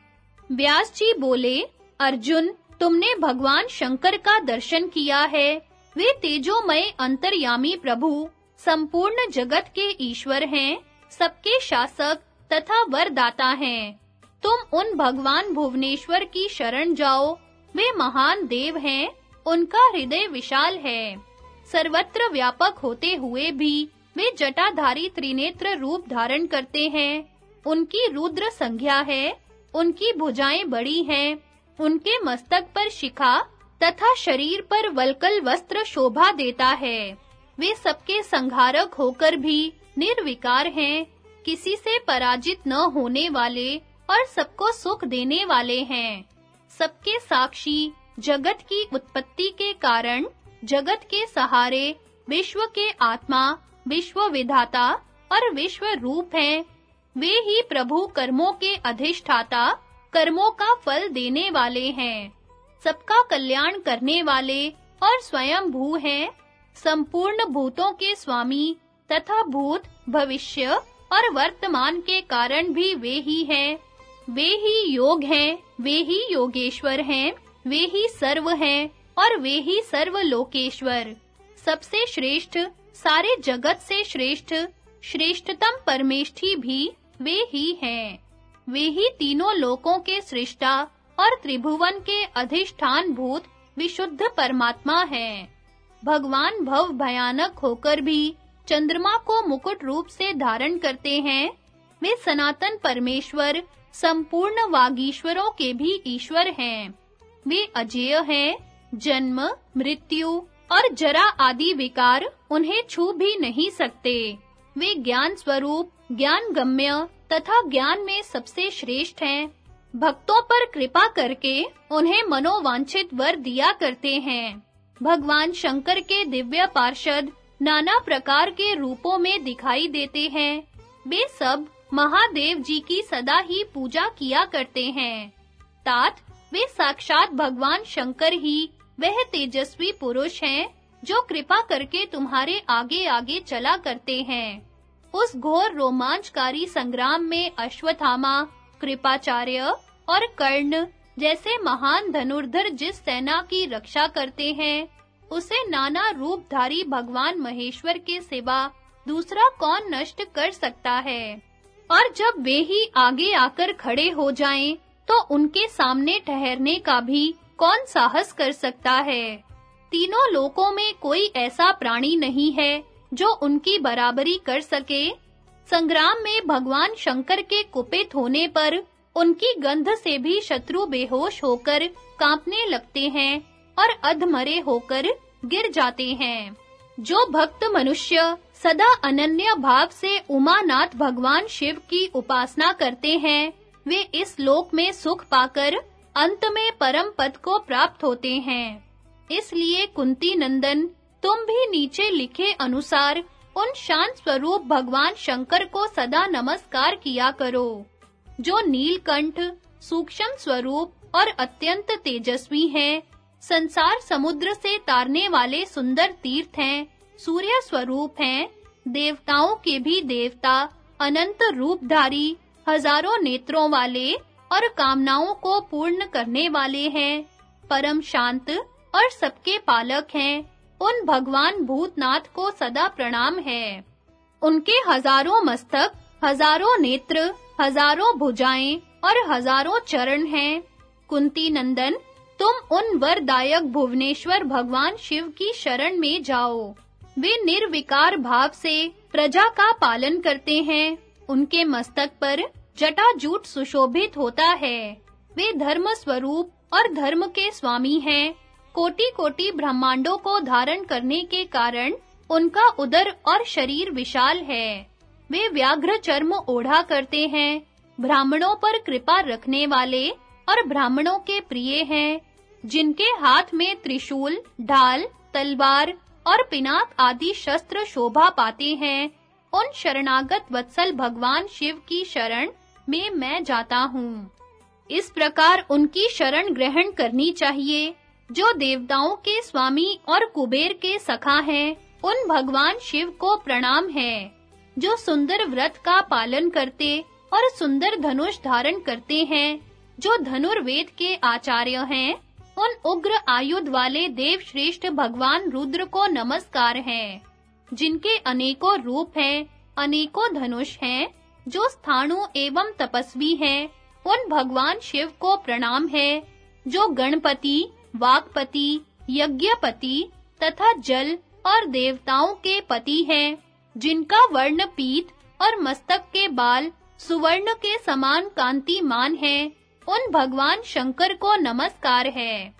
व्यास जी बोले, अर्जुन, तुमने भगवान शंकर का दर्शन किया है। वे तेजोमय अंतर्यामी प्रभु, संपूर्ण जगत के ईश्वर हैं, सबके शासक तथा वरदाता हैं। तुम उन भगवान भुवनेश्वर की शरण जाओ। वे महान देव हैं, उनका हृदय विशाल है। सर्वत्र व्यापक होते हुए भी वे जटाधारी त्रिनेत्र रूप धारण करते हैं। उनकी रुद्र संज्ञा है, उनकी भुजाएँ बड़ी हैं, उनके मस्तक पर शिखा तथा शरीर पर वलकल वस्त्र शोभा देता है। वे सबके संघारक होकर भी निर्विकार हैं, किसी से पराजित न होने वाले और सबको सुख देने वाले हैं। सबके साक्षी जगत की उत्पत्ति के कारण, जगत के सहारे विश्व के आत्मा, विश्व विधाता और विश्व रूप हैं। वे ही प्रभु कर्मों के अधिष्ठाता, कर्मों का फल देने वाले हैं। सबका कल्याण करने वाले और स्वयं भू हैं। संपूर्ण भूतों के स्वामी तथा भूत, भविष्य और वर्तमान के कारण भी वे ही हैं। वे ही योग हैं, वे ही योगेश्वर हैं, वे ही सर्व हैं और वे ही सर्वलोकेश्वर। सबसे श्रेष्ठ, सारे जगत से श्रेष्ठ, श्रेष्ठतम परमेष्ठी भी वे ही हैं। वे ही तीनों लोकों के सृष्टा और त्रिभुवन के अधिष्ठान भूत विशुद्ध परमात्मा हैं। भगवान भव भयानक होकर भी चंद्रमा को मुकुट रूप से धारण करते हैं। वे सनातन परमेश्वर संपूर्ण वागीश्वरों के भी ईश्वर हैं। वे अजेय हैं, जन्म, मृत्यु और जरा आदि विकार उन्हें छू भी नहीं सकते। वे ज्ञान स्वरूप, ज्ञान गम्य तथा ज्ञान में सबसे श्रेष्ठ हैं। भक्तों पर कृपा करके उन्हें मनोवांछित वर दिया करते हैं। भगवान शंकर के दिव्य पार्षद नाना प्रकार के रूपों में दिखाई देते हैं। वे सब महादेव जी की सदा ही पूजा किया करते हैं। तात, वे साक्षात भगवान शंकर ही, वह तेजस्वी पुरुष हैं, जो कृपा करके तुम्हारे आगे-आगे चला करते हैं। उस घोर रोमांचकारी संग्राम में अश्वत्थामा, कृपाचार्य और कर्ण जैसे महान धनुर्धर जिस सेना की रक्षा करते हैं, उसे नाना रूपधारी भगवान महेश्वर के सिवा दूसरा कौन नष्ट कर सकता है? और जब वे ही आगे आकर खड़े हो जाएँ तो उनके सामने ठहरने का भी कौन साहस कर सकता है? तीनों लोकों में कोई ऐसा प्राणी नहीं है जो उनकी बराबरी कर सके। संग्राम में भगवान शंकर के कुपित होने पर उनकी गंध से भी शत्रु बेहोश होकर कांपने लगते हैं और अधमरे होकर गिर जाते हैं। जो भक्त मनुष्य सदा अनन्य भाव से उमानाथ भगवान शिव की उपासना करते हैं। वे इस लोक में सुख पाकर अंत में परम पद को प्राप्त होते हैं। इसलिए कुंती नंदन, तुम भी नीचे लिखे अनुसार उन शांत स्वरूप भगवान शंकर को सदा नमस्कार किया करो, जो नीलकंठ, सूक्ष्म स्वरूप और अत्यंत तेजस्वी हैं। संसार समुद्र से तारने वाले सुंदर तीर्थ हैं। सूर्य स्वरूप हैं। देवताओं के भी देवता, अनंत रूपधारी, हज़ारों नेत्रों वाले और कामनाओं को पूर्ण करने वाले हैं। परम शांत और सबके पालक हैं। उन भगवान भूतनाथ को सदा प्रणाम है। उनके हज़ारों मस्तक, हज़ारों नेत्र, हज़ारों भुजाएँ और हज़ारों चरण हैं। कुंती नंदन, तुम उन वरदायक भुवनेश्वर भगवान शिव की शरण में जाओ। वे निर्विकार भाव से प्रजा का पालन करते हैं। उनके मस्तक पर जटाजूट सुशोभित होता है। वे धर्म स्वरूप और धर्म के स्वामी हैं। कोटि-कोटि ब्रह्मांडों को धारण करने के कारण उनका उदर और शरीर विशाल है। वे व्याघ्र चर्म ओढ़ा करते हैं। ब्राह्मणों पर कृपा रखने वाले और ब्राह्मणों के प्रिय हैं, जिनके हाथ में त्रिशूल, ढाल, तलवार और पिनाक आदि शस्त्र शोभा पाते हैं। उन शरणागत वत्सल भगवान शिव की शरण में मैं जाता हूँ। इस प्रकार उनकी शरण ग्रहण करनी चाहिए। जो देवताओं के स्वामी और कुबेर के सखा हैं, उन भगवान शिव को प्रणाम है। जो सुंदर व्रत का पालन करते और सुंदर धनुष धारण करते हैं, जो धनुर्वेद के आचार्य हैं उन उग्र आयुध वाले देव श्रेष्ठ भगवान रुद्र को नमस्कार है, जिनके अनेकों रूप हैं, अनेकों धनुष हैं, जो स्थाणु एवं तपस्वी हैं। उन भगवान शिव को प्रणाम है, जो गणपति वागपति यज्ञपति तथा जल और देवताओं के पति हैं, जिनका वर्ण पीत और मस्तक के बाल सुवर्ण के समान कांतिमान है। उन भगवान शंकर को नमस्कार है।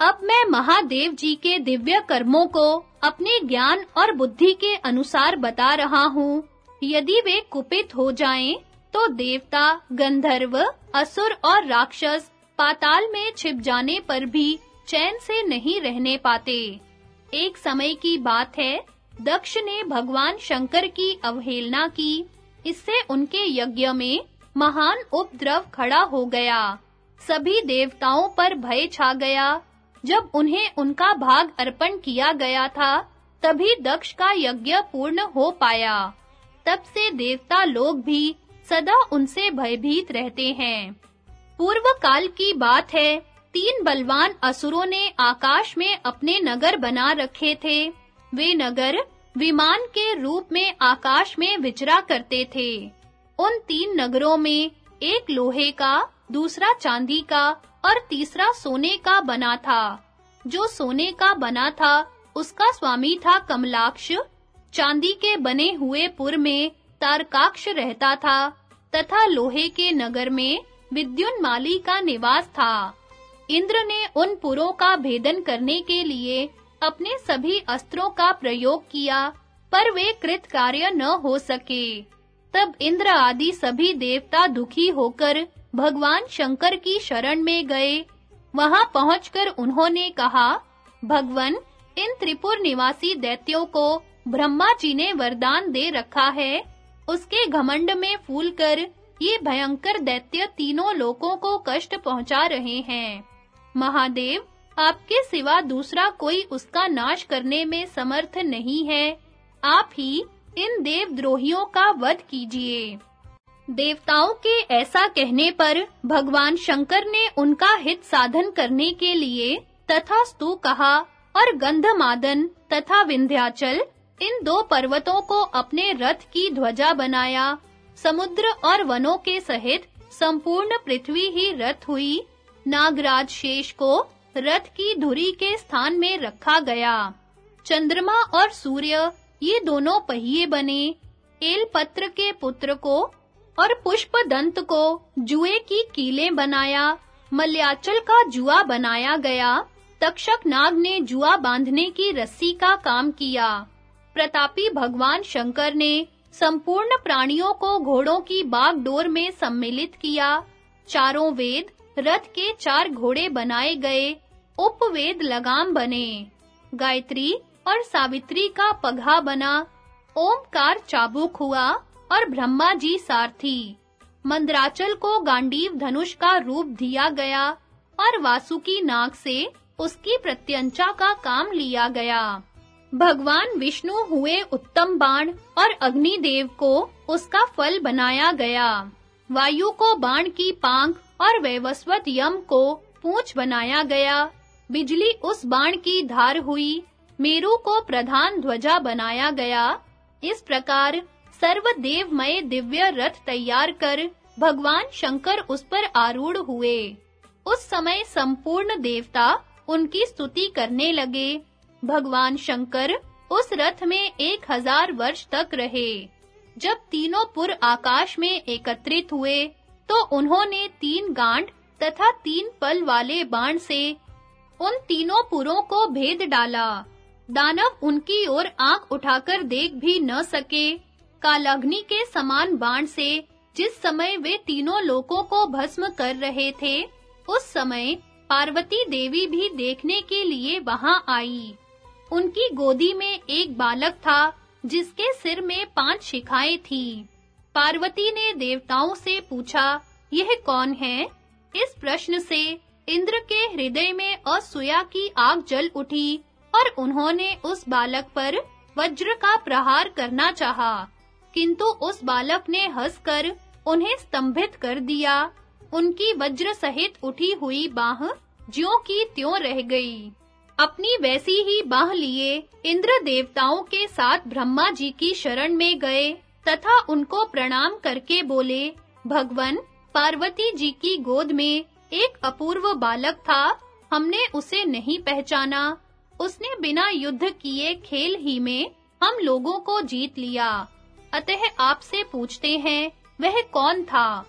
अब मैं महादेव जी के दिव्य कर्मों को अपने ज्ञान और बुद्धि के अनुसार बता रहा हूँ। यदि वे कुपित हो जाएँ तो देवता, गंधर्व, असुर और राक्षस पाताल में छिप जाने पर भी चैन से नहीं रहने पाते। एक समय की बात है, दक्ष ने भगवान शंकर की अवहेलना की। इससे उनके यज्ञ में महान उपद्रव खड़ा हो गया। सभी देवताओं पर भय छा गया। जब उन्हें उनका भाग अर्पण किया गया था, तभी दक्ष का यज्ञ पूर्ण हो पाया। तब से देवता लोग भी सदा उनसे भयभीत रहते हैं। पूर्व काल की बात है, तीन बलवान असुरों ने आकाश में अपने नगर बना रखे थे। वे नगर विमान के रूप में आकाश में विचरा करते थे। उन तीन नगरों में एक लोहे का, दूसरा चांदी का और तीसरा सोने का बना था। जो सोने का बना था, उसका स्वामी था कमलाक्ष। चांदी के बने हुए पुर में तारकाक्ष रहता था तथा लोहे के नगर में विद्युन्माली का निवास था। इंद्र ने उन पुरों का भेदन करने के लिए अपने सभी अस्त्रों का प्रयोग किया, पर वे कृत कार्य न हो सके। तब इंद्र आदि सभी देवता दुखी होकर भगवान शंकर की शरण में गए। वहाँ पहुंचकर उन्होंने कहा, भगवन, इन त्रिपुर निवासी दैत्यों को ब्रह्मा जी ने वरदान दे रखा है। उसके घमंड में फूलकर ये भयंकर दैत्य तीनों लोकों को कष्ट पहुँचा रहे हैं। महादेव, आपके सिवा दूसरा कोई उसका नाश करने में समर्थ नहीं है। आप ही इन देवद्रोहियों का वध कीजिए। देवताओं के ऐसा कहने पर भगवान शंकर ने उनका हित साधन करने के लिए तथा स्तु कहा, और गंधमादन तथा विंध्याचल, इन दो पर्वतों को अपने रथ की ध्वजा बनाया। समुद्र और वनों के सहित संपूर्ण पृथ्वी ही रथ हुई। नागराज शेष को रथ की धुरी के स्थान में रखा गया। चंद्रमा और सूर्य ये दोनों पहिए बने एल पत्र के पुत्र को और पुष्प दंत को जुए की कीलें बनाया, मल्याचल का जुआ बनाया गया। तक्षक नाग ने जुआ बांधने की रस्सी का काम किया। प्रतापी भगवान शंकर ने संपूर्ण प्राणियों को घोड़ों की बागडोर में सम्मिलित किया। चारों वेद रथ के चार घोड़े बनाए गए, उपवेद लगाम बने। गायत्री और सावित्री का पघा बना। ओमकार चाबुक हुआ और ब्रह्मा जी सारथी। मंदराचल को गांडीव धनुष का रूप दिया गया और वासुकी नाग से उसकी प्रत्यंचा का काम लिया गया। भगवान विष्णु हुए उत्तम बाण और अग्निदेव को उसका फल बनाया गया। वायु को बाण की पांख और वैवस्वत यम को पूंछ बनाया गया। बिजली उस बाण की धार हुई मेरु को प्रधान ध्वजा बनाया गया। इस प्रकार सर्व सर्वदेवमय दिव्य रथ तैयार कर भगवान शंकर उस पर आरूढ़ हुए। उस समय संपूर्ण देवता उनकी स्तुति करने लगे। भगवान शंकर उस रथ में एक हज़ार वर्ष तक रहे। जब तीनों पुर आकाश में एकत्रित हुए तो उन्होंने तीन गांड तथा तीन पल वाले बाण से उन तीनों पुरों को भेद डाला। दानव उनकी ओर आँख उठाकर देख भी न सके। कालाग्नि के समान बाण से जिस समय वे तीनों लोकों को भस्म कर रहे थे, उस समय पार्वती देवी भी देखने के लिए वहाँ आई। उनकी गोदी में एक बालक था, जिसके सिर में पाँच शिखाएँ थीं। पार्वती ने देवताओं से पूछा, यह कौन है? इस प्रश्न से इंद्र के हृदय में असूया की आग जल उठी। और उन्होंने उस बालक पर वज्र का प्रहार करना चाहा, किंतु उस बालक ने हंसकर उन्हें स्तंभित कर दिया। उनकी वज्र सहित उठी हुई बाह ज्यों की त्यों रह गई। अपनी वैसी ही बाह लिए इंद्र देवताओं के साथ ब्रह्मा जी की शरण में गए, तथा उनको प्रणाम करके बोले, भगवन, पार्वती जी की गोद में एक अपूर्व बालक था, हमने उसे नहीं पहचाना। उसने बिना युद्ध किए खेल ही में हम लोगों को जीत लिया। अतः आपसे पूछते हैं, वह कौन था?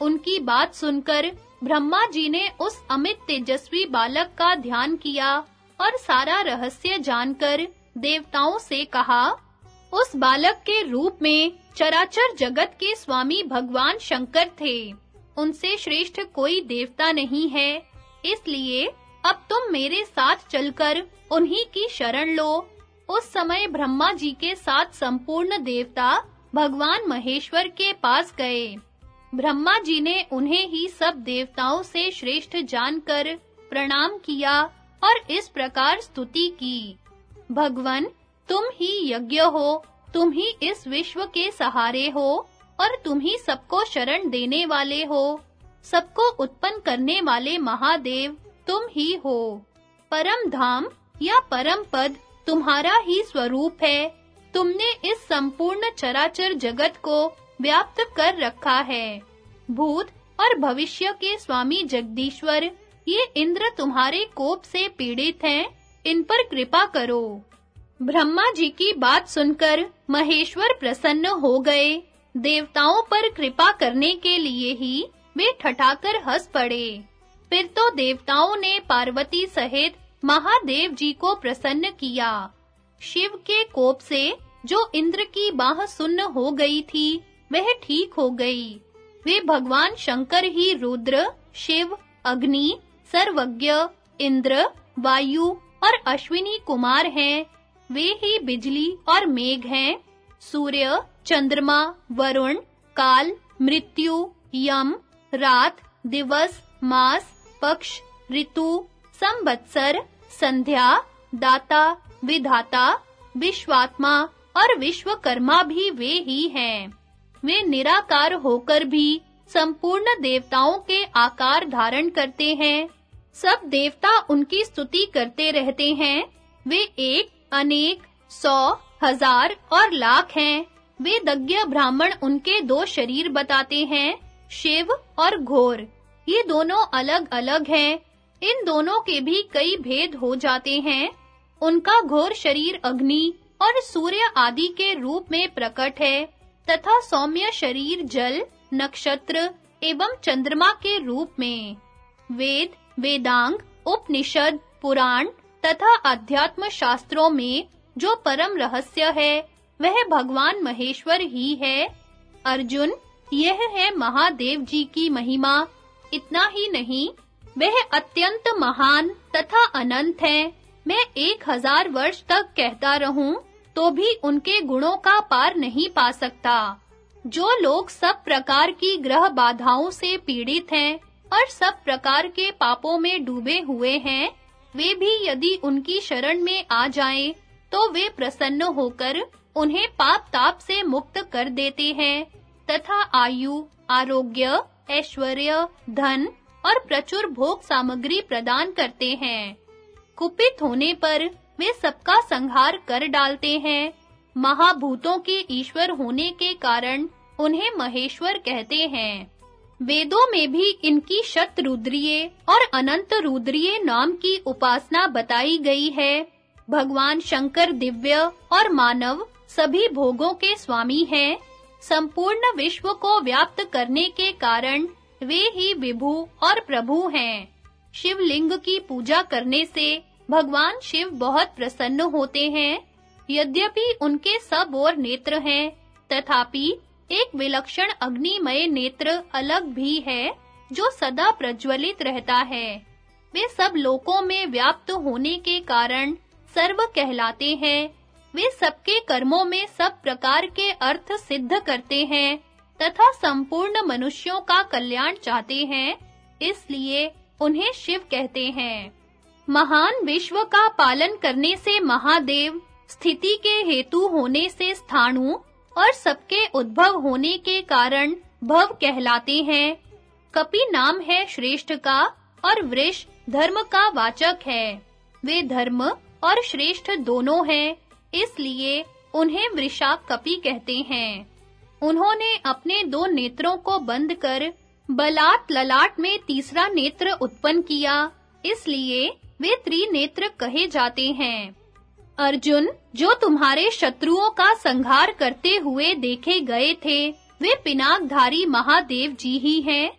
उनकी बात सुनकर ब्रह्मा जी ने उस अमित तेजस्वी बालक का ध्यान किया और सारा रहस्य जानकर देवताओं से कहा, उस बालक के रूप में चराचर जगत के स्वामी भगवान शंकर थे। उनसे श्रेष्ठ कोई देवता नहीं है, इसलिए अब तुम मेरे साथ चलकर उन्हीं की शरण लो। उस समय ब्रह्मा जी के साथ संपूर्ण देवता भगवान महेश्वर के पास गए। ब्रह्मा जी ने उन्हें ही सब देवताओं से श्रेष्ठ जानकर प्रणाम किया और इस प्रकार स्तुति की। भगवन, तुम ही यज्ञ हो, तुम ही इस विश्व के सहारे हो और तुम ही सबको शरण देने वाले हो, सबको उत्पन्न करने वाले महादेव। तुम ही हो। परम धाम या परम पद तुम्हारा ही स्वरूप है। तुमने इस संपूर्ण चराचर जगत को व्याप्त कर रखा है। भूत और भविष्य के स्वामी जगदीश्वर, ये इंद्र तुम्हारे कोप से पीड़ित हैं, इन पर कृपा करो। ब्रह्मा जी की बात सुनकर महेश्वर प्रसन्न हो गए। देवताओं पर कृपा करने के लिए ही वे ठठाकर हंस पड़े। फिर तो देवताओं ने पार्वती सहित महादेव जी को प्रसन्न किया। शिव के कोप से जो इंद्र की बाह सुन्न हो गई थी, वह ठीक हो गई। वे भगवान शंकर ही रुद्र, शिव, अग्नि, सर्वज्ञ, इंद्र, वायु और अश्विनी कुमार हैं। वे ही बिजली और मेघ हैं। सूर्य, चंद्रमा, वरुण, काल, मृत्यु, यम, रात, दिवस, मास पक्ष, ऋतु, संवत्सर, संध्या, दाता, विधाता, विश्वात्मा और विश्वकर्मा भी वे ही हैं। वे निराकार होकर भी संपूर्ण देवताओं के आकार धारण करते हैं। सब देवता उनकी स्तुति करते रहते हैं। वे एक, अनेक, सौ, हज़ार और लाख हैं। वे दज्ञ ब्राह्मण उनके दो शरीर बताते हैं, शिव और घोर। ये दोनों अलग-अलग हैं। इन दोनों के भी कई भेद हो जाते हैं। उनका घोर शरीर अग्नि और सूर्य आदि के रूप में प्रकट है, तथा सौम्य शरीर जल, नक्षत्र एवं चंद्रमा के रूप में। वेद, वेदांग, उपनिषद, पुराण तथा अध्यात्म शास्त्रों में जो परम रहस्य है, वह भगवान महेश्वर ही है। अर्जुन, यह है महादेव जी की महिमा इतना ही नहीं, वह अत्यंत महान तथा अनंत है। मैं एक हज़ार वर्ष तक कहता रहूँ तो भी उनके गुणों का पार नहीं पा सकता। जो लोग सब प्रकार की ग्रह बाधाओं से पीड़ित हैं और सब प्रकार के पापों में डूबे हुए हैं, वे भी यदि उनकी शरण में आ जाएँ तो वे प्रसन्न होकर उन्हें पाप ताप से मुक्त कर देते हैं, तथा आयु, आरोग्य ऐश्वर्य, धन और प्रचुर भोग सामग्री प्रदान करते हैं। कुपित होने पर वे सबका संहार कर डालते हैं। महाभूतों के ईश्वर होने के कारण उन्हें महेश्वर कहते हैं। वेदों में भी इनकी शत रुद्रीय और अनंत रुद्रीय नाम की उपासना बताई गई है। भगवान शंकर दिव्य और मानव सभी भोगों के स्वामी हैं। संपूर्ण विश्व को व्याप्त करने के कारण वे ही विभु और प्रभु हैं। शिवलिंग की पूजा करने से भगवान शिव बहुत प्रसन्न होते हैं। यद्यपि उनके सब और नेत्र हैं, तथापि एक विलक्षण अग्निमय नेत्र अलग भी है, जो सदा प्रज्वलित रहता है। वे सब लोकों में व्याप्त होने के कारण सर्व कहलाते हैं। वे सबके कर्मों में सब प्रकार के अर्थ सिद्ध करते हैं तथा संपूर्ण मनुष्यों का कल्याण चाहते हैं, इसलिए उन्हें शिव कहते हैं। महान विश्व का पालन करने से महादेव, स्थिति के हेतु होने से स्थाणु और सबके उद्भव होने के कारण भव कहलाते हैं। कपि नाम है श्रेष्ठ का और वृष धर्म का वाचक है। वे धर्म और श्रेष्ठ दोनों हैं। इसलिए उन्हें वृषाक कपि कहते हैं। उन्होंने अपने दो नेत्रों को बंद कर बलात् ललाट में तीसरा नेत्र उत्पन्न किया। इसलिए वे त्रिनेत्र कहे जाते हैं। अर्जुन, जो तुम्हारे शत्रुओं का संहार करते हुए देखे गए थे, वे पिनाकधारी महादेव जी ही हैं।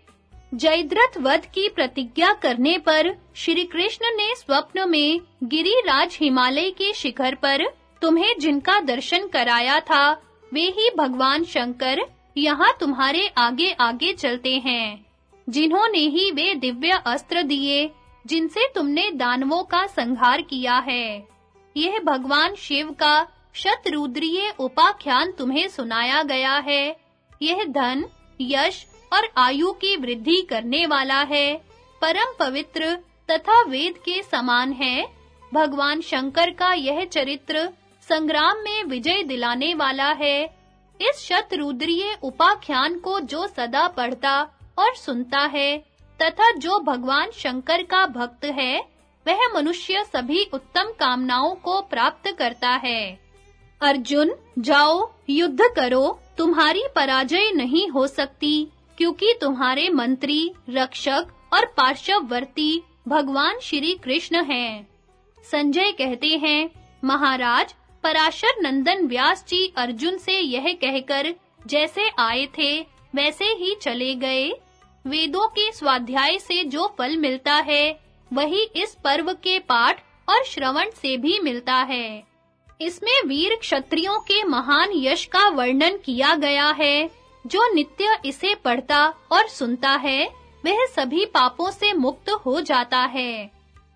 जयद्रथ वध की प्रतिज्ञा करने पर श्री कृष्ण ने स्वप्न में गिरिराज हिमालय के शिखर पर तुम्हें जिनका दर्शन कराया था, वे ही भगवान शंकर यहाँ तुम्हारे आगे आगे चलते हैं। जिन्होंने ही वे दिव्य अस्त्र दिए, जिनसे तुमने दानवों का संहार किया है। यह भगवान शिव का शतरुद्रीय उपाख्यान तुम्हें सुनाया गया है। यह धन, यश और आयु की वृद्धि करने वाला है। परम पवित्र तथा वेद के समान है। भगवान शंकर का यह चरित्र संग्राम में विजय दिलाने वाला है। इस शतरुद्रीय उपाख्यान को जो सदा पढ़ता और सुनता है, तथा जो भगवान शंकर का भक्त है, वह मनुष्य सभी उत्तम कामनाओं को प्राप्त करता है। अर्जुन, जाओ, युद्ध करो, तुम्हारी पराजय नहीं हो सकती, क्योंकि तुम्हारे मंत्री, रक्षक और पार्श्ववर्ती भगवान श्री कृष्ण हैं। संजय कहते हैं, महाराज पराशर नंदन व्यास जी अर्जुन से यह कहकर, जैसे आए थे, वैसे ही चले गए। वेदों के स्वाध्याय से जो फल मिलता है, वही इस पर्व के पाठ और श्रवण से भी मिलता है। इसमें वीर क्षत्रियों के महान यश का वर्णन किया गया है। जो नित्य इसे पढ़ता और सुनता है, वह सभी पापों से मुक्त हो जाता है।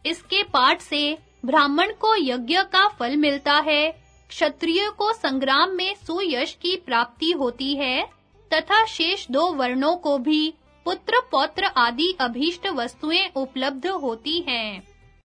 इसके पाठ से ब्राह्मण को यज्ञ का फल मिलता है। क्षत्रिय को संग्राम में सुयश की प्राप्ति होती है, तथा शेष दो वर्णों को भी पुत्र पौत्र आदि अभीष्ट वस्तुएँ उपलब्ध होती हैं।